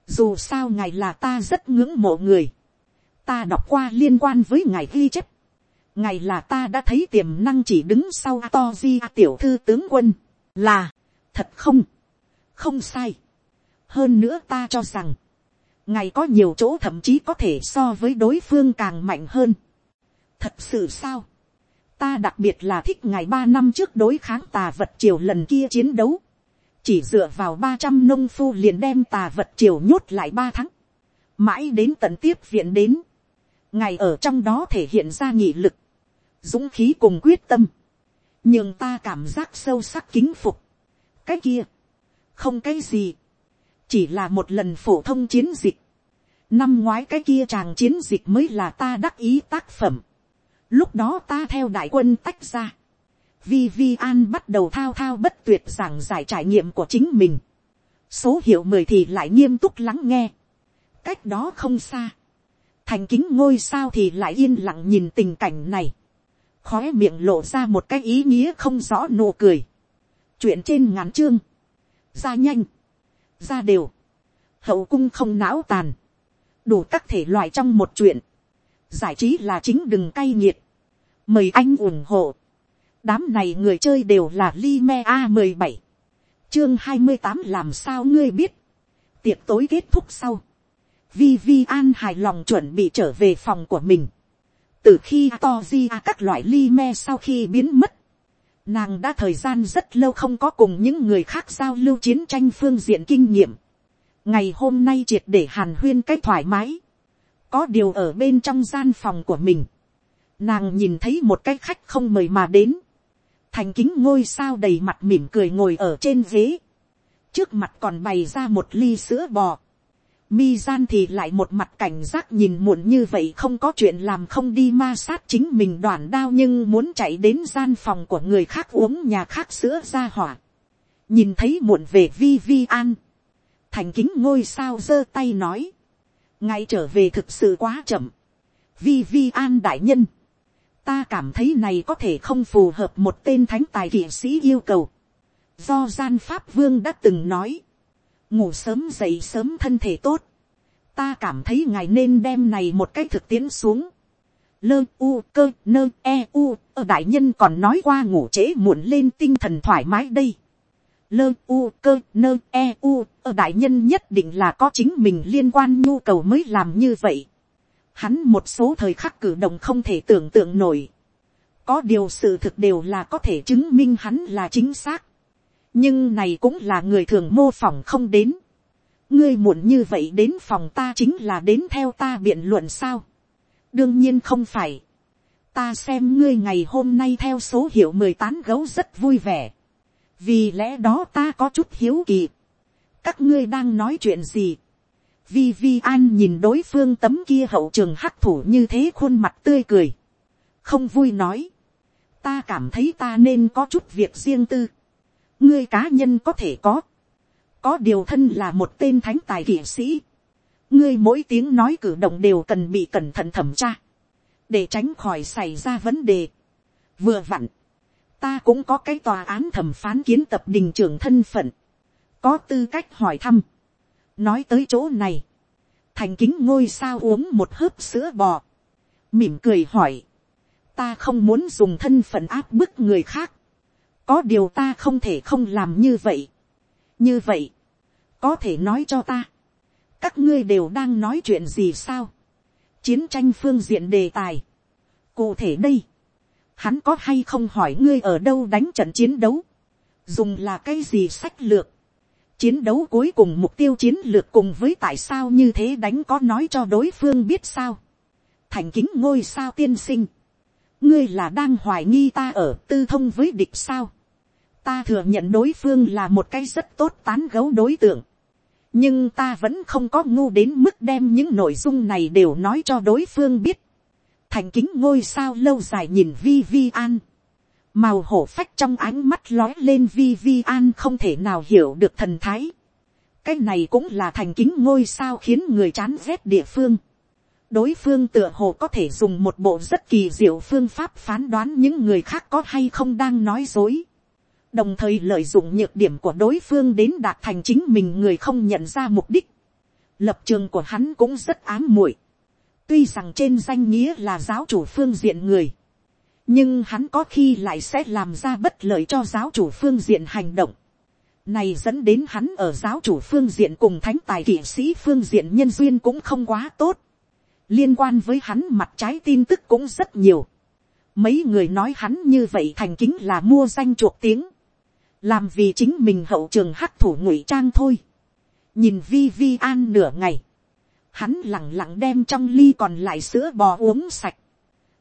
dù sao ngài là ta rất ngưỡng mộ người, ta đọc qua liên quan với ngài ghi chép, ngài là ta đã thấy tiềm năng chỉ đứng sau to di tiểu thư tướng quân, là, thật không, không sai. hơn nữa ta cho rằng, ngài có nhiều chỗ thậm chí có thể so với đối phương càng mạnh hơn. thật sự sao, ta đặc biệt là thích ngài ba năm trước đối kháng tà vật triều lần kia chiến đấu, chỉ dựa vào ba trăm nông phu liền đem tà vật triều nhốt lại ba tháng, mãi đến tận tiếp viện đến, ngài ở trong đó thể hiện ra nghị lực, dũng khí cùng quyết tâm, nhưng ta cảm giác sâu sắc kính phục. cái kia, không cái gì, chỉ là một lần phổ thông chiến dịch, năm ngoái cái kia chàng chiến dịch mới là ta đắc ý tác phẩm, lúc đó ta theo đại quân tách ra, vi vi an bắt đầu thao thao bất tuyệt giảng giải trải nghiệm của chính mình, số hiệu mười thì lại nghiêm túc lắng nghe, cách đó không xa, thành kính ngôi sao thì lại yên lặng nhìn tình cảnh này, khói miệng lộ ra một cái ý nghĩa không rõ nụ cười. chuyện trên ngắn chương, ra nhanh, ra đều, hậu cung không não tàn, đủ các thể loại trong một chuyện, giải trí là chính đừng cay nghiệt, mời anh ủng hộ, đám này người chơi đều là li me a mười bảy, chương hai mươi tám làm sao ngươi biết, tiệc tối kết thúc sau, vi vi an hài lòng chuẩn bị trở về phòng của mình, từ khi to di a các loại ly me sau khi biến mất, nàng đã thời gian rất lâu không có cùng những người khác giao lưu chiến tranh phương diện kinh nghiệm. ngày hôm nay triệt để hàn huyên cái thoải mái, có điều ở bên trong gian phòng của mình, nàng nhìn thấy một cái khách không mời mà đến, thành kính ngôi sao đầy mặt mỉm cười ngồi ở trên ghế, trước mặt còn bày ra một ly sữa bò, mi gian thì lại một mặt cảnh giác nhìn muộn như vậy không có chuyện làm không đi ma sát chính mình đoàn đao nhưng muốn chạy đến gian phòng của người khác uống nhà khác sữa ra hỏa. nhìn thấy muộn về vi vi an. thành kính ngôi sao giơ tay nói. ngay trở về thực sự quá chậm. vi vi an đại nhân. ta cảm thấy này có thể không phù hợp một tên thánh tài kỵ sĩ yêu cầu. do gian pháp vương đã từng nói ngủ sớm dậy sớm thân thể tốt, ta cảm thấy ngài nên đem này một cách thực tiễn xuống. Lơ u cơ nơ e u, ở đại nhân còn nói qua ngủ trễ muộn lên tinh thần thoải mái đây. Lơ u cơ nơ e u, ở đại nhân nhất định là có chính mình liên quan nhu cầu mới làm như vậy. Hắn một số thời khắc cử động không thể tưởng tượng nổi. Có điều sự thực đều là có thể chứng minh hắn là chính xác nhưng này cũng là người thường mô phỏng không đến. ngươi muộn như vậy đến phòng ta chính là đến theo ta biện luận sao. đương nhiên không phải. ta xem ngươi ngày hôm nay theo số hiệu mười tán gấu rất vui vẻ. vì lẽ đó ta có chút hiếu kỳ. các ngươi đang nói chuyện gì. vi vi an nhìn đối phương tấm kia hậu trường hắc thủ như thế khuôn mặt tươi cười. không vui nói. ta cảm thấy ta nên có chút việc riêng tư ngươi cá nhân có thể có, có điều thân là một tên thánh tài kỵ sĩ, ngươi mỗi tiếng nói cử động đều cần bị cẩn thận thẩm tra, để tránh khỏi xảy ra vấn đề. vừa vặn, ta cũng có cái tòa án thẩm phán kiến tập đình trưởng thân phận, có tư cách hỏi thăm. nói tới chỗ này, thành kính ngôi sao uống một hớp sữa bò, mỉm cười hỏi, ta không muốn dùng thân phận áp bức người khác, có điều ta không thể không làm như vậy. như vậy, có thể nói cho ta, các ngươi đều đang nói chuyện gì sao, chiến tranh phương diện đề tài. cụ thể đây, hắn có hay không hỏi ngươi ở đâu đánh trận chiến đấu, dùng là cái gì sách lược, chiến đấu cuối cùng mục tiêu chiến lược cùng với tại sao như thế đánh có nói cho đối phương biết sao, thành kính ngôi sao tiên sinh, ngươi là đang hoài nghi ta ở tư thông với địch sao, ta thừa nhận đối phương là một cái rất tốt tán gấu đối tượng. nhưng ta vẫn không có ngu đến mức đem những nội dung này đều nói cho đối phương biết. thành kính ngôi sao lâu dài nhìn vi vi an. màu hổ phách trong ánh mắt lói lên vi vi an không thể nào hiểu được thần thái. cái này cũng là thành kính ngôi sao khiến người chán ghét địa phương đối phương tựa hồ có thể dùng một bộ rất kỳ diệu phương pháp phán đoán những người khác có hay không đang nói dối đồng thời lợi dụng nhược điểm của đối phương đến đạt thành chính mình người không nhận ra mục đích. lập trường của hắn cũng rất ám muội. tuy rằng trên danh nghĩa là giáo chủ phương diện người, nhưng hắn có khi lại sẽ làm ra bất lợi cho giáo chủ phương diện hành động. này dẫn đến hắn ở giáo chủ phương diện cùng thánh tài kỵ sĩ phương diện nhân duyên cũng không quá tốt liên quan với hắn mặt trái tin tức cũng rất nhiều. mấy người nói hắn như vậy thành kính là mua danh chuộc tiếng. làm vì chính mình hậu trường hắc thủ ngụy trang thôi. Nhìn vi vi an nửa ngày, hắn lặng lặng đem trong ly còn lại sữa bò uống sạch,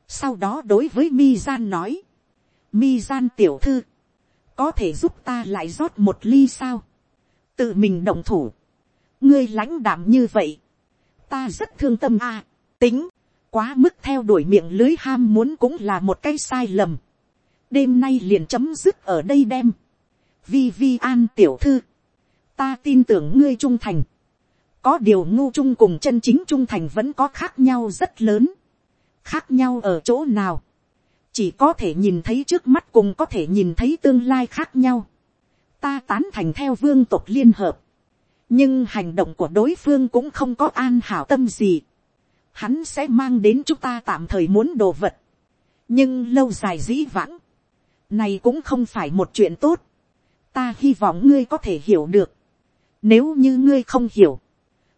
sau đó đối với mi gian nói, mi gian tiểu thư, có thể giúp ta lại rót một ly sao, tự mình động thủ, ngươi lãnh đảm như vậy, ta rất thương tâm a, tính, quá mức theo đuổi miệng lưới ham muốn cũng là một cái sai lầm, đêm nay liền chấm dứt ở đây đem, vi vi an tiểu thư, ta tin tưởng ngươi trung thành. có điều ngu trung cùng chân chính trung thành vẫn có khác nhau rất lớn. khác nhau ở chỗ nào. chỉ có thể nhìn thấy trước mắt cùng có thể nhìn thấy tương lai khác nhau. ta tán thành theo vương tộc liên hợp. nhưng hành động của đối phương cũng không có an hảo tâm gì hắn sẽ mang đến chúng ta tạm thời muốn đồ vật. nhưng lâu dài dĩ vãng. này cũng không phải một chuyện tốt ta hy vọng ngươi có thể hiểu được. Nếu như ngươi không hiểu.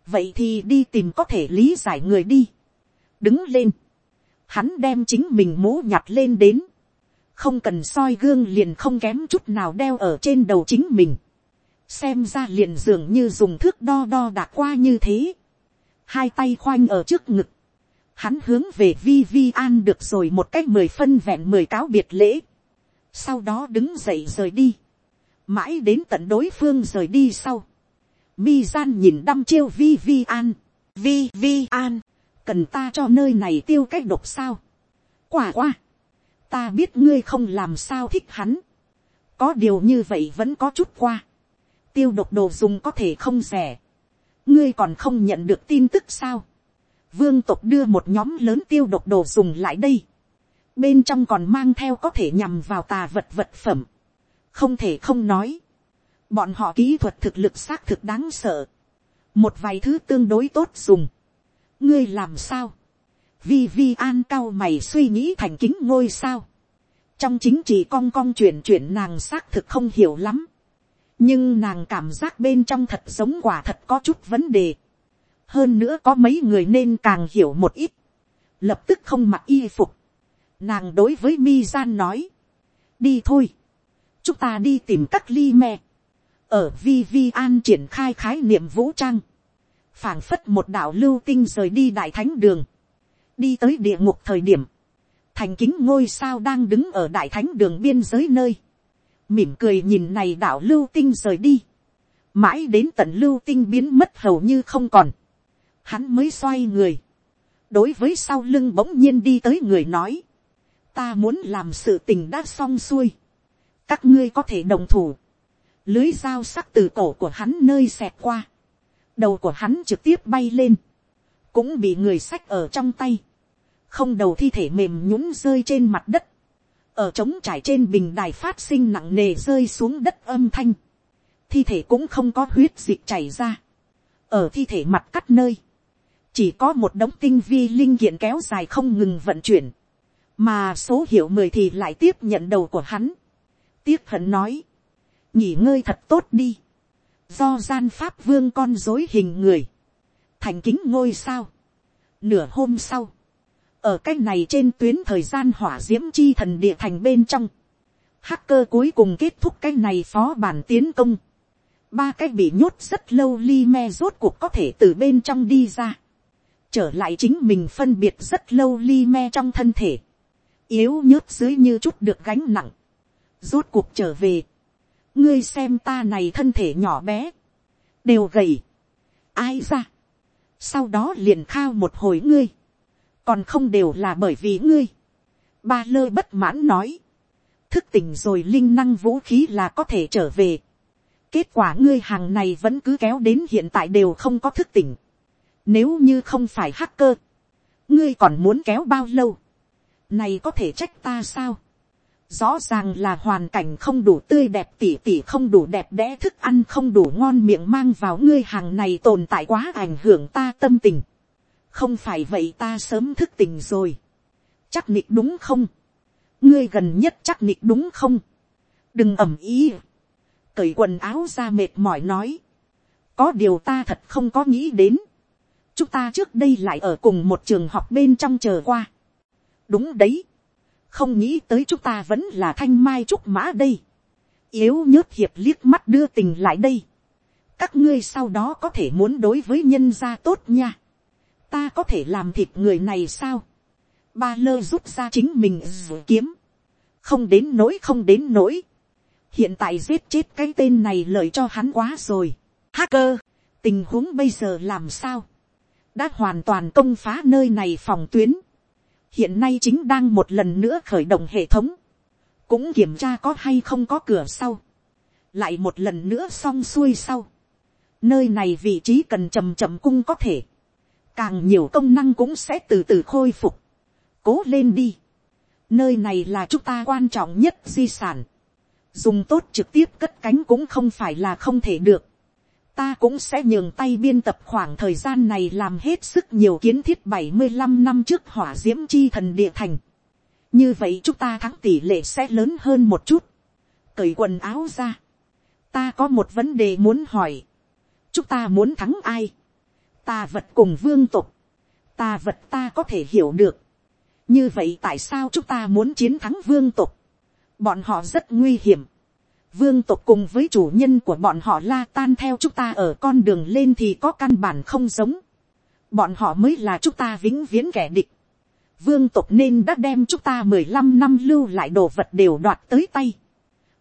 Vậy thì đi tìm có thể lý giải người đi. Đứng lên. Hắn đem chính mình mũ nhặt lên đến. Không cần soi gương liền không kém chút nào đeo ở trên đầu chính mình. Xem ra liền dường như dùng thước đo đo đạc qua như thế. Hai tay khoanh ở trước ngực. Hắn hướng về vi vi an được rồi một cách mười phân vẹn mười cáo biệt lễ. Sau đó đứng dậy rời đi. Mãi đến tận đối phương rời đi sau, mi gian nhìn đăm chiêu vi vi an, vi vi an, cần ta cho nơi này tiêu cách độc sao. quả qua, ta biết ngươi không làm sao thích hắn, có điều như vậy vẫn có chút qua, tiêu độc đồ dùng có thể không rẻ, ngươi còn không nhận được tin tức sao, vương tộc đưa một nhóm lớn tiêu độc đồ dùng lại đây, bên trong còn mang theo có thể nhằm vào tà vật vật phẩm, không thể không nói, bọn họ kỹ thuật thực lực xác thực đáng sợ, một vài thứ tương đối tốt dùng, ngươi làm sao, vi vi an cao mày suy nghĩ thành kính ngôi sao, trong chính trị cong cong chuyển chuyển nàng xác thực không hiểu lắm, nhưng nàng cảm giác bên trong thật giống quả thật có chút vấn đề, hơn nữa có mấy người nên càng hiểu một ít, lập tức không mặc y phục, nàng đối với mi gian nói, đi thôi, chúng ta đi tìm các ly me, ở vi vi an triển khai khái niệm vũ trang, phảng phất một đạo lưu tinh rời đi đại thánh đường, đi tới địa ngục thời điểm, thành kính ngôi sao đang đứng ở đại thánh đường biên giới nơi, mỉm cười nhìn này đạo lưu tinh rời đi, mãi đến tận lưu tinh biến mất hầu như không còn, hắn mới xoay người, đối với sau lưng bỗng nhiên đi tới người nói, ta muốn làm sự tình đã xong xuôi, các ngươi có thể đồng thủ, lưới dao sắc từ cổ của hắn nơi xẹt qua, đầu của hắn trực tiếp bay lên, cũng bị người sách ở trong tay, không đầu thi thể mềm nhũng rơi trên mặt đất, ở trống trải trên bình đài phát sinh nặng nề rơi xuống đất âm thanh, thi thể cũng không có huyết dịch chảy ra, ở thi thể mặt cắt nơi, chỉ có một đống tinh vi linh kiện kéo dài không ngừng vận chuyển, mà số hiệu mười thì lại tiếp nhận đầu của hắn, tiếc hận nói, nghỉ ngơi thật tốt đi, do gian pháp vương con dối hình người, thành kính ngôi sao, nửa hôm sau, ở cái này trên tuyến thời gian hỏa d i ễ m chi thần địa thành bên trong, hacker cuối cùng kết thúc cái này phó bản tiến công, ba cái bị nhốt rất lâu li me rốt cuộc có thể từ bên trong đi ra, trở lại chính mình phân biệt rất lâu li me trong thân thể, yếu nhớt dưới như chút được gánh nặng, rốt cuộc trở về, ngươi xem ta này thân thể nhỏ bé, đều gầy, ai ra, sau đó liền khao một hồi ngươi, còn không đều là bởi vì ngươi, ba lơ bất mãn nói, thức tỉnh rồi linh năng vũ khí là có thể trở về, kết quả ngươi hàng này vẫn cứ kéo đến hiện tại đều không có thức tỉnh, nếu như không phải hacker, ngươi còn muốn kéo bao lâu, này có thể trách ta sao, rõ ràng là hoàn cảnh không đủ tươi đẹp tỉ tỉ không đủ đẹp đẽ thức ăn không đủ ngon miệng mang vào ngươi hàng này tồn tại quá ảnh hưởng ta tâm tình không phải vậy ta sớm thức tình rồi. chắc nịch đúng không. ngươi gần nhất chắc nịch đúng không. đừng ẩm ý. cởi quần áo ra mệt mỏi nói. có điều ta thật không có nghĩ đến. chúng ta trước đây lại ở cùng một trường học bên trong chờ qua. đúng đấy không nghĩ tới chúng ta vẫn là thanh mai trúc mã đây. yếu nhớt hiệp liếc mắt đưa tình lại đây. các ngươi sau đó có thể muốn đối với nhân gia tốt nha ta có thể làm thịt người này sao. ba lơ rút ra chính mình dù kiếm. không đến nỗi không đến nỗi. hiện tại giết chết cái tên này lợi cho hắn quá rồi. hacker, tình huống bây giờ làm sao. đã hoàn toàn công phá nơi này phòng tuyến hiện nay chính đang một lần nữa khởi động hệ thống, cũng kiểm tra có hay không có cửa sau, lại một lần nữa xong xuôi sau, nơi này vị trí cần chầm chậm cung có thể, càng nhiều công năng cũng sẽ từ từ khôi phục, cố lên đi, nơi này là chúng ta quan trọng nhất di sản, dùng tốt trực tiếp cất cánh cũng không phải là không thể được, ta cũng sẽ nhường tay biên tập khoảng thời gian này làm hết sức nhiều kiến thiết bảy mươi 75 năm trước hỏa d i ễ m chi thần địa thành. như vậy chúng ta thắng tỷ lệ sẽ lớn hơn một chút. cởi quần áo ra. ta có một vấn đề muốn hỏi. chúng ta muốn thắng ai ta vật cùng vương tục. ta vật ta có thể hiểu được. như vậy tại sao chúng ta muốn chiến thắng vương tục. bọn họ rất nguy hiểm vương tộc cùng với chủ nhân của bọn họ la tan theo chúng ta ở con đường lên thì có căn bản không giống. bọn họ mới là chúng ta vĩnh viễn kẻ địch. vương tộc nên đã đem chúng ta mười lăm năm lưu lại đồ vật đều đoạt tới tay.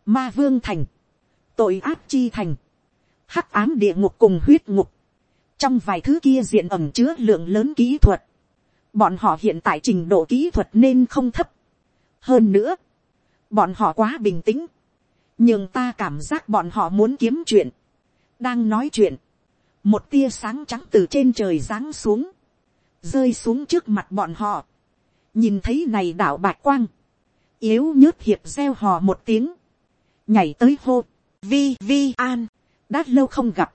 ma vương thành, tội ác chi thành, hắc ám địa ngục cùng huyết ngục trong vài thứ kia diện ẩm chứa lượng lớn kỹ thuật. bọn họ hiện tại trình độ kỹ thuật nên không thấp. hơn nữa, bọn họ quá bình tĩnh. Nhưng ta cảm giác bọn họ muốn kiếm chuyện, đang nói chuyện, một tia sáng trắng từ trên trời giáng xuống, rơi xuống trước mặt bọn họ, nhìn thấy này đảo bạc quang, yếu nhớt hiệp gieo hò một tiếng, nhảy tới hô, vi vi an, đã lâu không gặp,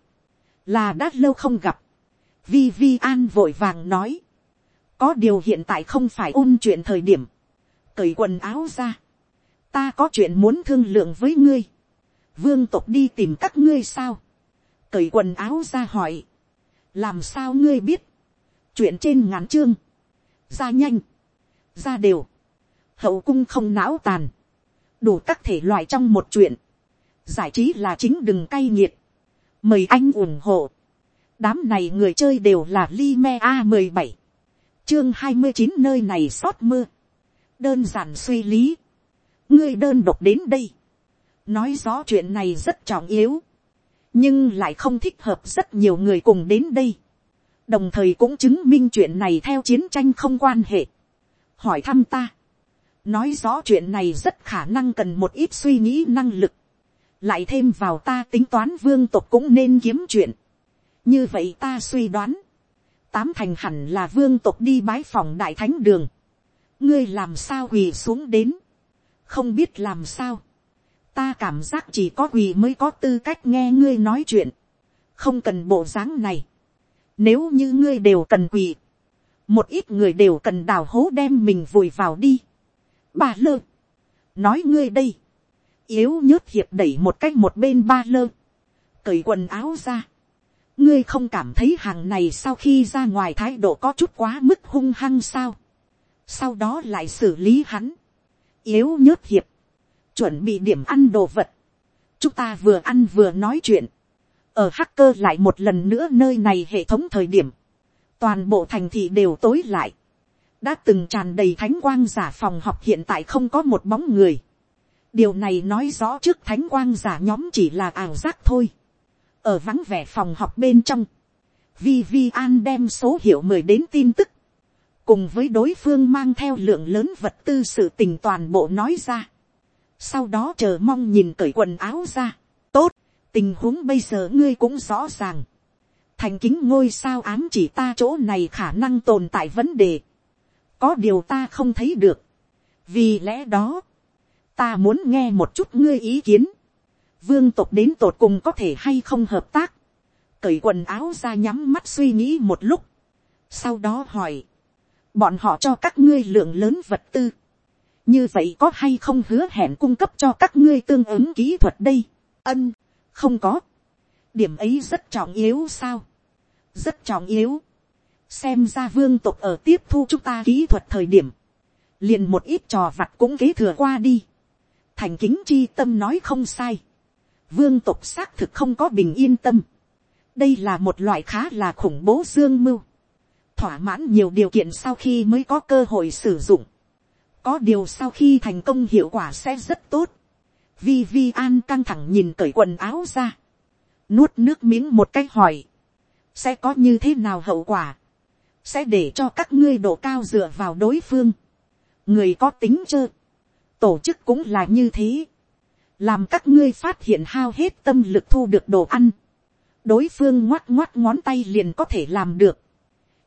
là đã lâu không gặp, vi vi an vội vàng nói, có điều hiện tại không phải ôn chuyện thời điểm, cởi quần áo ra, ta có chuyện muốn thương lượng với ngươi, vương tộc đi tìm các ngươi sao, cởi quần áo ra hỏi, làm sao ngươi biết, chuyện trên ngắn chương, ra nhanh, ra đều, hậu cung không não tàn, đủ các thể loại trong một chuyện, giải trí là chính đừng cay nghiệt, mời anh ủng hộ, đám này người chơi đều là li me a mười bảy, chương hai mươi chín nơi này xót mưa, đơn giản suy lý, ngươi đơn độc đến đây, nói rõ chuyện này rất trọng yếu, nhưng lại không thích hợp rất nhiều người cùng đến đây, đồng thời cũng chứng minh chuyện này theo chiến tranh không quan hệ, hỏi thăm ta, nói rõ chuyện này rất khả năng cần một ít suy nghĩ năng lực, lại thêm vào ta tính toán vương tộc cũng nên kiếm chuyện, như vậy ta suy đoán, tám thành hẳn là vương tộc đi bái phòng đại thánh đường, ngươi làm sao quỳ xuống đến, không biết làm sao, ta cảm giác chỉ có quỳ mới có tư cách nghe ngươi nói chuyện, không cần bộ dáng này, nếu như ngươi đều cần quỳ, một ít người đều cần đào hố đem mình vùi vào đi. bà lơ, nói ngươi đây, yếu nhớt hiệp đẩy một cách một bên ba lơ, cởi quần áo ra. ngươi không cảm thấy hàng này sau khi ra ngoài thái độ có chút quá mức hung hăng sao. sau đó lại xử lý hắn. Yếu nhớt hiệp, chuẩn bị điểm ăn đồ vật, chúng ta vừa ăn vừa nói chuyện, ở hacker lại một lần nữa nơi này hệ thống thời điểm, toàn bộ thành thị đều tối lại, đã từng tràn đầy thánh quang giả phòng học hiện tại không có một bóng người, điều này nói rõ trước thánh quang giả nhóm chỉ là ảo giác thôi, ở vắng vẻ phòng học bên trong, vi vi an đem số hiệu mười đến tin tức, cùng với đối phương mang theo lượng lớn vật tư sự tình toàn bộ nói ra. sau đó chờ mong nhìn cởi quần áo ra. tốt, tình huống bây giờ ngươi cũng rõ ràng. thành kính ngôi sao ám chỉ ta chỗ này khả năng tồn tại vấn đề. có điều ta không thấy được. vì lẽ đó, ta muốn nghe một chút ngươi ý kiến, vương tộc đến tột cùng có thể hay không hợp tác, cởi quần áo ra nhắm mắt suy nghĩ một lúc, sau đó hỏi, bọn họ cho các ngươi lượng lớn vật tư, như vậy có hay không hứa hẹn cung cấp cho các ngươi tương ứng kỹ thuật đây, ân, không có, điểm ấy rất trọng yếu sao, rất trọng yếu, xem ra vương tộc ở tiếp thu chúng ta kỹ thuật thời điểm, liền một ít trò vặt cũng kế thừa qua đi, thành kính chi tâm nói không sai, vương tộc xác thực không có bình yên tâm, đây là một loại khá là khủng bố dương mưu, thỏa mãn nhiều điều kiện sau khi mới có cơ hội sử dụng, có điều sau khi thành công hiệu quả sẽ rất tốt, vi vi an căng thẳng nhìn cởi quần áo ra, nuốt nước miếng một cách hỏi, sẽ có như thế nào hậu quả, sẽ để cho các ngươi độ cao dựa vào đối phương, người có tính chơ, tổ chức cũng là như thế, làm các ngươi phát hiện hao hết tâm lực thu được đồ ăn, đối phương ngoắt ngoắt ngón tay liền có thể làm được,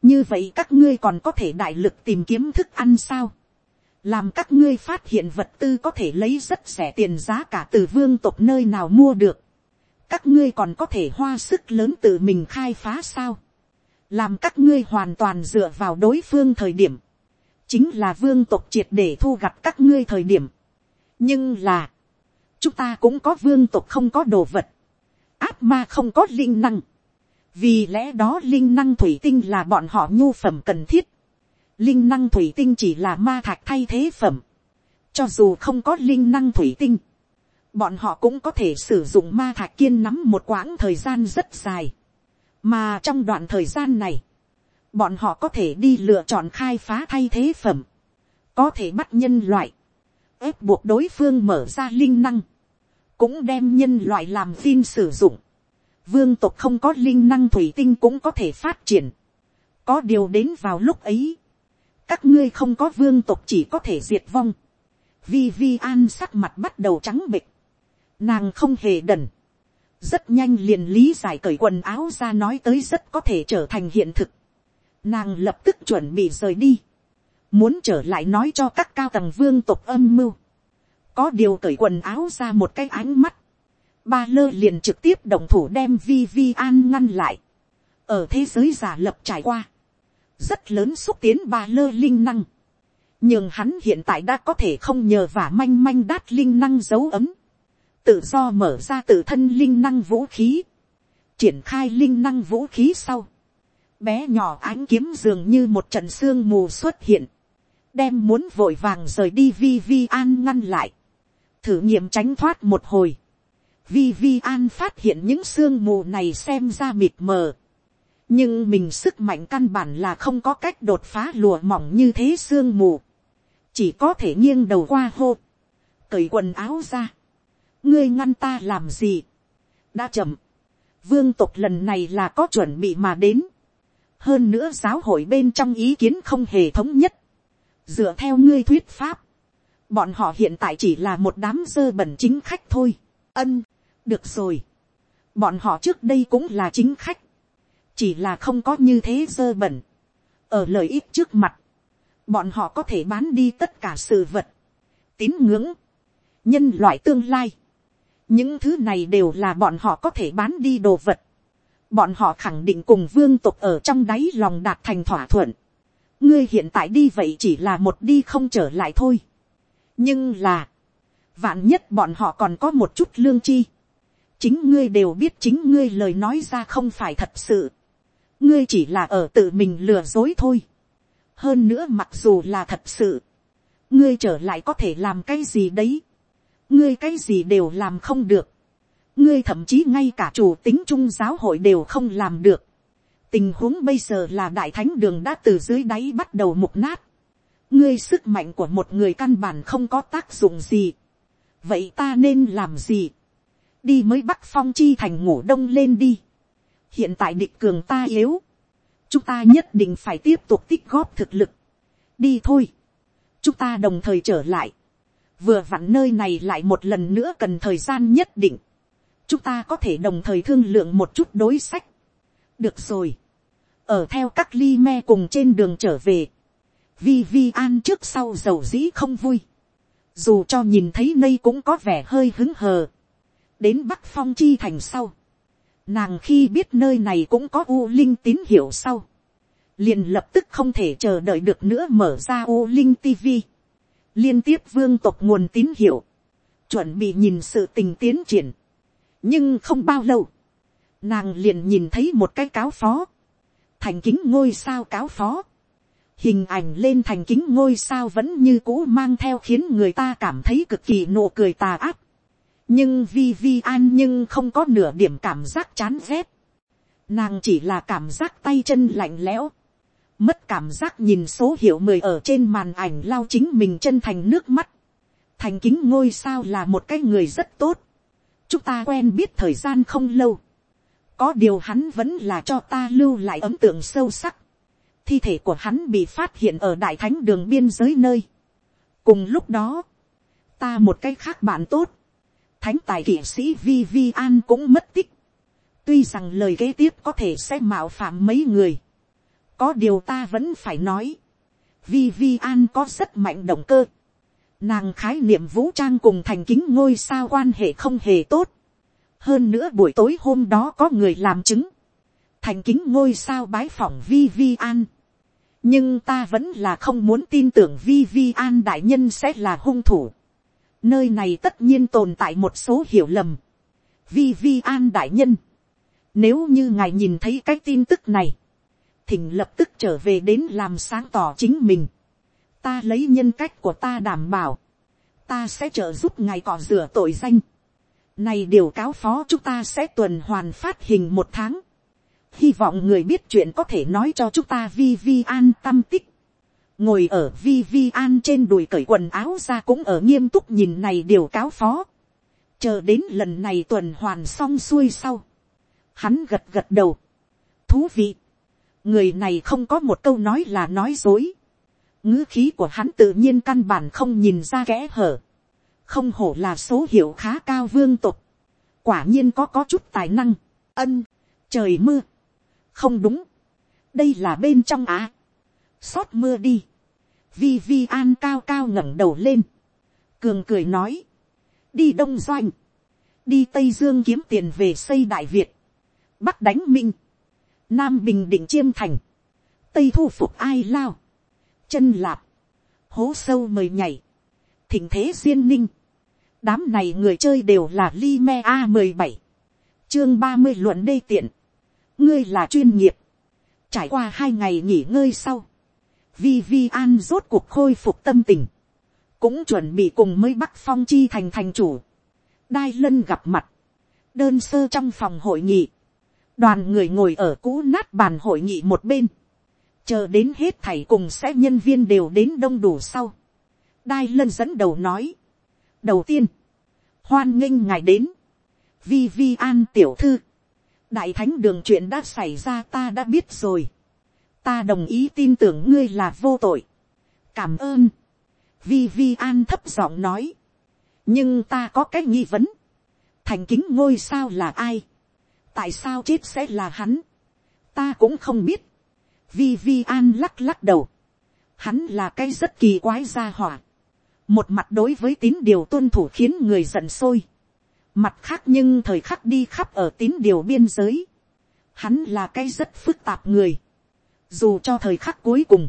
như vậy các ngươi còn có thể đại lực tìm kiếm thức ăn sao, làm các ngươi phát hiện vật tư có thể lấy rất rẻ tiền giá cả từ vương tộc nơi nào mua được, các ngươi còn có thể hoa sức lớn tự mình khai phá sao, làm các ngươi hoàn toàn dựa vào đối phương thời điểm, chính là vương tộc triệt để thu gặt các ngươi thời điểm. nhưng là, chúng ta cũng có vương tộc không có đồ vật, áp ma không có linh năng, vì lẽ đó linh năng thủy tinh là bọn họ nhu phẩm cần thiết, linh năng thủy tinh chỉ là ma thạch thay thế phẩm, cho dù không có linh năng thủy tinh, bọn họ cũng có thể sử dụng ma thạch kiên nắm một quãng thời gian rất dài, mà trong đoạn thời gian này, bọn họ có thể đi lựa chọn khai phá thay thế phẩm, có thể bắt nhân loại, ép buộc đối phương mở ra linh năng, cũng đem nhân loại làm phim sử dụng. Vương tộc không có linh năng thủy tinh cũng có thể phát triển. Có điều đến vào lúc ấy, các ngươi không có vương tộc chỉ có thể diệt vong. Vi Vi An sắc mặt bắt đầu trắng bịch. Nàng không hề đần. Rất nhanh liền lý giải cởi quần áo ra nói tới rất có thể trở thành hiện thực. Nàng lập tức chuẩn bị rời đi. Muốn trở lại nói cho các cao tầng vương tộc âm mưu. Có điều cởi quần áo ra một cái ánh mắt. Ba lơ liền trực tiếp động thủ đem Vi Vi An ngăn lại. Ở thế giới giả lập trải qua. Rất lớn xúc tiến ba lơ linh năng. Nhưng hắn hiện tại đã có thể không nhờ vả manh manh đát linh năng dấu ấm. Tự do mở ra tự thân linh năng vũ khí. Triển khai linh năng vũ khí sau bé nhỏ ánh kiếm dường như một trận sương mù xuất hiện, đem muốn vội vàng rời đi vi vi an ngăn lại, thử nghiệm tránh thoát một hồi, vi vi an phát hiện những sương mù này xem ra mịt mờ, nhưng mình sức mạnh căn bản là không có cách đột phá lùa mỏng như thế sương mù, chỉ có thể nghiêng đầu qua hô, cởi quần áo ra, ngươi ngăn ta làm gì, đã chậm, vương tục lần này là có chuẩn bị mà đến, hơn nữa giáo hội bên trong ý kiến không hề thống nhất, dựa theo ngươi thuyết pháp, bọn họ hiện tại chỉ là một đám dơ bẩn chính khách thôi, ân, được rồi, bọn họ trước đây cũng là chính khách, chỉ là không có như thế dơ bẩn, ở lợi ích trước mặt, bọn họ có thể bán đi tất cả sự vật, tín ngưỡng, nhân loại tương lai, những thứ này đều là bọn họ có thể bán đi đồ vật, bọn họ khẳng định cùng vương tục ở trong đáy lòng đạt thành thỏa thuận. ngươi hiện tại đi vậy chỉ là một đi không trở lại thôi. nhưng là, vạn nhất bọn họ còn có một chút lương chi. chính ngươi đều biết chính ngươi lời nói ra không phải thật sự. ngươi chỉ là ở tự mình lừa dối thôi. hơn nữa mặc dù là thật sự, ngươi trở lại có thể làm cái gì đấy. ngươi cái gì đều làm không được ngươi thậm chí ngay cả chủ tính trung giáo hội đều không làm được. tình huống bây giờ là đại thánh đường đã từ dưới đáy bắt đầu mục nát. ngươi sức mạnh của một người căn bản không có tác dụng gì. vậy ta nên làm gì. đi mới bắc phong chi thành ngủ đông lên đi. hiện tại địch cường ta yếu. chúng ta nhất định phải tiếp tục tích góp thực lực. đi thôi. chúng ta đồng thời trở lại. vừa vặn nơi này lại một lần nữa cần thời gian nhất định chúng ta có thể đồng thời thương lượng một chút đối sách. được rồi. ở theo các ly me cùng trên đường trở về. vi vi an trước sau dầu dĩ không vui. dù cho nhìn thấy nây cũng có vẻ hơi hứng hờ, đến bắc phong chi thành sau, nàng khi biết nơi này cũng có u linh tín hiệu sau, liền lập tức không thể chờ đợi được nữa mở ra u linh tv, liên tiếp vương tộc nguồn tín hiệu, chuẩn bị nhìn sự tình tiến triển, nhưng không bao lâu, nàng liền nhìn thấy một cái cáo phó, thành kính ngôi sao cáo phó, hình ảnh lên thành kính ngôi sao vẫn như cũ mang theo khiến người ta cảm thấy cực kỳ nụ cười tà áp. nhưng vi vi an nhưng không có nửa điểm cảm giác chán rét. nàng chỉ là cảm giác tay chân lạnh lẽo. mất cảm giác nhìn số hiệu mười ở trên màn ảnh lao chính mình chân thành nước mắt. thành kính ngôi sao là một cái người rất tốt chúng ta quen biết thời gian không lâu. có điều hắn vẫn là cho ta lưu lại ấn tượng sâu sắc thi thể của hắn bị phát hiện ở đại thánh đường biên giới nơi. cùng lúc đó, ta một cái khác bạn tốt, thánh tài kỵ sĩ vi vi an cũng mất tích. tuy rằng lời kế tiếp có thể sẽ mạo phạm mấy người, có điều ta vẫn phải nói, vi vi an có rất mạnh động cơ. Nàng khái niệm vũ trang cùng thành kính ngôi sao quan hệ không hề tốt. hơn nữa buổi tối hôm đó có người làm chứng. thành kính ngôi sao bái phỏng vi vi an nhưng ta vẫn là không muốn tin tưởng vi vi an đại nhân sẽ là hung thủ. nơi này tất nhiên tồn tại một số hiểu lầm. vi vi an đại nhân, nếu như ngài nhìn thấy cái tin tức này, thỉnh lập tức trở về đến làm sáng tỏ chính mình ta lấy nhân cách của ta đảm bảo, ta sẽ trợ giúp ngài cọ rửa tội danh. này điều cáo phó chúng ta sẽ tuần hoàn phát hình một tháng hy vọng người biết chuyện có thể nói cho chúng ta vi vi an tâm tích. ngồi ở vi vi an trên đùi cởi quần áo ra cũng ở nghiêm túc nhìn này điều cáo phó. chờ đến lần này tuần hoàn xong xuôi sau. hắn gật gật đầu. thú vị. người này không có một câu nói là nói dối ngữ khí của hắn tự nhiên căn bản không nhìn ra kẽ hở. không hổ là số hiệu khá cao vương tục. quả nhiên có có chút tài năng. ân, trời mưa. Không đúng, đây là bên trong á, xót mưa đi, vi vi an cao cao ngẩng đầu lên, cường cười nói, đi đông doanh, đi tây dương kiếm tiền về xây đại việt, bắc đánh minh, nam bình định chiêm thành, tây thu phục ai lao, chân lạp, hố sâu mời nhảy, thỉnh thế duyên ninh, đám này người chơi đều là li me a mười bảy, chương ba mươi luận đê tiện, ngươi là chuyên nghiệp. trải qua hai ngày nghỉ ngơi sau, vi vi an rốt cuộc khôi phục tâm tình, cũng chuẩn bị cùng mới bắc phong chi thành thành chủ, đai lân gặp mặt, đơn sơ trong phòng hội nghị, đoàn người ngồi ở cũ nát bàn hội nghị một bên, chờ đến hết thảy cùng sẽ nhân viên đều đến đông đủ sau, đai lân dẫn đầu nói, đầu tiên, hoan nghênh ngài đến, vi vi an tiểu thư, đại thánh đường chuyện đã xảy ra ta đã biết rồi. ta đồng ý tin tưởng ngươi là vô tội. cảm ơn. vi vi an thấp giọng nói. nhưng ta có cái nghi vấn. thành kính ngôi sao là ai. tại sao chết sẽ là hắn. ta cũng không biết vi vi an lắc lắc đầu. hắn là cái rất kỳ quái gia hỏa. một mặt đối với tín điều tuân thủ khiến người giận sôi Mặt khác nhưng thời khắc đi khắp ở tín điều biên giới. Hắn là cái rất phức tạp người. Dù cho thời khắc cuối cùng.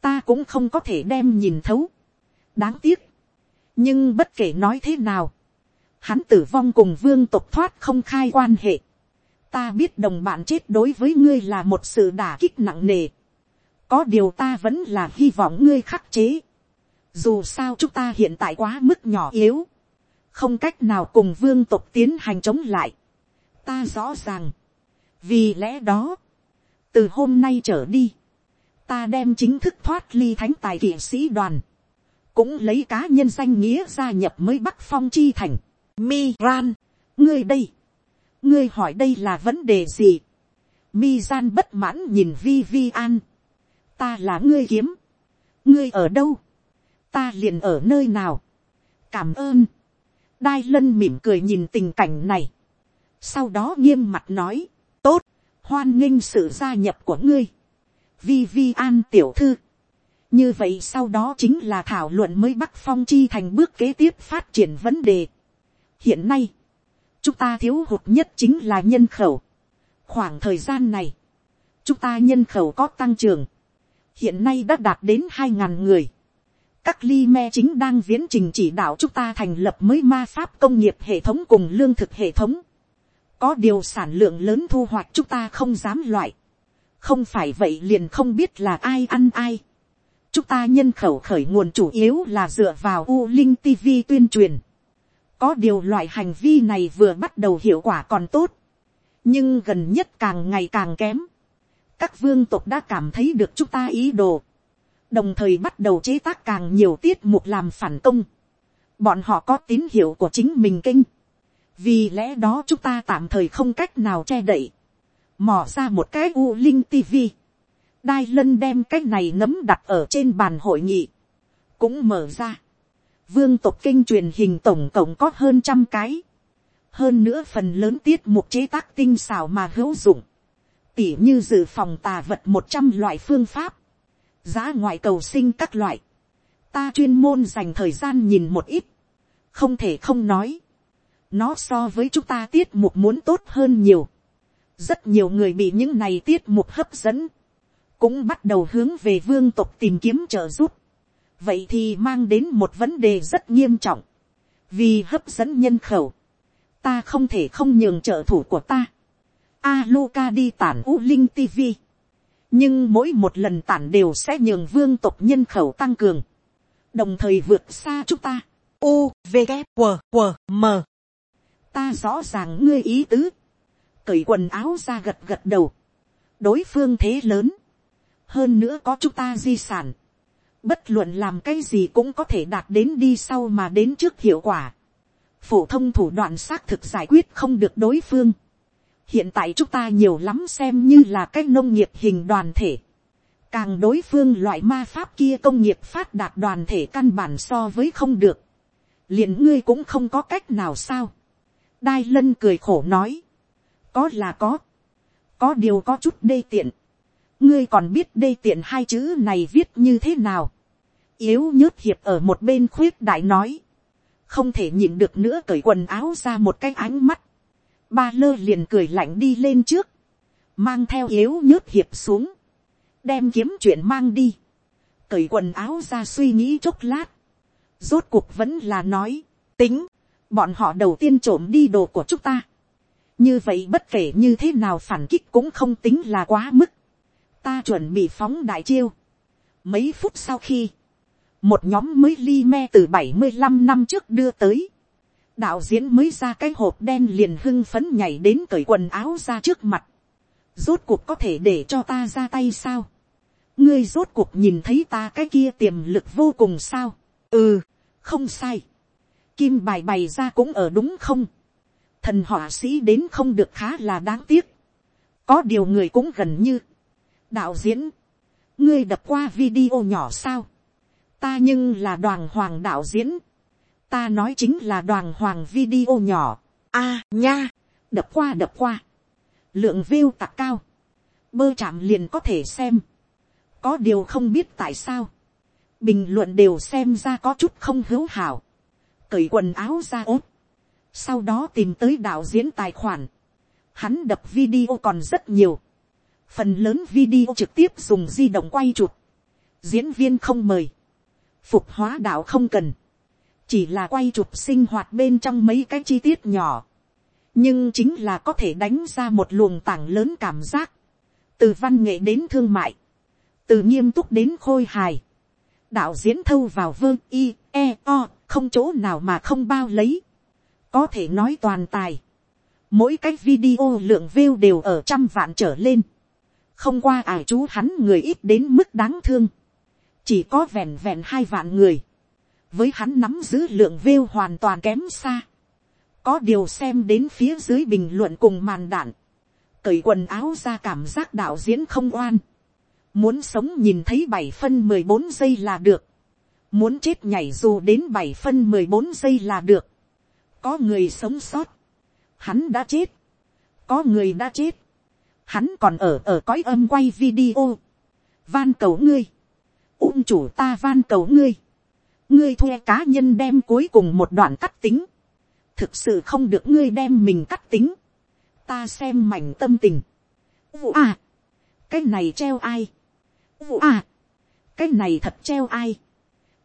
Ta cũng không có thể đem nhìn thấu. Đáng tiếc. Nhưng bất kể nói thế nào. Hắn tử vong cùng vương tộc thoát không khai quan hệ. Ta biết đồng bạn chết đối với ngươi là một sự đả kích nặng nề. Có điều ta vẫn là hy vọng ngươi khắc chế. Dù sao chúng ta hiện tại quá mức nhỏ yếu không cách nào cùng vương tộc tiến hành chống lại. ta rõ ràng, vì lẽ đó, từ hôm nay trở đi, ta đem chính thức thoát ly thánh tài kỵ sĩ đoàn, cũng lấy cá nhân danh nghĩa gia nhập mới bắc phong chi thành. Mi ran, ngươi đây, ngươi hỏi đây là vấn đề gì. Mi gian bất mãn nhìn vi vi an, ta là ngươi kiếm, ngươi ở đâu, ta liền ở nơi nào, cảm ơn, đai lân mỉm cười nhìn tình cảnh này. sau đó nghiêm mặt nói, tốt, hoan nghênh sự gia nhập của ngươi. vi vi an tiểu thư. như vậy sau đó chính là thảo luận mới bắc phong chi thành bước kế tiếp phát triển vấn đề. hiện nay, chúng ta thiếu hụt nhất chính là nhân khẩu. khoảng thời gian này, chúng ta nhân khẩu có tăng trưởng, hiện nay đã đạt đến hai ngàn người. các ly me chính đang viễn trình chỉ đạo chúng ta thành lập mới ma pháp công nghiệp hệ thống cùng lương thực hệ thống. có điều sản lượng lớn thu hoạch chúng ta không dám loại. không phải vậy liền không biết là ai ăn ai chúng ta nhân khẩu khởi nguồn chủ yếu là dựa vào u linh tv tuyên truyền có điều loại hành vi này vừa bắt đầu hiệu quả còn tốt, nhưng gần nhất càng ngày càng kém. các vương tộc đã cảm thấy được chúng ta ý đồ, đồng thời bắt đầu chế tác càng nhiều tiết mục làm phản công. bọn họ có tín hiệu của chính mình kinh. vì lẽ đó chúng ta tạm thời không cách nào che đậy. mò ra một cái u linh tv đai lân đem cái này nấm đặt ở trên bàn hội nghị, cũng mở ra vương tộc kinh truyền hình tổng cộng có hơn trăm cái, hơn nữa phần lớn tiết mục chế tác tinh xảo mà hữu dụng, tỉ như dự phòng tà vật một trăm loại phương pháp, giá ngoại cầu sinh các loại, ta chuyên môn dành thời gian nhìn một ít, không thể không nói, nó so với chúng ta tiết mục muốn tốt hơn nhiều, rất nhiều người bị những này tiết mục hấp dẫn, cũng bắt đầu hướng về vương tộc tìm kiếm trợ giúp vậy thì mang đến một vấn đề rất nghiêm trọng, vì hấp dẫn nhân khẩu, ta không thể không nhường trợ thủ của ta. A Luca đi tản U Linh TV. Nhưng mỗi một lần tản đều sẽ nhường vương tộc nhân khẩu tăng cường. Đồng thời vượt xa chúng ta. U, V, K, W, W, M. Ta rõ ràng ngươi ý tứ. Cởi quần áo ra gật gật đầu. Đối phương thế lớn hơn nữa có chúng ta di sản, bất luận làm cái gì cũng có thể đạt đến đi sau mà đến trước hiệu quả. phổ thông thủ đoạn xác thực giải quyết không được đối phương. hiện tại chúng ta nhiều lắm xem như là cái nông nghiệp hình đoàn thể. càng đối phương loại ma pháp kia công nghiệp phát đạt đoàn thể căn bản so với không được. liền ngươi cũng không có cách nào sao. đai lân cười khổ nói. có là có. có điều có chút đê tiện ngươi còn biết đây tiện hai chữ này viết như thế nào yếu nhớt hiệp ở một bên khuyết đại nói. không thể nhịn được nữa cởi quần áo ra một cái ánh mắt. ba lơ liền cười lạnh đi lên trước. mang theo yếu nhớt hiệp xuống. đem kiếm chuyện mang đi. cởi quần áo ra suy nghĩ chốc lát. rốt cuộc vẫn là nói. tính. bọn họ đầu tiên trộm đi đồ của chúng ta. như vậy bất kể như thế nào phản kích cũng không tính là quá mức ta chuẩn bị phóng đại chiêu. Mấy phút sau khi, một nhóm mới ly me từ bảy mươi 75 năm trước đưa tới. Đạo diễn mới ra cái hộp đen liền hưng phấn nhảy đến cởi quần áo ra trước mặt. Rốt cuộc có thể để cho ta ra tay sao? Ngươi rốt cuộc nhìn thấy ta cái kia tiềm lực vô cùng sao? Ừ, không sai. Kim bài bày ra cũng ở đúng không? Thần họa sĩ đến không được khá là đáng tiếc. Có điều người cũng gần như đạo diễn, ngươi đập qua video nhỏ sao, ta nhưng là đoàn hoàng đạo diễn, ta nói chính là đoàn hoàng video nhỏ, a nha, đập qua đập qua, lượng view tặc cao, bơ chạm liền có thể xem, có điều không biết tại sao, bình luận đều xem ra có chút không hữu hảo, cởi quần áo ra ốt, sau đó tìm tới đạo diễn tài khoản, hắn đập video còn rất nhiều, phần lớn video trực tiếp dùng di động quay chụp, diễn viên không mời, phục hóa đạo không cần, chỉ là quay chụp sinh hoạt bên trong mấy cái chi tiết nhỏ, nhưng chính là có thể đánh ra một luồng tảng lớn cảm giác, từ văn nghệ đến thương mại, từ nghiêm túc đến khôi hài, đạo diễn thâu vào vơ i e o không chỗ nào mà không bao lấy, có thể nói toàn tài, mỗi cái video lượng view đều ở trăm vạn trở lên, không qua ải chú hắn người ít đến mức đáng thương, chỉ có vẹn vẹn hai vạn người, với hắn nắm giữ lượng vêu hoàn toàn kém xa, có điều xem đến phía dưới bình luận cùng màn đạn, cởi quần áo ra cảm giác đạo diễn không oan, muốn sống nhìn thấy bảy phân mười bốn giây là được, muốn chết nhảy dù đến bảy phân mười bốn giây là được, có người sống sót, hắn đã chết, có người đã chết, hắn còn ở ở cõi âm quay video, van cầu ngươi, ung chủ ta van cầu ngươi, ngươi thuê cá nhân đem cuối cùng một đoạn cắt tính, thực sự không được ngươi đem mình cắt tính, ta xem mảnh tâm tình, vụ à, cái này treo ai, vụ à, cái này thật treo ai,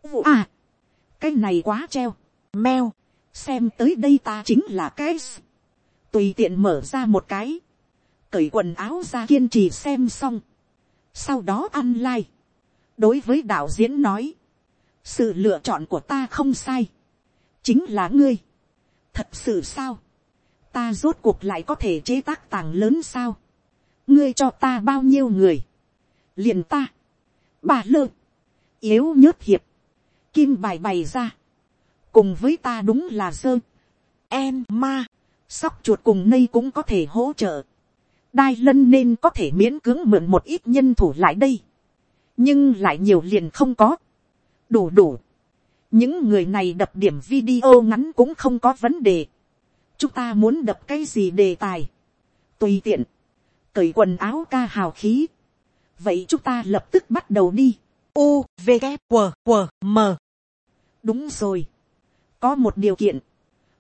vụ à, cái này quá treo, meo, xem tới đây ta chính là cái, tùy tiện mở ra một cái, cởi quần áo ra kiên trì xem xong, sau đó ăn lai, đối với đạo diễn nói, sự lựa chọn của ta không sai, chính là ngươi, thật sự sao, ta rốt cuộc lại có thể chế tác tàng lớn sao, ngươi cho ta bao nhiêu người, liền ta, bà lơ, yếu nhớt hiệp, kim bài bày ra, cùng với ta đúng là dơ, em ma, sóc chuột cùng nây cũng có thể hỗ trợ, đai lân nên có thể miễn cưỡng mượn một ít nhân thủ lại đây, nhưng lại nhiều liền không có, đủ đủ, những người này đập điểm video ngắn cũng không có vấn đề, chúng ta muốn đập cái gì đề tài, tùy tiện, cởi quần áo ca hào khí, vậy chúng ta lập tức bắt đầu đi, u v g q q m. Đúng rồi, có một điều kiện,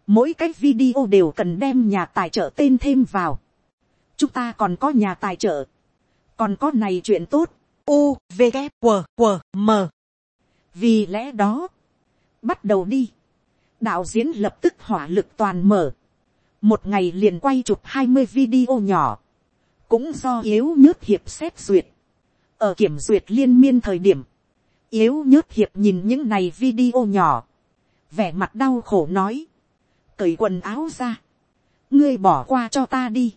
mỗi cái video đều cần đem nhà tài trợ tên thêm vào, chúng ta còn có nhà tài trợ, còn có này chuyện tốt, u v g q q m. Vì lẽ đó, bắt đầu đi, đạo diễn lập tức hỏa lực toàn mở, một ngày liền quay chụp hai mươi video nhỏ, cũng do yếu nhớt hiệp xét duyệt, ở kiểm duyệt liên miên thời điểm, yếu nhớt hiệp nhìn những này video nhỏ, vẻ mặt đau khổ nói, cởi quần áo ra, ngươi bỏ qua cho ta đi,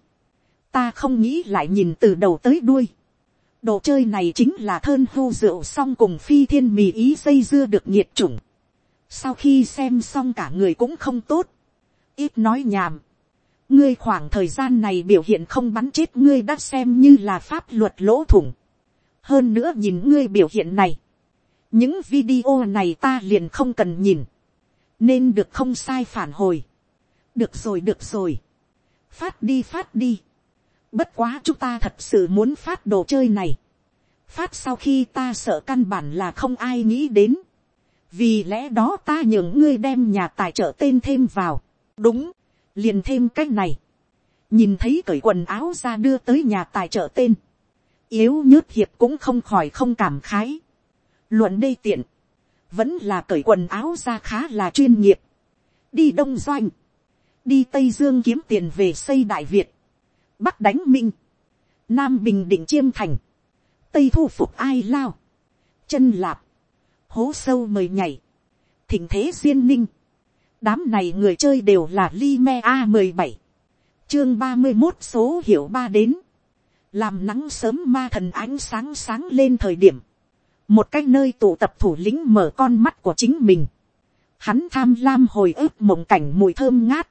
ta không nghĩ lại nhìn từ đầu tới đuôi, đồ chơi này chính là thơn hô rượu xong cùng phi thiên mì ý dây dưa được nhiệt chủng, sau khi xem xong cả người cũng không tốt, ít nói nhảm, ngươi khoảng thời gian này biểu hiện không bắn chết ngươi đã xem như là pháp luật lỗ thủng, hơn nữa nhìn ngươi biểu hiện này, những video này ta liền không cần nhìn, nên được không sai phản hồi, được rồi được rồi, phát đi phát đi, bất quá chúng ta thật sự muốn phát đồ chơi này, phát sau khi ta sợ căn bản là không ai nghĩ đến, vì lẽ đó ta nhường ngươi đem nhà tài trợ tên thêm vào, đúng, liền thêm cách này, nhìn thấy cởi quần áo ra đưa tới nhà tài trợ tên, yếu nhớt hiệp cũng không khỏi không cảm khái, luận đây tiện, vẫn là cởi quần áo ra khá là chuyên nghiệp, đi đông doanh, đi tây dương kiếm tiền về xây đại việt, bắc đánh minh, nam bình định chiêm thành, tây thu phục ai lao, chân lạp, hố sâu mời nhảy, thỉnh thế duyên ninh, đám này người chơi đều là li me a mười bảy, chương ba mươi một số hiệu ba đến, làm nắng sớm ma thần ánh sáng sáng lên thời điểm, một cái nơi tụ tập thủ lĩnh mở con mắt của chính mình, hắn tham lam hồi ức mộng cảnh mùi thơm ngát,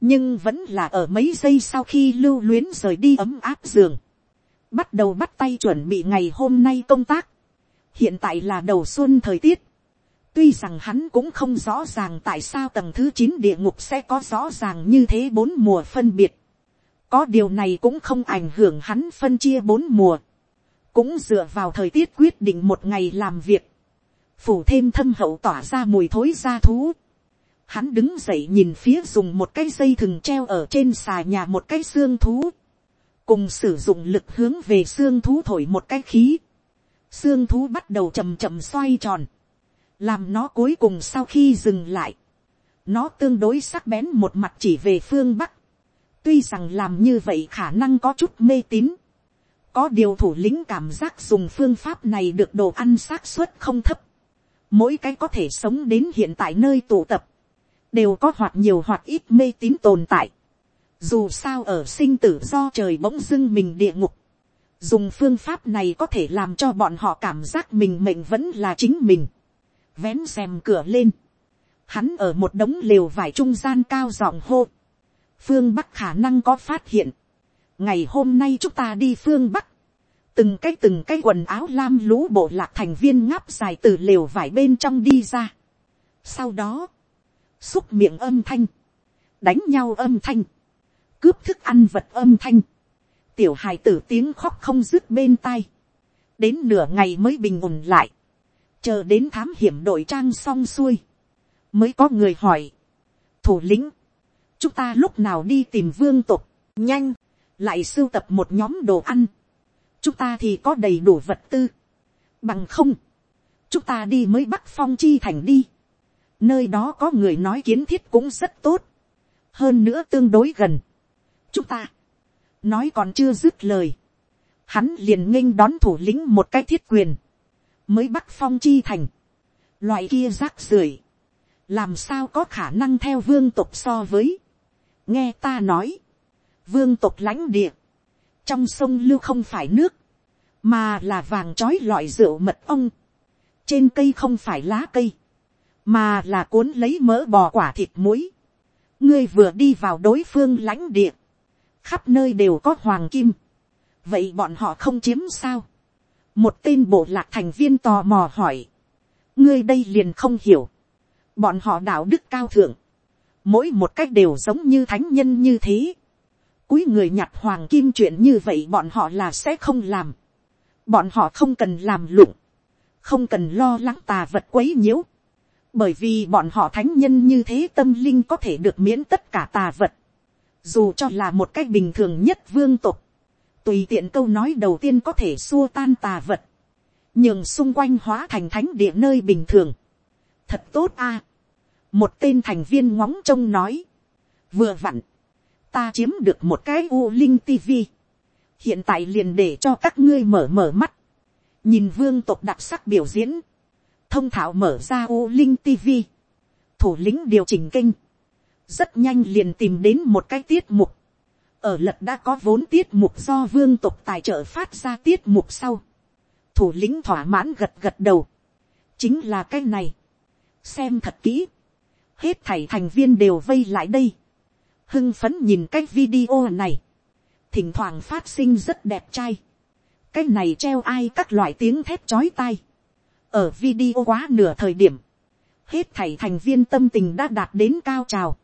nhưng vẫn là ở mấy giây sau khi lưu luyến rời đi ấm áp giường, bắt đầu bắt tay chuẩn bị ngày hôm nay công tác, hiện tại là đầu xuân thời tiết, tuy rằng hắn cũng không rõ ràng tại sao tầng thứ chín địa ngục sẽ có rõ ràng như thế bốn mùa phân biệt, có điều này cũng không ảnh hưởng hắn phân chia bốn mùa, cũng dựa vào thời tiết quyết định một ngày làm việc, phủ thêm thâm hậu tỏa ra mùi thối ra thú, Hắn đứng dậy nhìn phía dùng một cái dây thừng treo ở trên xà nhà một cái xương thú. Cùng sử dụng lực hướng về xương thú thổi một cái khí. Xương thú bắt đầu chầm chậm xoay tròn. Làm nó cuối cùng sau khi dừng lại. Nó tương đối sắc bén một mặt chỉ về phương Bắc. Tuy rằng làm như vậy khả năng có chút mê tín. Có điều thủ lĩnh cảm giác dùng phương pháp này được đồ ăn xác suất không thấp. Mỗi cái có thể sống đến hiện tại nơi tụ tập đều có hoặc nhiều hoặc ít mê tín tồn tại. Dù sao ở sinh tử do trời bỗng dưng mình địa ngục. Dùng phương pháp này có thể làm cho bọn họ cảm giác mình mệnh vẫn là chính mình. Vén xem cửa lên. Hắn ở một đống lều vải trung gian cao giọng hô. Phương Bắc khả năng có phát hiện. Ngày hôm nay chúng ta đi phương Bắc. Từng cái từng cái quần áo lam lũ bộ lạc thành viên ngáp dài từ lều vải bên trong đi ra. Sau đó xúc miệng âm thanh, đánh nhau âm thanh, cướp thức ăn vật âm thanh, tiểu hài tử tiếng khóc không dứt bên tai, đến nửa ngày mới bình ổn lại, chờ đến thám hiểm đội trang xong xuôi, mới có người hỏi, thủ lĩnh, chúng ta lúc nào đi tìm vương tục, nhanh, lại sưu tập một nhóm đồ ăn, chúng ta thì có đầy đủ vật tư, bằng không, chúng ta đi mới bắc phong chi thành đi, nơi đó có người nói kiến thiết cũng rất tốt, hơn nữa tương đối gần, chúng ta, nói còn chưa dứt lời, hắn liền nghênh đón thủ lĩnh một cái thiết quyền, mới bắt phong chi thành, loại kia rác rưởi, làm sao có khả năng theo vương tộc so với, nghe ta nói, vương tộc lãnh địa, trong sông lưu không phải nước, mà là vàng trói loại rượu mật ong, trên cây không phải lá cây, mà là cuốn lấy mỡ bò quả thịt muối, ngươi vừa đi vào đối phương lãnh địa, khắp nơi đều có hoàng kim, vậy bọn họ không chiếm sao, một tên bộ lạc thành viên tò mò hỏi, ngươi đây liền không hiểu, bọn họ đạo đức cao thượng, mỗi một cách đều giống như thánh nhân như thế, cuối người nhặt hoàng kim chuyện như vậy bọn họ là sẽ không làm, bọn họ không cần làm lụng, không cần lo lắng tà vật quấy nhiễu, bởi vì bọn họ thánh nhân như thế tâm linh có thể được miễn tất cả tà vật, dù cho là một cách bình thường nhất vương tục, tùy tiện câu nói đầu tiên có thể xua tan tà vật, nhường xung quanh hóa thành thánh địa nơi bình thường. thật tốt a. một tên thành viên ngóng trông nói, vừa vặn, ta chiếm được một cái u linh tivi, hiện tại liền để cho các ngươi mở mở mắt, nhìn vương tộc đặc sắc biểu diễn, thông thạo mở ra u linh TV, thủ lĩnh điều chỉnh kênh, rất nhanh liền tìm đến một cái tiết mục, ở lật đã có vốn tiết mục do vương tộc tài trợ phát ra tiết mục sau, thủ lĩnh thỏa mãn gật gật đầu, chính là cái này, xem thật kỹ, hết thảy thành viên đều vây lại đây, hưng phấn nhìn cái video này, thỉnh thoảng phát sinh rất đẹp trai, cái này treo ai các loại tiếng thép chói tai, ở video quá nửa thời điểm, hết thảy thành viên tâm tình đã đạt đến cao trào,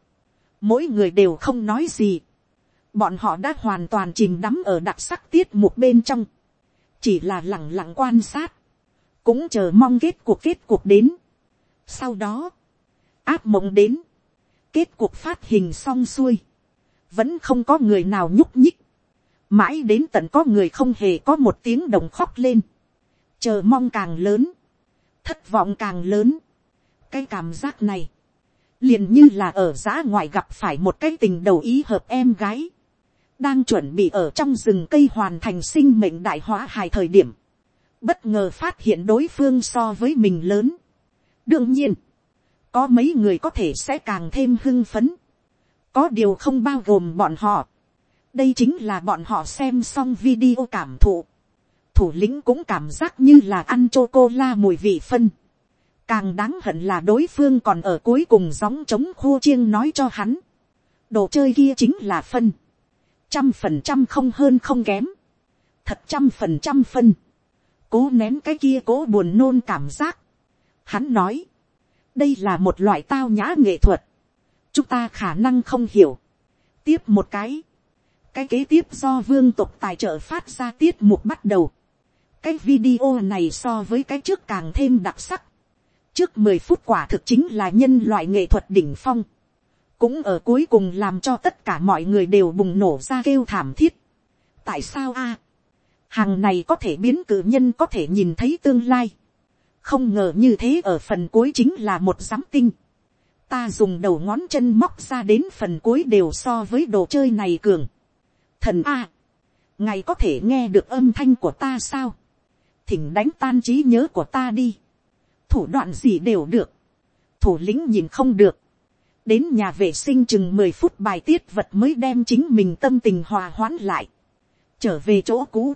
mỗi người đều không nói gì, bọn họ đã hoàn toàn chìm đắm ở đặc sắc tiết mục bên trong, chỉ là lặng lặng quan sát, cũng chờ mong kết cuộc kết cuộc đến. sau đó, áp mộng đến, kết cuộc phát hình xong xuôi, vẫn không có người nào nhúc nhích, mãi đến tận có người không hề có một tiếng đồng khóc lên, chờ mong càng lớn, thất vọng càng lớn, cái cảm giác này, liền như là ở giã ngoại gặp phải một cái tình đầu ý hợp em gái, đang chuẩn bị ở trong rừng cây hoàn thành sinh mệnh đại hóa hài thời điểm, bất ngờ phát hiện đối phương so với mình lớn. đương nhiên, có mấy người có thể sẽ càng thêm hưng phấn, có điều không bao gồm bọn họ. đây chính là bọn họ xem xong video cảm thụ thủ lĩnh cũng cảm giác như là ăn chô cô la mùi vị phân. càng đáng hận là đối phương còn ở cuối cùng gióng trống khô chiêng nói cho hắn. đồ chơi kia chính là phân trăm phần trăm không hơn không kém, thật trăm phần trăm phân, cố nén cái kia cố buồn nôn cảm giác. Hắn nói, đây là một loại tao nhã nghệ thuật, chúng ta khả năng không hiểu. tiếp một cái, cái kế tiếp do vương tục tài trợ phát ra tiết mục bắt đầu cái video này so với cái trước càng thêm đặc sắc. trước mười phút quả thực chính là nhân loại nghệ thuật đỉnh phong cũng ở cuối cùng làm cho tất cả mọi người đều bùng nổ ra kêu thảm thiết. tại sao a, hàng này có thể biến cử nhân có thể nhìn thấy tương lai. không ngờ như thế ở phần cuối chính là một giám tinh. ta dùng đầu ngón chân móc ra đến phần cuối đều so với đồ chơi này cường. thần a, ngài có thể nghe được âm thanh của ta sao thỉnh đánh tan trí nhớ của ta đi. thủ đoạn gì đều được. thủ lĩnh nhìn không được đến nhà vệ sinh chừng mười phút bài tiết vật mới đem chính mình tâm tình hòa hoãn lại, trở về chỗ cũ.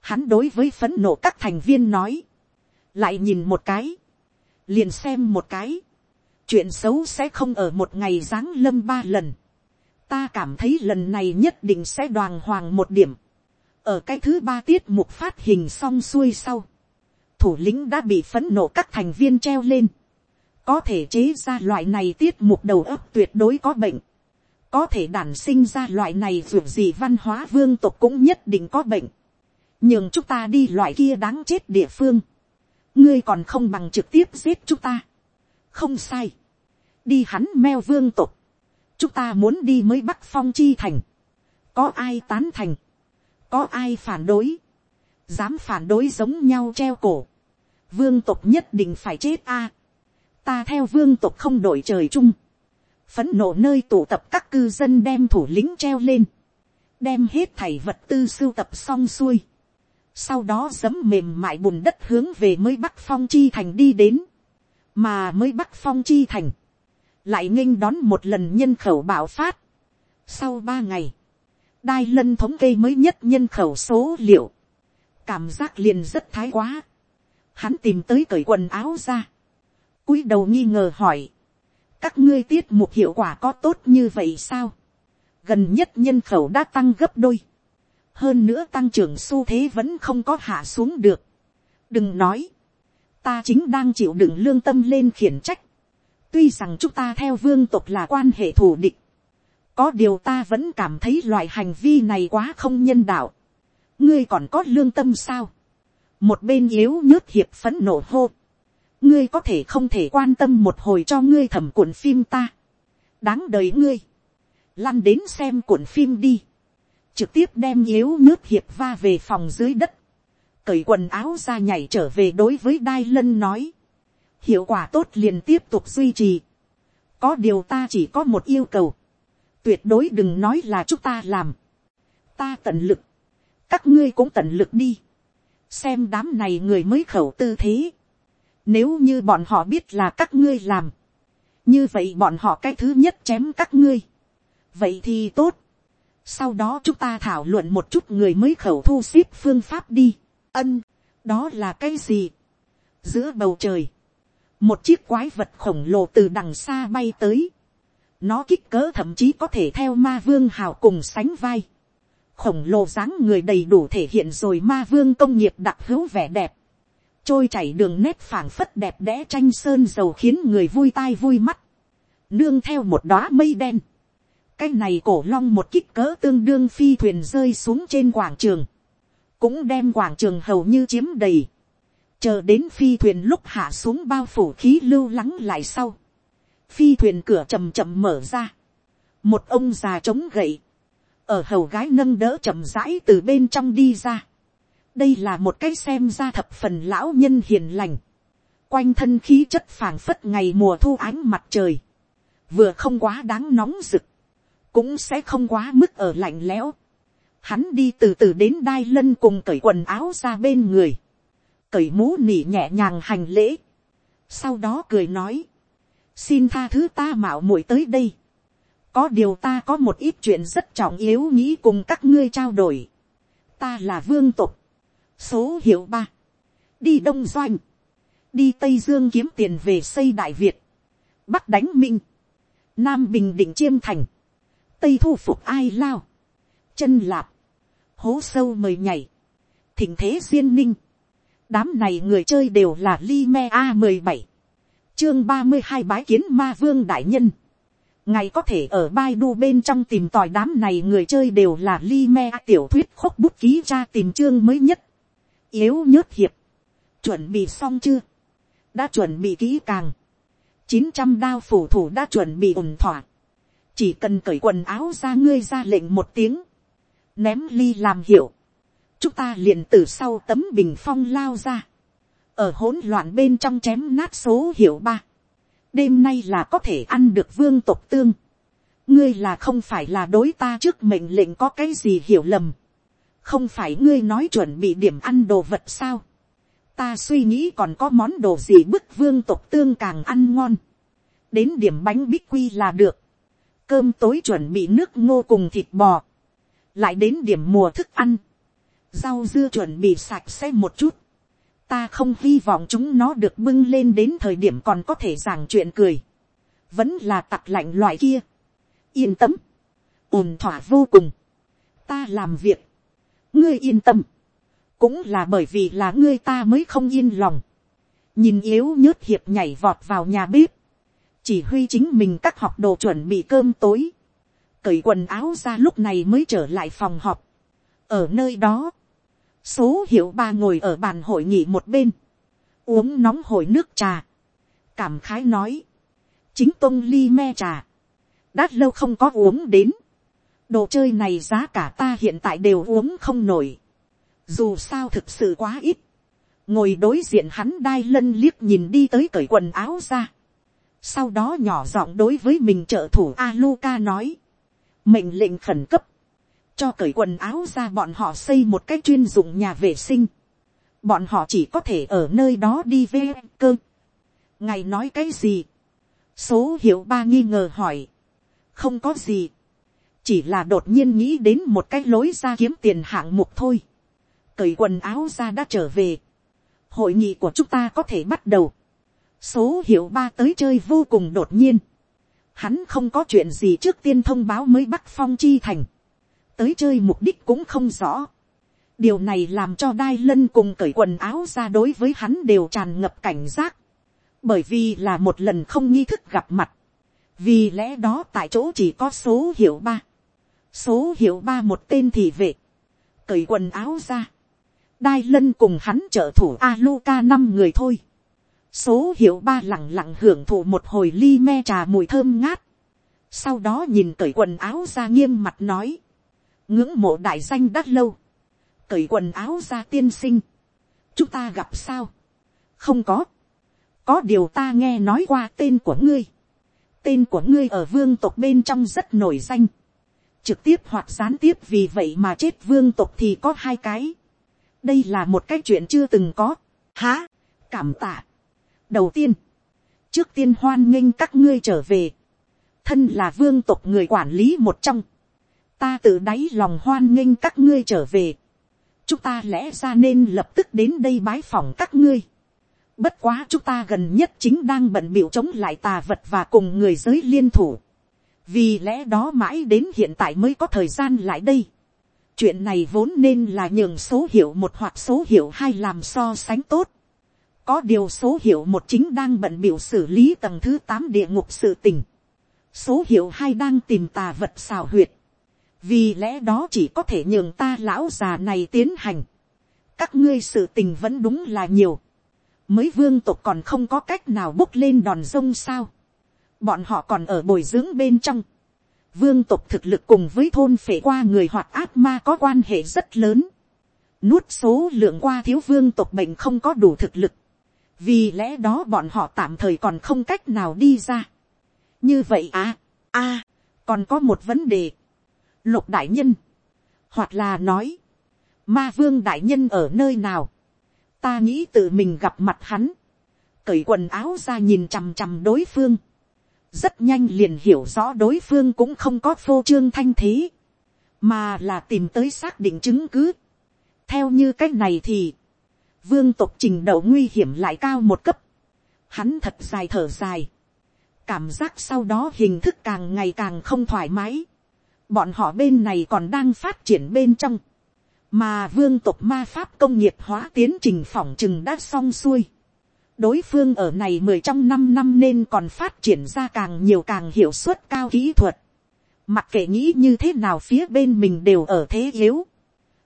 Hắn đối với phấn nộ các thành viên nói, lại nhìn một cái, liền xem một cái, chuyện xấu sẽ không ở một ngày giáng lâm ba lần. Ta cảm thấy lần này nhất định sẽ đoàn hoàng một điểm ở cái thứ ba tiết mục phát hình xong xuôi sau, thủ lĩnh đã bị phấn nộ các thành viên treo lên có thể chế ra loại này tiết mục đầu óc tuyệt đối có bệnh, có thể đản sinh ra loại này dù gì văn hóa vương tộc cũng nhất định có bệnh, nhưng chúng ta đi loại kia đáng chết địa phương, ngươi còn không bằng trực tiếp giết chúng ta. không sai. đi hắn meo vương tục. chúng ta muốn đi mới bắc phong chi thành. có ai tán thành có ai phản đối. dám phản đối giống nhau treo cổ. vương tục nhất định phải chết a. ta theo vương tục không đổi trời chung. phấn nộ nơi tụ tập các cư dân đem thủ lĩnh treo lên. đem hết thảy vật tư sưu tập xong xuôi sau đó giấm mềm mại bùn đất hướng về mới bắc phong chi thành đi đến, mà mới bắc phong chi thành, lại nghênh đón một lần nhân khẩu bạo phát. Sau ba ngày, đai lân thống kê mới nhất nhân khẩu số liệu, cảm giác liền rất thái quá. Hắn tìm tới cởi quần áo ra, cúi đầu nghi ngờ hỏi, các ngươi tiết mục hiệu quả có tốt như vậy sao, gần nhất nhân khẩu đã tăng gấp đôi, hơn nữa tăng trưởng xu thế vẫn không có hạ xuống được. đừng nói, ta chính đang chịu đựng lương tâm lên khiển trách. tuy rằng chúng ta theo vương tộc là quan hệ thù địch, có điều ta vẫn cảm thấy loại hành vi này quá không nhân đạo. ngươi còn có lương tâm sao. một bên yếu nhớt hiệp phấn nổ hô. ngươi có thể không thể quan tâm một hồi cho ngươi thẩm cuộn phim ta. đáng đời ngươi. lăn đến xem cuộn phim đi trực tiếp đem yếu nhớt hiệp va về phòng dưới đất, cởi quần áo ra nhảy trở về đối với đai lân nói, hiệu quả tốt liền tiếp tục duy trì, có điều ta chỉ có một yêu cầu, tuyệt đối đừng nói là chúng ta làm, ta tận lực, các ngươi cũng tận lực đi, xem đám này người mới khẩu tư thế, nếu như bọn họ biết là các ngươi làm, như vậy bọn họ cái thứ nhất chém các ngươi, vậy thì tốt, sau đó chúng ta thảo luận một chút người mới khẩu thu xếp phương pháp đi. ân, đó là cái gì. giữa bầu trời, một chiếc quái vật khổng lồ từ đằng xa bay tới nó kích cỡ thậm chí có thể theo ma vương hào cùng sánh vai. khổng lồ dáng người đầy đủ thể hiện rồi ma vương công nghiệp đặc hữu vẻ đẹp. trôi chảy đường nét phảng phất đẹp đẽ tranh sơn dầu khiến người vui tai vui mắt. nương theo một đóa mây đen cái này cổ long một kích cỡ tương đương phi thuyền rơi xuống trên quảng trường, cũng đem quảng trường hầu như chiếm đầy, chờ đến phi thuyền lúc hạ xuống bao phủ khí lưu lắng lại sau, phi thuyền cửa chầm chậm mở ra, một ông già trống gậy, ở hầu gái nâng đỡ chậm rãi từ bên trong đi ra, đây là một cái xem ra thập phần lão nhân hiền lành, quanh thân khí chất phảng phất ngày mùa thu ánh mặt trời, vừa không quá đáng nóng rực, cũng sẽ không quá mức ở lạnh lẽo. Hắn đi từ từ đến đai lân cùng cởi quần áo ra bên người. Cởi mũ nỉ nhẹ nhàng hành lễ. Sau đó cười nói. Xin tha thứ ta mạo muội tới đây. Có điều ta có một ít chuyện rất trọng yếu nghĩ cùng các ngươi trao đổi. Ta là vương tục. Số hiệu ba Đi Đông Doanh. Đi Tây Dương kiếm tiền về xây Đại Việt. Bắc đánh Minh. Nam Bình Định Chiêm Thành tây thu phục ai lao, chân lạp, hố sâu mời nhảy, thỉnh thế duyên ninh, đám này người chơi đều là li me a mười bảy, chương ba mươi hai bái kiến ma vương đại nhân, ngài có thể ở bai đu bên trong tìm tòi đám này người chơi đều là li me tiểu thuyết khúc bút ký ra tìm chương mới nhất, yếu nhớt hiệp, chuẩn bị xong chưa, đã chuẩn bị kỹ càng, chín trăm đao phủ thủ đã chuẩn bị ổn thỏa, chỉ cần cởi quần áo ra ngươi ra lệnh một tiếng, ném ly làm hiệu, chúng ta liền từ sau tấm bình phong lao ra, ở hỗn loạn bên trong chém nát số hiệu ba, đêm nay là có thể ăn được vương tộc tương, ngươi là không phải là đối ta trước mệnh lệnh có cái gì hiểu lầm, không phải ngươi nói chuẩn bị điểm ăn đồ vật sao, ta suy nghĩ còn có món đồ gì bức vương tộc tương càng ăn ngon, đến điểm bánh bích quy là được, cơm tối chuẩn bị nước ngô cùng thịt bò, lại đến điểm mùa thức ăn, rau dưa chuẩn bị sạch sẽ một chút, ta không hy vọng chúng nó được bưng lên đến thời điểm còn có thể giảng chuyện cười, vẫn là tặc lạnh loại kia, yên tâm, ồn thỏa vô cùng, ta làm việc, ngươi yên tâm, cũng là bởi vì là ngươi ta mới không yên lòng, nhìn yếu nhớt hiệp nhảy vọt vào nhà bếp, chỉ huy chính mình các học đồ chuẩn bị cơm tối, cởi quần áo ra lúc này mới trở lại phòng họp. ở nơi đó, số hiệu ba ngồi ở bàn hội nghị một bên, uống nóng hổi nước trà, cảm khái nói, chính tôn ly me trà, đã lâu không có uống đến, đồ chơi này giá cả ta hiện tại đều uống không nổi, dù sao thực sự quá ít, ngồi đối diện hắn đai lân liếc nhìn đi tới cởi quần áo ra, sau đó nhỏ giọng đối với mình trợ thủ Aluka nói, mệnh lệnh khẩn cấp, cho cởi quần áo ra bọn họ xây một cái chuyên dụng nhà vệ sinh, bọn họ chỉ có thể ở nơi đó đi về cơ. ngài nói cái gì, số hiệu ba nghi ngờ hỏi, không có gì, chỉ là đột nhiên nghĩ đến một cái lối ra kiếm tiền hạng mục thôi, cởi quần áo ra đã trở về, hội nghị của chúng ta có thể bắt đầu, số hiệu ba tới chơi vô cùng đột nhiên, hắn không có chuyện gì trước tiên thông báo mới bắc phong chi thành, tới chơi mục đích cũng không rõ, điều này làm cho đai lân cùng cởi quần áo ra đối với hắn đều tràn ngập cảnh giác, bởi vì là một lần không nghi thức gặp mặt, vì lẽ đó tại chỗ chỉ có số hiệu ba, số hiệu ba một tên thì vệ, cởi quần áo ra, đai lân cùng hắn trợ thủ Aluka năm người thôi. Số hiệu ba lẳng lặng hưởng thụ một hồi ly me trà mùi thơm ngát. Sau đó nhìn cởi quần áo ra nghiêm mặt nói. Ngưỡng mộ đại danh đắt lâu. Cởi quần áo ra tiên sinh. Chúng ta gặp sao? Không có. Có điều ta nghe nói qua tên của ngươi. Tên của ngươi ở vương tộc bên trong rất nổi danh. Trực tiếp hoặc gián tiếp vì vậy mà chết vương tộc thì có hai cái đây là một cái chuyện chưa từng có. há, cảm tạ. đầu tiên, trước tiên hoan nghênh các ngươi trở về. thân là vương tộc người quản lý một trong ta tự đáy lòng hoan nghênh các ngươi trở về. chúng ta lẽ ra nên lập tức đến đây bái phỏng các ngươi. bất quá chúng ta gần nhất chính đang bận biểu chống lại tà vật và cùng người giới liên thủ. vì lẽ đó mãi đến hiện tại mới có thời gian lại đây chuyện này vốn nên là nhường số hiệu một hoặc số hiệu hai làm so sánh tốt. có điều số hiệu một chính đang bận biểu xử lý tầng thứ tám địa ngục sự tình. số hiệu hai đang tìm tà vật xào huyệt vì lẽ đó chỉ có thể nhường ta lão già này tiến hành. các ngươi sự tình vẫn đúng là nhiều. mới vương tộc còn không có cách nào bốc lên đòn rông sao. bọn họ còn ở bồi dưỡng bên trong vương tộc thực lực cùng với thôn phể qua người hoạt ác ma có quan hệ rất lớn. Nuốt số lượng qua thiếu vương tộc bệnh không có đủ thực lực. Vì lẽ đó bọn họ tạm thời còn không cách nào đi ra. Như vậy à, à, còn có một vấn đề. Lục đại nhân. Hoặc là nói. Ma vương đại nhân ở nơi nào. Ta nghĩ tự mình gặp mặt hắn. Cởi quần áo ra nhìn chằm chằm đối phương rất nhanh liền hiểu rõ đối phương cũng không có phô trương thanh thế, mà là tìm tới xác định chứng cứ. theo như c á c h này thì, vương tộc trình độ nguy hiểm lại cao một cấp, hắn thật dài thở dài, cảm giác sau đó hình thức càng ngày càng không thoải mái, bọn họ bên này còn đang phát triển bên trong, mà vương tộc ma pháp công nghiệp hóa tiến trình phỏng chừng đã xong xuôi, đối phương ở này mười trong năm năm nên còn phát triển ra càng nhiều càng hiệu suất cao kỹ thuật. Mặc kệ nghĩ như thế nào phía bên mình đều ở thế yếu.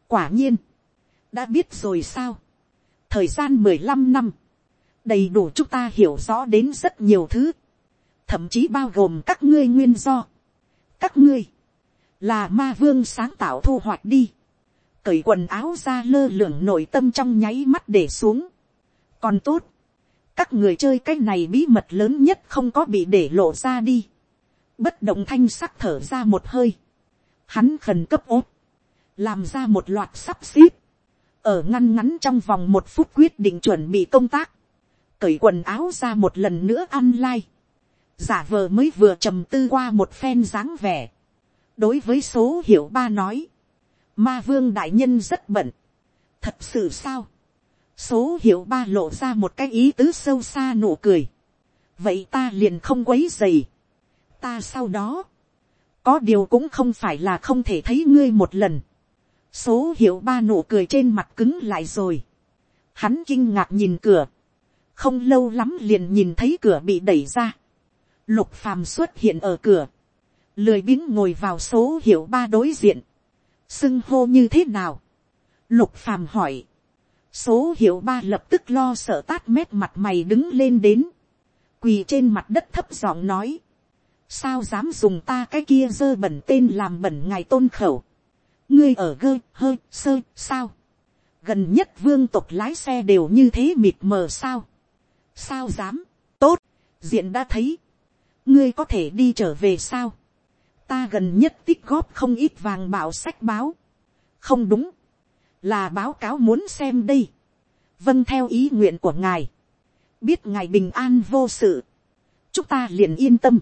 Quả nhiên. Đã biết rồi sao. Thời gian mười lăm năm. Đầy đủ chúng ta hiểu rõ đến rất nhiều thứ. Thậm chí bao gồm các ngươi nguyên do. Các ngươi. Là ma vương sáng tạo thu hoạch đi. Cởi quần áo ra lơ lửng nội tâm trong nháy mắt để xuống. Còn tốt, các người chơi cái này bí mật lớn nhất không có bị để lộ ra đi. bất động thanh sắc thở ra một hơi. hắn khẩn cấp ốt. làm ra một loạt sắp xếp. ở ngăn ngắn trong vòng một phút quyết định chuẩn bị công tác. cởi quần áo ra một lần nữa ăn lai. giả vờ mới vừa trầm tư qua một phen dáng vẻ đối với số hiểu ba nói. ma vương đại nhân rất bận. thật sự sao số hiệu ba lộ ra một cái ý tứ sâu xa nụ cười. vậy ta liền không quấy dày. ta sau đó, có điều cũng không phải là không thể thấy ngươi một lần. số hiệu ba nụ cười trên mặt cứng lại rồi. hắn kinh ngạc nhìn cửa. không lâu lắm liền nhìn thấy cửa bị đẩy ra. lục phàm xuất hiện ở cửa lười biếng ngồi vào số hiệu ba đối diện. xưng hô như thế nào. lục phàm hỏi. Số hiệu ba lập tức lo sợ tát mét mặt mày đứng lên đến, quỳ trên mặt đất thấp giọng nói, sao dám dùng ta cái kia dơ bẩn tên làm bẩn ngài tôn khẩu, ngươi ở gơ hơi sơ sao, gần nhất vương tộc lái xe đều như thế mịt mờ sao, sao dám, tốt, diện đã thấy, ngươi có thể đi trở về sao, ta gần nhất tích góp không ít vàng bảo sách báo, không đúng, là báo cáo muốn xem đây, vâng theo ý nguyện của ngài, biết ngài bình an vô sự, chúng ta liền yên tâm,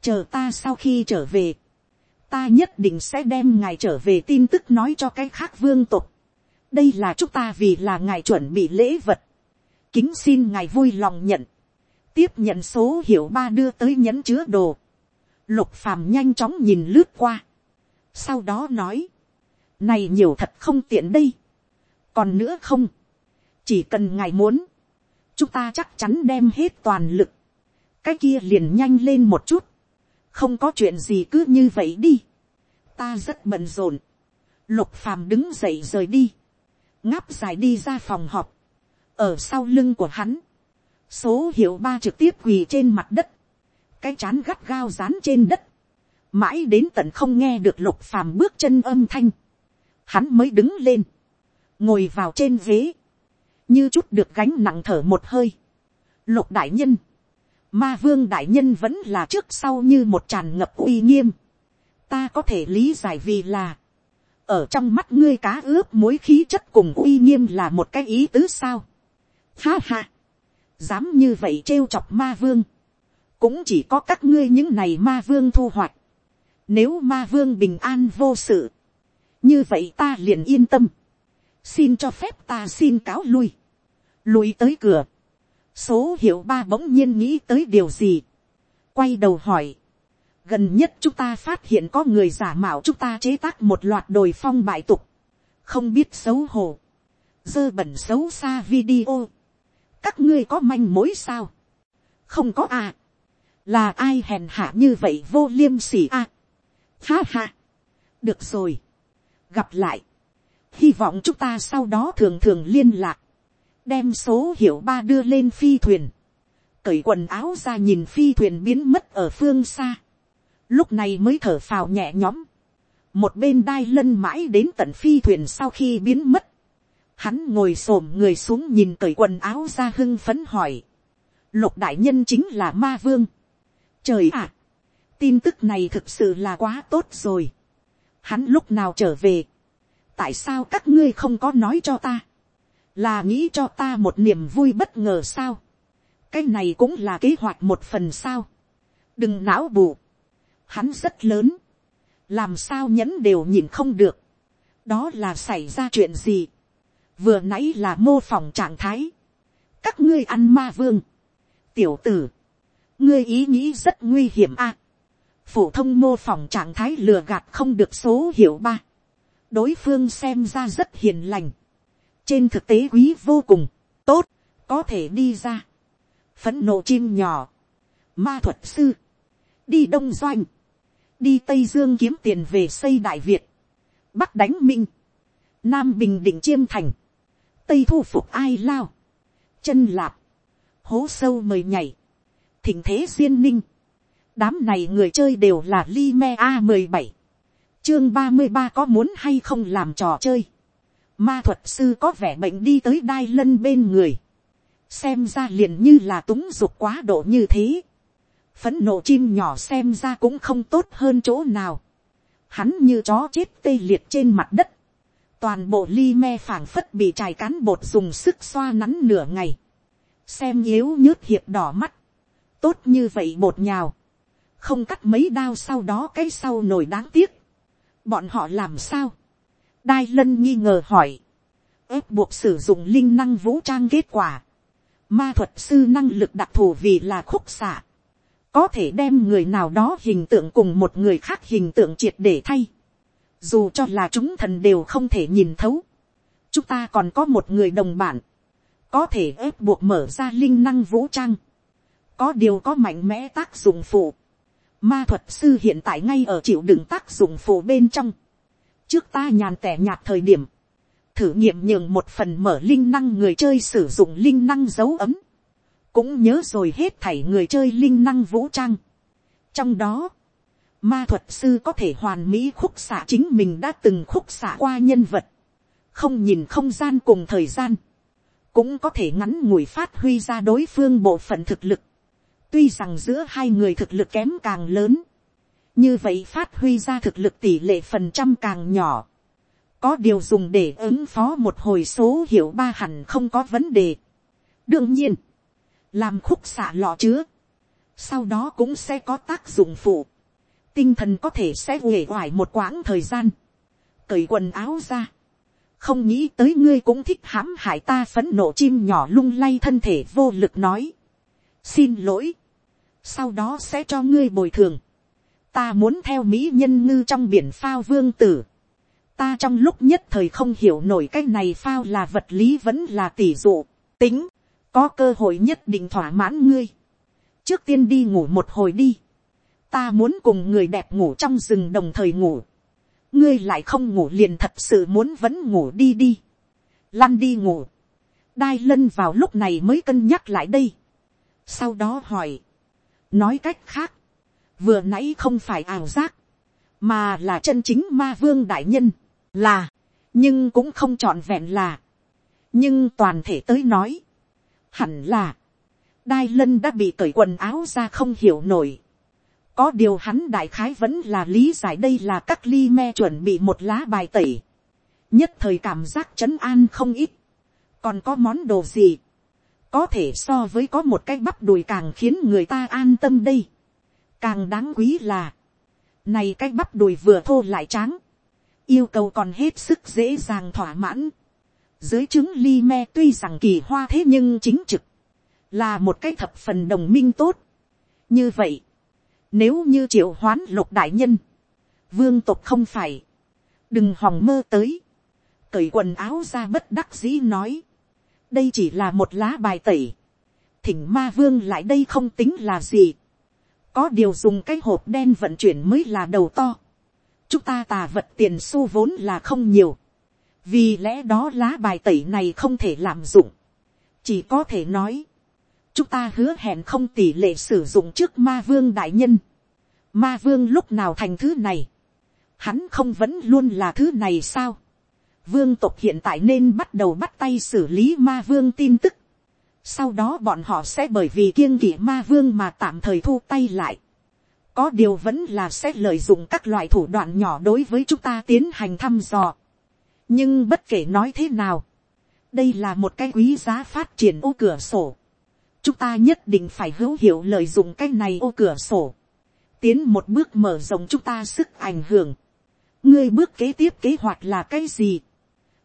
chờ ta sau khi trở về, ta nhất định sẽ đem ngài trở về tin tức nói cho cái khác vương tục. đây là chúng ta vì là ngài chuẩn bị lễ vật. kính xin ngài vui lòng nhận. tiếp nhận số hiệu ba đưa tới nhẫn chứa đồ lục phàm nhanh chóng nhìn lướt qua. sau đó nói, này nhiều thật không tiện đây. còn nữa không, chỉ cần ngài muốn, chúng ta chắc chắn đem hết toàn lực. cái kia liền nhanh lên một chút không có chuyện gì cứ như vậy đi. ta rất bận rộn. lục phàm đứng dậy rời đi. ngáp dài đi ra phòng họp. ở sau lưng của hắn. số hiệu ba trực tiếp quỳ trên mặt đất cái chán gắt gao dán trên đất. mãi đến tận không nghe được lục phàm bước chân âm thanh. hắn mới đứng lên. ngồi vào trên ghế. như chút được gánh nặng thở một hơi. lục đại nhân ma vương đại nhân vẫn là trước sau như một tràn ngập uy nghiêm. ta có thể lý giải vì là, ở trong mắt ngươi cá ướp mối khí chất cùng uy nghiêm là một cái ý tứ sao. ha ha, dám như vậy trêu chọc ma vương, cũng chỉ có các ngươi những này ma vương thu hoạch. nếu ma vương bình an vô sự, như vậy ta liền yên tâm, xin cho phép ta xin cáo lui, lui tới cửa, số hiệu ba bỗng nhiên nghĩ tới điều gì. quay đầu hỏi. gần nhất chúng ta phát hiện có người giả mạo chúng ta chế tác một loạt đồi phong bại tục. không biết xấu hổ. dơ bẩn xấu xa video. các ngươi có manh mối sao. không có à là ai hèn hạ như vậy vô liêm sỉ a? Ha ha. được rồi. gặp lại. hy vọng chúng ta sau đó thường thường liên lạc. Đem số hiệu ba đưa lên phi thuyền, cởi quần áo ra nhìn phi thuyền biến mất ở phương xa, lúc này mới thở phào nhẹ nhõm, một bên đai lân mãi đến tận phi thuyền sau khi biến mất, hắn ngồi s ổ m người xuống nhìn cởi quần áo ra hưng phấn hỏi, lục đại nhân chính là ma vương, trời ạ, tin tức này thực sự là quá tốt rồi, hắn lúc nào trở về, tại sao các ngươi không có nói cho ta, là nghĩ cho ta một niềm vui bất ngờ sao, cái này cũng là kế hoạch một phần sao, đừng não bù, hắn rất lớn, làm sao nhẫn đều nhìn không được, đó là xảy ra chuyện gì, vừa nãy là mô phỏng trạng thái, các ngươi ăn ma vương, tiểu tử, ngươi ý nghĩ rất nguy hiểm a, phổ thông mô phỏng trạng thái lừa gạt không được số hiệu ba, đối phương xem ra rất hiền lành, trên thực tế quý vô cùng, tốt, có thể đi ra. phấn nộ chim nhỏ, ma thuật sư, đi đông doanh, đi tây dương kiếm tiền về xây đại việt, bắc đánh minh, nam bình định chiêm thành, tây thu phục ai lao, chân lạp, hố sâu mời nhảy, thình thế duyên ninh, đám này người chơi đều là li me a mười bảy, chương ba mươi ba có muốn hay không làm trò chơi, Ma thuật sư có vẻ bệnh đi tới đai lân bên người. Xem ra liền như là túng dục quá độ như thế. Phấn nộ chim nhỏ xem ra cũng không tốt hơn chỗ nào. Hắn như chó chết tê liệt trên mặt đất. Toàn bộ ly me phảng phất bị trài cán bột dùng sức xoa nắn nửa ngày. Xem yếu nhớt hiệp đỏ mắt. Tốt như vậy bột nhào. Không cắt mấy đao sau đó cái sau nổi đáng tiếc. Bọn họ làm sao? đai lân nghi ngờ hỏi, ép buộc sử dụng linh năng vũ trang kết quả, ma thuật sư năng lực đặc thù vì là khúc xạ, có thể đem người nào đó hình tượng cùng một người khác hình tượng triệt để thay, dù cho là chúng thần đều không thể nhìn thấu, chúng ta còn có một người đồng bản, có thể ép buộc mở ra linh năng vũ trang, có điều có mạnh mẽ tác dụng phụ, ma thuật sư hiện tại ngay ở chịu đựng tác dụng phụ bên trong, trước ta nhàn tẻ nhạt thời điểm, thử nghiệm nhường một phần mở linh năng người chơi sử dụng linh năng dấu ấm, cũng nhớ rồi hết thảy người chơi linh năng vũ trang. trong đó, ma thuật sư có thể hoàn mỹ khúc xạ chính mình đã từng khúc xạ qua nhân vật, không nhìn không gian cùng thời gian, cũng có thể ngắn ngủi phát huy ra đối phương bộ phận thực lực tuy rằng giữa hai người thực lực kém càng lớn, như vậy phát huy ra thực lực tỷ lệ phần trăm càng nhỏ. có điều dùng để ứng phó một hồi số hiệu ba hẳn không có vấn đề. đương nhiên, làm khúc xạ lọ chứa, sau đó cũng sẽ có tác dụng phụ. tinh thần có thể sẽ uể oải một quãng thời gian, cởi quần áo ra, không nghĩ tới ngươi cũng thích hãm hại ta phấn nộ chim nhỏ lung lay thân thể vô lực nói. xin lỗi, sau đó sẽ cho ngươi bồi thường. ta muốn theo mỹ nhân ngư trong biển phao vương tử. ta trong lúc nhất thời không hiểu nổi cái này phao là vật lý vẫn là tỷ dụ, tính, có cơ hội nhất định thỏa mãn ngươi. trước tiên đi ngủ một hồi đi. ta muốn cùng người đẹp ngủ trong rừng đồng thời ngủ ngươi lại không ngủ liền thật sự muốn vẫn ngủ đi đi. lăn đi ngủ. đai lân vào lúc này mới cân nhắc lại đây. sau đó hỏi nói cách khác, vừa nãy không phải ảo giác, mà là chân chính ma vương đại nhân, là, nhưng cũng không trọn vẹn là, nhưng toàn thể tới nói, hẳn là, đai lân đã bị cởi quần áo ra không hiểu nổi, có điều hắn đại khái vẫn là lý giải đây là các ly me chuẩn bị một lá bài tẩy. Nhất thời cảm giác trấn an không ít. Còn có món đồ gì? Có thể so với có một cái bắp đùi càng khiến người ta an tâm đây. Càng đáng quý là. Này cái bắp đùi vừa thô lại trắng. Yêu cầu còn hết sức dễ dàng thỏa mãn. Dưới trứng ly me tuy rằng kỳ hoa thế nhưng chính trực. Là một cái thập phần đồng minh tốt. Như vậy nếu như triệu hoán lục đại nhân, vương tộc không phải, đừng hòng mơ tới, cởi quần áo ra bất đắc dĩ nói, đây chỉ là một lá bài tẩy, thỉnh ma vương lại đây không tính là gì, có điều dùng cái hộp đen vận chuyển mới là đầu to, chúng ta tà vật tiền xu vốn là không nhiều, vì lẽ đó lá bài tẩy này không thể làm dụng, chỉ có thể nói, chúng ta hứa hẹn không tỷ lệ sử dụng trước ma vương đại nhân. Ma vương lúc nào thành thứ này, hắn không vẫn luôn là thứ này sao. Vương tộc hiện tại nên bắt đầu bắt tay xử lý ma vương tin tức. Sau đó bọn họ sẽ bởi vì kiêng kỵ ma vương mà tạm thời thu tay lại. Có điều vẫn là sẽ lợi dụng các loại thủ đoạn nhỏ đối với chúng ta tiến hành thăm dò. Nhưng bất kể nói thế nào, đây là một cái quý giá phát triển ô cửa sổ chúng ta nhất định phải hữu hiệu lợi dụng cái này ô cửa sổ, tiến một bước mở rộng chúng ta sức ảnh hưởng. ngươi bước kế tiếp kế hoạch là cái gì,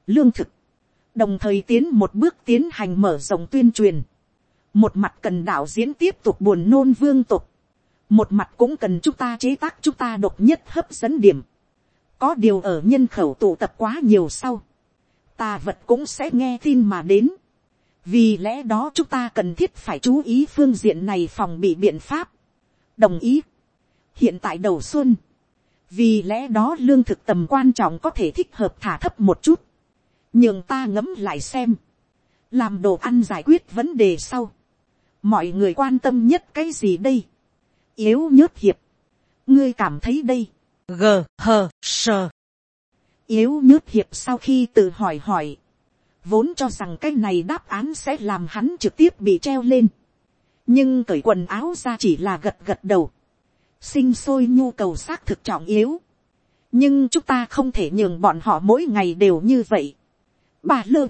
lương thực, đồng thời tiến một bước tiến hành mở rộng tuyên truyền, một mặt cần đạo diễn tiếp tục buồn nôn vương tục, một mặt cũng cần chúng ta chế tác chúng ta độc nhất hấp dẫn điểm, có điều ở nhân khẩu tụ tập quá nhiều sau, tà vật cũng sẽ nghe tin mà đến, vì lẽ đó chúng ta cần thiết phải chú ý phương diện này phòng bị biện pháp. đồng ý. hiện tại đầu xuân, vì lẽ đó lương thực tầm quan trọng có thể thích hợp thả thấp một chút, nhường ta ngẫm lại xem, làm đồ ăn giải quyết vấn đề sau. mọi người quan tâm nhất cái gì đây, yếu nhớt hiệp, ngươi cảm thấy đây, g hờ sờ, yếu nhớt hiệp sau khi tự hỏi hỏi, vốn cho rằng cái này đáp án sẽ làm hắn trực tiếp bị treo lên. nhưng cởi quần áo ra chỉ là gật gật đầu. sinh sôi nhu cầu xác thực trọng yếu. nhưng chúng ta không thể nhường bọn họ mỗi ngày đều như vậy bà lơ,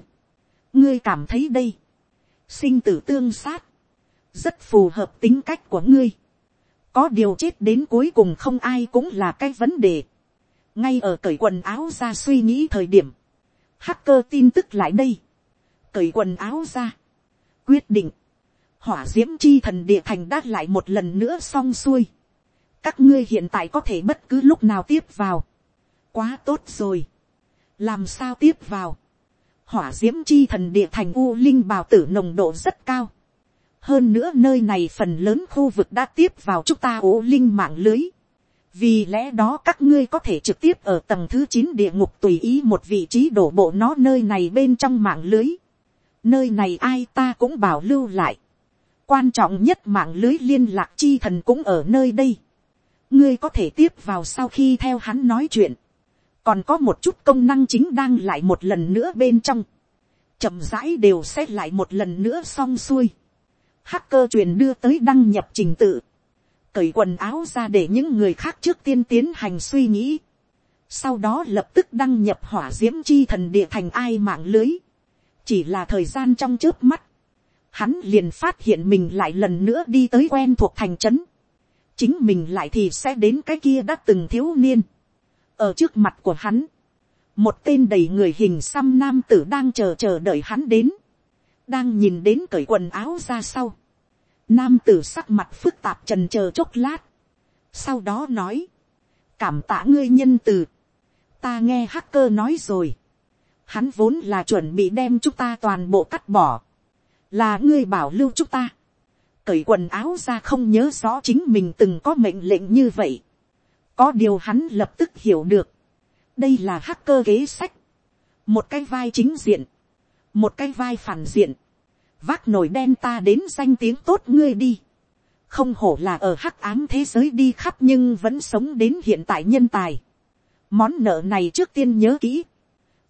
ngươi cảm thấy đây, sinh tử tương sát, rất phù hợp tính cách của ngươi. có điều chết đến cuối cùng không ai cũng là cái vấn đề. ngay ở cởi quần áo ra suy nghĩ thời điểm, hacker tin tức lại đây, cởi quần áo ra, quyết định, hỏa diễm chi thần địa thành đát lại một lần nữa xong xuôi, các ngươi hiện tại có thể bất cứ lúc nào tiếp vào, quá tốt rồi, làm sao tiếp vào, hỏa d i ễ m chi thần địa thành u linh bào tử nồng độ rất cao, hơn nữa nơi này phần lớn khu vực đã tiếp vào chúng ta u linh mạng lưới, vì lẽ đó các ngươi có thể trực tiếp ở tầng thứ chín địa ngục tùy ý một vị trí đổ bộ nó nơi này bên trong mạng lưới. nơi này ai ta cũng bảo lưu lại. quan trọng nhất mạng lưới liên lạc chi thần cũng ở nơi đây. ngươi có thể tiếp vào sau khi theo hắn nói chuyện còn có một chút công năng chính đang lại một lần nữa bên trong. chậm rãi đều xét lại một lần nữa xong xuôi. Hacker truyền đưa tới đăng nhập trình tự cởi quần áo ra để những người khác trước tiên tiến hành suy nghĩ. Sau đó lập tức đăng nhập hỏa diễm chi thần địa thành ai mạng lưới. Chỉ là thời gian trong trước mắt. Hắn liền phát hiện mình lại lần nữa đi tới quen thuộc thành trấn. Chính mình lại thì sẽ đến cái kia đã từng thiếu niên. Ở trước mặt của hắn. Một tên đầy người hình xăm nam tử đang chờ chờ đợi hắn đến. Đang nhìn đến cởi quần áo ra sau Nam tử sắc mặt phức tạp trần chờ chốc lát. Sau đó nói. Cảm tạ ngươi nhân từ. Ta nghe hacker nói rồi. Hắn vốn là chuẩn bị đem chúng ta toàn bộ cắt bỏ. Là ngươi bảo lưu chúng ta. Cởi quần áo ra không nhớ rõ chính mình từng có mệnh lệnh như vậy. Có điều hắn lập tức hiểu được. Đây là hacker kế sách. Một cái vai chính diện. Một cái vai phản diện vác nồi đen ta đến danh tiếng tốt ngươi đi. không hổ là ở hắc ám thế giới đi khắp nhưng vẫn sống đến hiện tại nhân tài. món nợ này trước tiên nhớ kỹ.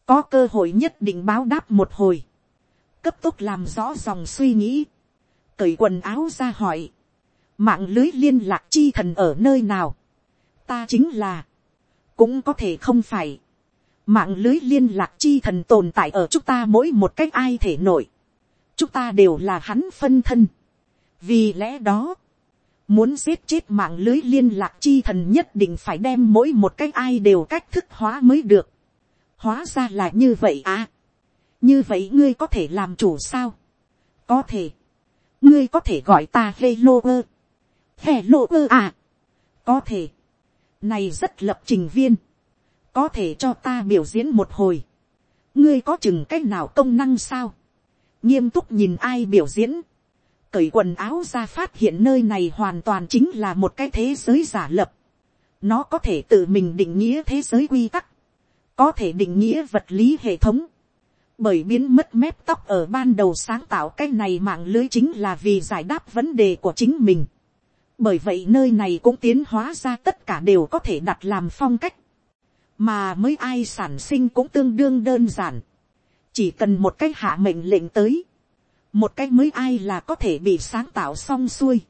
có cơ hội nhất định báo đáp một hồi. cấp tốc làm rõ dòng suy nghĩ. cởi quần áo ra hỏi. mạng lưới liên lạc chi thần ở nơi nào ta chính là. cũng có thể không phải. mạng lưới liên lạc chi thần tồn tại ở chúng ta mỗi một cách ai thể nổi chúng ta đều là hắn phân thân. vì lẽ đó, muốn giết chết mạng lưới liên lạc chi thần nhất định phải đem mỗi một cách ai đều cách thức hóa mới được. hóa ra là như vậy à. như vậy ngươi có thể làm chủ sao. có thể. ngươi có thể gọi ta hello ơ. hello ơ à. có thể này rất lập trình viên. có thể cho ta biểu diễn một hồi. ngươi có chừng cách nào công năng sao nghiêm túc nhìn ai biểu diễn, cởi quần áo ra phát hiện nơi này hoàn toàn chính là một cái thế giới giả lập. Nó có thể tự mình định nghĩa thế giới quy tắc, có thể định nghĩa vật lý hệ thống. Bởi biến mất mép tóc ở ban đầu sáng tạo cái này mạng lưới chính là vì giải đáp vấn đề của chính mình. Bởi vậy nơi này cũng tiến hóa ra tất cả đều có thể đặt làm phong cách. Mà mới ai sản sinh cũng tương đương đơn giản chỉ cần một cái hạ mệnh lệnh tới, một cái mới ai là có thể bị sáng tạo xong xuôi,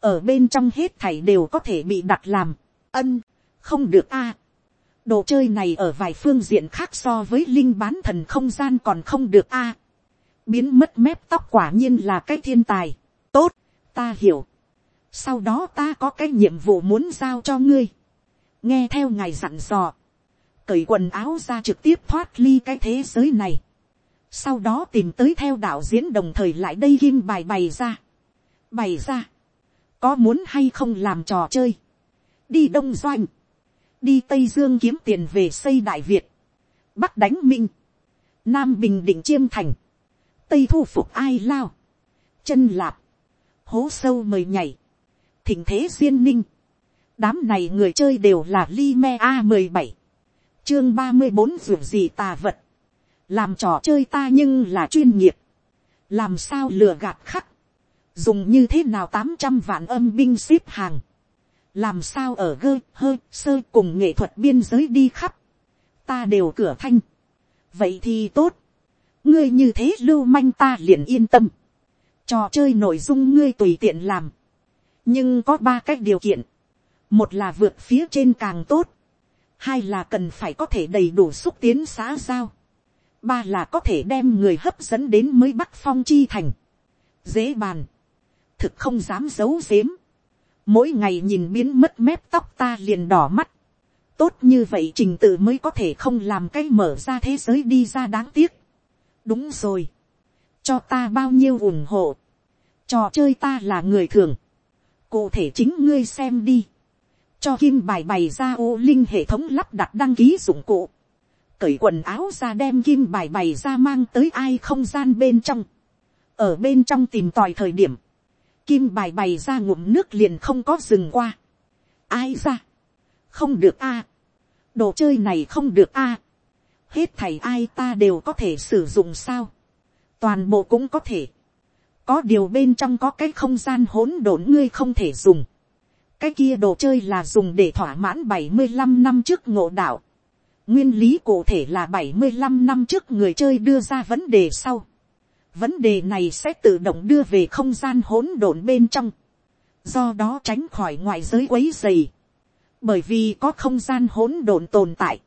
ở bên trong hết thảy đều có thể bị đặt làm, ân, không được a. đồ chơi này ở vài phương diện khác so với linh bán thần không gian còn không được a. biến mất mép tóc quả nhiên là cái thiên tài, tốt, ta hiểu sau đó ta có cái nhiệm vụ muốn giao cho ngươi, nghe theo ngài dặn dò, cởi quần áo ra trực tiếp thoát ly cái thế giới này. Sau đó tìm tới theo đạo diễn đồng thời lại đây ghim bài bày ra. bày ra, có muốn hay không làm trò chơi, đi đông doanh, đi tây dương kiếm tiền về xây đại việt, bắc đánh minh, nam bình định chiêm thành, tây thu phục ai lao, chân lạp, hố sâu mời nhảy, thình thế duyên ninh, đám này người chơi đều là li me a mười bảy, chương ba mươi bốn ruộng gì tà vật, làm trò chơi ta nhưng là chuyên nghiệp, làm sao lừa gạt khắc, dùng như thế nào tám trăm vạn âm binh xếp hàng, làm sao ở gơ hơ sơ cùng nghệ thuật biên giới đi khắp, ta đều cửa thanh, vậy thì tốt, ngươi như thế lưu manh ta liền yên tâm, trò chơi nội dung ngươi tùy tiện làm, nhưng có ba cách điều kiện, một là vượt phía trên càng tốt, hai là cần phải có thể đầy đủ xúc tiến xã giao, ba là có thể đem người hấp dẫn đến mới bắc phong chi thành. dễ bàn, thực không dám giấu giếm. mỗi ngày nhìn biến mất mép tóc ta liền đỏ mắt. tốt như vậy trình tự mới có thể không làm cái mở ra thế giới đi ra đáng tiếc. đúng rồi. cho ta bao nhiêu ủng hộ. trò chơi ta là người thường cụ thể chính ngươi xem đi. cho kim bài bày ra ô linh hệ thống lắp đặt đăng ký dụng cụ. Cởi quần áo ra đem kim bài bày ra mang tới ai không gian bên trong. ở bên trong tìm tòi thời điểm, kim bài bày ra ngụm nước liền không có dừng qua. ai ra, không được a, đồ chơi này không được a, hết thầy ai ta đều có thể sử dụng sao, toàn bộ cũng có thể, có điều bên trong có cái không gian hỗn độn ngươi không thể dùng, cái kia đồ chơi là dùng để thỏa mãn bảy mươi 75 năm trước ngộ đạo, nguyên lý cụ thể là bảy mươi 75 năm trước người chơi đưa ra vấn đề sau, vấn đề này sẽ tự động đưa về không gian hỗn độn bên trong, do đó tránh khỏi ngoại giới quấy dày, bởi vì có không gian hỗn độn tồn tại,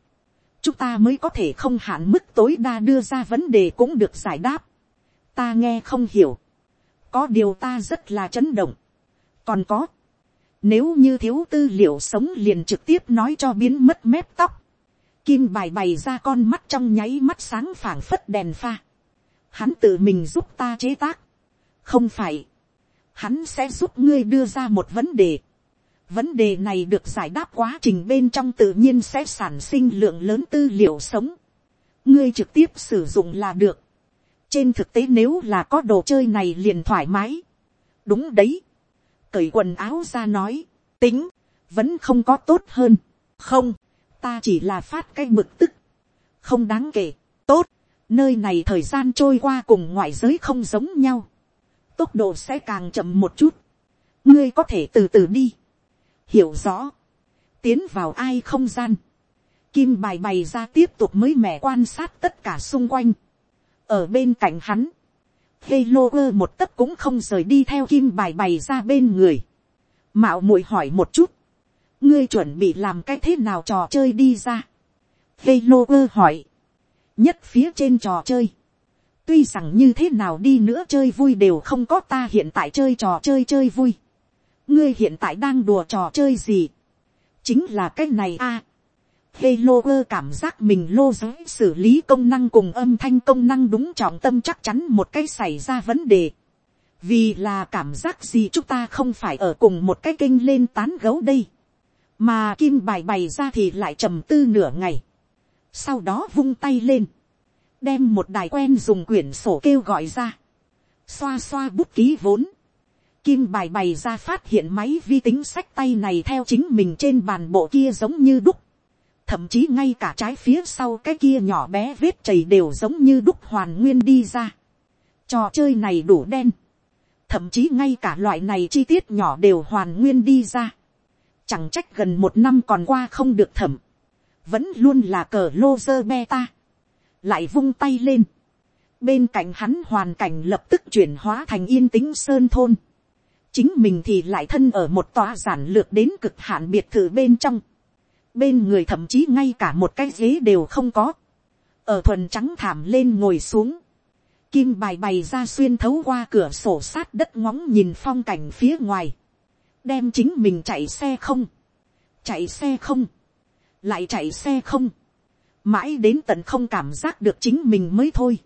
chúng ta mới có thể không hạn mức tối đa đưa ra vấn đề cũng được giải đáp. ta nghe không hiểu, có điều ta rất là chấn động. còn có, nếu như thiếu tư liệu sống liền trực tiếp nói cho biến mất mép tóc, kim bài bày ra con mắt trong nháy mắt sáng phảng phất đèn pha, hắn tự mình giúp ta chế tác, không phải, hắn sẽ giúp ngươi đưa ra một vấn đề. Vấn đề này được giải đáp quá trình bên trong tự nhiên sẽ sản sinh lượng lớn tư liệu sống. Ngươi trực tiếp sử dụng là được. Trên thực tế nếu là có đồ chơi này liền thoải mái. Đúng đấy. Cởi quần áo ra nói. Tính. Vẫn không có tốt hơn. Không. Ta chỉ là phát cái bực tức. Không đáng kể. Tốt. Nơi này thời gian trôi qua cùng ngoại giới không giống nhau tốc độ sẽ càng chậm một chút. ngươi có thể từ từ đi. hiểu rõ. tiến vào ai không gian. kim bài bày ra tiếp tục mới mẻ quan sát tất cả xung quanh ở bên cạnh hắn. Halo một tấc cũng không rời đi theo kim bài bày ra bên người. Mạo muội hỏi một chút. Ngươi chuẩn bị làm cái thế nào trò chơi đi ra. Halo hỏi. Nhất phía trên trò chơi tuy rằng như thế nào đi nữa chơi vui đều không có ta hiện tại chơi trò chơi chơi vui. ngươi hiện tại đang đùa trò chơi gì. chính là cái này a. À, Halo cảm giác mình lô giới xử lý công năng cùng âm thanh công năng đúng trọng tâm chắc chắn một cái xảy ra vấn đề. Vì là cảm giác gì chúng ta không phải ở cùng một cái kênh lên tán gấu đây. Mà kim bài bày ra thì lại trầm tư nửa ngày. Sau đó vung tay lên đem một đài quen dùng quyển sổ kêu gọi ra, xoa xoa bút ký vốn, kim bài bày ra phát hiện máy vi tính sách tay này theo chính mình trên bàn bộ kia giống như đúc, thậm chí ngay cả trái phía sau cái kia nhỏ bé vết chảy đều giống như đúc hoàn nguyên đi ra. Trò chơi này đủ đen, thậm chí ngay cả loại này chi tiết nhỏ đều hoàn nguyên đi ra. Chẳng trách gần một năm còn qua không được thẩm, vẫn luôn là cờ lô dơ beta lại vung tay lên. Bên cạnh hắn hoàn cảnh lập tức chuyển hóa thành yên tĩnh sơn thôn. Chính mình thì lại thân ở một tòa giản lược đến cực hạn biệt thự bên trong. Bên người thậm chí ngay cả một cái ghế đều không có. Ở thuần trắng thảm lên ngồi xuống. Kim bài bày ra xuyên thấu qua cửa sổ sát đất ngóng nhìn phong cảnh phía ngoài. Đem chính mình chạy xe không. Chạy xe không. Lại chạy xe không mãi đến tận không cảm giác được chính mình mới thôi,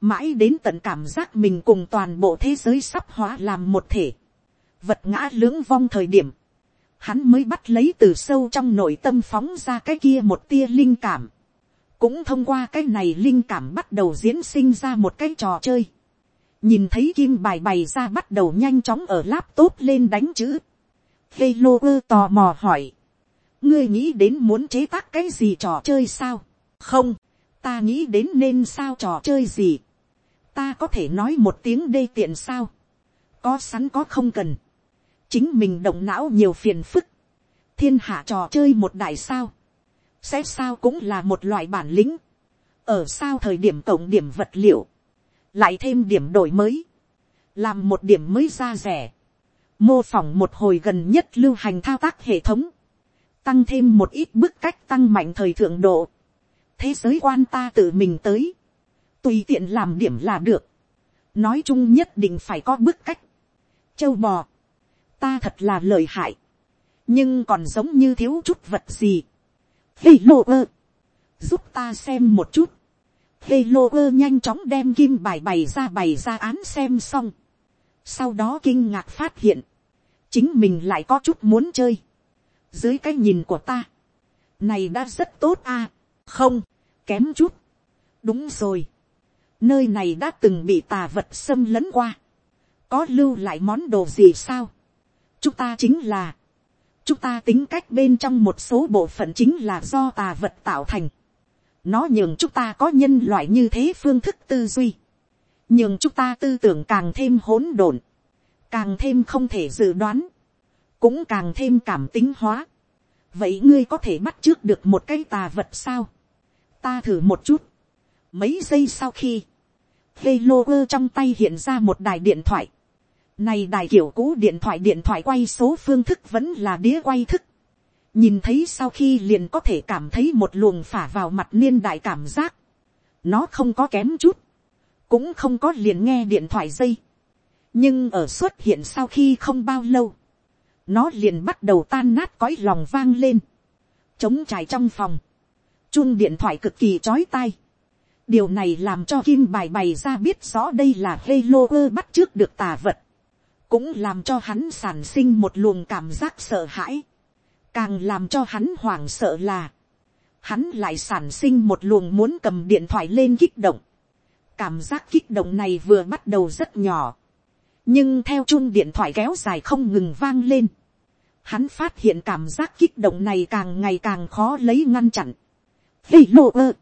mãi đến tận cảm giác mình cùng toàn bộ thế giới sắp hóa làm một thể, vật ngã lưỡng vong thời điểm, hắn mới bắt lấy từ sâu trong nội tâm phóng ra cái kia một tia linh cảm, cũng thông qua cái này linh cảm bắt đầu diễn sinh ra một cái trò chơi, nhìn thấy kim bài bày ra bắt đầu nhanh chóng ở laptop lên đánh chữ, Halo tò mò hỏi. Ngươi nghĩ đến muốn chế tác cái gì trò chơi sao? không, ta nghĩ đến nên sao trò chơi gì, ta có thể nói một tiếng đê tiện sao, có sẵn có không cần, chính mình động não nhiều phiền phức, thiên hạ trò chơi một đại sao, sẽ sao cũng là một loại bản lĩnh, ở sao thời điểm cộng điểm vật liệu, lại thêm điểm đổi mới, làm một điểm mới ra rẻ, mô phỏng một hồi gần nhất lưu hành thao tác hệ thống, tăng thêm một ít bức cách tăng mạnh thời thượng độ, thế giới quan ta tự mình tới, tùy tiện làm điểm là được, nói chung nhất định phải có bức cách, châu bò, ta thật là lợi hại, nhưng còn giống như thiếu chút vật gì, hê lô ơ, giúp ta xem một chút, hê lô ơ nhanh chóng đem kim bài bày ra bày ra án xem xong, sau đó kinh ngạc phát hiện, chính mình lại có chút muốn chơi, dưới cái nhìn của ta, này đã rất tốt a, không, kém chút. đúng rồi. nơi này đã từng bị tà vật xâm lấn qua. có lưu lại món đồ gì sao chúng ta chính là, chúng ta tính cách bên trong một số bộ phận chính là do tà vật tạo thành. nó nhường chúng ta có nhân loại như thế phương thức tư duy. nhường chúng ta tư tưởng càng thêm hỗn độn, càng thêm không thể dự đoán, cũng càng thêm cảm tính hóa. vậy ngươi có thể bắt trước được một cái tà vật sao. ta thử một chút. mấy giây sau khi, Halo trong tay hiện ra một đài điện thoại. Này đài kiểu cũ điện thoại điện thoại quay số phương thức vẫn là đĩa quay thức. Nhìn thấy sau khi liền có thể cảm thấy một luồng phả vào mặt niên đại cảm giác. Nó không có kém chút. Cũng không có liền nghe điện thoại dây. Nhưng ở xuất hiện sau khi không bao lâu. Nó liền bắt đầu tan nát cõi lòng vang lên. Chống trải trong phòng. Chuông điện thoại cực kỳ chói tai điều này làm cho kim bài bày ra biết rõ đây là Halo bắt trước được tà vật cũng làm cho hắn sản sinh một luồng cảm giác sợ hãi, càng làm cho hắn hoảng sợ là, hắn lại sản sinh một luồng muốn cầm điện thoại lên kích động, cảm giác kích động này vừa bắt đầu rất nhỏ, nhưng theo chung điện thoại kéo dài không ngừng vang lên, hắn phát hiện cảm giác kích động này càng ngày càng khó lấy ngăn chặn. Hey lô ơ,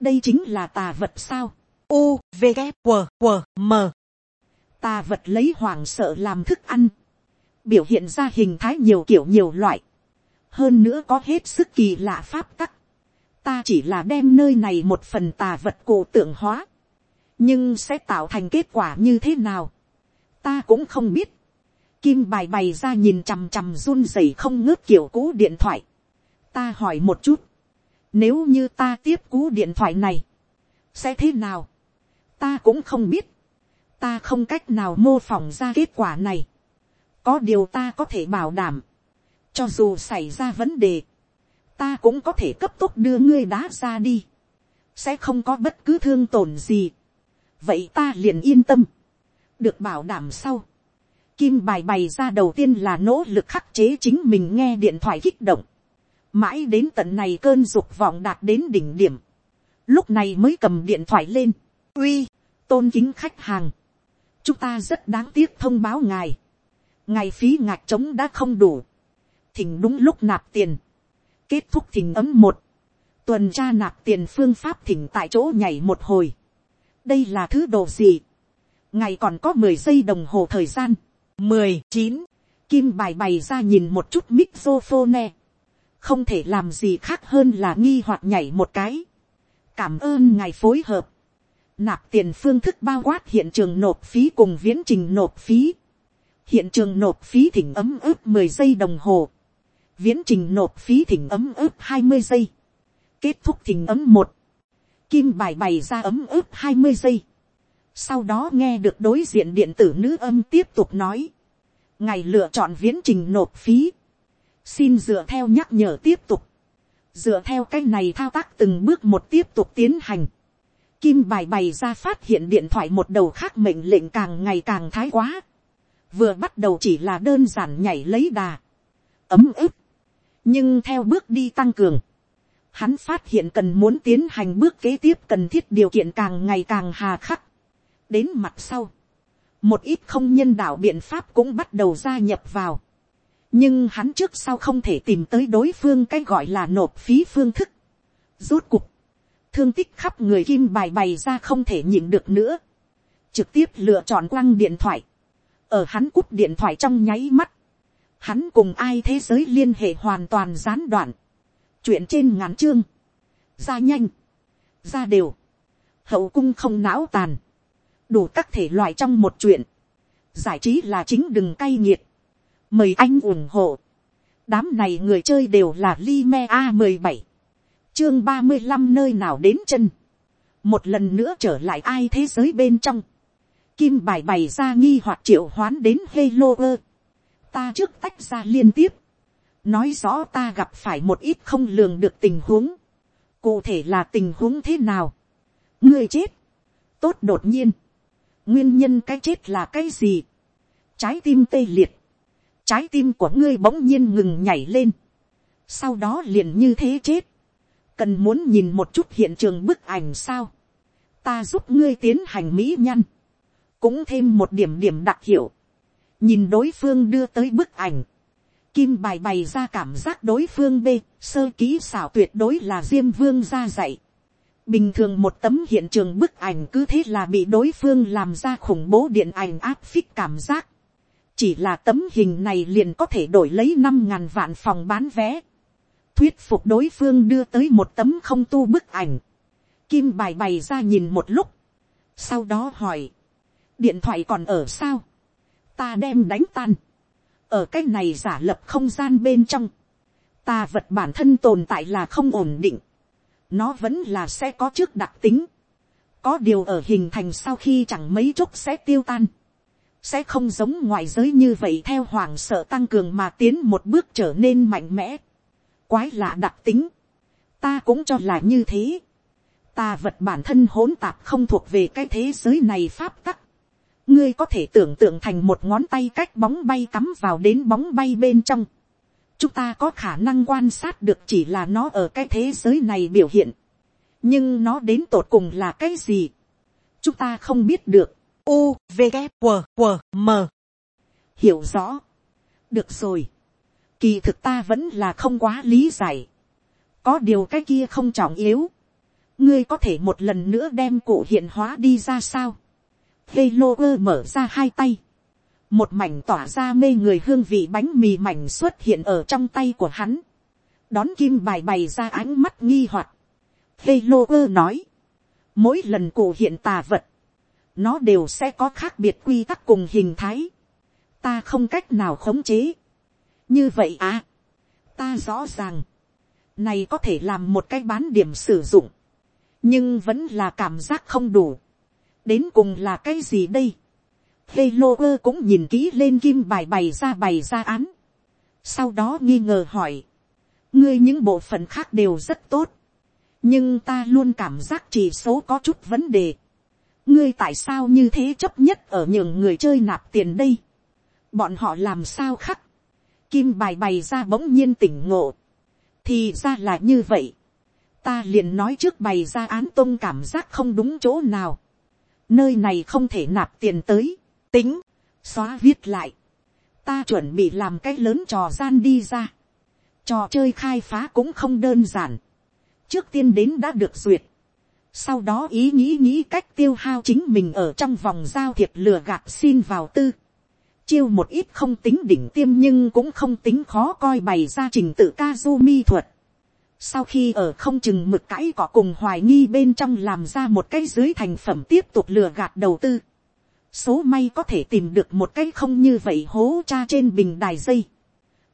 đây chính là tà vật sao, u v g q q m tà vật lấy hoàng sợ làm thức ăn, biểu hiện ra hình thái nhiều kiểu nhiều loại, hơn nữa có hết sức kỳ lạ pháp tắc, ta chỉ là đem nơi này một phần tà vật cổ tượng hóa, nhưng sẽ tạo thành kết quả như thế nào, ta cũng không biết, kim bài bày ra nhìn chằm chằm run rẩy không ngớt kiểu cũ điện thoại, ta hỏi một chút, nếu như ta tiếp cú điện thoại này, sẽ thế nào, ta cũng không biết, ta không cách nào mô phỏng ra kết quả này. có điều ta có thể bảo đảm, cho dù xảy ra vấn đề, ta cũng có thể cấp tốc đưa ngươi đá ra đi, sẽ không có bất cứ thương tổn gì. vậy ta liền yên tâm, được bảo đảm sau. Kim bài bày ra đầu tiên là nỗ lực khắc chế chính mình nghe điện thoại kích động. Mãi đến tận này cơn dục vọng đạt đến đỉnh điểm. Lúc này mới cầm điện thoại lên. Uy, tôn kính khách hàng chúng ta rất đáng tiếc thông báo ngài, ngài phí ngạc trống đã không đủ, thỉnh đúng lúc nạp tiền, kết thúc thỉnh ấm một, tuần tra nạp tiền phương pháp thỉnh tại chỗ nhảy một hồi, đây là thứ đồ gì, ngài còn có mười giây đồng hồ thời gian, mười chín, kim bài bày ra nhìn một chút mixophone, không thể làm gì khác hơn là nghi hoặc nhảy một cái, cảm ơn ngài phối hợp, nạp tiền phương thức bao quát hiện trường nộp phí cùng viễn trình nộp phí. hiện trường nộp phí thỉnh ấm ướp mười giây đồng hồ. viễn trình nộp phí thỉnh ấm ướp hai mươi giây. kết thúc thỉnh ấm một. kim bài bày ra ấm ướp hai mươi giây. sau đó nghe được đối diện điện tử nữ âm tiếp tục nói. ngày lựa chọn viễn trình nộp phí. xin dựa theo nhắc nhở tiếp tục. dựa theo cách này thao tác từng bước một tiếp tục tiến hành Kim bài bày ra phát hiện điện thoại một đầu khác mệnh lệnh càng ngày càng thái quá. Vừa bắt đầu chỉ là đơn giản nhảy lấy đà. Ấm ức. Nhưng theo bước đi tăng cường. Hắn phát hiện cần muốn tiến hành bước kế tiếp cần thiết điều kiện càng ngày càng hà khắc. Đến mặt sau. Một ít không nhân đạo biện pháp cũng bắt đầu gia nhập vào. Nhưng hắn trước sau không thể tìm tới đối phương cái gọi là nộp phí phương thức. Rốt cục thương tích khắp người kim bài bày ra không thể nhịn được nữa, trực tiếp lựa chọn quăng điện thoại, ở hắn cúp điện thoại trong nháy mắt, hắn cùng ai thế giới liên hệ hoàn toàn gián đoạn, chuyện trên ngắn chương, ra nhanh, ra đều, hậu cung không não tàn, đủ các thể loại trong một chuyện, giải trí là chính đừng cay nghiệt, mời anh ủng hộ, đám này người chơi đều là Lime a mười bảy chương ba mươi năm nơi nào đến chân, một lần nữa trở lại ai thế giới bên trong, kim bài bày ra nghi hoặc triệu hoán đến Halo ơ. ta trước tách ra liên tiếp, nói rõ ta gặp phải một ít không lường được tình huống, cụ thể là tình huống thế nào, ngươi chết, tốt đột nhiên, nguyên nhân cái chết là cái gì, trái tim tê liệt, trái tim của ngươi bỗng nhiên ngừng nhảy lên, sau đó liền như thế chết, cần muốn nhìn một chút hiện trường bức ảnh sao, ta giúp ngươi tiến hành mỹ nhăn, cũng thêm một điểm điểm đặc hiệu, nhìn đối phương đưa tới bức ảnh, Kim bài bày ra cảm giác đối phương B, sơ ký xảo tuyệt đối là Diêm Vương ra dạy. Bình thường một tấm hiện trường bức ảnh cứ thế là bị đối phương làm ra khủng bố điện ảnh áp phích cảm giác. Chỉ là tấm hình này liền có thể đổi lấy năm ngàn vạn phòng bán vé. Thuyết phục đối phương đưa tới một tấm không tu bức ảnh. Kim bài bày ra nhìn một lúc. Sau đó hỏi. Điện thoại còn ở sao? Ta đem đánh tan ở cái này giả lập không gian bên trong, ta vật bản thân tồn tại là không ổn định, nó vẫn là sẽ có trước đặc tính, có điều ở hình thành sau khi chẳng mấy chốc sẽ tiêu tan, sẽ không giống ngoại giới như vậy theo hoàng sợ tăng cường mà tiến một bước trở nên mạnh mẽ, quái lạ đặc tính, ta cũng cho là như thế, ta vật bản thân hỗn tạp không thuộc về cái thế giới này pháp tắc, ngươi có thể tưởng tượng thành một ngón tay cách bóng bay cắm vào đến bóng bay bên trong. chúng ta có khả năng quan sát được chỉ là nó ở cái thế giới này biểu hiện. nhưng nó đến tột cùng là cái gì. chúng ta không biết được. u v g q q m hiểu rõ. được rồi kỳ thực ta vẫn là không quá lý giải. có điều cái kia không trọng yếu. ngươi có thể một lần nữa đem cụ hiện hóa đi ra sao Halo mở ra hai tay. Một mảnh tỏa ra mê người hương vị bánh mì mảnh xuất hiện ở trong tay của hắn. Đón kim bài bày ra ánh mắt nghi hoặc. ơ nói. Mỗi lần cụ hiện tà vật. Nó đều sẽ có khác biệt quy tắc cùng hình thái. Ta không cách nào khống chế. Như vậy à. Ta rõ ràng. Này có thể làm một cái bán điểm sử dụng. Nhưng vẫn là cảm giác không đủ đến cùng là cái gì đây. Halo cũng nhìn kỹ lên kim bài bày ra bày ra án. Sau đó nghi ngờ hỏi. Ngươi những bộ phận khác đều rất tốt. Nhưng ta luôn cảm giác chỉ số có chút vấn đề. Ngươi tại sao như thế chấp nhất ở những người chơi nạp tiền đây. Bọn họ làm sao khắc. Kim bài bày ra bỗng nhiên tỉnh ngộ. Thì ra là như vậy. Ta liền nói trước bày ra án tôn cảm giác không đúng chỗ nào. Nơi này không thể nạp tiền tới, tính, xóa viết lại, ta chuẩn bị làm cái lớn trò gian đi ra, trò chơi khai phá cũng không đơn giản, trước tiên đến đã được duyệt, sau đó ý nghĩ nghĩ cách tiêu hao chính mình ở trong vòng giao thiệp lừa gạt xin vào tư, chiêu một ít không tính đỉnh tiêm nhưng cũng không tính khó coi bày ra trình tự Kazumi thuật. Sau khi ở không chừng mực cãi cỏ cùng hoài nghi bên trong làm ra một cái dưới thành phẩm tiếp tục lừa gạt đầu tư. Số may có thể tìm được một cái không như vậy hố cha trên bình đài dây.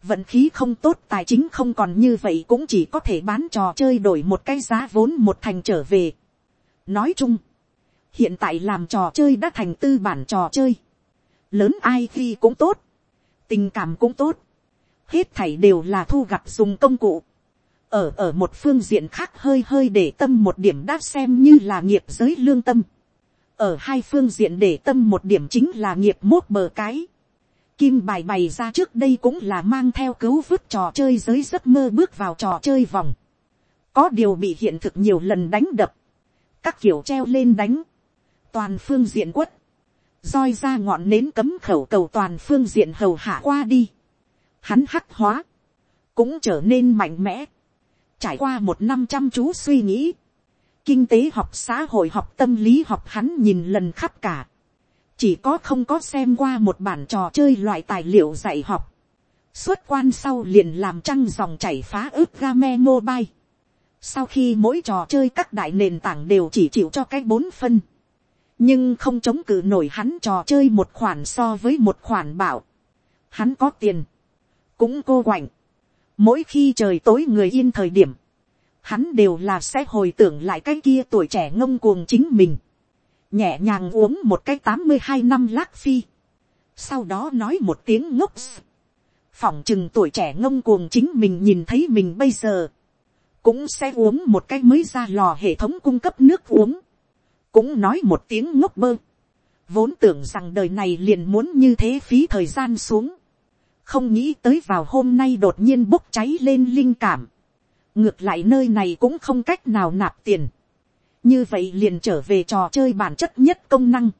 Vận khí không tốt tài chính không còn như vậy cũng chỉ có thể bán trò chơi đổi một cái giá vốn một thành trở về. Nói chung, hiện tại làm trò chơi đã thành tư bản trò chơi. Lớn ai khi cũng tốt, tình cảm cũng tốt. Hết thảy đều là thu gặp dùng công cụ ở ở một phương diện khác hơi hơi để tâm một điểm đã xem như là nghiệp giới lương tâm. ở hai phương diện để tâm một điểm chính là nghiệp mốt bờ cái. Kim bài bày ra trước đây cũng là mang theo cứu vứt trò chơi giới giấc mơ bước vào trò chơi vòng. Có điều bị hiện thực nhiều lần đánh đập. Các kiểu treo lên đánh. Toàn phương diện quất roi ra ngọn nến cấm khẩu cầu toàn phương diện hầu hạ qua đi. Hắn hắc hóa. Cũng trở nên mạnh mẽ Trải qua một năm chăm chú suy nghĩ. Kinh tế học xã hội học tâm lý học hắn nhìn lần khắp cả. Chỉ có không có xem qua một bản trò chơi loại tài liệu dạy học. Xuất quan sau liền làm trăng dòng chảy phá ướp game mobile. Sau khi mỗi trò chơi các đại nền tảng đều chỉ chịu cho cái bốn phân. Nhưng không chống cự nổi hắn trò chơi một khoản so với một khoản bảo. Hắn có tiền. Cũng cô quạnh Mỗi khi trời tối người yên thời điểm, hắn đều là sẽ hồi tưởng lại cái kia tuổi trẻ ngông cuồng chính mình. Nhẹ nhàng uống một cái tám mươi hai năm lác phi. Sau đó nói một tiếng ngốc. Phỏng chừng tuổi trẻ ngông cuồng chính mình nhìn thấy mình bây giờ. Cũng sẽ uống một cái mới ra lò hệ thống cung cấp nước uống. Cũng nói một tiếng ngốc bơ. Vốn tưởng rằng đời này liền muốn như thế phí thời gian xuống không nghĩ tới vào hôm nay đột nhiên bốc cháy lên linh cảm. ngược lại nơi này cũng không cách nào nạp tiền. như vậy liền trở về trò chơi bản chất nhất công năng.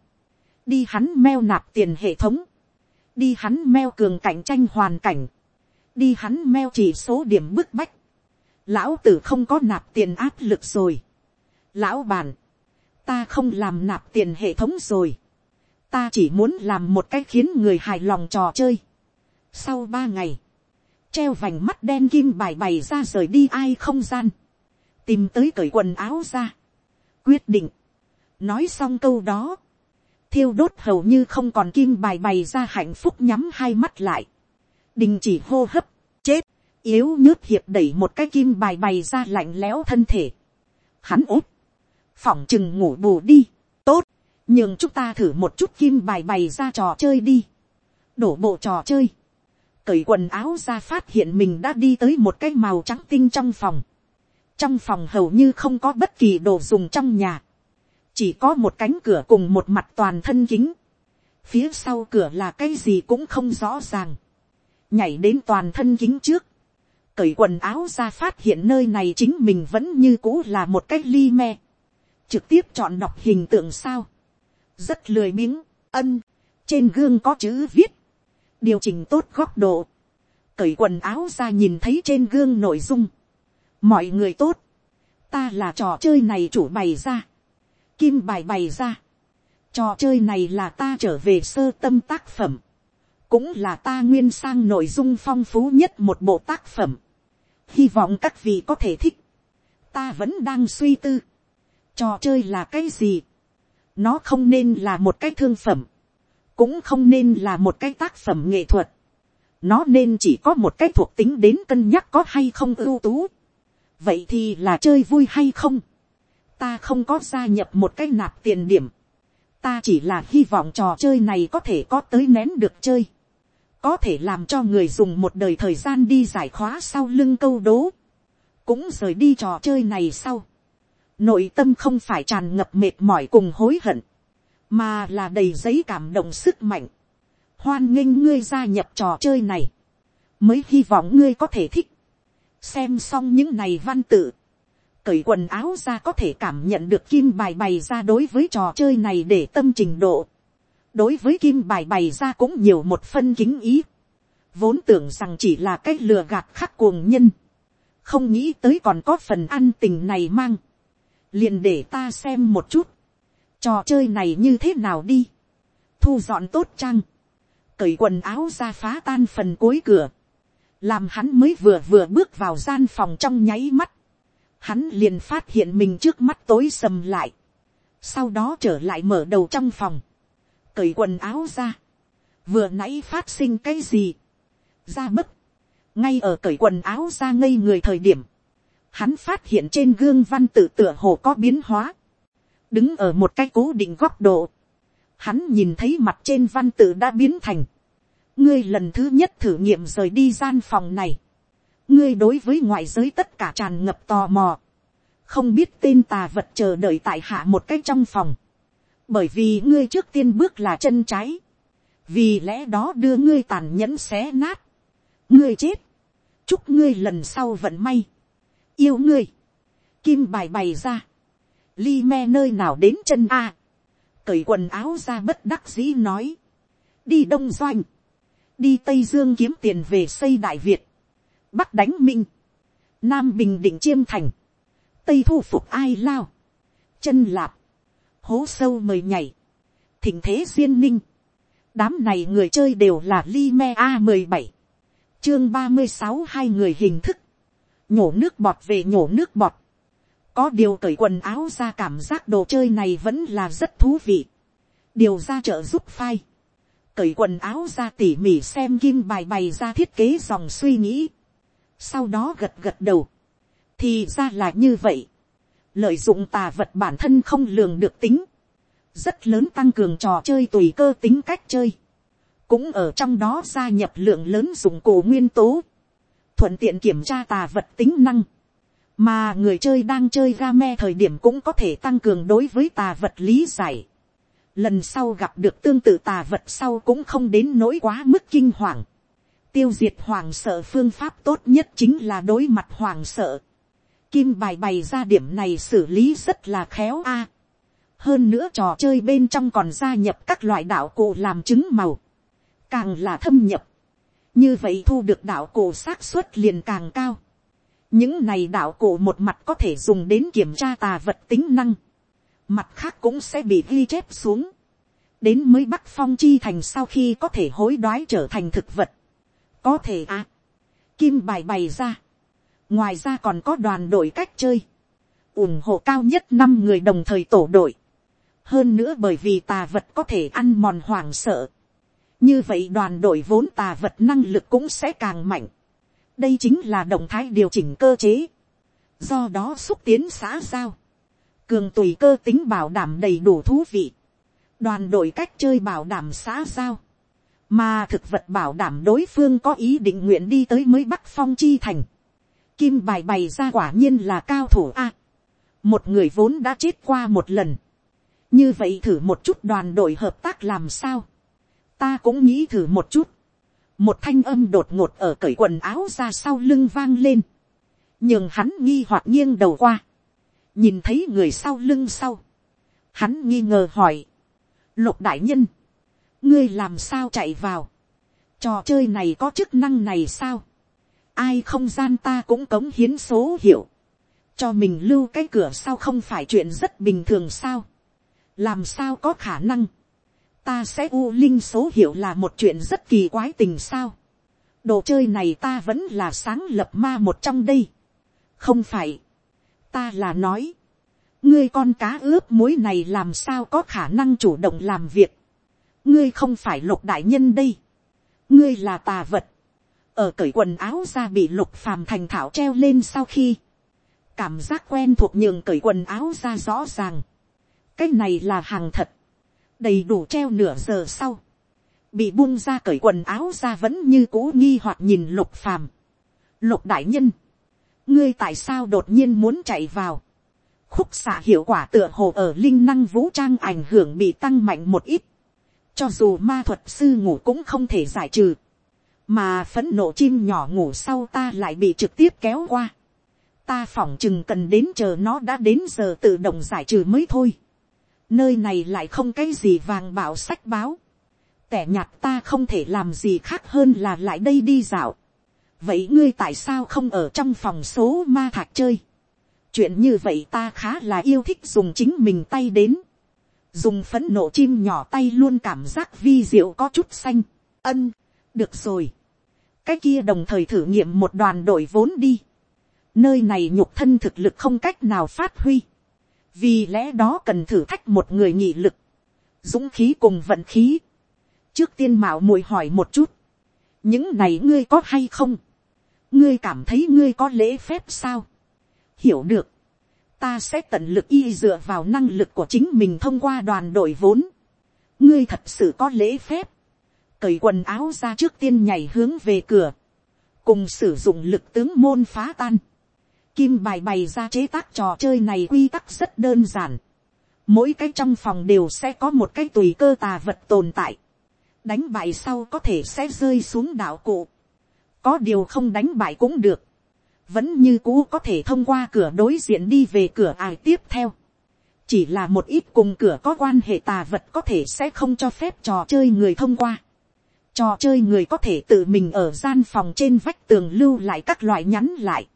đi hắn meo nạp tiền hệ thống. đi hắn meo cường cạnh tranh hoàn cảnh. đi hắn meo chỉ số điểm bức bách, lão tử không có nạp tiền áp lực rồi, lão bàn, ta không làm nạp tiền hệ thống rồi, ta chỉ muốn làm một cái khiến người hài lòng trò chơi. Sau ba ngày, treo vành mắt đen kim bài bày ra rời đi ai không gian, tìm tới cởi quần áo ra, quyết định, nói xong câu đó, thiêu đốt hầu như không còn kim bài bày ra hạnh phúc nhắm hai mắt lại, đình chỉ hô hấp, chết, yếu nhớt hiệp đẩy một cái kim bài bày ra lạnh lẽo thân thể, hắn úp phỏng chừng ngủ bù đi, tốt, nhưng chúng ta thử một chút kim bài bày ra trò chơi đi, đổ bộ trò chơi, cởi quần áo ra phát hiện mình đã đi tới một cái màu trắng tinh trong phòng, trong phòng hầu như không có bất kỳ đồ dùng trong nhà, chỉ có một cánh cửa cùng một mặt toàn thân kính, phía sau cửa là cái gì cũng không rõ ràng, nhảy đến toàn thân kính trước, cởi quần áo ra phát hiện nơi này chính mình vẫn như cũ là một cái ly me, trực tiếp chọn đọc hình tượng sao, rất lười biếng, ân, trên gương có chữ viết, điều chỉnh tốt góc độ, cởi quần áo ra nhìn thấy trên gương nội dung, mọi người tốt, ta là trò chơi này chủ bày ra, kim bài bày ra, trò chơi này là ta trở về sơ tâm tác phẩm, cũng là ta nguyên sang nội dung phong phú nhất một bộ tác phẩm, hy vọng các vị có thể thích, ta vẫn đang suy tư, trò chơi là cái gì, nó không nên là một cái thương phẩm, cũng không nên là một cái tác phẩm nghệ thuật, nó nên chỉ có một cái thuộc tính đến cân nhắc có hay không ưu tú, vậy thì là chơi vui hay không, ta không có gia nhập một cái nạp tiền điểm, ta chỉ là hy vọng trò chơi này có thể có tới nén được chơi, có thể làm cho người dùng một đời thời gian đi giải khóa sau lưng câu đố, cũng rời đi trò chơi này sau, nội tâm không phải tràn ngập mệt mỏi cùng hối hận, mà là đầy giấy cảm động sức mạnh, hoan nghênh ngươi gia nhập trò chơi này, mới hy vọng ngươi có thể thích, xem xong những này văn tự, cởi quần áo ra có thể cảm nhận được kim bài bày ra đối với trò chơi này để tâm trình độ, đối với kim bài bày ra cũng nhiều một phân kính ý, vốn tưởng rằng chỉ là cái lừa gạt khắc cuồng nhân, không nghĩ tới còn có phần ăn tình này mang, liền để ta xem một chút, trò chơi này như thế nào đi, thu dọn tốt chăng, cởi quần áo ra phá tan phần cuối cửa, làm hắn mới vừa vừa bước vào gian phòng trong nháy mắt, hắn liền phát hiện mình trước mắt tối sầm lại, sau đó trở lại mở đầu trong phòng, cởi quần áo ra, vừa nãy phát sinh cái gì, ra bất, ngay ở cởi quần áo ra ngây người thời điểm, hắn phát hiện trên gương văn tự tựa hồ có biến hóa, đứng ở một cái cố định góc độ, hắn nhìn thấy mặt trên văn tự đã biến thành, ngươi lần thứ nhất thử nghiệm rời đi gian phòng này, ngươi đối với ngoại giới tất cả tràn ngập tò mò, không biết tên tà vật chờ đợi tại hạ một cách trong phòng, bởi vì ngươi trước tiên bước là chân trái, vì lẽ đó đưa ngươi tàn nhẫn xé nát, ngươi chết, chúc ngươi lần sau vận may, yêu ngươi, kim bài bày ra, ly me nơi nào đến chân a, cởi quần áo ra bất đắc dĩ nói, đi đông doanh, đi tây dương kiếm tiền về xây đại việt, bắc đánh minh, nam bình định chiêm thành, tây thu phục ai lao, chân lạp, hố sâu mời nhảy, thỉnh thế duyên ninh, đám này người chơi đều là li me a mười bảy, chương ba mươi sáu hai người hình thức, nhổ nước bọt về nhổ nước bọt, có điều cởi quần áo ra cảm giác đồ chơi này vẫn là rất thú vị, điều ra trợ giúp phai, cởi quần áo ra tỉ mỉ xem kim bài bày ra thiết kế dòng suy nghĩ, sau đó gật gật đầu, thì ra là như vậy, lợi dụng tà vật bản thân không lường được tính, rất lớn tăng cường trò chơi tùy cơ tính cách chơi, cũng ở trong đó gia nhập lượng lớn dụng cụ nguyên tố, thuận tiện kiểm tra tà vật tính năng, mà người chơi đang chơi game thời điểm cũng có thể tăng cường đối với tà vật lý giải. Lần sau gặp được tương tự tà vật sau cũng không đến nỗi quá mức kinh hoàng. Tiêu diệt hoàng sợ phương pháp tốt nhất chính là đối mặt hoàng sợ. Kim bài bày ra điểm này xử lý rất là khéo a. Hơn nữa trò chơi bên trong còn gia nhập các loại đạo cụ làm chứng màu. Càng là thâm nhập như vậy thu được đạo cổ xác suất liền càng cao. những này đạo cổ một mặt có thể dùng đến kiểm tra tà vật tính năng, mặt khác cũng sẽ bị ghi chép xuống, đến mới bắc phong chi thành sau khi có thể hối đoái trở thành thực vật, có thể à, kim bài bày ra, ngoài ra còn có đoàn đội cách chơi, ủng hộ cao nhất năm người đồng thời tổ đội, hơn nữa bởi vì tà vật có thể ăn mòn hoảng sợ, như vậy đoàn đội vốn tà vật năng lực cũng sẽ càng mạnh. đây chính là động thái điều chỉnh cơ chế. do đó xúc tiến xã giao. cường tùy cơ tính bảo đảm đầy đủ thú vị. đoàn đội cách chơi bảo đảm xã giao. mà thực vật bảo đảm đối phương có ý định nguyện đi tới mới bắc phong chi thành. kim bài bày ra quả nhiên là cao thủ a. một người vốn đã chết qua một lần. như vậy thử một chút đoàn đội hợp tác làm sao ta cũng nghĩ thử một chút. một thanh âm đột ngột ở cởi quần áo ra sau lưng vang lên. nhưng hắn nghi hoặc nghiêng đầu qua. nhìn thấy người sau lưng sau. hắn nghi ngờ hỏi. lục đại nhân. ngươi làm sao chạy vào. trò chơi này có chức năng này sao. ai không gian ta cũng cống hiến số hiệu. cho mình lưu cái cửa sau không phải chuyện rất bình thường sao. làm sao có khả năng ta sẽ u linh số hiệu là một chuyện rất kỳ quái tình sao. đồ chơi này ta vẫn là sáng lập ma một trong đây. không phải. ta là nói. ngươi con cá ướp muối này làm sao có khả năng chủ động làm việc. ngươi không phải lục đại nhân đây. ngươi là tà vật. ở cởi quần áo ra bị lục phàm thành thảo treo lên sau khi. cảm giác quen thuộc nhường cởi quần áo ra rõ ràng. cái này là hàng thật đầy đủ treo nửa giờ sau, bị buông ra cởi quần áo ra vẫn như cũ nghi hoặc nhìn lục phàm. lục đại nhân, ngươi tại sao đột nhiên muốn chạy vào, khúc xạ hiệu quả tựa hồ ở linh năng vũ trang ảnh hưởng bị tăng mạnh một ít, cho dù ma thuật sư ngủ cũng không thể giải trừ, mà phấn nộ chim nhỏ ngủ sau ta lại bị trực tiếp kéo qua, ta phỏng chừng cần đến chờ nó đã đến giờ tự động giải trừ mới thôi nơi này lại không cái gì vàng bảo sách báo, tẻ nhạt ta không thể làm gì khác hơn là lại đây đi dạo. vậy ngươi tại sao không ở trong phòng số ma thạch chơi. chuyện như vậy ta khá là yêu thích dùng chính mình tay đến. dùng phấn nộ chim nhỏ tay luôn cảm giác vi diệu có chút xanh. ân, được rồi. cái kia đồng thời thử nghiệm một đoàn đội vốn đi. nơi này nhục thân thực lực không cách nào phát huy vì lẽ đó cần thử thách một người nhị lực, dũng khí cùng vận khí. trước tiên mạo muội hỏi một chút, những này ngươi có hay không, ngươi cảm thấy ngươi có lễ phép sao, hiểu được, ta sẽ tận lực y dựa vào năng lực của chính mình thông qua đoàn đội vốn, ngươi thật sự có lễ phép, cởi quần áo ra trước tiên nhảy hướng về cửa, cùng sử dụng lực tướng môn phá tan, kim bài bày ra chế tác trò chơi này quy tắc rất đơn giản. Mỗi cái trong phòng đều sẽ có một cái tùy cơ tà vật tồn tại. Đánh bại sau có thể sẽ rơi xuống đảo cụ. Có điều không đánh bại cũng được. Vẫn như cũ có thể thông qua cửa đối diện đi về cửa ải tiếp theo. Chỉ là một ít cùng cửa có quan hệ tà vật có thể sẽ không cho phép trò chơi người thông qua. Trò chơi người có thể tự mình ở gian phòng trên vách tường lưu lại các loại nhắn lại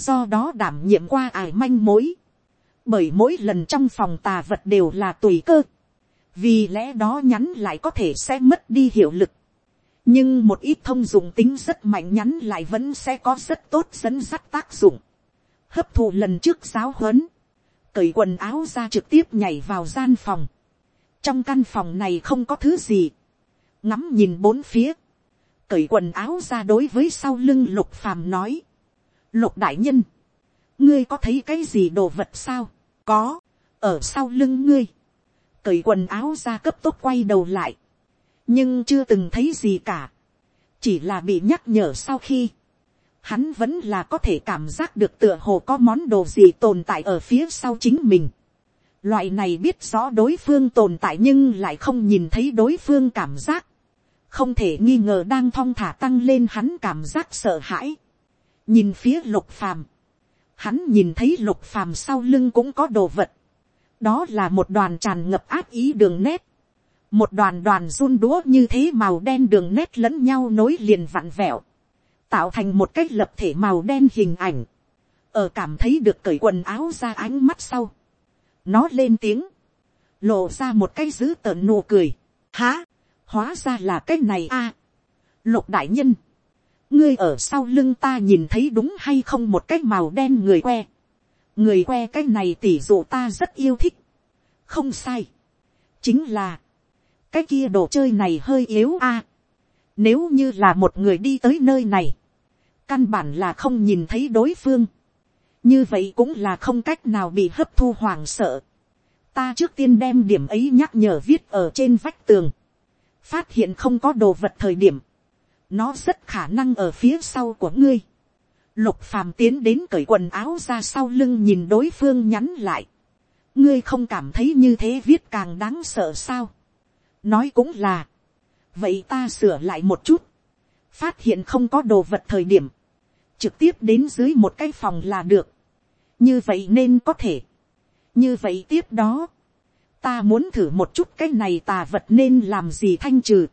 do đó đảm nhiệm qua ải manh mối, bởi mỗi lần trong phòng tà vật đều là tùy cơ, vì lẽ đó nhắn lại có thể sẽ mất đi hiệu lực, nhưng một ít thông dụng tính rất mạnh nhắn lại vẫn sẽ có rất tốt dẫn dắt tác dụng, hấp thụ lần trước giáo huấn, cởi quần áo ra trực tiếp nhảy vào gian phòng, trong căn phòng này không có thứ gì, ngắm nhìn bốn phía, cởi quần áo ra đối với sau lưng lục phàm nói, lục đại nhân, ngươi có thấy cái gì đồ vật sao, có, ở sau lưng ngươi, cởi quần áo ra cấp tốc quay đầu lại, nhưng chưa từng thấy gì cả, chỉ là bị nhắc nhở sau khi, hắn vẫn là có thể cảm giác được tựa hồ có món đồ gì tồn tại ở phía sau chính mình. Loại này biết rõ đối phương tồn tại nhưng lại không nhìn thấy đối phương cảm giác. Không thể nghi ngờ đang thong thả tăng lên hắn cảm giác sợ hãi nhìn phía lục phàm, hắn nhìn thấy lục phàm sau lưng cũng có đồ vật, đó là một đoàn tràn ngập áp ý đường nét, một đoàn đoàn run đũa như thế màu đen đường nét lẫn nhau nối liền vặn vẹo, tạo thành một cái lập thể màu đen hình ảnh, ở cảm thấy được cởi quần áo ra ánh mắt sau, nó lên tiếng, lộ ra một cái dữ tợn nụ cười, há, hóa ra là cái này a, lục đại nhân, ngươi ở sau lưng ta nhìn thấy đúng hay không một cái màu đen người que, người que cái này tỉ dụ ta rất yêu thích, không sai, chính là, cái kia đồ chơi này hơi yếu a, nếu như là một người đi tới nơi này, căn bản là không nhìn thấy đối phương, như vậy cũng là không cách nào bị hấp thu hoàng sợ. ta trước tiên đem điểm ấy nhắc nhở viết ở trên vách tường, phát hiện không có đồ vật thời điểm, nó rất khả năng ở phía sau của ngươi. lục phàm tiến đến cởi quần áo ra sau lưng nhìn đối phương nhắn lại. ngươi không cảm thấy như thế viết càng đáng sợ sao. nói cũng là, vậy ta sửa lại một chút, phát hiện không có đồ vật thời điểm, trực tiếp đến dưới một cái phòng là được. như vậy nên có thể. như vậy tiếp đó, ta muốn thử một chút cái này tà vật nên làm gì thanh trừ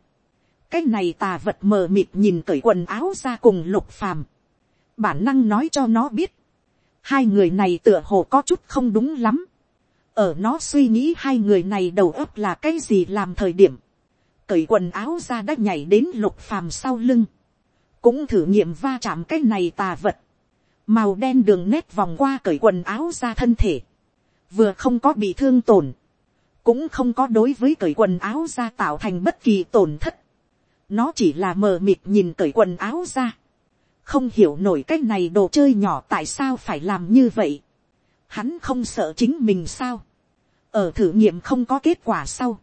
cái này tà vật mờ mịt nhìn cởi quần áo ra cùng lục phàm. bản năng nói cho nó biết. hai người này tựa hồ có chút không đúng lắm. ở nó suy nghĩ hai người này đầu óc là cái gì làm thời điểm. cởi quần áo ra đã nhảy đến lục phàm sau lưng cũng thử nghiệm va chạm cái này tà vật, màu đen đường nét vòng qua cởi quần áo ra thân thể, vừa không có bị thương tổn, cũng không có đối với cởi quần áo ra tạo thành bất kỳ tổn thất, nó chỉ là mờ mịt nhìn cởi quần áo ra, không hiểu nổi cái này đồ chơi nhỏ tại sao phải làm như vậy, hắn không sợ chính mình sao, ở thử nghiệm không có kết quả sau,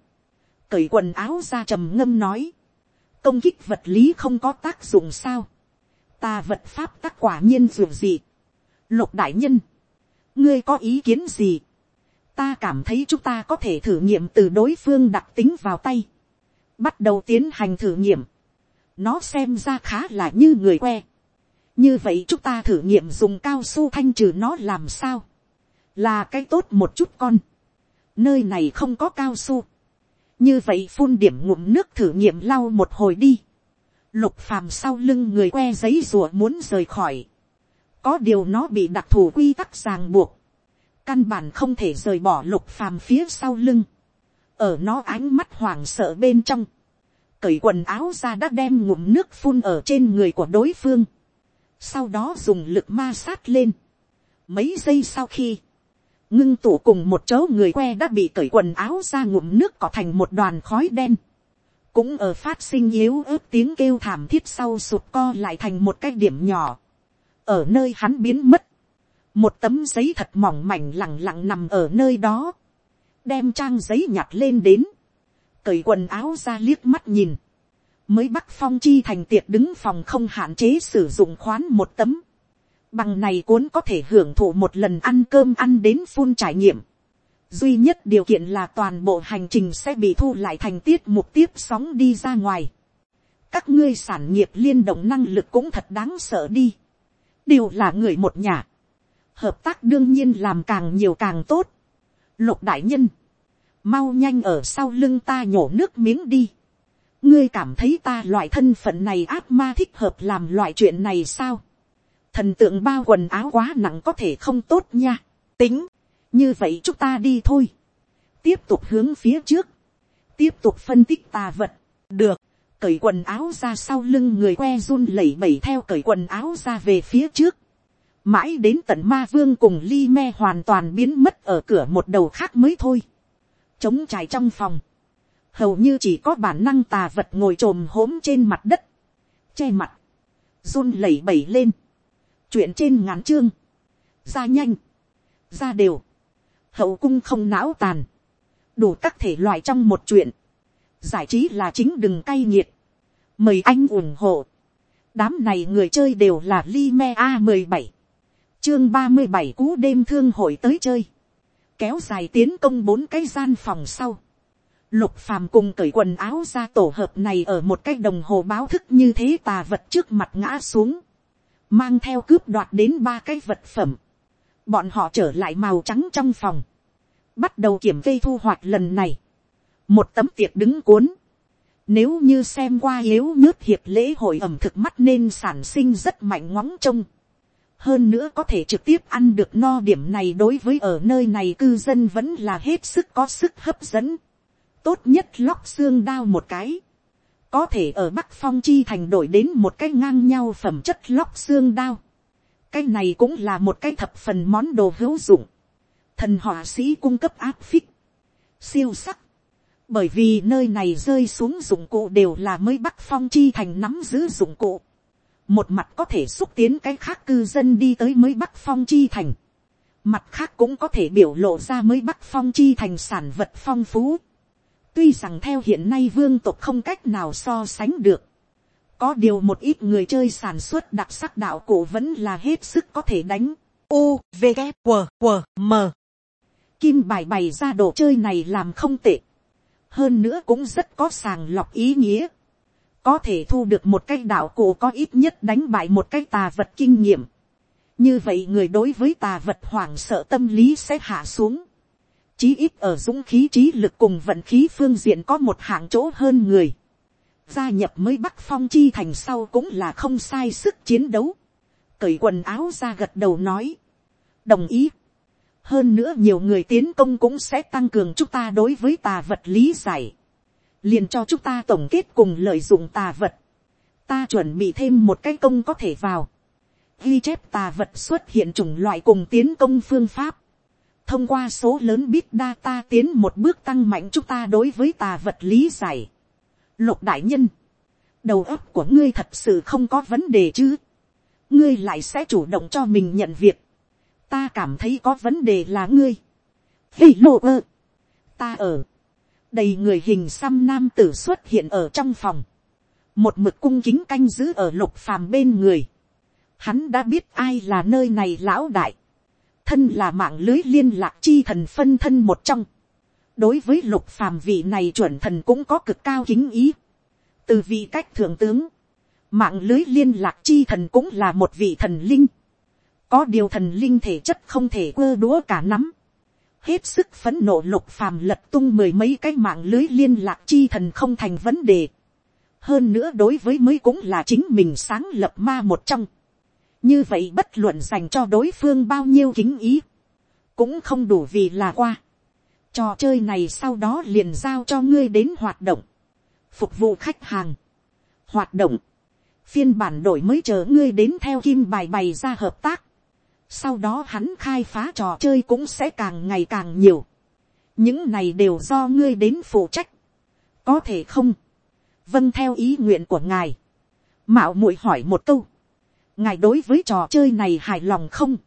cởi quần áo ra trầm ngâm nói, công kích vật lý không có tác dụng sao. ta vật pháp tác quả nhiên dù gì. lục đại nhân, ngươi có ý kiến gì. ta cảm thấy chúng ta có thể thử nghiệm từ đối phương đặc tính vào tay bắt đầu tiến hành thử nghiệm. nó xem ra khá là như người que. như vậy chúng ta thử nghiệm dùng cao su thanh trừ nó làm sao. là cái tốt một chút con. nơi này không có cao su như vậy phun điểm ngụm nước thử nghiệm lau một hồi đi. lục phàm sau lưng người que giấy rùa muốn rời khỏi. có điều nó bị đặc thù quy tắc ràng buộc. căn bản không thể rời bỏ lục phàm phía sau lưng ở nó ánh mắt hoảng sợ bên trong. cởi quần áo ra đã đem ngụm nước phun ở trên người của đối phương. sau đó dùng lực ma sát lên. mấy giây sau khi, ngưng tụ cùng một chỗ người que đã bị cởi quần áo ra ngụm nước cỏ thành một đoàn khói đen. cũng ở phát sinh yếu ớt tiếng kêu thảm thiết sau sụt co lại thành một cái điểm nhỏ. ở nơi hắn biến mất. một tấm giấy thật mỏng mảnh lẳng lặng nằm ở nơi đó đem trang giấy nhặt lên đến. cởi quần áo ra liếc mắt nhìn. mới bắc phong chi thành tiệc đứng phòng không hạn chế sử dụng khoán một tấm Bằng này cuốn có thể hưởng thụ một lần ăn cơm ăn đến phun trải nghiệm. Duy nhất điều kiện là toàn bộ hành trình sẽ bị thu lại thành tiết mục tiếp sóng đi ra ngoài. Các ngươi sản nghiệp liên động năng lực cũng thật đáng sợ đi. Đều là người một nhà. Hợp tác đương nhiên làm càng nhiều càng tốt. Lục đại nhân. Mau nhanh ở sau lưng ta nhổ nước miếng đi. Ngươi cảm thấy ta loại thân phận này ác ma thích hợp làm loại chuyện này sao? thần tượng bao quần áo quá nặng có thể không tốt nha. tính, như vậy chúng ta đi thôi. tiếp tục hướng phía trước, tiếp tục phân tích tà vật, được, cởi quần áo ra sau lưng người que run lẩy bẩy theo cởi quần áo ra về phía trước mãi đến tận ma vương cùng ly me hoàn toàn biến mất ở cửa một đầu khác mới thôi. chống trải trong phòng, hầu như chỉ có bản năng tà vật ngồi t r ồ m hốm trên mặt đất, che mặt, run lẩy bẩy lên. Chuyện trên ngắn chương, ra nhanh, ra đều, hậu cung không não tàn, đủ các thể loại trong một chuyện, giải trí là chính đừng cay nghiệt, mời anh ủng hộ, đám này người chơi đều là li me a mười bảy, chương ba mươi bảy cú đêm thương hội tới chơi, kéo dài tiến công bốn cái gian phòng sau, lục phàm cùng cởi quần áo ra tổ hợp này ở một cái đồng hồ báo thức như thế tà vật trước mặt ngã xuống, mang theo cướp đoạt đến ba cái vật phẩm, bọn họ trở lại màu trắng trong phòng, bắt đầu kiểm kê thu hoạch lần này, một tấm tiệc đứng cuốn, nếu như xem qua yếu nhớt hiệp lễ hội ẩm thực mắt nên sản sinh rất mạnh ngóng trông. Hơn nữa có thể trực tiếp ăn được no điểm này đối với ở nơi này cư dân vẫn là hết sức có sức hấp dẫn. Tốt nhất lóc xương đao một cái. Có thể ở Bắc Phong Chi Thành đổi đến một cái ngang nhau phẩm chất lóc xương đao. Cái này cũng là một cái thập phần món đồ hữu dụng. Thần họa sĩ cung cấp áp phích. Siêu sắc bởi vì nơi này rơi xuống dụng cụ đều là mới bắc phong chi thành nắm giữ dụng cụ một mặt có thể xúc tiến cái khác cư dân đi tới mới bắc phong chi thành. mặt khác cũng có thể biểu lộ ra mới bắc phong chi thành sản vật phong phú. tuy rằng theo hiện nay vương tộc không cách nào so sánh được. có điều một ít người chơi sản xuất đặc sắc đạo cổ vẫn là hết sức có thể đánh. U, V, G, W, W, M. Kim bài bày ra đồ chơi này làm không tệ hơn nữa cũng rất có sàng lọc ý nghĩa, có thể thu được một cái đạo cụ có ít nhất đánh bại một cái tà vật kinh nghiệm. như vậy người đối với tà vật hoảng sợ tâm lý sẽ hạ xuống. chí ít ở dũng khí trí lực cùng vận khí phương diện có một hạng chỗ hơn người. gia nhập mới bắc phong chi thành sau cũng là không sai sức chiến đấu. cởi quần áo ra gật đầu nói. đồng ý hơn nữa nhiều người tiến công cũng sẽ tăng cường chúng ta đối với tà vật lý giải, liền cho chúng ta tổng kết cùng lợi dụng tà vật, ta chuẩn bị thêm một cái công có thể vào, ghi chép tà vật xuất hiện chủng loại cùng tiến công phương pháp, thông qua số lớn biết data tiến một bước tăng mạnh chúng ta đối với tà vật lý giải. Lục đại nhân, đầu óc của ngươi thật sự không có vấn đề chứ, ngươi lại sẽ chủ động cho mình nhận việc, ta cảm thấy có vấn đề là ngươi. Hey, lộ ơ. Ta ở. Đầy người hình xăm nam tử xuất hiện ở trong phòng. Một mực cung kính canh giữ ở lục phàm bên người. Hắn đã biết ai là nơi này lão đại. Thân là mạng lưới liên lạc chi thần phân thân một trong. Đối với lục phàm vị này chuẩn thần cũng có cực cao kính ý. Từ vị cách thượng tướng. Mạng lưới liên lạc chi thần cũng là một vị thần linh có điều thần linh thể chất không thể quơ đũa cả nắm. Hết sức phấn nộ lục phàm lật tung mười mấy cái mạng lưới liên lạc chi thần không thành vấn đề. Hơn nữa đối với mới cũng là chính mình sáng lập ma một trong. Như vậy bất luận dành cho đối phương bao nhiêu kính ý. Cũng không đủ vì là qua. Trò chơi này sau đó liền giao cho ngươi đến hoạt động. Phục vụ khách hàng. Hoạt động. Phiên bản đổi mới chờ ngươi đến theo kim bài bày ra hợp tác sau đó hắn khai phá trò chơi cũng sẽ càng ngày càng nhiều. những này đều do ngươi đến phụ trách. có thể không. vâng theo ý nguyện của ngài. mạo muội hỏi một câu. ngài đối với trò chơi này hài lòng không.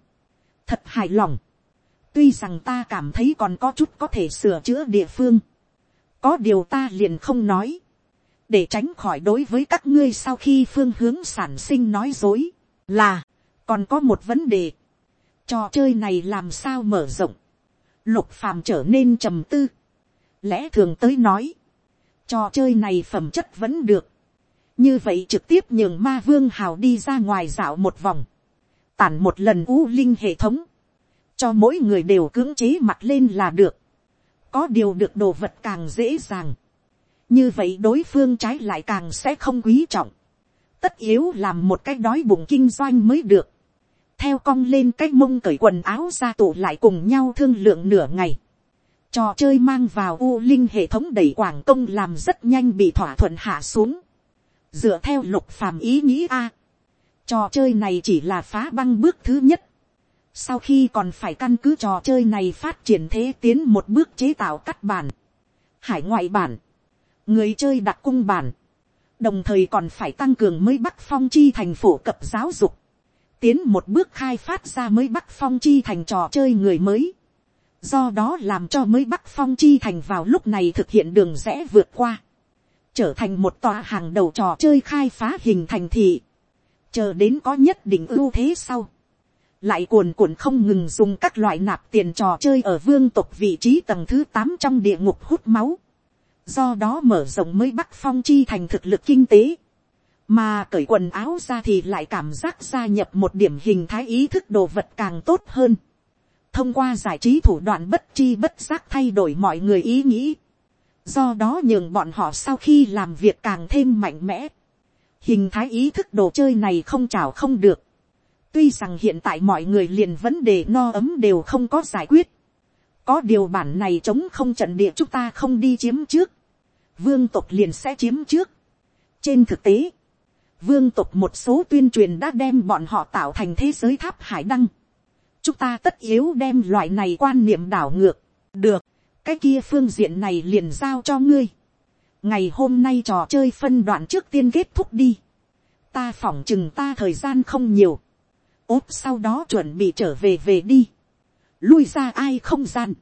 thật hài lòng. tuy rằng ta cảm thấy còn có chút có thể sửa chữa địa phương. có điều ta liền không nói. để tránh khỏi đối với các ngươi sau khi phương hướng sản sinh nói dối. là, còn có một vấn đề Trò chơi này làm sao mở rộng. Lục phàm trở nên trầm tư. Lẽ thường tới nói. Trò chơi này phẩm chất vẫn được. Như vậy trực tiếp nhường ma vương hào đi ra ngoài dạo một vòng. Tản một lần u linh hệ thống. Cho mỗi người đều cưỡng chế mặt lên là được. Có điều được đồ vật càng dễ dàng. Như vậy đối phương trái lại càng sẽ không quý trọng. Tất yếu làm một cái đói bụng kinh doanh mới được theo cong lên cái mông cởi quần áo ra tụ lại cùng nhau thương lượng nửa ngày. Trò chơi mang vào U Linh hệ thống đẩy quảng công làm rất nhanh bị thỏa thuận hạ xuống. Dựa theo lục phàm ý nghĩ a Trò chơi này chỉ là phá băng bước thứ nhất. Sau khi còn phải căn cứ trò chơi này phát triển thế tiến một bước chế tạo cắt bản. Hải ngoại bản. Người chơi đặt cung bản. Đồng thời còn phải tăng cường mới bắc phong chi thành phủ cập giáo dục tiến một bước khai phát ra mới bắc phong chi thành trò chơi người mới. do đó làm cho mới bắc phong chi thành vào lúc này thực hiện đường rẽ vượt qua. trở thành một tòa hàng đầu trò chơi khai phá hình thành thị. chờ đến có nhất định ưu thế sau. lại cuồn cuộn không ngừng dùng các loại nạp tiền trò chơi ở vương tộc vị trí tầng thứ tám trong địa ngục hút máu. do đó mở rộng mới bắc phong chi thành thực lực kinh tế mà cởi quần áo ra thì lại cảm giác gia nhập một điểm hình thái ý thức đồ vật càng tốt hơn. thông qua giải trí thủ đoạn bất chi bất giác thay đổi mọi người ý nghĩ. do đó nhường bọn họ sau khi làm việc càng thêm mạnh mẽ, hình thái ý thức đồ chơi này không chào không được, tuy rằng hiện tại mọi người liền vấn đề no ấm đều không có giải quyết, có điều bản này chống không trận địa chúng ta không đi chiếm trước, vương tộc liền sẽ chiếm trước. trên thực tế, vương tộc một số tuyên truyền đã đem bọn họ tạo thành thế giới tháp hải đăng. chúng ta tất yếu đem loại này quan niệm đảo ngược. được, cái kia phương diện này liền giao cho ngươi. ngày hôm nay trò chơi phân đoạn trước tiên kết thúc đi. ta phỏng chừng ta thời gian không nhiều. Ốp sau đó chuẩn bị trở về về đi. lui ra ai không gian.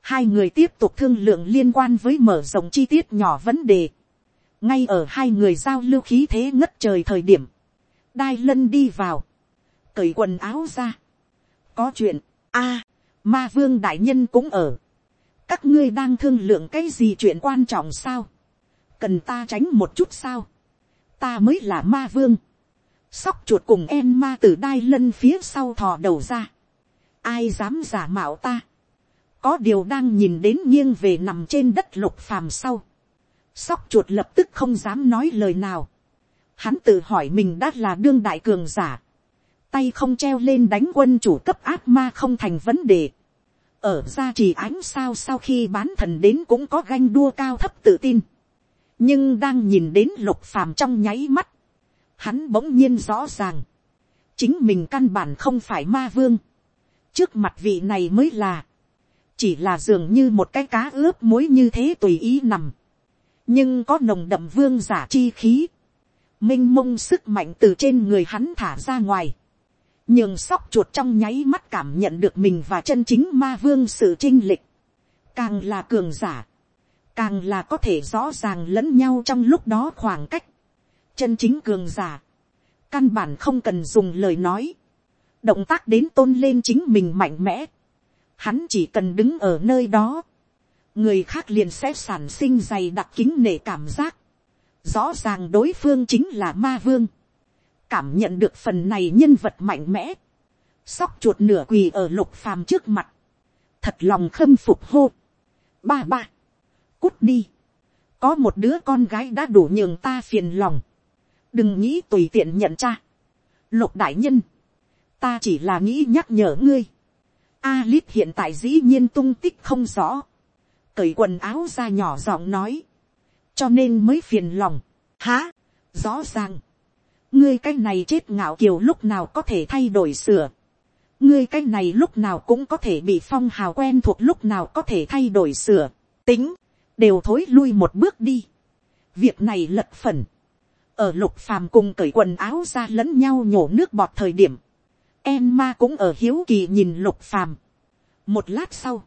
hai người tiếp tục thương lượng liên quan với mở rộng chi tiết nhỏ vấn đề ngay ở hai người giao lưu khí thế ngất trời thời điểm, đai lân đi vào, cởi quần áo ra. có chuyện, a, ma vương đại nhân cũng ở. Các ngươi đang thương lượng cái gì chuyện quan trọng sao, cần ta tránh một chút sao, ta mới là ma vương, sóc chuột cùng em ma từ đai lân phía sau thò đầu ra, ai dám giả mạo ta, có điều đang nhìn đến nghiêng về nằm trên đất lục phàm sau, sóc chuột lập tức không dám nói lời nào, hắn tự hỏi mình đã là đương đại cường giả, tay không treo lên đánh quân chủ cấp ác ma không thành vấn đề, ở gia trì ánh sao sau khi bán thần đến cũng có ganh đua cao thấp tự tin. nhưng đang nhìn đến lục phàm trong nháy mắt, hắn bỗng nhiên rõ ràng, chính mình căn bản không phải ma vương, trước mặt vị này mới là, chỉ là dường như một cái cá ướp muối như thế tùy ý nằm, nhưng có nồng đậm vương giả chi khí, m i n h mông sức mạnh từ trên người hắn thả ra ngoài, nhường sóc chuột trong nháy mắt cảm nhận được mình và chân chính ma vương sự trinh lịch, càng là cường giả, càng là có thể rõ ràng lẫn nhau trong lúc đó khoảng cách, chân chính cường giả, căn bản không cần dùng lời nói, động tác đến tôn lên chính mình mạnh mẽ, hắn chỉ cần đứng ở nơi đó, người khác liền sẽ sản sinh dày đặc kính nể cảm giác, rõ ràng đối phương chính là ma vương, cảm nhận được phần này nhân vật mạnh mẽ, sóc chuột nửa quỳ ở lục phàm trước mặt, thật lòng khâm phục hô, ba ba, cút đi, có một đứa con gái đã đủ nhường ta phiền lòng, đừng nghĩ tùy tiện nhận cha, lục đại nhân, ta chỉ là nghĩ nhắc nhở ngươi, Alip hiện tại dĩ nhiên tung tích không rõ, cởi quần áo ra nhỏ giọng nói, cho nên mới phiền lòng, há, rõ ràng, ngươi cái này chết ngạo kiều lúc nào có thể thay đổi sửa. ngươi cái này lúc nào cũng có thể bị phong hào quen thuộc lúc nào có thể thay đổi sửa. tính, đều thối lui một bước đi. việc này lật phần. ở lục phàm cùng cởi quần áo ra lẫn nhau nhổ nước bọt thời điểm. em ma cũng ở hiếu kỳ nhìn lục phàm. một lát sau,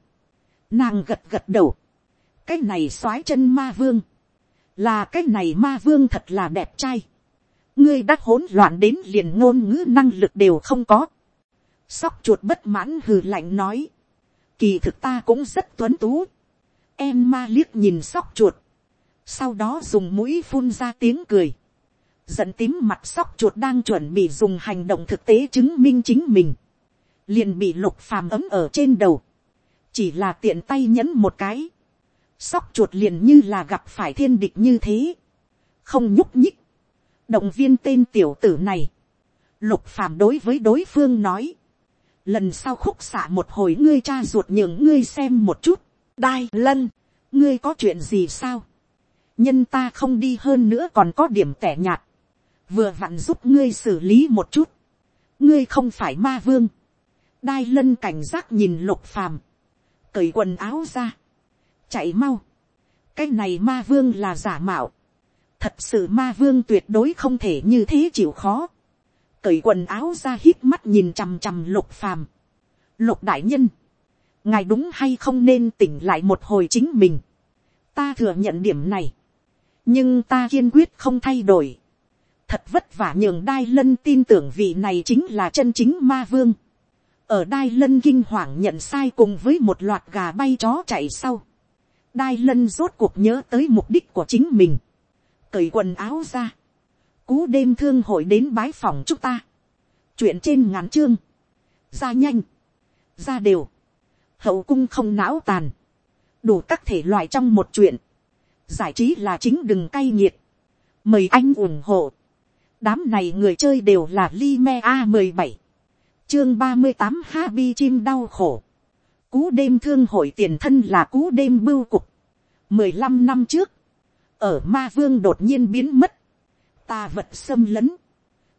nàng gật gật đầu cái này soái chân ma vương. là cái này ma vương thật là đẹp trai ngươi đã hỗn loạn đến liền ngôn ngữ năng lực đều không có. Sóc chuột bất mãn hừ lạnh nói. Kỳ thực ta cũng rất tuấn tú. Em ma liếc nhìn sóc chuột. Sau đó dùng mũi phun ra tiếng cười. Giận tím mặt sóc chuột đang chuẩn bị dùng hành động thực tế chứng minh chính mình. Liền bị lục phàm ấm ở trên đầu. Chỉ là tiện tay nhấn một cái. Sóc chuột liền như là gặp phải thiên địch như thế. Không nhúc nhích. Động viên tên tiểu tử này, lục phàm đối với đối phương nói, lần sau khúc xạ một hồi ngươi cha ruột nhường ngươi xem một chút, đai lân, ngươi có chuyện gì sao, nhân ta không đi hơn nữa còn có điểm tẻ nhạt, vừa vặn giúp ngươi xử lý một chút, ngươi không phải ma vương, đai lân cảnh giác nhìn lục phàm, cởi quần áo ra, chạy mau, cái này ma vương là giả mạo, thật sự ma vương tuyệt đối không thể như thế chịu khó. cởi quần áo ra hít mắt nhìn chằm chằm lục phàm. lục đại nhân, ngài đúng hay không nên tỉnh lại một hồi chính mình. ta thừa nhận điểm này, nhưng ta kiên quyết không thay đổi. thật vất vả nhường đai lân tin tưởng vị này chính là chân chính ma vương. ở đai lân kinh hoàng nhận sai cùng với một loạt gà bay chó chạy sau đai lân rốt cuộc nhớ tới mục đích của chính mình cởi quần áo ra. Cú đêm thương hội đến bái phòng chúng ta. Chuyện trên ngắn chương. Ra nhanh. Ra đều. Hậu cung không não tàn. Đủ các thể loại trong một chuyện. giải trí là chính đừng cay nghiệt, mời anh ủng hộ, đám này người chơi đều là Lime a mười bảy, chương ba mươi tám Habi chim đau khổ, cú đêm thương hội tiền thân là cú đêm bưu cục, mười lăm năm trước, ở ma vương đột nhiên biến mất, ta vật xâm lấn,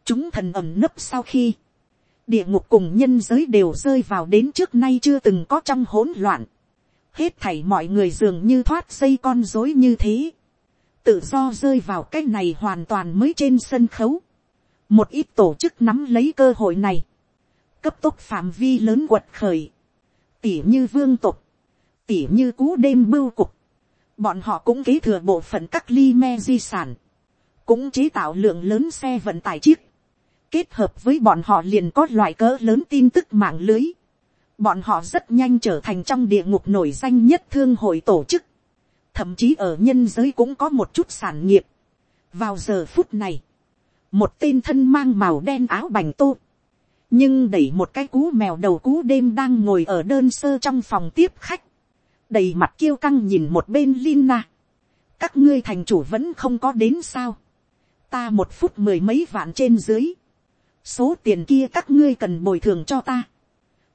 chúng thần ẩm nấp sau khi, địa ngục cùng nhân giới đều rơi vào đến trước nay chưa từng có trong hỗn loạn, hết thảy mọi người dường như thoát dây con dối như thế, tự do rơi vào cái này hoàn toàn mới trên sân khấu, một ít tổ chức nắm lấy cơ hội này, cấp tốc phạm vi lớn quật khởi, tỉ như vương tục, tỉ như cú đêm bưu cục, bọn họ cũng kế thừa bộ phận các ly me di sản, cũng chế tạo lượng lớn xe vận tải chiếc, kết hợp với bọn họ liền có loại cỡ lớn tin tức mạng lưới, bọn họ rất nhanh trở thành trong địa ngục nổi danh nhất thương hội tổ chức, thậm chí ở nhân giới cũng có một chút sản nghiệp. vào giờ phút này, một tên thân mang màu đen áo bành tô, nhưng đẩy một cái cú mèo đầu cú đêm đang ngồi ở đơn sơ trong phòng tiếp khách, đầy mặt kiêu căng nhìn một bên Lina. các ngươi thành chủ vẫn không có đến sao. ta một phút mười mấy vạn trên dưới. số tiền kia các ngươi cần bồi thường cho ta.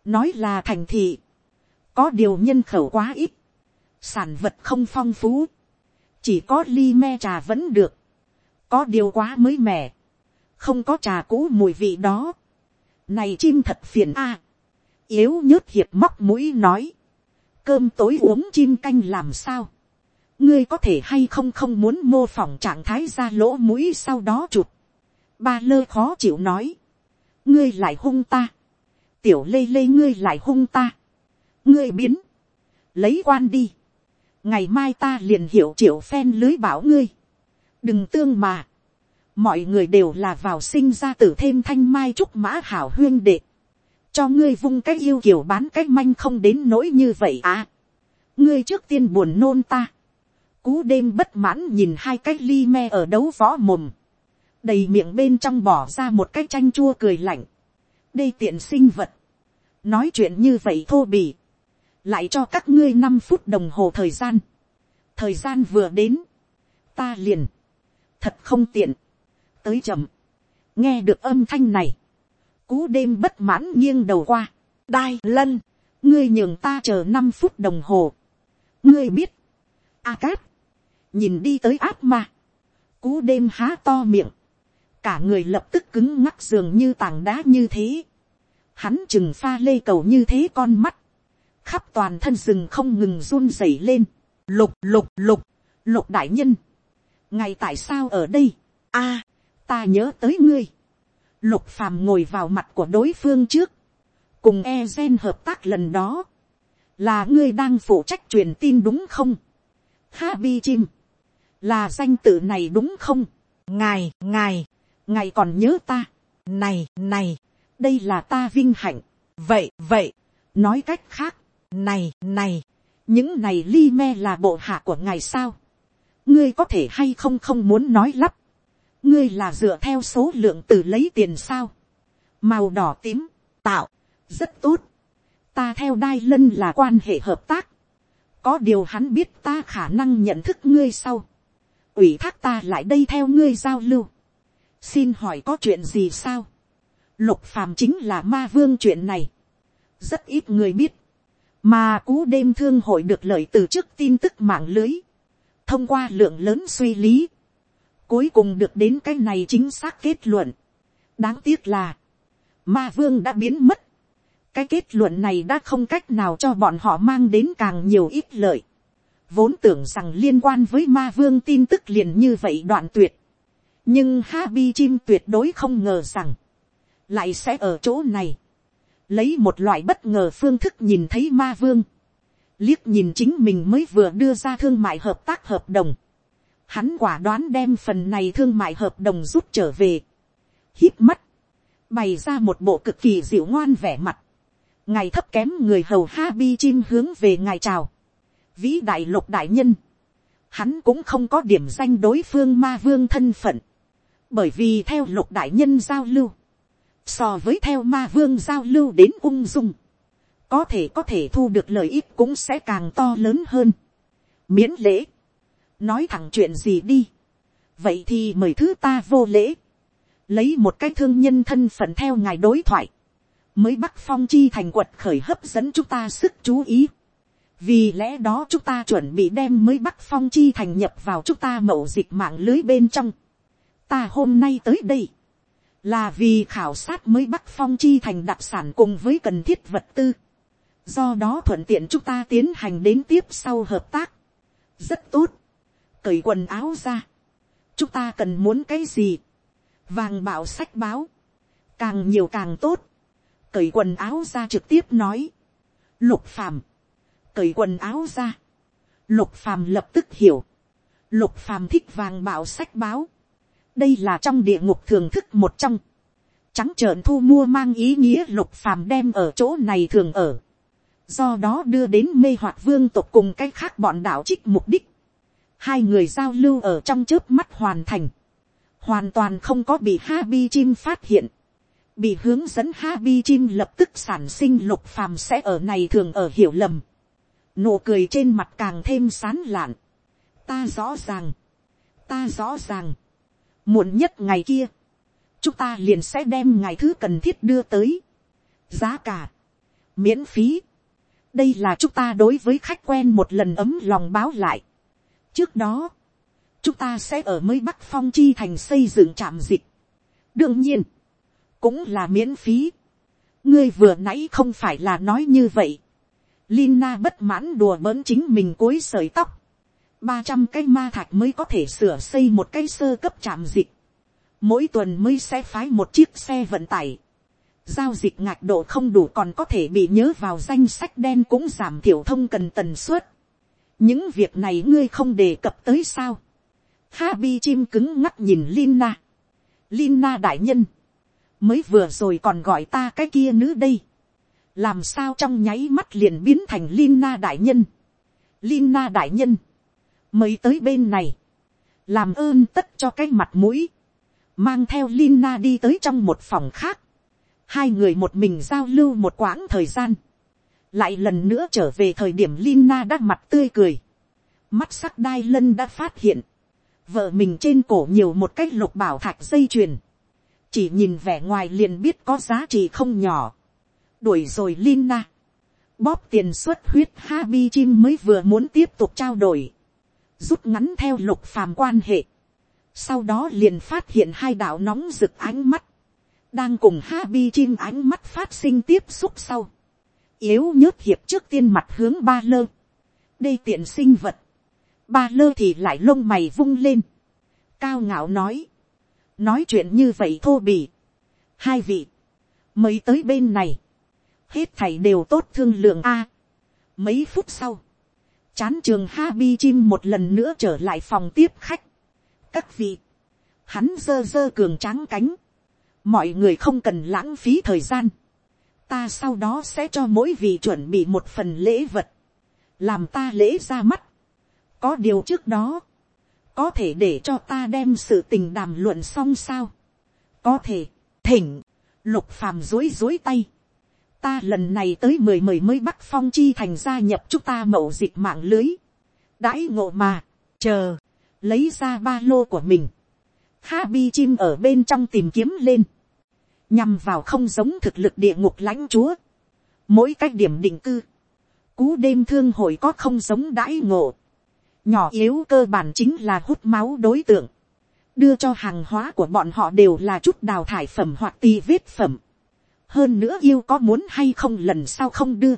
nói là thành thị. có điều nhân khẩu quá ít. sản vật không phong phú. chỉ có ly me trà vẫn được. có điều quá mới mẻ. không có trà cũ mùi vị đó này chim thật phiền a. yếu nhớt hiệp móc mũi nói cơm tối uống chim canh làm sao. ngươi có thể hay không không muốn mô phỏng trạng thái ra lỗ mũi sau đó chụp. ba lơ khó chịu nói. ngươi lại hung ta. tiểu lê lê ngươi lại hung ta. ngươi biến. lấy quan đi. ngày mai ta liền hiểu triệu phen lưới bảo ngươi. đừng tương mà mọi người đều là vào sinh ra tử thêm thanh mai trúc mã hảo huyên đệ cho ngươi vung cái yêu kiểu bán cái manh không đến nỗi như vậy à. ngươi trước tiên buồn nôn ta. cú đêm bất mãn nhìn hai cái ly me ở đấu võ mồm. đầy miệng bên trong bỏ ra một cái chanh chua cười lạnh. đây tiện sinh vật. nói chuyện như vậy thô bỉ. lại cho các ngươi năm phút đồng hồ thời gian. thời gian vừa đến. ta liền. thật không tiện tới chậm. nghe được âm thanh này cú đêm bất mãn nghiêng đầu qua. đai lân, ngươi nhường ta chờ năm phút đồng hồ. ngươi biết, a cát, nhìn đi tới áp ma. cú đêm há to miệng, cả người lập tức cứng ngắc giường như tảng đá như thế. hắn chừng pha lê cầu như thế con mắt, khắp toàn thân rừng không ngừng run rẩy lên. lục lục lục, lục đại nhân, ngày tại sao ở đây, a, ta nhớ tới ngươi Lục phàm ngồi vào mặt của đối phương trước. Cùng e gen hợp tác lần đó. Là ngươi đang phụ trách truyền tin đúng không? Ha bi chim. Là danh tự này đúng không? Ngài, ngài, ngài còn nhớ ta. Này, này, đây là ta vinh hạnh. Vậy, vậy, nói cách khác. Này, này, những này Li me là bộ hạ của ngài sao? Ngươi có thể hay không không muốn nói lắp ngươi là dựa theo số lượng từ lấy tiền sao, màu đỏ tím, tạo, rất tốt, ta theo đai lân là quan hệ hợp tác, có điều hắn biết ta khả năng nhận thức ngươi sau, ủy thác ta lại đây theo ngươi giao lưu, xin hỏi có chuyện gì sao, lục phàm chính là ma vương chuyện này, rất ít người biết, mà cú đêm thương hội được lợi từ trước tin tức mạng lưới, thông qua lượng lớn suy lý, cuối cùng được đến cái này chính xác kết luận. đáng tiếc là, ma vương đã biến mất. cái kết luận này đã không cách nào cho bọn họ mang đến càng nhiều ít lợi. vốn tưởng rằng liên quan với ma vương tin tức liền như vậy đoạn tuyệt. nhưng ha bi chim tuyệt đối không ngờ rằng, lại sẽ ở chỗ này, lấy một loại bất ngờ phương thức nhìn thấy ma vương, liếc nhìn chính mình mới vừa đưa ra thương mại hợp tác hợp đồng, hắn quả đoán đem phần này thương mại hợp đồng rút trở về, hít mắt, bày ra một bộ cực kỳ dịu ngoan vẻ mặt, ngài thấp kém người hầu ha bi chim hướng về ngài chào, vĩ đại lục đại nhân, hắn cũng không có điểm danh đối phương ma vương thân phận, bởi vì theo lục đại nhân giao lưu, so với theo ma vương giao lưu đến ung dung, có thể có thể thu được lợi ích cũng sẽ càng to lớn hơn. miễn lễ, nói thẳng chuyện gì đi, vậy thì mời thứ ta vô lễ, lấy một cái thương nhân thân phận theo ngài đối thoại, mới bắc phong chi thành quật khởi hấp dẫn chúng ta sức chú ý. vì lẽ đó chúng ta chuẩn bị đem mới bắc phong chi thành nhập vào chúng ta mậu dịch mạng lưới bên trong. ta hôm nay tới đây, là vì khảo sát mới bắc phong chi thành đặc sản cùng với cần thiết vật tư. do đó thuận tiện chúng ta tiến hành đến tiếp sau hợp tác. rất tốt cởi quần áo ra. chúng ta cần muốn cái gì. vàng bảo sách báo. càng nhiều càng tốt. Cởi quần áo ra trực tiếp nói, lục phàm, cởi quần áo ra, lục phàm lập tức hiểu, lục phàm thích vàng bảo sách báo, đây là trong địa ngục thường thức một trong, trắng trợn thu mua mang ý nghĩa lục phàm đem ở chỗ này thường ở, do đó đưa đến mê hoạt vương tộc cùng cái khác bọn đạo trích mục đích, hai người giao lưu ở trong trước mắt hoàn thành, hoàn toàn không có bị ha bi chim phát hiện, bị hướng dẫn ha bi chim lập tức sản sinh lục phàm sẽ ở này thường ở hiểu lầm. nụ cười trên mặt càng thêm sán lạn. ta rõ ràng, ta rõ ràng, muộn nhất ngày kia, chúng ta liền sẽ đem ngày thứ cần thiết đưa tới. giá cả, miễn phí, đây là chúng ta đối với khách quen một lần ấm lòng báo lại trước đó, chúng ta sẽ ở mới bắc phong chi thành xây dựng trạm dịch. đương nhiên, cũng là miễn phí. ngươi vừa nãy không phải là nói như vậy. Lina bất mãn đùa bỡn chính mình cối sợi tóc. ba trăm cái ma thạch mới có thể sửa xây một cái sơ cấp trạm dịch. Mỗi tuần mới sẽ phái một chiếc xe vận tải. Giao dịch ngạc độ không đủ còn có thể bị nhớ vào danh sách đen cũng giảm thiểu thông cần tần suất. Những việc này ngươi không đề cập tới sao. Habi chim cứng ngắc nhìn Lina. Lina đại nhân. Mới vừa rồi còn gọi ta cái kia nữ đây, làm sao trong nháy mắt liền biến thành Lina đại nhân, Lina đại nhân, mới tới bên này, làm ơn tất cho cái mặt mũi, mang theo Lina đi tới trong một phòng khác, hai người một mình giao lưu một quãng thời gian, lại lần nữa trở về thời điểm Lina đã mặt tươi cười, mắt sắc đai lân đã phát hiện, vợ mình trên cổ nhiều một cái lục bảo thạch dây chuyền, chỉ nhìn vẻ ngoài liền biết có giá trị không nhỏ. đuổi rồi Lina. bóp tiền xuất huyết Habi chim mới vừa muốn tiếp tục trao đổi. rút ngắn theo lục phàm quan hệ. sau đó liền phát hiện hai đạo nóng rực ánh mắt. đang cùng Habi chim ánh mắt phát sinh tiếp xúc sau yếu nhớt hiệp trước tiên mặt hướng ba lơ. đây tiện sinh vật. ba lơ thì lại lông mày vung lên. cao ngạo nói nói chuyện như vậy thô bỉ. hai vị, mới tới bên này, hết thảy đều tốt thương lượng a. mấy phút sau, chán trường ha bi chim một lần nữa trở lại phòng tiếp khách. các vị, hắn dơ dơ cường tráng cánh, mọi người không cần lãng phí thời gian ta sau đó sẽ cho mỗi vị chuẩn bị một phần lễ vật, làm ta lễ ra mắt. có điều trước đó, có thể để cho ta đem sự tình đàm luận xong sao. có thể, thỉnh, lục phàm dối dối tay. ta lần này tới mười mười mới bắc phong chi thành gia nhập chúng ta mậu dịch mạng lưới. đãi ngộ mà, chờ, lấy ra ba lô của mình. ha bi chim ở bên trong tìm kiếm lên nhằm vào không giống thực lực địa ngục lãnh chúa. mỗi cách điểm định cư. cú đêm thương hội có không giống đãi ngộ nhỏ yếu cơ bản chính là hút máu đối tượng, đưa cho hàng hóa của bọn họ đều là chút đào thải phẩm hoặc tì vết phẩm. hơn nữa yêu có muốn hay không lần sau không đưa.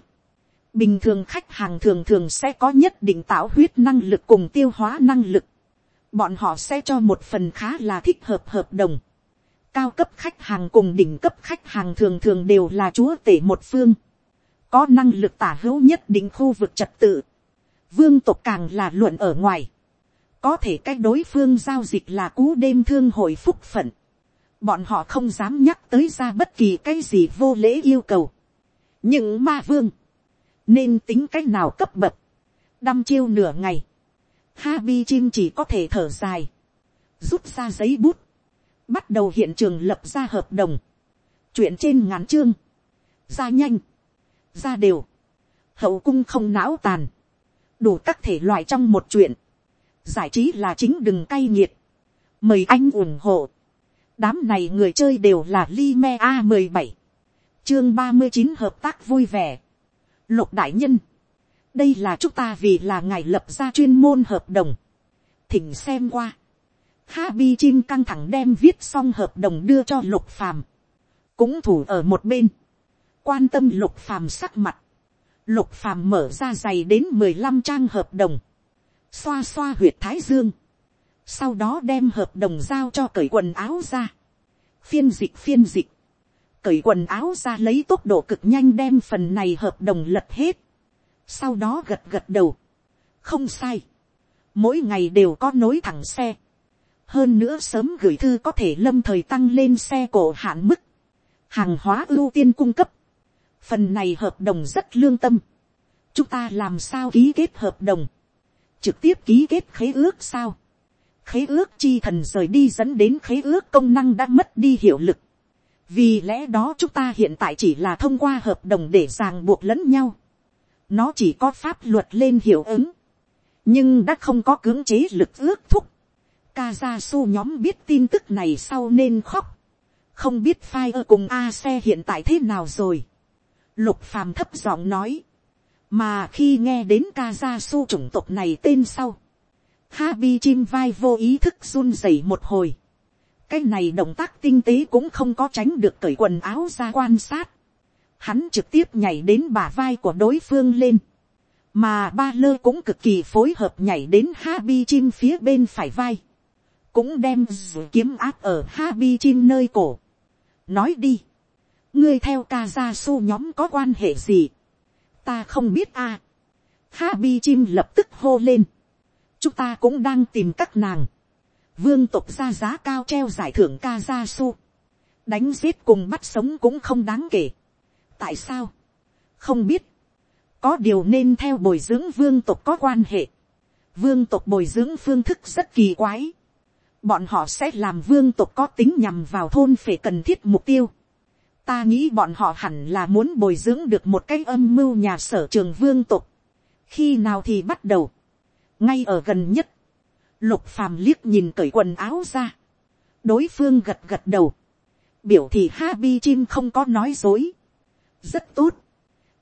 bình thường khách hàng thường thường sẽ có nhất định tạo huyết năng lực cùng tiêu hóa năng lực. bọn họ sẽ cho một phần khá là thích hợp hợp đồng cao cấp khách hàng cùng đỉnh cấp khách hàng thường thường đều là chúa tể một phương. có năng lực tả hữu nhất định khu vực trật tự. Vương tộc càng là luận ở ngoài, có thể cách đối phương giao dịch là cú đêm thương hội phúc phận, bọn họ không dám nhắc tới ra bất kỳ cái gì vô lễ yêu cầu. nhưng ma vương, nên tính cách nào cấp bậc, đăm chiêu nửa ngày, ha bi chim chỉ có thể thở dài, rút ra giấy bút, bắt đầu hiện trường lập ra hợp đồng, chuyện trên ngắn chương, ra nhanh, ra đều, hậu cung không não tàn, đủ các thể loại trong một chuyện. giải trí là chính đừng cay nghiệt, mời anh ủng hộ, đám này người chơi đều là Lime a mười bảy, chương ba mươi chín hợp tác vui vẻ, lục đại nhân, đây là chúng ta vì là ngài lập ra chuyên môn hợp đồng, thỉnh xem qua, ha bi chim căng thẳng đem viết xong hợp đồng đưa cho lục phàm, cũng thủ ở một bên, quan tâm lục phàm sắc mặt, lục phàm mở ra dày đến mười lăm trang hợp đồng, xoa xoa huyệt thái dương, sau đó đem hợp đồng giao cho cởi quần áo ra, phiên dịch phiên dịch, cởi quần áo ra lấy tốc độ cực nhanh đem phần này hợp đồng lật hết, sau đó gật gật đầu, không sai, mỗi ngày đều có nối thẳng xe, hơn nữa sớm gửi thư có thể lâm thời tăng lên xe cổ hạn mức, hàng hóa ưu tiên cung cấp, phần này hợp đồng rất lương tâm, chúng ta làm sao ký kết hợp đồng, trực tiếp ký kết khế ước sao, khế ước chi thần rời đi dẫn đến khế ước công năng đã mất đi hiệu lực, vì lẽ đó chúng ta hiện tại chỉ là thông qua hợp đồng để ràng buộc lẫn nhau, nó chỉ có pháp luật lên hiệu ứng, nhưng đã không có cưỡng chế lực ước thúc, ca gia su nhóm biết tin tức này sau nên khóc, không biết phai ơ cùng a xe hiện tại thế nào rồi, lục phàm thấp giọng nói, mà khi nghe đến ca gia su chủng tộc này tên sau, ha bi chim vai vô ý thức run rẩy một hồi, cái này động tác tinh tế cũng không có tránh được cởi quần áo ra quan sát, hắn trực tiếp nhảy đến bả vai của đối phương lên, mà ba lơ cũng cực kỳ phối hợp nhảy đến ha bi chim phía bên phải vai, cũng đem kiếm áp ở ha bi chim nơi cổ. nói đi, ngươi theo ca gia su nhóm có quan hệ gì, ta không biết a. À. ha bi chim lập tức hô lên, chúng ta cũng đang tìm các nàng, vương tộc ra giá cao treo giải thưởng ca gia su, đánh giết cùng bắt sống cũng không đáng kể. tại sao, không biết, có điều nên theo bồi dưỡng vương tộc có quan hệ, vương tộc bồi dưỡng phương thức rất kỳ quái, bọn họ sẽ làm vương tộc có tính nhằm vào thôn phải cần thiết mục tiêu. ta nghĩ bọn họ hẳn là muốn bồi dưỡng được một cái âm mưu nhà sở trường vương tộc. Khi nào thì bắt đầu, ngay ở gần nhất, lục phàm liếc nhìn cởi quần áo ra, đối phương gật gật đầu, biểu thị ha bi chim không có nói dối, rất tốt,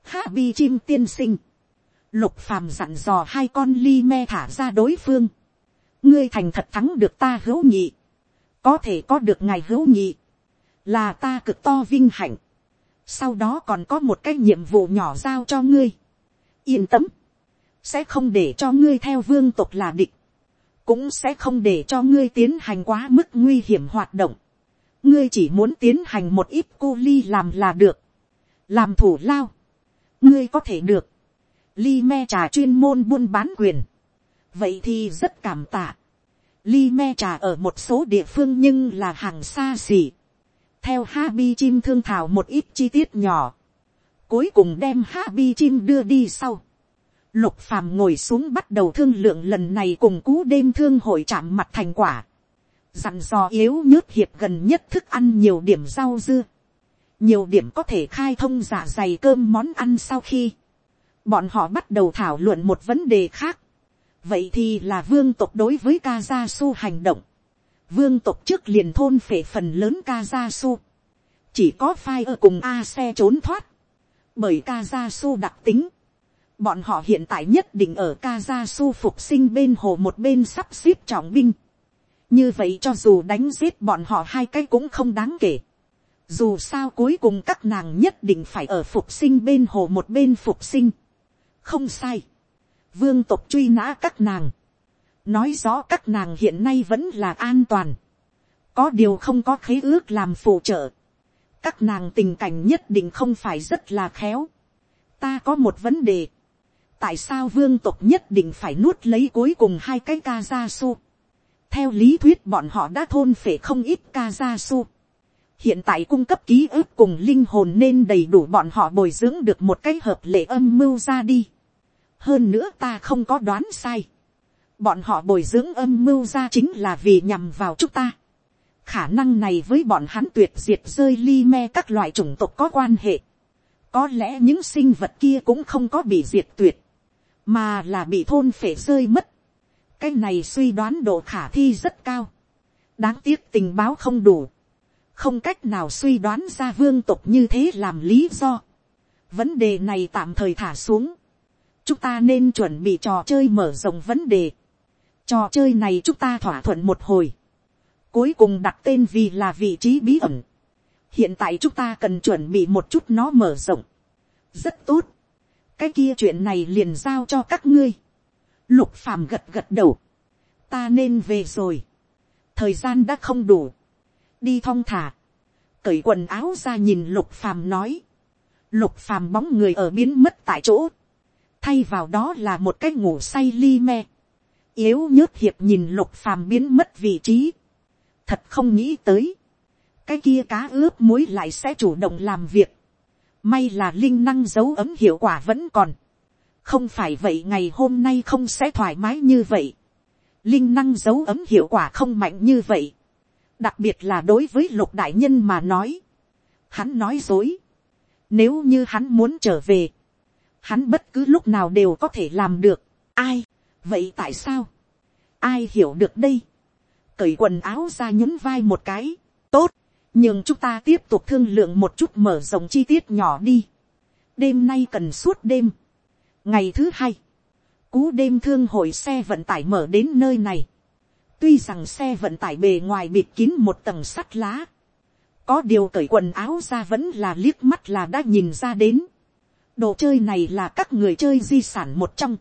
ha bi chim tiên sinh, lục phàm dặn dò hai con ly me thả ra đối phương, ngươi thành thật thắng được ta hữu nhị, có thể có được ngài hữu nhị, là ta cực to vinh hạnh, sau đó còn có một cái nhiệm vụ nhỏ giao cho ngươi, yên tâm, sẽ không để cho ngươi theo vương tục là địch, cũng sẽ không để cho ngươi tiến hành quá mức nguy hiểm hoạt động, ngươi chỉ muốn tiến hành một ít cô ly làm là được, làm thủ lao, ngươi có thể được, ly me trà chuyên môn buôn bán quyền, vậy thì rất cảm tạ. Ly me trà ở một số địa phương nhưng là hàng xa xỉ. theo Habi chim thương thảo một ít chi tiết nhỏ. cuối cùng đem Habi chim đưa đi sau. lục phàm ngồi xuống bắt đầu thương lượng lần này cùng cú đêm thương hội chạm mặt thành quả. dặn dò yếu nhớt hiệp gần nhất thức ăn nhiều điểm rau dưa. nhiều điểm có thể khai thông giả dày cơm món ăn sau khi bọn họ bắt đầu thảo luận một vấn đề khác vậy thì là vương tộc đối với ca gia su hành động. vương tộc trước liền thôn phể phần lớn ca gia su. chỉ có phai ở cùng a xe trốn thoát. bởi ca gia su đặc tính. bọn họ hiện tại nhất định ở ca gia su phục sinh bên hồ một bên sắp xếp trọng binh. như vậy cho dù đánh giết bọn họ hai cái cũng không đáng kể. dù sao cuối cùng các nàng nhất định phải ở phục sinh bên hồ một bên phục sinh. không sai vương tộc truy nã các nàng, nói rõ các nàng hiện nay vẫn là an toàn, có điều không có khế ước làm phụ trợ, các nàng tình cảnh nhất định không phải rất là khéo. ta có một vấn đề, tại sao vương tộc nhất định phải nuốt lấy cuối cùng hai cái ca gia su. theo lý thuyết bọn họ đã thôn phể không ít ca gia su. hiện tại cung cấp ký ức cùng linh hồn nên đầy đủ bọn họ bồi dưỡng được một cái hợp lệ âm mưu ra đi hơn nữa ta không có đoán sai. bọn họ bồi dưỡng âm mưu ra chính là vì nhằm vào chúng ta. khả năng này với bọn hắn tuyệt diệt rơi ly me các loại chủng tộc có quan hệ. có lẽ những sinh vật kia cũng không có bị diệt tuyệt, mà là bị thôn phể rơi mất. cái này suy đoán độ khả thi rất cao, đáng tiếc tình báo không đủ, không cách nào suy đoán ra vương tộc như thế làm lý do. vấn đề này tạm thời thả xuống, chúng ta nên chuẩn bị trò chơi mở rộng vấn đề. trò chơi này chúng ta thỏa thuận một hồi, cuối cùng đặt tên vì là vị trí bí ẩn. hiện tại chúng ta cần chuẩn bị một chút nó mở rộng. rất tốt. cái kia chuyện này liền giao cho các ngươi. lục phàm gật gật đầu. ta nên về rồi. thời gian đã không đủ. đi thong thả. cởi quần áo ra nhìn lục phàm nói. lục phàm bóng người ở biến mất tại chỗ thay vào đó là một cái ngủ say li me. yếu nhớt hiệp nhìn lục phàm biến mất vị trí. Thật không nghĩ tới, cái kia cá ướp muối lại sẽ chủ động làm việc, may là linh năng dấu ấm hiệu quả vẫn còn, không phải vậy ngày hôm nay không sẽ thoải mái như vậy, linh năng dấu ấm hiệu quả không mạnh như vậy, đặc biệt là đối với lục đại nhân mà nói, hắn nói dối, nếu như hắn muốn trở về, hắn bất cứ lúc nào đều có thể làm được, ai, vậy tại sao, ai hiểu được đây, cởi quần áo ra nhún vai một cái. Tốt, nhưng chúng ta tiếp tục thương lượng một chút mở rộng chi tiết nhỏ đi. Đêm nay cần suốt đêm. Ngày thứ hai, cú đêm thương hội xe vận tải mở đến nơi này. Tuy rằng xe vận tải bề ngoài bịt kín một tầng sắt lá. Có điều cởi quần áo ra vẫn là liếc mắt là đã nhìn ra đến. Đồ chơi này là các người chơi di sản một trong.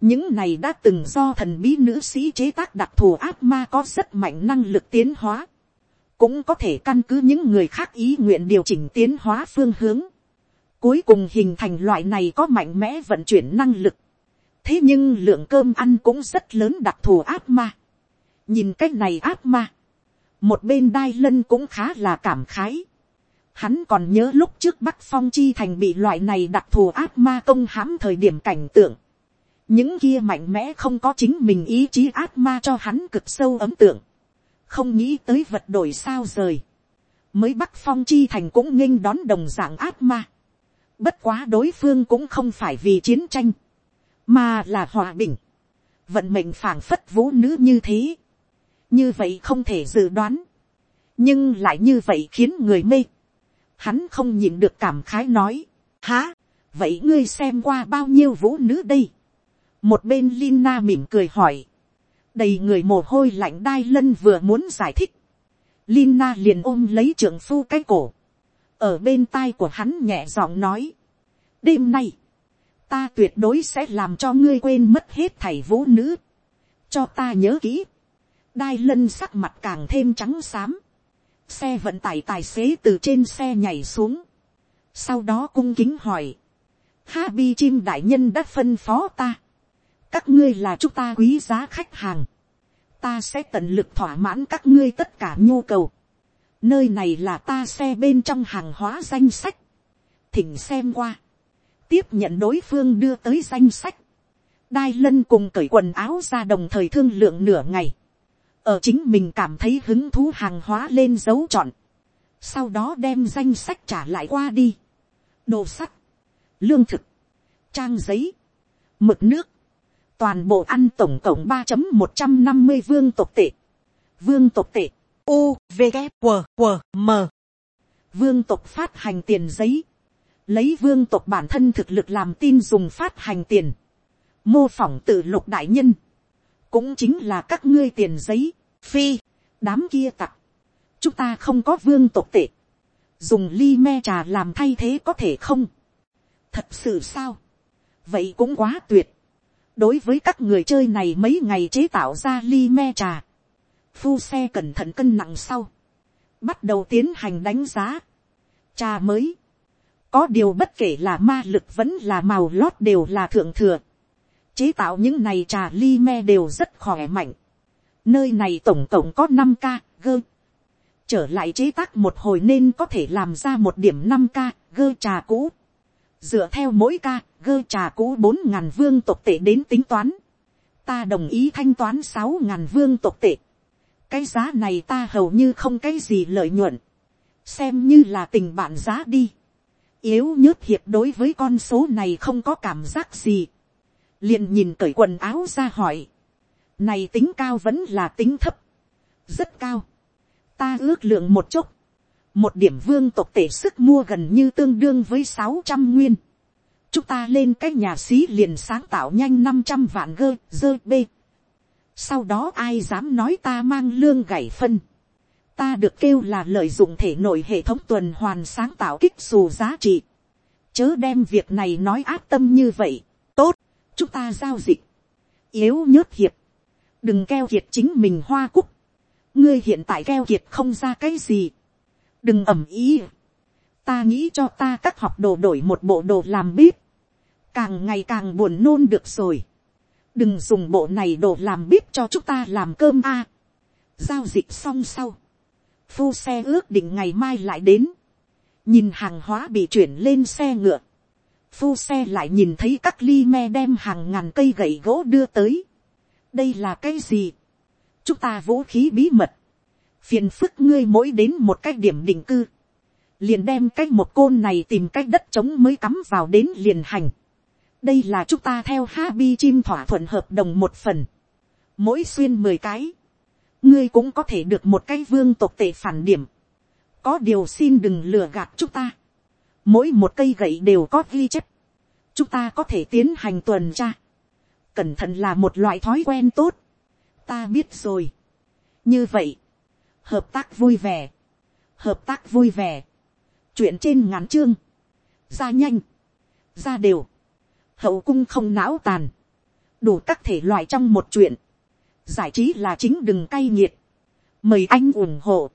Những này đã từng do thần bí nữ sĩ chế tác đặc thù ác ma có rất mạnh năng lực tiến hóa, cũng có thể căn cứ những người khác ý nguyện điều chỉnh tiến hóa phương hướng, cuối cùng hình thành loại này có mạnh mẽ vận chuyển năng lực, thế nhưng lượng cơm ăn cũng rất lớn đặc thù ác ma, nhìn cái này ác ma, một bên đai lân cũng khá là cảm khái, hắn còn nhớ lúc trước bắc phong chi thành bị loại này đặc thù ác ma công hãm thời điểm cảnh tượng, những kia mạnh mẽ không có chính mình ý chí ác ma cho hắn cực sâu ấm tượng, không nghĩ tới vật đổi sao rời, mới bắc phong chi thành cũng nghênh đón đồng dạng ác ma, bất quá đối phương cũng không phải vì chiến tranh, mà là hòa bình, vận mệnh phảng phất vũ nữ như thế, như vậy không thể dự đoán, nhưng lại như vậy khiến người mê, hắn không nhìn được cảm khái nói, há, vậy ngươi xem qua bao nhiêu vũ nữ đây, một bên Lina mỉm cười hỏi. Đầy người mồ hôi lạnh đai lân vừa muốn giải thích. Lina liền ôm lấy trưởng phu cái cổ. Ở bên tai của hắn nhẹ giọng nói. Đêm nay, ta tuyệt đối sẽ làm cho ngươi quên mất hết thảy vũ nữ. Cho ta nhớ kỹ. Đai lân sắc mặt càng thêm trắng xám. Xe vận tải tài xế từ trên xe nhảy xuống. Sau đó cung kính hỏi. Ha bi chim đại nhân đã phân phó ta các ngươi là chúng ta quý giá khách hàng, ta sẽ tận lực thỏa mãn các ngươi tất cả nhu cầu. nơi này là ta xe bên trong hàng hóa danh sách, thỉnh xem qua, tiếp nhận đối phương đưa tới danh sách, đai lân cùng cởi quần áo ra đồng thời thương lượng nửa ngày, ở chính mình cảm thấy hứng thú hàng hóa lên dấu chọn, sau đó đem danh sách trả lại qua đi, đồ sắt, lương thực, trang giấy, mực nước, toàn bộ ăn tổng cộng ba một trăm năm mươi vương tộc tệ. Vương tộc tệ. U, V, K, W, M. Vương tộc phát hành tiền giấy. Lấy vương tộc bản thân thực lực làm tin dùng phát hành tiền. Mô phỏng tự lục đại nhân. Cũng chính là các ngươi tiền giấy. Phi, đám kia tặc. Chúng ta không có vương tộc tệ. Dùng ly me trà làm thay thế có thể không? Thật sự sao? Vậy cũng quá tuyệt đối với các người chơi này mấy ngày chế tạo ra ly me trà, phu xe cẩn thận cân nặng sau, bắt đầu tiến hành đánh giá, trà mới, có điều bất kể là ma lực vẫn là màu lót đều là thượng thừa, chế tạo những này trà ly me đều rất khỏe mạnh, nơi này tổng cộng có năm ca gơ, trở lại chế tác một hồi nên có thể làm ra một điểm năm ca gơ trà cũ, dựa theo mỗi ca gơ trà cũ bốn ngàn vương tộc tệ đến tính toán, ta đồng ý thanh toán sáu ngàn vương tộc tệ, cái giá này ta hầu như không cái gì lợi nhuận, xem như là tình bạn giá đi, yếu nhớt hiệp đối với con số này không có cảm giác gì, liền nhìn cởi quần áo ra hỏi, này tính cao vẫn là tính thấp, rất cao, ta ước lượng một chút, một điểm vương tộc tể sức mua gần như tương đương với sáu trăm nguyên, chúng ta lên cái nhà xí liền sáng tạo nhanh năm trăm vạn gơ dơ bê. sau đó ai dám nói ta mang lương gảy phân. ta được kêu là lợi dụng thể nội hệ thống tuần hoàn sáng tạo kích xù giá trị. chớ đem việc này nói áp tâm như vậy. tốt, chúng ta giao dịch. yếu nhớt hiệp đừng keo kiệt chính mình hoa cúc. ngươi hiện tại keo kiệt không ra cái gì. đừng ẩm ý. Ta nghĩ cho ta các học đồ đổi một bộ đồ làm bếp, càng ngày càng buồn nôn được rồi, đừng dùng bộ này đồ làm bếp cho chúng ta làm cơm a, giao dịch xong sau, phu xe ước định ngày mai lại đến, nhìn hàng hóa bị chuyển lên xe ngựa, phu xe lại nhìn thấy các ly me đem hàng ngàn cây gậy gỗ đưa tới đây là cái gì, chúng ta vũ khí bí mật, phiền phức ngươi mỗi đến một cái điểm định cư, liền đem cái một côn này tìm cái đất trống mới cắm vào đến liền hành. đây là chúng ta theo ha bi chim thỏa thuận hợp đồng một phần. mỗi xuyên mười cái, ngươi cũng có thể được một cái vương tộc tệ phản điểm. có điều xin đừng lừa gạt chúng ta. mỗi một cây gậy đều có ghi chép. chúng ta có thể tiến hành tuần tra cẩn thận là một loại thói quen tốt. ta biết rồi. như vậy, hợp tác vui vẻ, hợp tác vui vẻ. Chuyện trên ngắn chương, ra nhanh, ra đều, hậu cung không não tàn, đủ các thể loại trong một chuyện, giải trí là chính đừng cay nghiệt, mời anh ủng hộ,